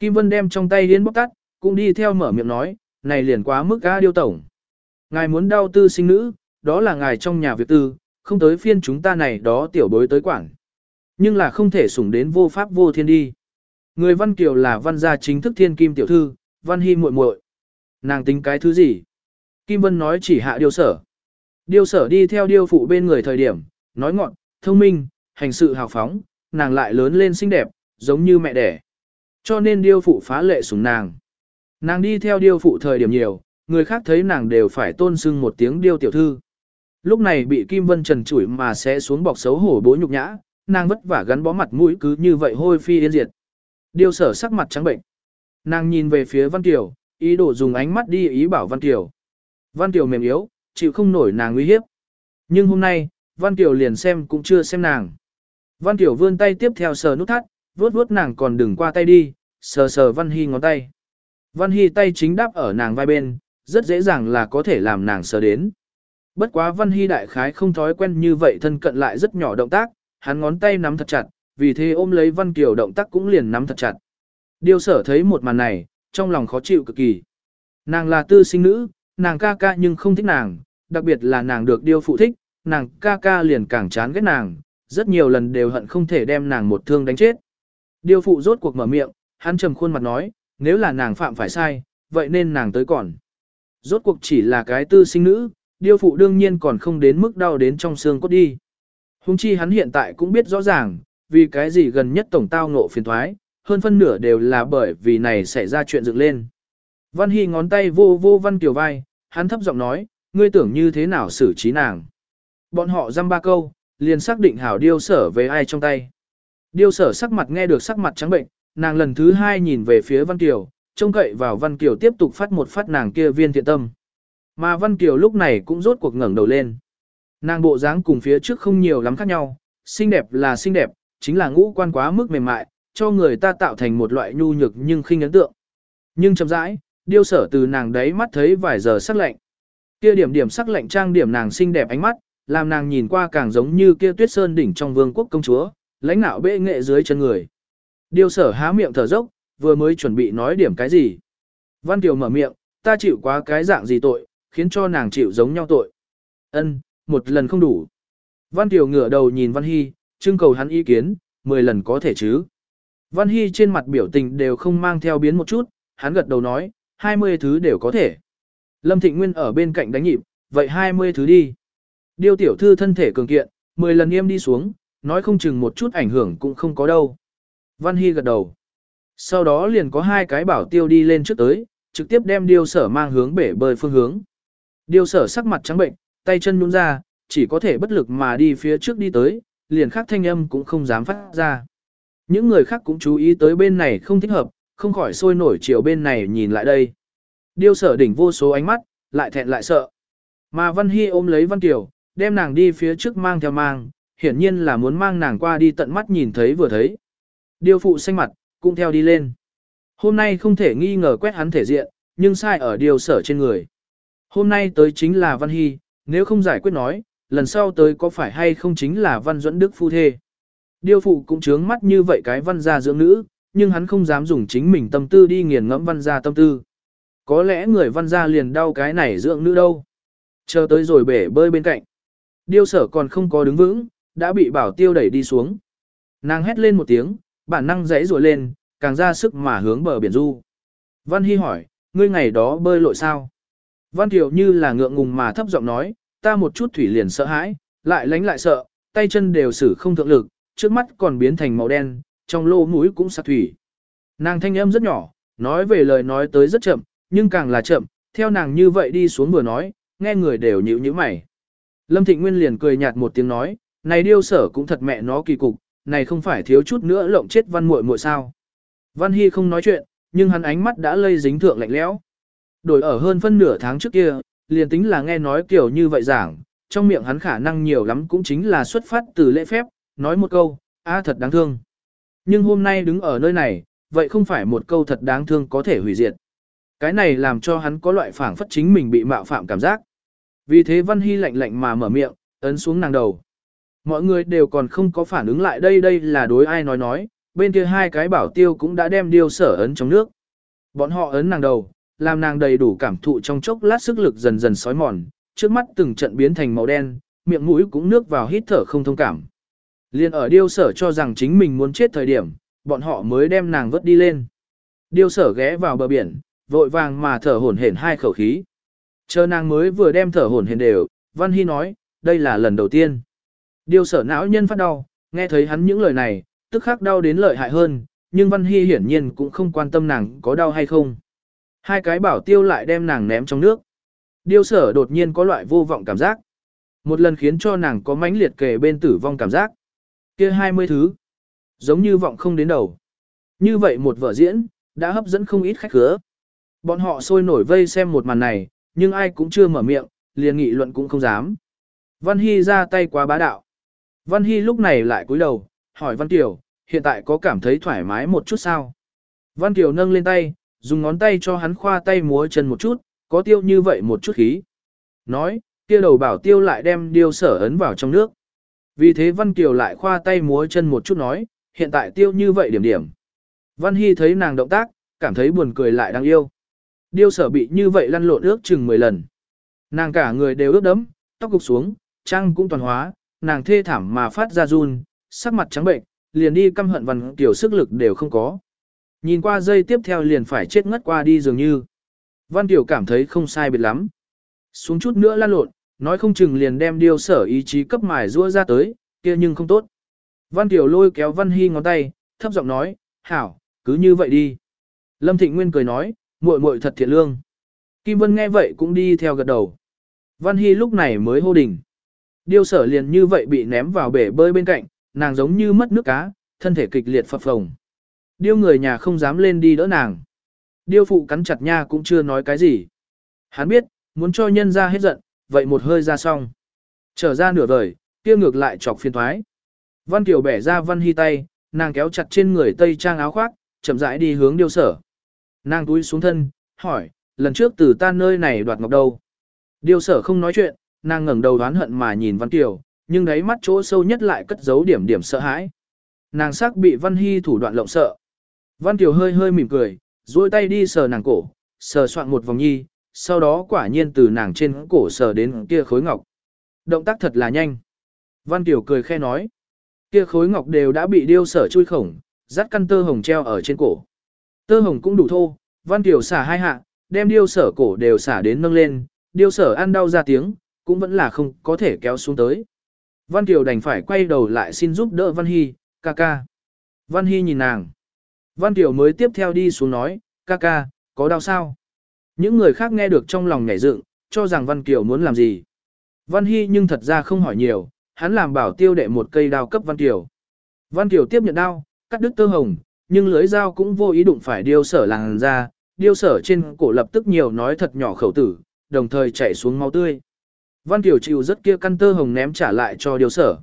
Kim Vân đem trong tay hiến bóc tắt, cũng đi theo mở miệng nói, này liền quá mức ga điêu tổng. Ngài muốn đau tư sinh nữ, đó là ngài trong nhà việc tư, không tới phiên chúng ta này đó tiểu bối tới quản. Nhưng là không thể sủng đến vô pháp vô thiên đi. Người Văn Kiều là văn gia chính thức thiên kim tiểu thư, Văn Hy muội muội. Nàng tính cái thứ gì? Kim Vân nói chỉ hạ điêu sở. điêu sở đi theo điêu phụ bên người thời điểm, nói ngọn, thông minh, hành sự hào phóng, nàng lại lớn lên xinh đẹp, giống như mẹ đẻ. Cho nên điêu phụ phá lệ sủng nàng. Nàng đi theo điêu phụ thời điểm nhiều, người khác thấy nàng đều phải tôn sưng một tiếng điêu tiểu thư. Lúc này bị Kim Vân Trần chủi mà sẽ xuống bọc xấu hổ bố nhục nhã, nàng vất vả gắn bó mặt mũi cứ như vậy hôi phi yên diệt. Điêu sở sắc mặt trắng bệnh. Nàng nhìn về phía Văn Kiều, ý đồ dùng ánh mắt đi ý bảo Văn Kiều. Văn Kiều mềm yếu, chịu không nổi nàng uy hiếp. Nhưng hôm nay, Văn Kiều liền xem cũng chưa xem nàng. Văn Kiều vươn tay tiếp theo sờ nút thắt, vuốt vuốt nàng còn đừng qua tay đi, sờ sờ Văn Hy ngón tay. Văn Hy tay chính đáp ở nàng vai bên, rất dễ dàng là có thể làm nàng sờ đến. Bất quá Văn Hy đại khái không thói quen như vậy thân cận lại rất nhỏ động tác, hắn ngón tay nắm thật chặt, vì thế ôm lấy Văn Kiều động tác cũng liền nắm thật chặt. Điều sở thấy một màn này, trong lòng khó chịu cực kỳ. Nàng là tư sinh nữ, nàng ca ca nhưng không thích nàng, đặc biệt là nàng được điêu phụ thích, nàng ca ca liền càng chán ghét nàng, rất nhiều lần đều hận không thể đem nàng một thương đánh chết. Điêu phụ rốt cuộc mở miệng, hắn trầm khuôn mặt nói, nếu là nàng phạm phải sai, vậy nên nàng tới còn. Rốt cuộc chỉ là cái tư sinh nữ, điêu phụ đương nhiên còn không đến mức đau đến trong xương cốt đi. Hùng chi hắn hiện tại cũng biết rõ ràng, vì cái gì gần nhất tổng tao ngộ phiền thoái, hơn phân nửa đều là bởi vì này xảy ra chuyện dựng lên. Văn Hy ngón tay vô vô Văn Kiều vai, hắn thấp giọng nói, ngươi tưởng như thế nào xử trí nàng. Bọn họ dăm ba câu, liền xác định hảo điêu sở về ai trong tay. Điêu sở sắc mặt nghe được sắc mặt trắng bệnh, nàng lần thứ hai nhìn về phía Văn Kiều, trông cậy vào Văn Kiều tiếp tục phát một phát nàng kia viên thiện tâm. Mà Văn Kiều lúc này cũng rốt cuộc ngẩng đầu lên. Nàng bộ dáng cùng phía trước không nhiều lắm khác nhau, xinh đẹp là xinh đẹp, chính là ngũ quan quá mức mềm mại, cho người ta tạo thành một loại nhu nhược nhưng khinh ấn tượng. Nhưng chậm rãi, điêu sở từ nàng đấy mắt thấy vài giờ sắc lạnh. Kia điểm điểm sắc lạnh trang điểm nàng xinh đẹp ánh mắt, làm nàng nhìn qua càng giống như kia tuyết sơn đỉnh trong vương quốc công chúa, lãnh nạo bệ nghệ dưới chân người. Điêu sở há miệng thở dốc, vừa mới chuẩn bị nói điểm cái gì. Văn Kiều mở miệng, ta chịu quá cái dạng gì tội, khiến cho nàng chịu giống nhau tội. Ân, một lần không đủ. Văn Kiều ngửa đầu nhìn Văn Hy, trưng cầu hắn ý kiến, 10 lần có thể chứ. Văn Hy trên mặt biểu tình đều không mang theo biến một chút, hắn gật đầu nói, 20 thứ đều có thể. Lâm Thịnh Nguyên ở bên cạnh đánh nhịp, vậy 20 thứ đi. Điêu tiểu thư thân thể cường kiện, 10 lần im đi xuống, nói không chừng một chút ảnh hưởng cũng không có đâu. Văn Hy gật đầu. Sau đó liền có hai cái bảo tiêu đi lên trước tới, trực tiếp đem điêu sở mang hướng bể bơi phương hướng. Điêu sở sắc mặt trắng bệnh, tay chân nhún ra, chỉ có thể bất lực mà đi phía trước đi tới, liền khác thanh âm cũng không dám phát ra. Những người khác cũng chú ý tới bên này không thích hợp, không khỏi sôi nổi chiều bên này nhìn lại đây. Điêu sở đỉnh vô số ánh mắt, lại thẹn lại sợ. Mà Văn Hy ôm lấy Văn Kiều, đem nàng đi phía trước mang theo mang, hiển nhiên là muốn mang nàng qua đi tận mắt nhìn thấy vừa thấy. Điêu phụ xanh mặt, cũng theo đi lên. Hôm nay không thể nghi ngờ quét hắn thể diện, nhưng sai ở điều sở trên người. Hôm nay tới chính là Văn Hy, nếu không giải quyết nói, lần sau tới có phải hay không chính là Văn Duẫn Đức phu thê. Điêu phụ cũng trướng mắt như vậy cái văn gia dưỡng nữ, nhưng hắn không dám dùng chính mình tâm tư đi nghiền ngẫm văn gia tâm tư. Có lẽ người văn gia liền đau cái này dưỡng nữ đâu. Chờ tới rồi bể bơi bên cạnh. Điêu sở còn không có đứng vững, đã bị bảo tiêu đẩy đi xuống. Nàng hét lên một tiếng, bản năng dãy rùa lên, càng ra sức mà hướng bờ biển du. Văn Hy hỏi, ngươi ngày đó bơi lội sao? Văn Thiệu như là ngượng ngùng mà thấp giọng nói, ta một chút thủy liền sợ hãi, lại lánh lại sợ, tay chân đều xử không thượng lực, trước mắt còn biến thành màu đen, trong lỗ mũi cũng sặc thủy. Nàng thanh âm rất nhỏ, nói về lời nói tới rất chậm, nhưng càng là chậm, theo nàng như vậy đi xuống vừa nói, nghe người đều nhíu nhíu mày. Lâm Thịnh Nguyên liền cười nhạt một tiếng nói, này điêu sở cũng thật mẹ nó kỳ cục, này không phải thiếu chút nữa lộng chết văn muội muội sao. Văn Hy không nói chuyện, nhưng hắn ánh mắt đã lây dính thượng lạnh lẽo. Đổi ở hơn phân nửa tháng trước kia, liền tính là nghe nói kiểu như vậy giảng, trong miệng hắn khả năng nhiều lắm cũng chính là xuất phát từ lễ phép, nói một câu, a thật đáng thương. Nhưng hôm nay đứng ở nơi này, vậy không phải một câu thật đáng thương có thể hủy diệt. Cái này làm cho hắn có loại phảng phất chính mình bị mạo phạm cảm giác. Vì thế Văn Hy lạnh lạnh mà mở miệng, ấn xuống nàng đầu. Mọi người đều còn không có phản ứng lại đây đây là đối ai nói nói, bên kia hai cái bảo tiêu cũng đã đem điêu sở ấn trong nước. Bọn họ ấn nàng đầu, làm nàng đầy đủ cảm thụ trong chốc lát sức lực dần dần sói mòn, trước mắt từng trận biến thành màu đen, miệng mũi cũng nước vào hít thở không thông cảm. Liên ở điêu sở cho rằng chính mình muốn chết thời điểm, bọn họ mới đem nàng vớt đi lên. Điêu sở ghé vào bờ biển, vội vàng mà thở hổn hển hai khẩu khí. Chờ nàng mới vừa đem thở hổn hển đều, Văn Hy nói, đây là lần đầu tiên. Điêu sở não nhân phát đau, nghe thấy hắn những lời này, tức khắc đau đến lợi hại hơn, nhưng Văn Hy hiển nhiên cũng không quan tâm nàng có đau hay không. Hai cái bảo tiêu lại đem nàng ném trong nước. Điêu sở đột nhiên có loại vô vọng cảm giác. Một lần khiến cho nàng có mãnh liệt kề bên tử vong cảm giác kia hai mươi thứ. Giống như vọng không đến đầu. Như vậy một vở diễn, đã hấp dẫn không ít khách khứa. Bọn họ sôi nổi vây xem một màn này, nhưng ai cũng chưa mở miệng, liền nghị luận cũng không dám. Văn Hy ra tay quá bá đạo. Văn Hy lúc này lại cúi đầu, hỏi Văn Kiều, hiện tại có cảm thấy thoải mái một chút sao? Văn Kiều nâng lên tay, dùng ngón tay cho hắn khoa tay múa chân một chút, có tiêu như vậy một chút khí. Nói, kia đầu bảo tiêu lại đem điêu sở ấn vào trong nước. Vì thế Văn Kiều lại khoa tay múa chân một chút nói, hiện tại tiêu như vậy điểm điểm. Văn Hy thấy nàng động tác, cảm thấy buồn cười lại đáng yêu. Điêu sở bị như vậy lăn lộn ước chừng 10 lần. Nàng cả người đều ướt đẫm, tóc cục xuống, trăng cũng toàn hóa, nàng thê thảm mà phát ra run, sắc mặt trắng bệnh, liền đi căm hận văn kiều sức lực đều không có. Nhìn qua dây tiếp theo liền phải chết ngất qua đi dường như. Văn kiều cảm thấy không sai biệt lắm. Xuống chút nữa lăn lộn, nói không chừng liền đem điêu sở ý chí cấp mài rua ra tới, kia nhưng không tốt. Văn tiểu lôi kéo văn hy ngón tay, thấp giọng nói, hảo, cứ như vậy đi. Lâm Thịnh Nguyên cười nói, muội muội thật thiện lương. Kim Vân nghe vậy cũng đi theo gật đầu. Văn Hy lúc này mới hô đỉnh. Điêu sở liền như vậy bị ném vào bể bơi bên cạnh, nàng giống như mất nước cá, thân thể kịch liệt phập phồng. Điêu người nhà không dám lên đi đỡ nàng. Điêu phụ cắn chặt nha cũng chưa nói cái gì. Hắn biết, muốn cho nhân ra hết giận, vậy một hơi ra xong. Trở ra nửa vời, kia ngược lại chọc phiền thoái. Văn Kiều bẻ ra Văn Hy tay, nàng kéo chặt trên người tây trang áo khoác, chậm rãi đi hướng điêu sở. Nàng túi xuống thân, hỏi, lần trước từ ta nơi này đoạt ngọc đâu? Điêu sở không nói chuyện, nàng ngẩng đầu đoán hận mà nhìn Văn Kiều, nhưng đáy mắt chỗ sâu nhất lại cất giấu điểm điểm sợ hãi. Nàng sắc bị Văn Hy thủ đoạn lộng sợ. Văn Kiều hơi hơi mỉm cười, duỗi tay đi sờ nàng cổ, sờ soạn một vòng nhi, sau đó quả nhiên từ nàng trên cổ sờ đến kia khối ngọc. Động tác thật là nhanh. Văn Kiều cười khe nói. Kia khối ngọc đều đã bị điêu sở chui khổng, dắt căn tơ hồng treo ở trên cổ. Tơ hồng cũng đủ thô, Văn Kiều xả hai hạ, đem điêu sở cổ đều xả đến nâng lên, điêu sở ăn đau ra tiếng, cũng vẫn là không có thể kéo xuống tới. Văn Kiều đành phải quay đầu lại xin giúp đỡ Văn Hy, ca ca. Văn Hy nhìn nàng. Văn Kiều mới tiếp theo đi xuống nói, ca ca, có đau sao? Những người khác nghe được trong lòng nhảy dựng, cho rằng Văn Kiều muốn làm gì. Văn Hy nhưng thật ra không hỏi nhiều, hắn làm bảo tiêu đệ một cây đao cấp Văn Kiều. Văn Kiều tiếp nhận đao, cắt đứt tơ hồng, nhưng lưới dao cũng vô ý đụng phải điêu sở làng ra, điêu sở trên cổ lập tức nhiều nói thật nhỏ khẩu tử, đồng thời chảy xuống máu tươi. Văn Kiều chịu rất kia căn tơ hồng ném trả lại cho điêu sở.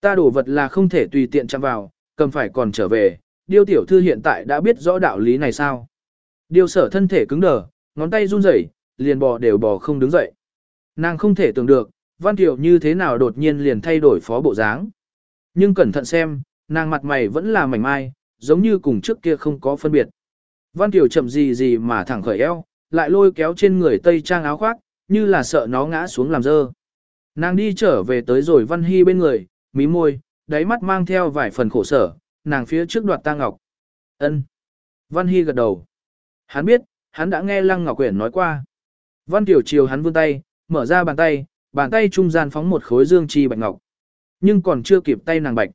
Ta đổ vật là không thể tùy tiện chạm vào, cầm phải còn trở về, điêu tiểu thư hiện tại đã biết rõ đạo lý này sao. Điêu sở thân thể cứng đờ, ngón tay run rẩy, liền bò đều bò không đứng dậy. Nàng không thể tưởng được, Văn Kiều như thế nào đột nhiên liền thay đổi phó bộ dáng. Nhưng cẩn thận xem, nàng mặt mày vẫn là mảnh mai, giống như cùng trước kia không có phân biệt. Văn Kiều chậm gì gì mà thẳng khởi eo, lại lôi kéo trên người tây trang áo khoác, như là sợ nó ngã xuống làm dơ. Nàng đi trở về tới rồi Văn Hy bên người, mí môi, đáy mắt mang theo vài phần khổ sở, nàng phía trước đoạt ta ngọc. ân Văn Hy gật đầu. Hắn biết, hắn đã nghe Lăng Ngọc Quyển nói qua. Văn Tiểu triều hắn vươn tay, mở ra bàn tay, bàn tay trung gian phóng một khối dương chi bạch ngọc. Nhưng còn chưa kịp tay nàng bạch.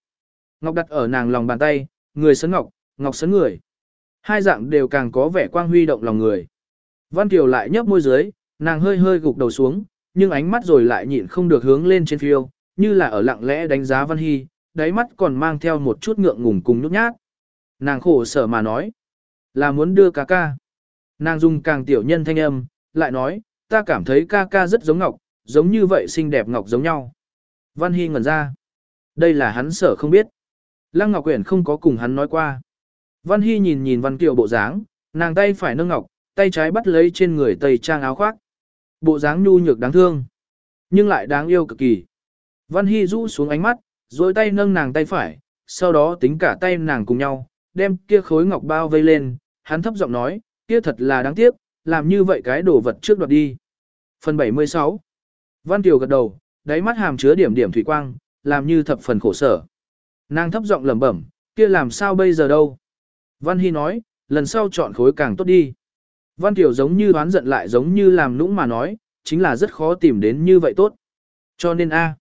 Ngọc đặt ở nàng lòng bàn tay, người sấn ngọc, ngọc sấn người. Hai dạng đều càng có vẻ quang huy động lòng người. Văn Kiều lại nhấp môi dưới, nàng hơi hơi gục đầu xuống, nhưng ánh mắt rồi lại nhịn không được hướng lên trên phiêu, như là ở lặng lẽ đánh giá Văn Hy, đáy mắt còn mang theo một chút ngượng ngùng cùng nhút nhát. Nàng khổ sở mà nói, là muốn đưa ca ca. Nàng dung càng tiểu nhân thanh âm, lại nói, ta cảm thấy ca ca rất giống Ngọc, giống như vậy xinh đẹp Ngọc giống nhau. Văn Hy ngẩn ra. Đây là hắn sở không biết. Lăng Ngọc Quyển không có cùng hắn nói qua. Văn Hy nhìn nhìn Văn Kiều bộ dáng, nàng tay phải nâng ngọc, tay trái bắt lấy trên người tây trang áo khoác. Bộ dáng nhu nhược đáng thương, nhưng lại đáng yêu cực kỳ. Văn Hy rũ xuống ánh mắt, rồi tay nâng nàng tay phải, sau đó tính cả tay nàng cùng nhau, đem kia khối ngọc bao vây lên, hắn thấp giọng nói, kia thật là đáng tiếc, làm như vậy cái đồ vật trước đoạt đi. Phần 76 Văn Kiều gật đầu, đáy mắt hàm chứa điểm điểm thủy quang, làm như thập phần khổ sở. Nàng thấp giọng lẩm bẩm, kia làm sao bây giờ đâu? Văn Hy nói, lần sau chọn khối càng tốt đi. Văn Kiều giống như đoán giận lại giống như làm nũng mà nói, chính là rất khó tìm đến như vậy tốt. Cho nên A.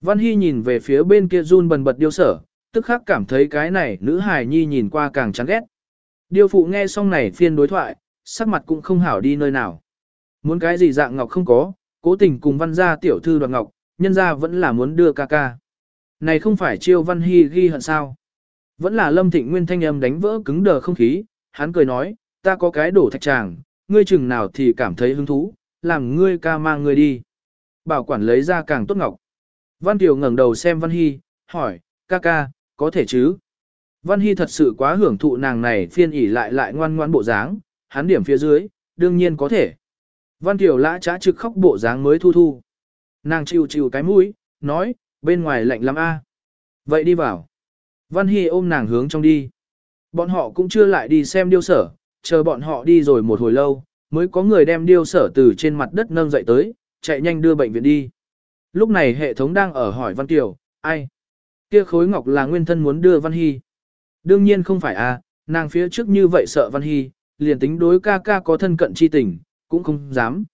Văn Hy nhìn về phía bên kia run bần bật điêu sở, tức khắc cảm thấy cái này nữ hài nhi nhìn qua càng chán ghét. Điêu phụ nghe xong này phiên đối thoại, sắc mặt cũng không hảo đi nơi nào. Muốn cái gì dạng ngọc không có, cố tình cùng văn gia tiểu thư đoạt ngọc, nhân gia vẫn là muốn đưa ca ca. Này không phải chiêu văn hy ghi hận sao. Vẫn là lâm thịnh nguyên thanh âm đánh vỡ cứng đờ không khí, hắn cười nói, ta có cái đổ thạch tràng, ngươi chừng nào thì cảm thấy hứng thú, làm ngươi ca mang ngươi đi. Bảo quản lấy ra càng tốt ngọc. Văn Tiểu ngẩng đầu xem Văn Hy, hỏi, ca ca, có thể chứ? Văn Hy thật sự quá hưởng thụ nàng này phiên ỉ lại lại ngoan ngoan bộ dáng, hắn điểm phía dưới, đương nhiên có thể. Văn Kiều lã trá trực khóc bộ dáng mới thu thu. Nàng chịu chịu cái mũi, nói, bên ngoài lạnh lắm a. Vậy đi vào. Văn Hy ôm nàng hướng trong đi. Bọn họ cũng chưa lại đi xem điêu sở, chờ bọn họ đi rồi một hồi lâu, mới có người đem điêu sở từ trên mặt đất nâng dậy tới, chạy nhanh đưa bệnh viện đi. Lúc này hệ thống đang ở hỏi Văn Kiều, ai? Kia khối ngọc là nguyên thân muốn đưa Văn Hy. Đương nhiên không phải à, nàng phía trước như vậy sợ Văn Hy, liền tính đối ca ca có thân cận chi tình, cũng không dám.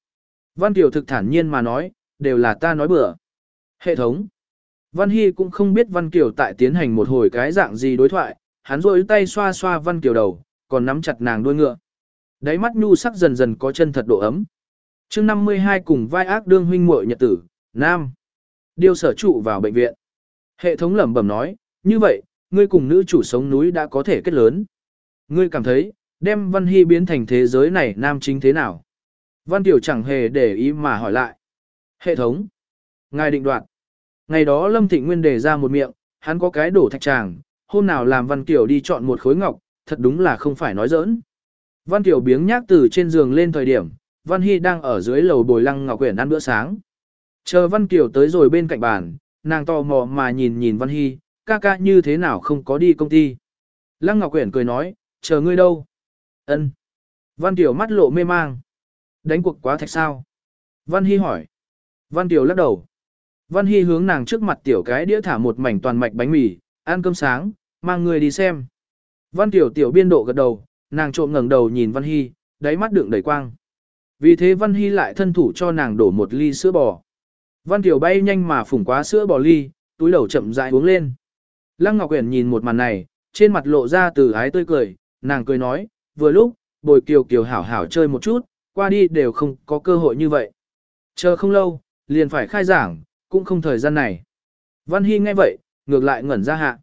Văn Kiều thực thản nhiên mà nói, đều là ta nói bừa. Hệ thống. Văn Hy cũng không biết Văn Kiều tại tiến hành một hồi cái dạng gì đối thoại, hắn rôi tay xoa xoa Văn Kiều đầu, còn nắm chặt nàng đuôi ngựa. Đáy mắt nhu sắc dần dần có chân thật độ ấm. chương 52 cùng vai ác đương huynh muội nhật tử, Nam. Điều sở trụ vào bệnh viện. Hệ thống lẩm bẩm nói, như vậy, ngươi cùng nữ chủ sống núi đã có thể kết lớn. Ngươi cảm thấy, đem Văn Hy biến thành thế giới này nam chính thế nào? Văn Tiểu chẳng hề để ý mà hỏi lại. Hệ thống. Ngài định đoạt. Ngày đó Lâm Thịnh Nguyên đề ra một miệng, hắn có cái đổ thạch tràng, hôm nào làm Văn Tiểu đi chọn một khối ngọc, thật đúng là không phải nói giỡn. Văn Tiểu biếng nhác từ trên giường lên thời điểm, Văn Hy đang ở dưới lầu bồi lăng ngọc quyển ăn bữa sáng. Chờ Văn Kiều tới rồi bên cạnh bàn, nàng tò mò mà nhìn nhìn Văn Hy, ca ca như thế nào không có đi công ty. Lăng Ngọc Quyển cười nói, chờ ngươi đâu? Ân. Văn Tiểu mắt lộ mê mang. Đánh cuộc quá thạch sao? Văn Hy hỏi. Văn Tiểu lắc đầu. Văn Hy hướng nàng trước mặt tiểu cái đĩa thả một mảnh toàn mạch bánh mì, ăn cơm sáng, mang người đi xem. Văn Tiểu tiểu biên độ gật đầu, nàng trộm ngẩng đầu nhìn Văn Hy, đáy mắt đựng đầy quang. Vì thế Văn Hy lại thân thủ cho nàng đổ một ly sữa bò. Văn Tiểu bay nhanh mà phủng quá sữa bò ly, túi đầu chậm rãi uống lên. Lăng Ngọc Uyển nhìn một màn này, trên mặt lộ ra từ ái tươi cười, nàng cười nói, vừa lúc, bồi kiều kiều hảo hảo chơi một chút, qua đi đều không có cơ hội như vậy. Chờ không lâu, liền phải khai giảng, cũng không thời gian này. Văn Hy nghe vậy, ngược lại ngẩn ra hạ.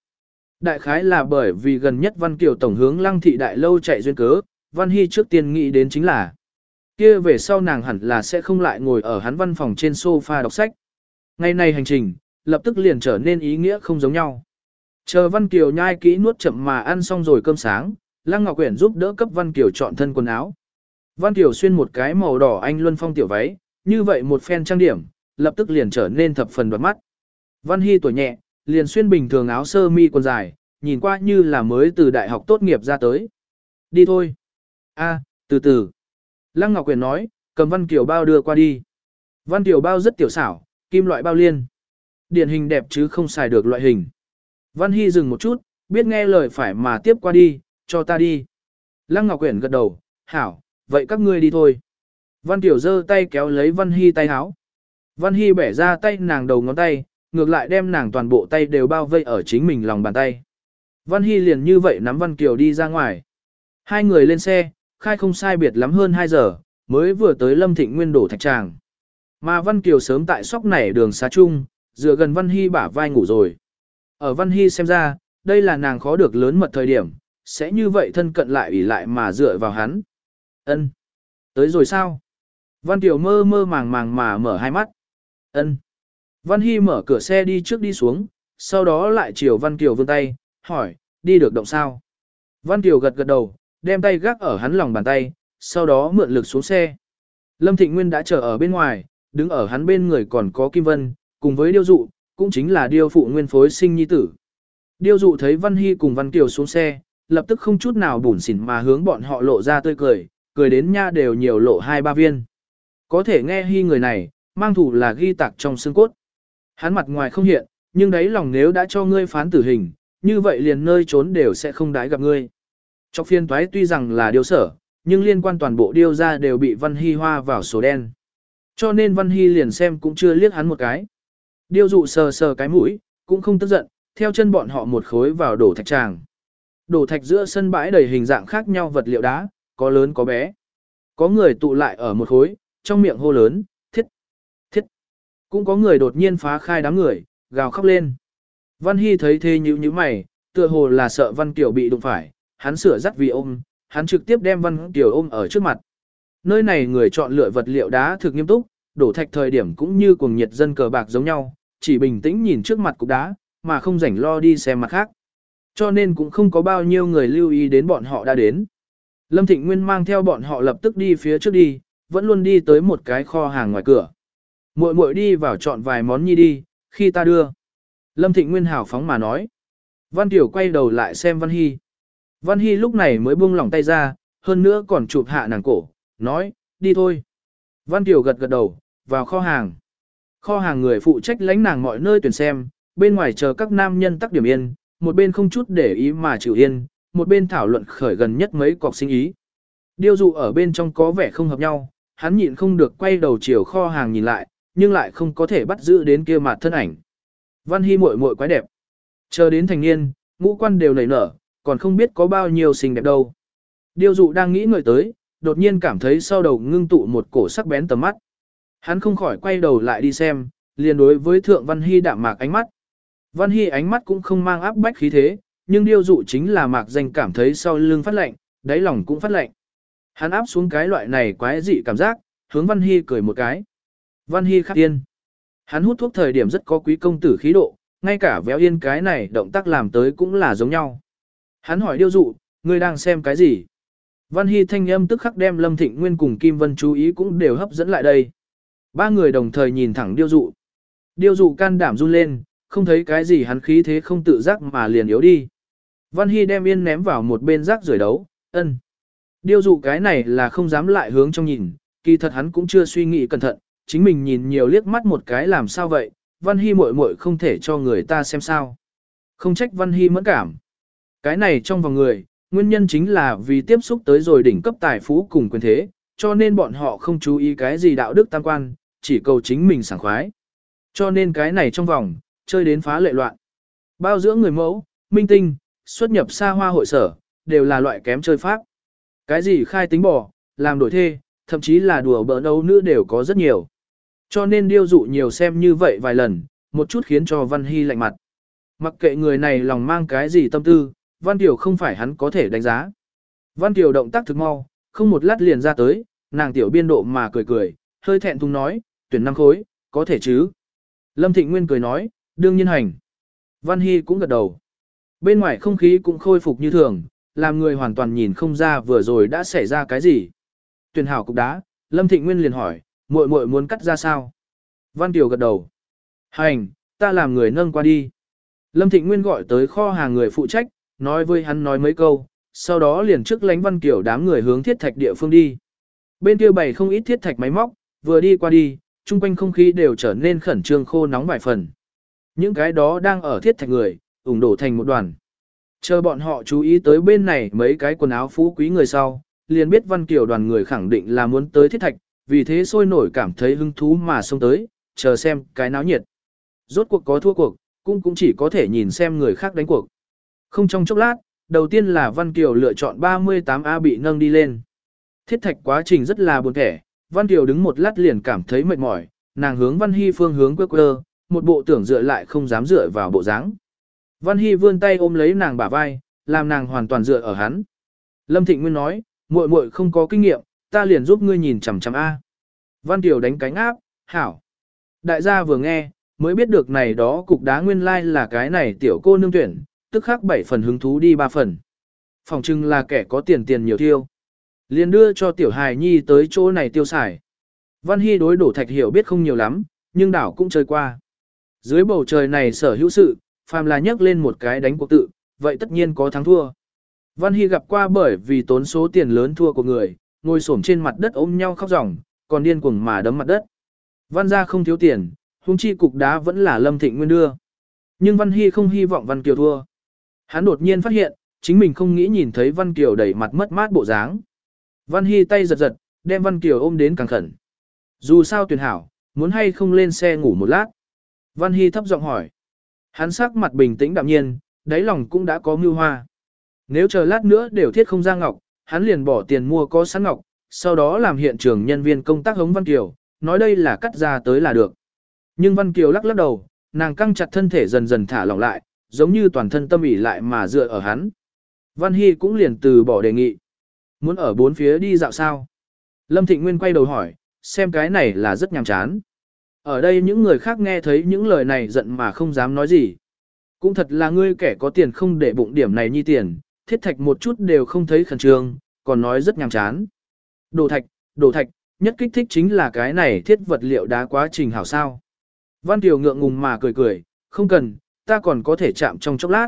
Đại khái là bởi vì gần nhất Văn Kiều tổng hướng lăng thị đại lâu chạy duyên cớ, Văn Hy trước tiên nghĩ đến chính là kia về sau nàng hẳn là sẽ không lại ngồi ở hắn văn phòng trên sofa đọc sách. Ngày này hành trình, lập tức liền trở nên ý nghĩa không giống nhau. Chờ Văn Kiều nhai kỹ nuốt chậm mà ăn xong rồi cơm sáng, Lăng Ngọc Quyển giúp đỡ cấp Văn Kiều chọn thân quần áo. Văn Kiều xuyên một cái màu đỏ anh luân phong tiểu váy, như vậy một phen trang điểm, lập tức liền trở nên thập phần đoạt mắt. Văn Hy tuổi nhẹ, liền xuyên bình thường áo sơ mi quần dài, nhìn qua như là mới từ đại học tốt nghiệp ra tới. Đi thôi. A, từ từ. Lăng Ngọc Quyền nói, cầm Văn Kiều bao đưa qua đi. Văn Kiều bao rất tiểu xảo, kim loại bao liên. Điển hình đẹp chứ không xài được loại hình. Văn Hy dừng một chút, biết nghe lời phải mà tiếp qua đi, cho ta đi. Lăng Ngọc Quyển gật đầu, hảo, vậy các ngươi đi thôi. Văn Tiểu giơ tay kéo lấy Văn Hy tay háo. Văn Hy bẻ ra tay nàng đầu ngón tay, ngược lại đem nàng toàn bộ tay đều bao vây ở chính mình lòng bàn tay. Văn Hy liền như vậy nắm Văn Kiều đi ra ngoài. Hai người lên xe, khai không sai biệt lắm hơn 2 giờ, mới vừa tới Lâm Thịnh Nguyên đổ thạch tràng. Mà Văn Kiều sớm tại sóc nảy đường xá chung, dựa gần Văn Hy bả vai ngủ rồi. Ở Văn Hy xem ra, đây là nàng khó được lớn mật thời điểm, sẽ như vậy thân cận lại ủy lại mà dựa vào hắn. Ân, Tới rồi sao? Văn Tiểu mơ mơ màng màng mà mở hai mắt. Ân. Văn Hy mở cửa xe đi trước đi xuống, sau đó lại chiều Văn Kiều vươn tay, hỏi, đi được động sao? Văn Kiều gật gật đầu, đem tay gác ở hắn lòng bàn tay, sau đó mượn lực xuống xe. Lâm Thịnh Nguyên đã chờ ở bên ngoài, đứng ở hắn bên người còn có Kim Vân, cùng với Điêu Dụ, cũng chính là Điêu Phụ Nguyên phối sinh nhi tử. Điêu Dụ thấy Văn Hy cùng Văn Kiều xuống xe, lập tức không chút nào bủn xỉn mà hướng bọn họ lộ ra tươi cười, cười đến nha đều nhiều lộ hai ba viên. Có thể nghe Hy người này, mang thủ là ghi tạc trong xương cốt. Hắn mặt ngoài không hiện, nhưng đấy lòng nếu đã cho ngươi phán tử hình, như vậy liền nơi trốn đều sẽ không đái gặp ngươi. trong phiên toái tuy rằng là điều sở, nhưng liên quan toàn bộ điêu ra đều bị Văn Hy hoa vào số đen. Cho nên Văn Hy liền xem cũng chưa liếc hắn một cái. Điêu dụ sờ sờ cái mũi, cũng không tức giận, theo chân bọn họ một khối vào đổ thạch tràng. Đổ thạch giữa sân bãi đầy hình dạng khác nhau vật liệu đá, có lớn có bé. Có người tụ lại ở một khối, trong miệng hô lớn, thiết thiết. cũng có người đột nhiên phá khai đám người, gào khóc lên. Văn Hy thấy thế nhíu nhíu mày, tựa hồ là sợ Văn Kiều bị đụng phải, hắn sửa dắt vì ôm, hắn trực tiếp đem Văn Kiều ôm ở trước mặt. Nơi này người chọn lựa vật liệu đá thực nghiêm túc, đổ thạch thời điểm cũng như cuồng nhiệt dân cờ bạc giống nhau, chỉ bình tĩnh nhìn trước mặt cục đá, mà không rảnh lo đi xem mặt khác. Cho nên cũng không có bao nhiêu người lưu ý đến bọn họ đã đến. Lâm Thịnh Nguyên mang theo bọn họ lập tức đi phía trước đi, vẫn luôn đi tới một cái kho hàng ngoài cửa. Muội muội đi vào chọn vài món nhi đi, khi ta đưa. Lâm Thịnh Nguyên hào phóng mà nói. Văn Tiểu quay đầu lại xem Văn Hy. Văn Hy lúc này mới buông lỏng tay ra, hơn nữa còn chụp hạ nàng cổ, nói, đi thôi. Văn Tiểu gật gật đầu, vào kho hàng. Kho hàng người phụ trách lãnh nàng mọi nơi tuyển xem, bên ngoài chờ các nam nhân tắc điểm yên, một bên không chút để ý mà chịu yên, một bên thảo luận khởi gần nhất mấy cọc sinh ý. Điêu dụ ở bên trong có vẻ không hợp nhau, hắn nhịn không được quay đầu chiều kho hàng nhìn lại, nhưng lại không có thể bắt giữ đến kia mặt thân ảnh. Văn Hy muội muội quái đẹp. Chờ đến thành niên, ngũ quan đều nảy nở, còn không biết có bao nhiêu xinh đẹp đâu. Điêu dụ đang nghĩ người tới, đột nhiên cảm thấy sau đầu ngưng tụ một cổ sắc bén tầm mắt. Hắn không khỏi quay đầu lại đi xem, liền đối với thượng Văn Hy đạm mạc ánh mắt. Văn Hy ánh mắt cũng không mang áp bách khí thế, nhưng điêu dụ chính là mạc danh cảm thấy sau lưng phát lạnh, đáy lòng cũng phát lạnh. Hắn áp xuống cái loại này quái dị cảm giác, hướng Văn Hy cười một cái. Văn Hy khắc yên. Hắn hút thuốc thời điểm rất có quý công tử khí độ, ngay cả véo yên cái này động tác làm tới cũng là giống nhau. Hắn hỏi điêu dụ, ngươi đang xem cái gì? Văn Hy thanh âm tức khắc đem Lâm Thịnh Nguyên cùng Kim Vân chú ý cũng đều hấp dẫn lại đây. Ba người đồng thời nhìn thẳng điêu dụ. Điêu dụ can đảm run lên, không thấy cái gì hắn khí thế không tự giác mà liền yếu đi. Văn Hy đem yên ném vào một bên rác rưởi đấu, ân. Điêu dụ cái này là không dám lại hướng trong nhìn, kỳ thật hắn cũng chưa suy nghĩ cẩn thận, chính mình nhìn nhiều liếc mắt một cái làm sao vậy, Văn Hy muội muội không thể cho người ta xem sao. Không trách Văn Hy mẫn cảm. Cái này trong vòng người, nguyên nhân chính là vì tiếp xúc tới rồi đỉnh cấp tài phú cùng quyền thế, cho nên bọn họ không chú ý cái gì đạo đức tam quan, chỉ cầu chính mình sảng khoái. Cho nên cái này trong vòng, chơi đến phá lệ loạn. Bao dưỡng người mẫu, minh tinh, xuất nhập xa hoa hội sở, đều là loại kém chơi pháp. Cái gì khai tính bỏ, làm đổi thê, thậm chí là đùa bỡn ấu nữ đều có rất nhiều. Cho nên điêu dụ nhiều xem như vậy vài lần, một chút khiến cho Văn Hy lạnh mặt. Mặc kệ người này lòng mang cái gì tâm tư, Văn Tiểu không phải hắn có thể đánh giá. Văn Tiểu động tác thực mau, không một lát liền ra tới, nàng tiểu biên độ mà cười cười, hơi thẹn thùng nói, tuyển năm khối, có thể chứ. Lâm Thịnh Nguyên cười nói, đương nhiên hành. Văn Hy cũng gật đầu. Bên ngoài không khí cũng khôi phục như thường, làm người hoàn toàn nhìn không ra vừa rồi đã xảy ra cái gì. Tuyển hảo cục đá, Lâm Thịnh Nguyên liền hỏi, muội muội muốn cắt ra sao? Văn Tiểu gật đầu. Hành, ta làm người nâng qua đi. Lâm Thịnh Nguyên gọi tới kho hàng người phụ trách, nói với hắn nói mấy câu, sau đó liền trước lánh Văn Kiều đám người hướng thiết thạch địa phương đi. Bên kia bày không ít thiết thạch máy móc, vừa đi qua đi, chung quanh không khí đều trở nên khẩn trương khô nóng vài phần. Những cái đó đang ở thiết thạch người, ủng đổ thành một đoàn. Chờ bọn họ chú ý tới bên này mấy cái quần áo phú quý người sau, liền biết Văn Kiều đoàn người khẳng định là muốn tới thiết thạch, vì thế sôi nổi cảm thấy hứng thú mà xông tới, chờ xem cái náo nhiệt. Rốt cuộc có thua cuộc, cũng cũng chỉ có thể nhìn xem người khác đánh cuộc. Không trong chốc lát, đầu tiên là Văn Kiều lựa chọn 38A bị nâng đi lên. Thiết thạch quá trình rất là buồn thẻ, Văn Kiều đứng một lát liền cảm thấy mệt mỏi, nàng hướng Văn Hy phương hướng quơ quơ, một bộ tưởng dựa lại không dám dựa vào bộ dáng. Văn Hy vươn tay ôm lấy nàng bả vai, làm nàng hoàn toàn dựa ở hắn. Lâm Thịnh Nguyên nói, muội muội không có kinh nghiệm, ta liền giúp ngươi nhìn chằm chằm A. Văn Kiều đánh cánh áp, hảo. Đại gia vừa nghe, mới biết được này đó cục đá nguyên lai like là cái này tiểu cô nương tuyển, tức khắc bảy phần hứng thú đi ba phần. Phòng trưng là kẻ có tiền tiền nhiều tiêu liền đưa cho tiểu hài nhi tới chỗ này tiêu xài. Văn Hy đối đổ thạch hiểu biết không nhiều lắm, nhưng đảo cũng chơi qua. Dưới bầu trời này sở hữu sự, phàm là nhấc lên một cái đánh cuộc tự, vậy tất nhiên có thắng thua. Văn Hy gặp qua bởi vì tốn số tiền lớn thua của người, ngồi xổm trên mặt đất ôm nhau khóc ròng, còn điên cuồng mà đấm mặt đất. Văn gia không thiếu tiền, huống chi cục đá vẫn là Lâm Thịnh Nguyên đưa. Nhưng Văn Hy không hy vọng Văn Kiều thua. Hắn đột nhiên phát hiện, chính mình không nghĩ nhìn thấy Văn Kiều đẩy mặt mất mát bộ dáng. Văn Hy tay giật giật, đem Văn Kiều ôm đến càng khẩn. Dù sao tuyển hảo, muốn hay không lên xe ngủ một lát. Văn Hy thấp giọng hỏi. Hắn sắc mặt bình tĩnh đạm nhiên, đáy lòng cũng đã có mưu hoa. Nếu chờ lát nữa đều thiết không ra ngọc, hắn liền bỏ tiền mua có sẵn ngọc, sau đó làm hiện trường nhân viên công tác hống Văn Kiều, nói đây là cắt ra tới là được. Nhưng Văn Kiều lắc lắc đầu, nàng căng chặt thân thể dần dần thả lỏng lại, giống như toàn thân tâm ỉ lại mà dựa ở hắn. Văn Hy cũng liền từ bỏ đề nghị. Muốn ở bốn phía đi dạo sao? Lâm Thịnh Nguyên quay đầu hỏi, xem cái này là rất nhàm chán. Ở đây những người khác nghe thấy những lời này giận mà không dám nói gì. Cũng thật là ngươi kẻ có tiền không để bụng điểm này nhi tiền, thiết thạch một chút đều không thấy khẩn trương, còn nói rất nhàm chán. Đồ thạch, đồ thạch, nhất kích thích chính là cái này thiết vật liệu đá quá trình hảo sao. Văn Tiểu ngượng ngùng mà cười cười, không cần, ta còn có thể chạm trong chốc lát.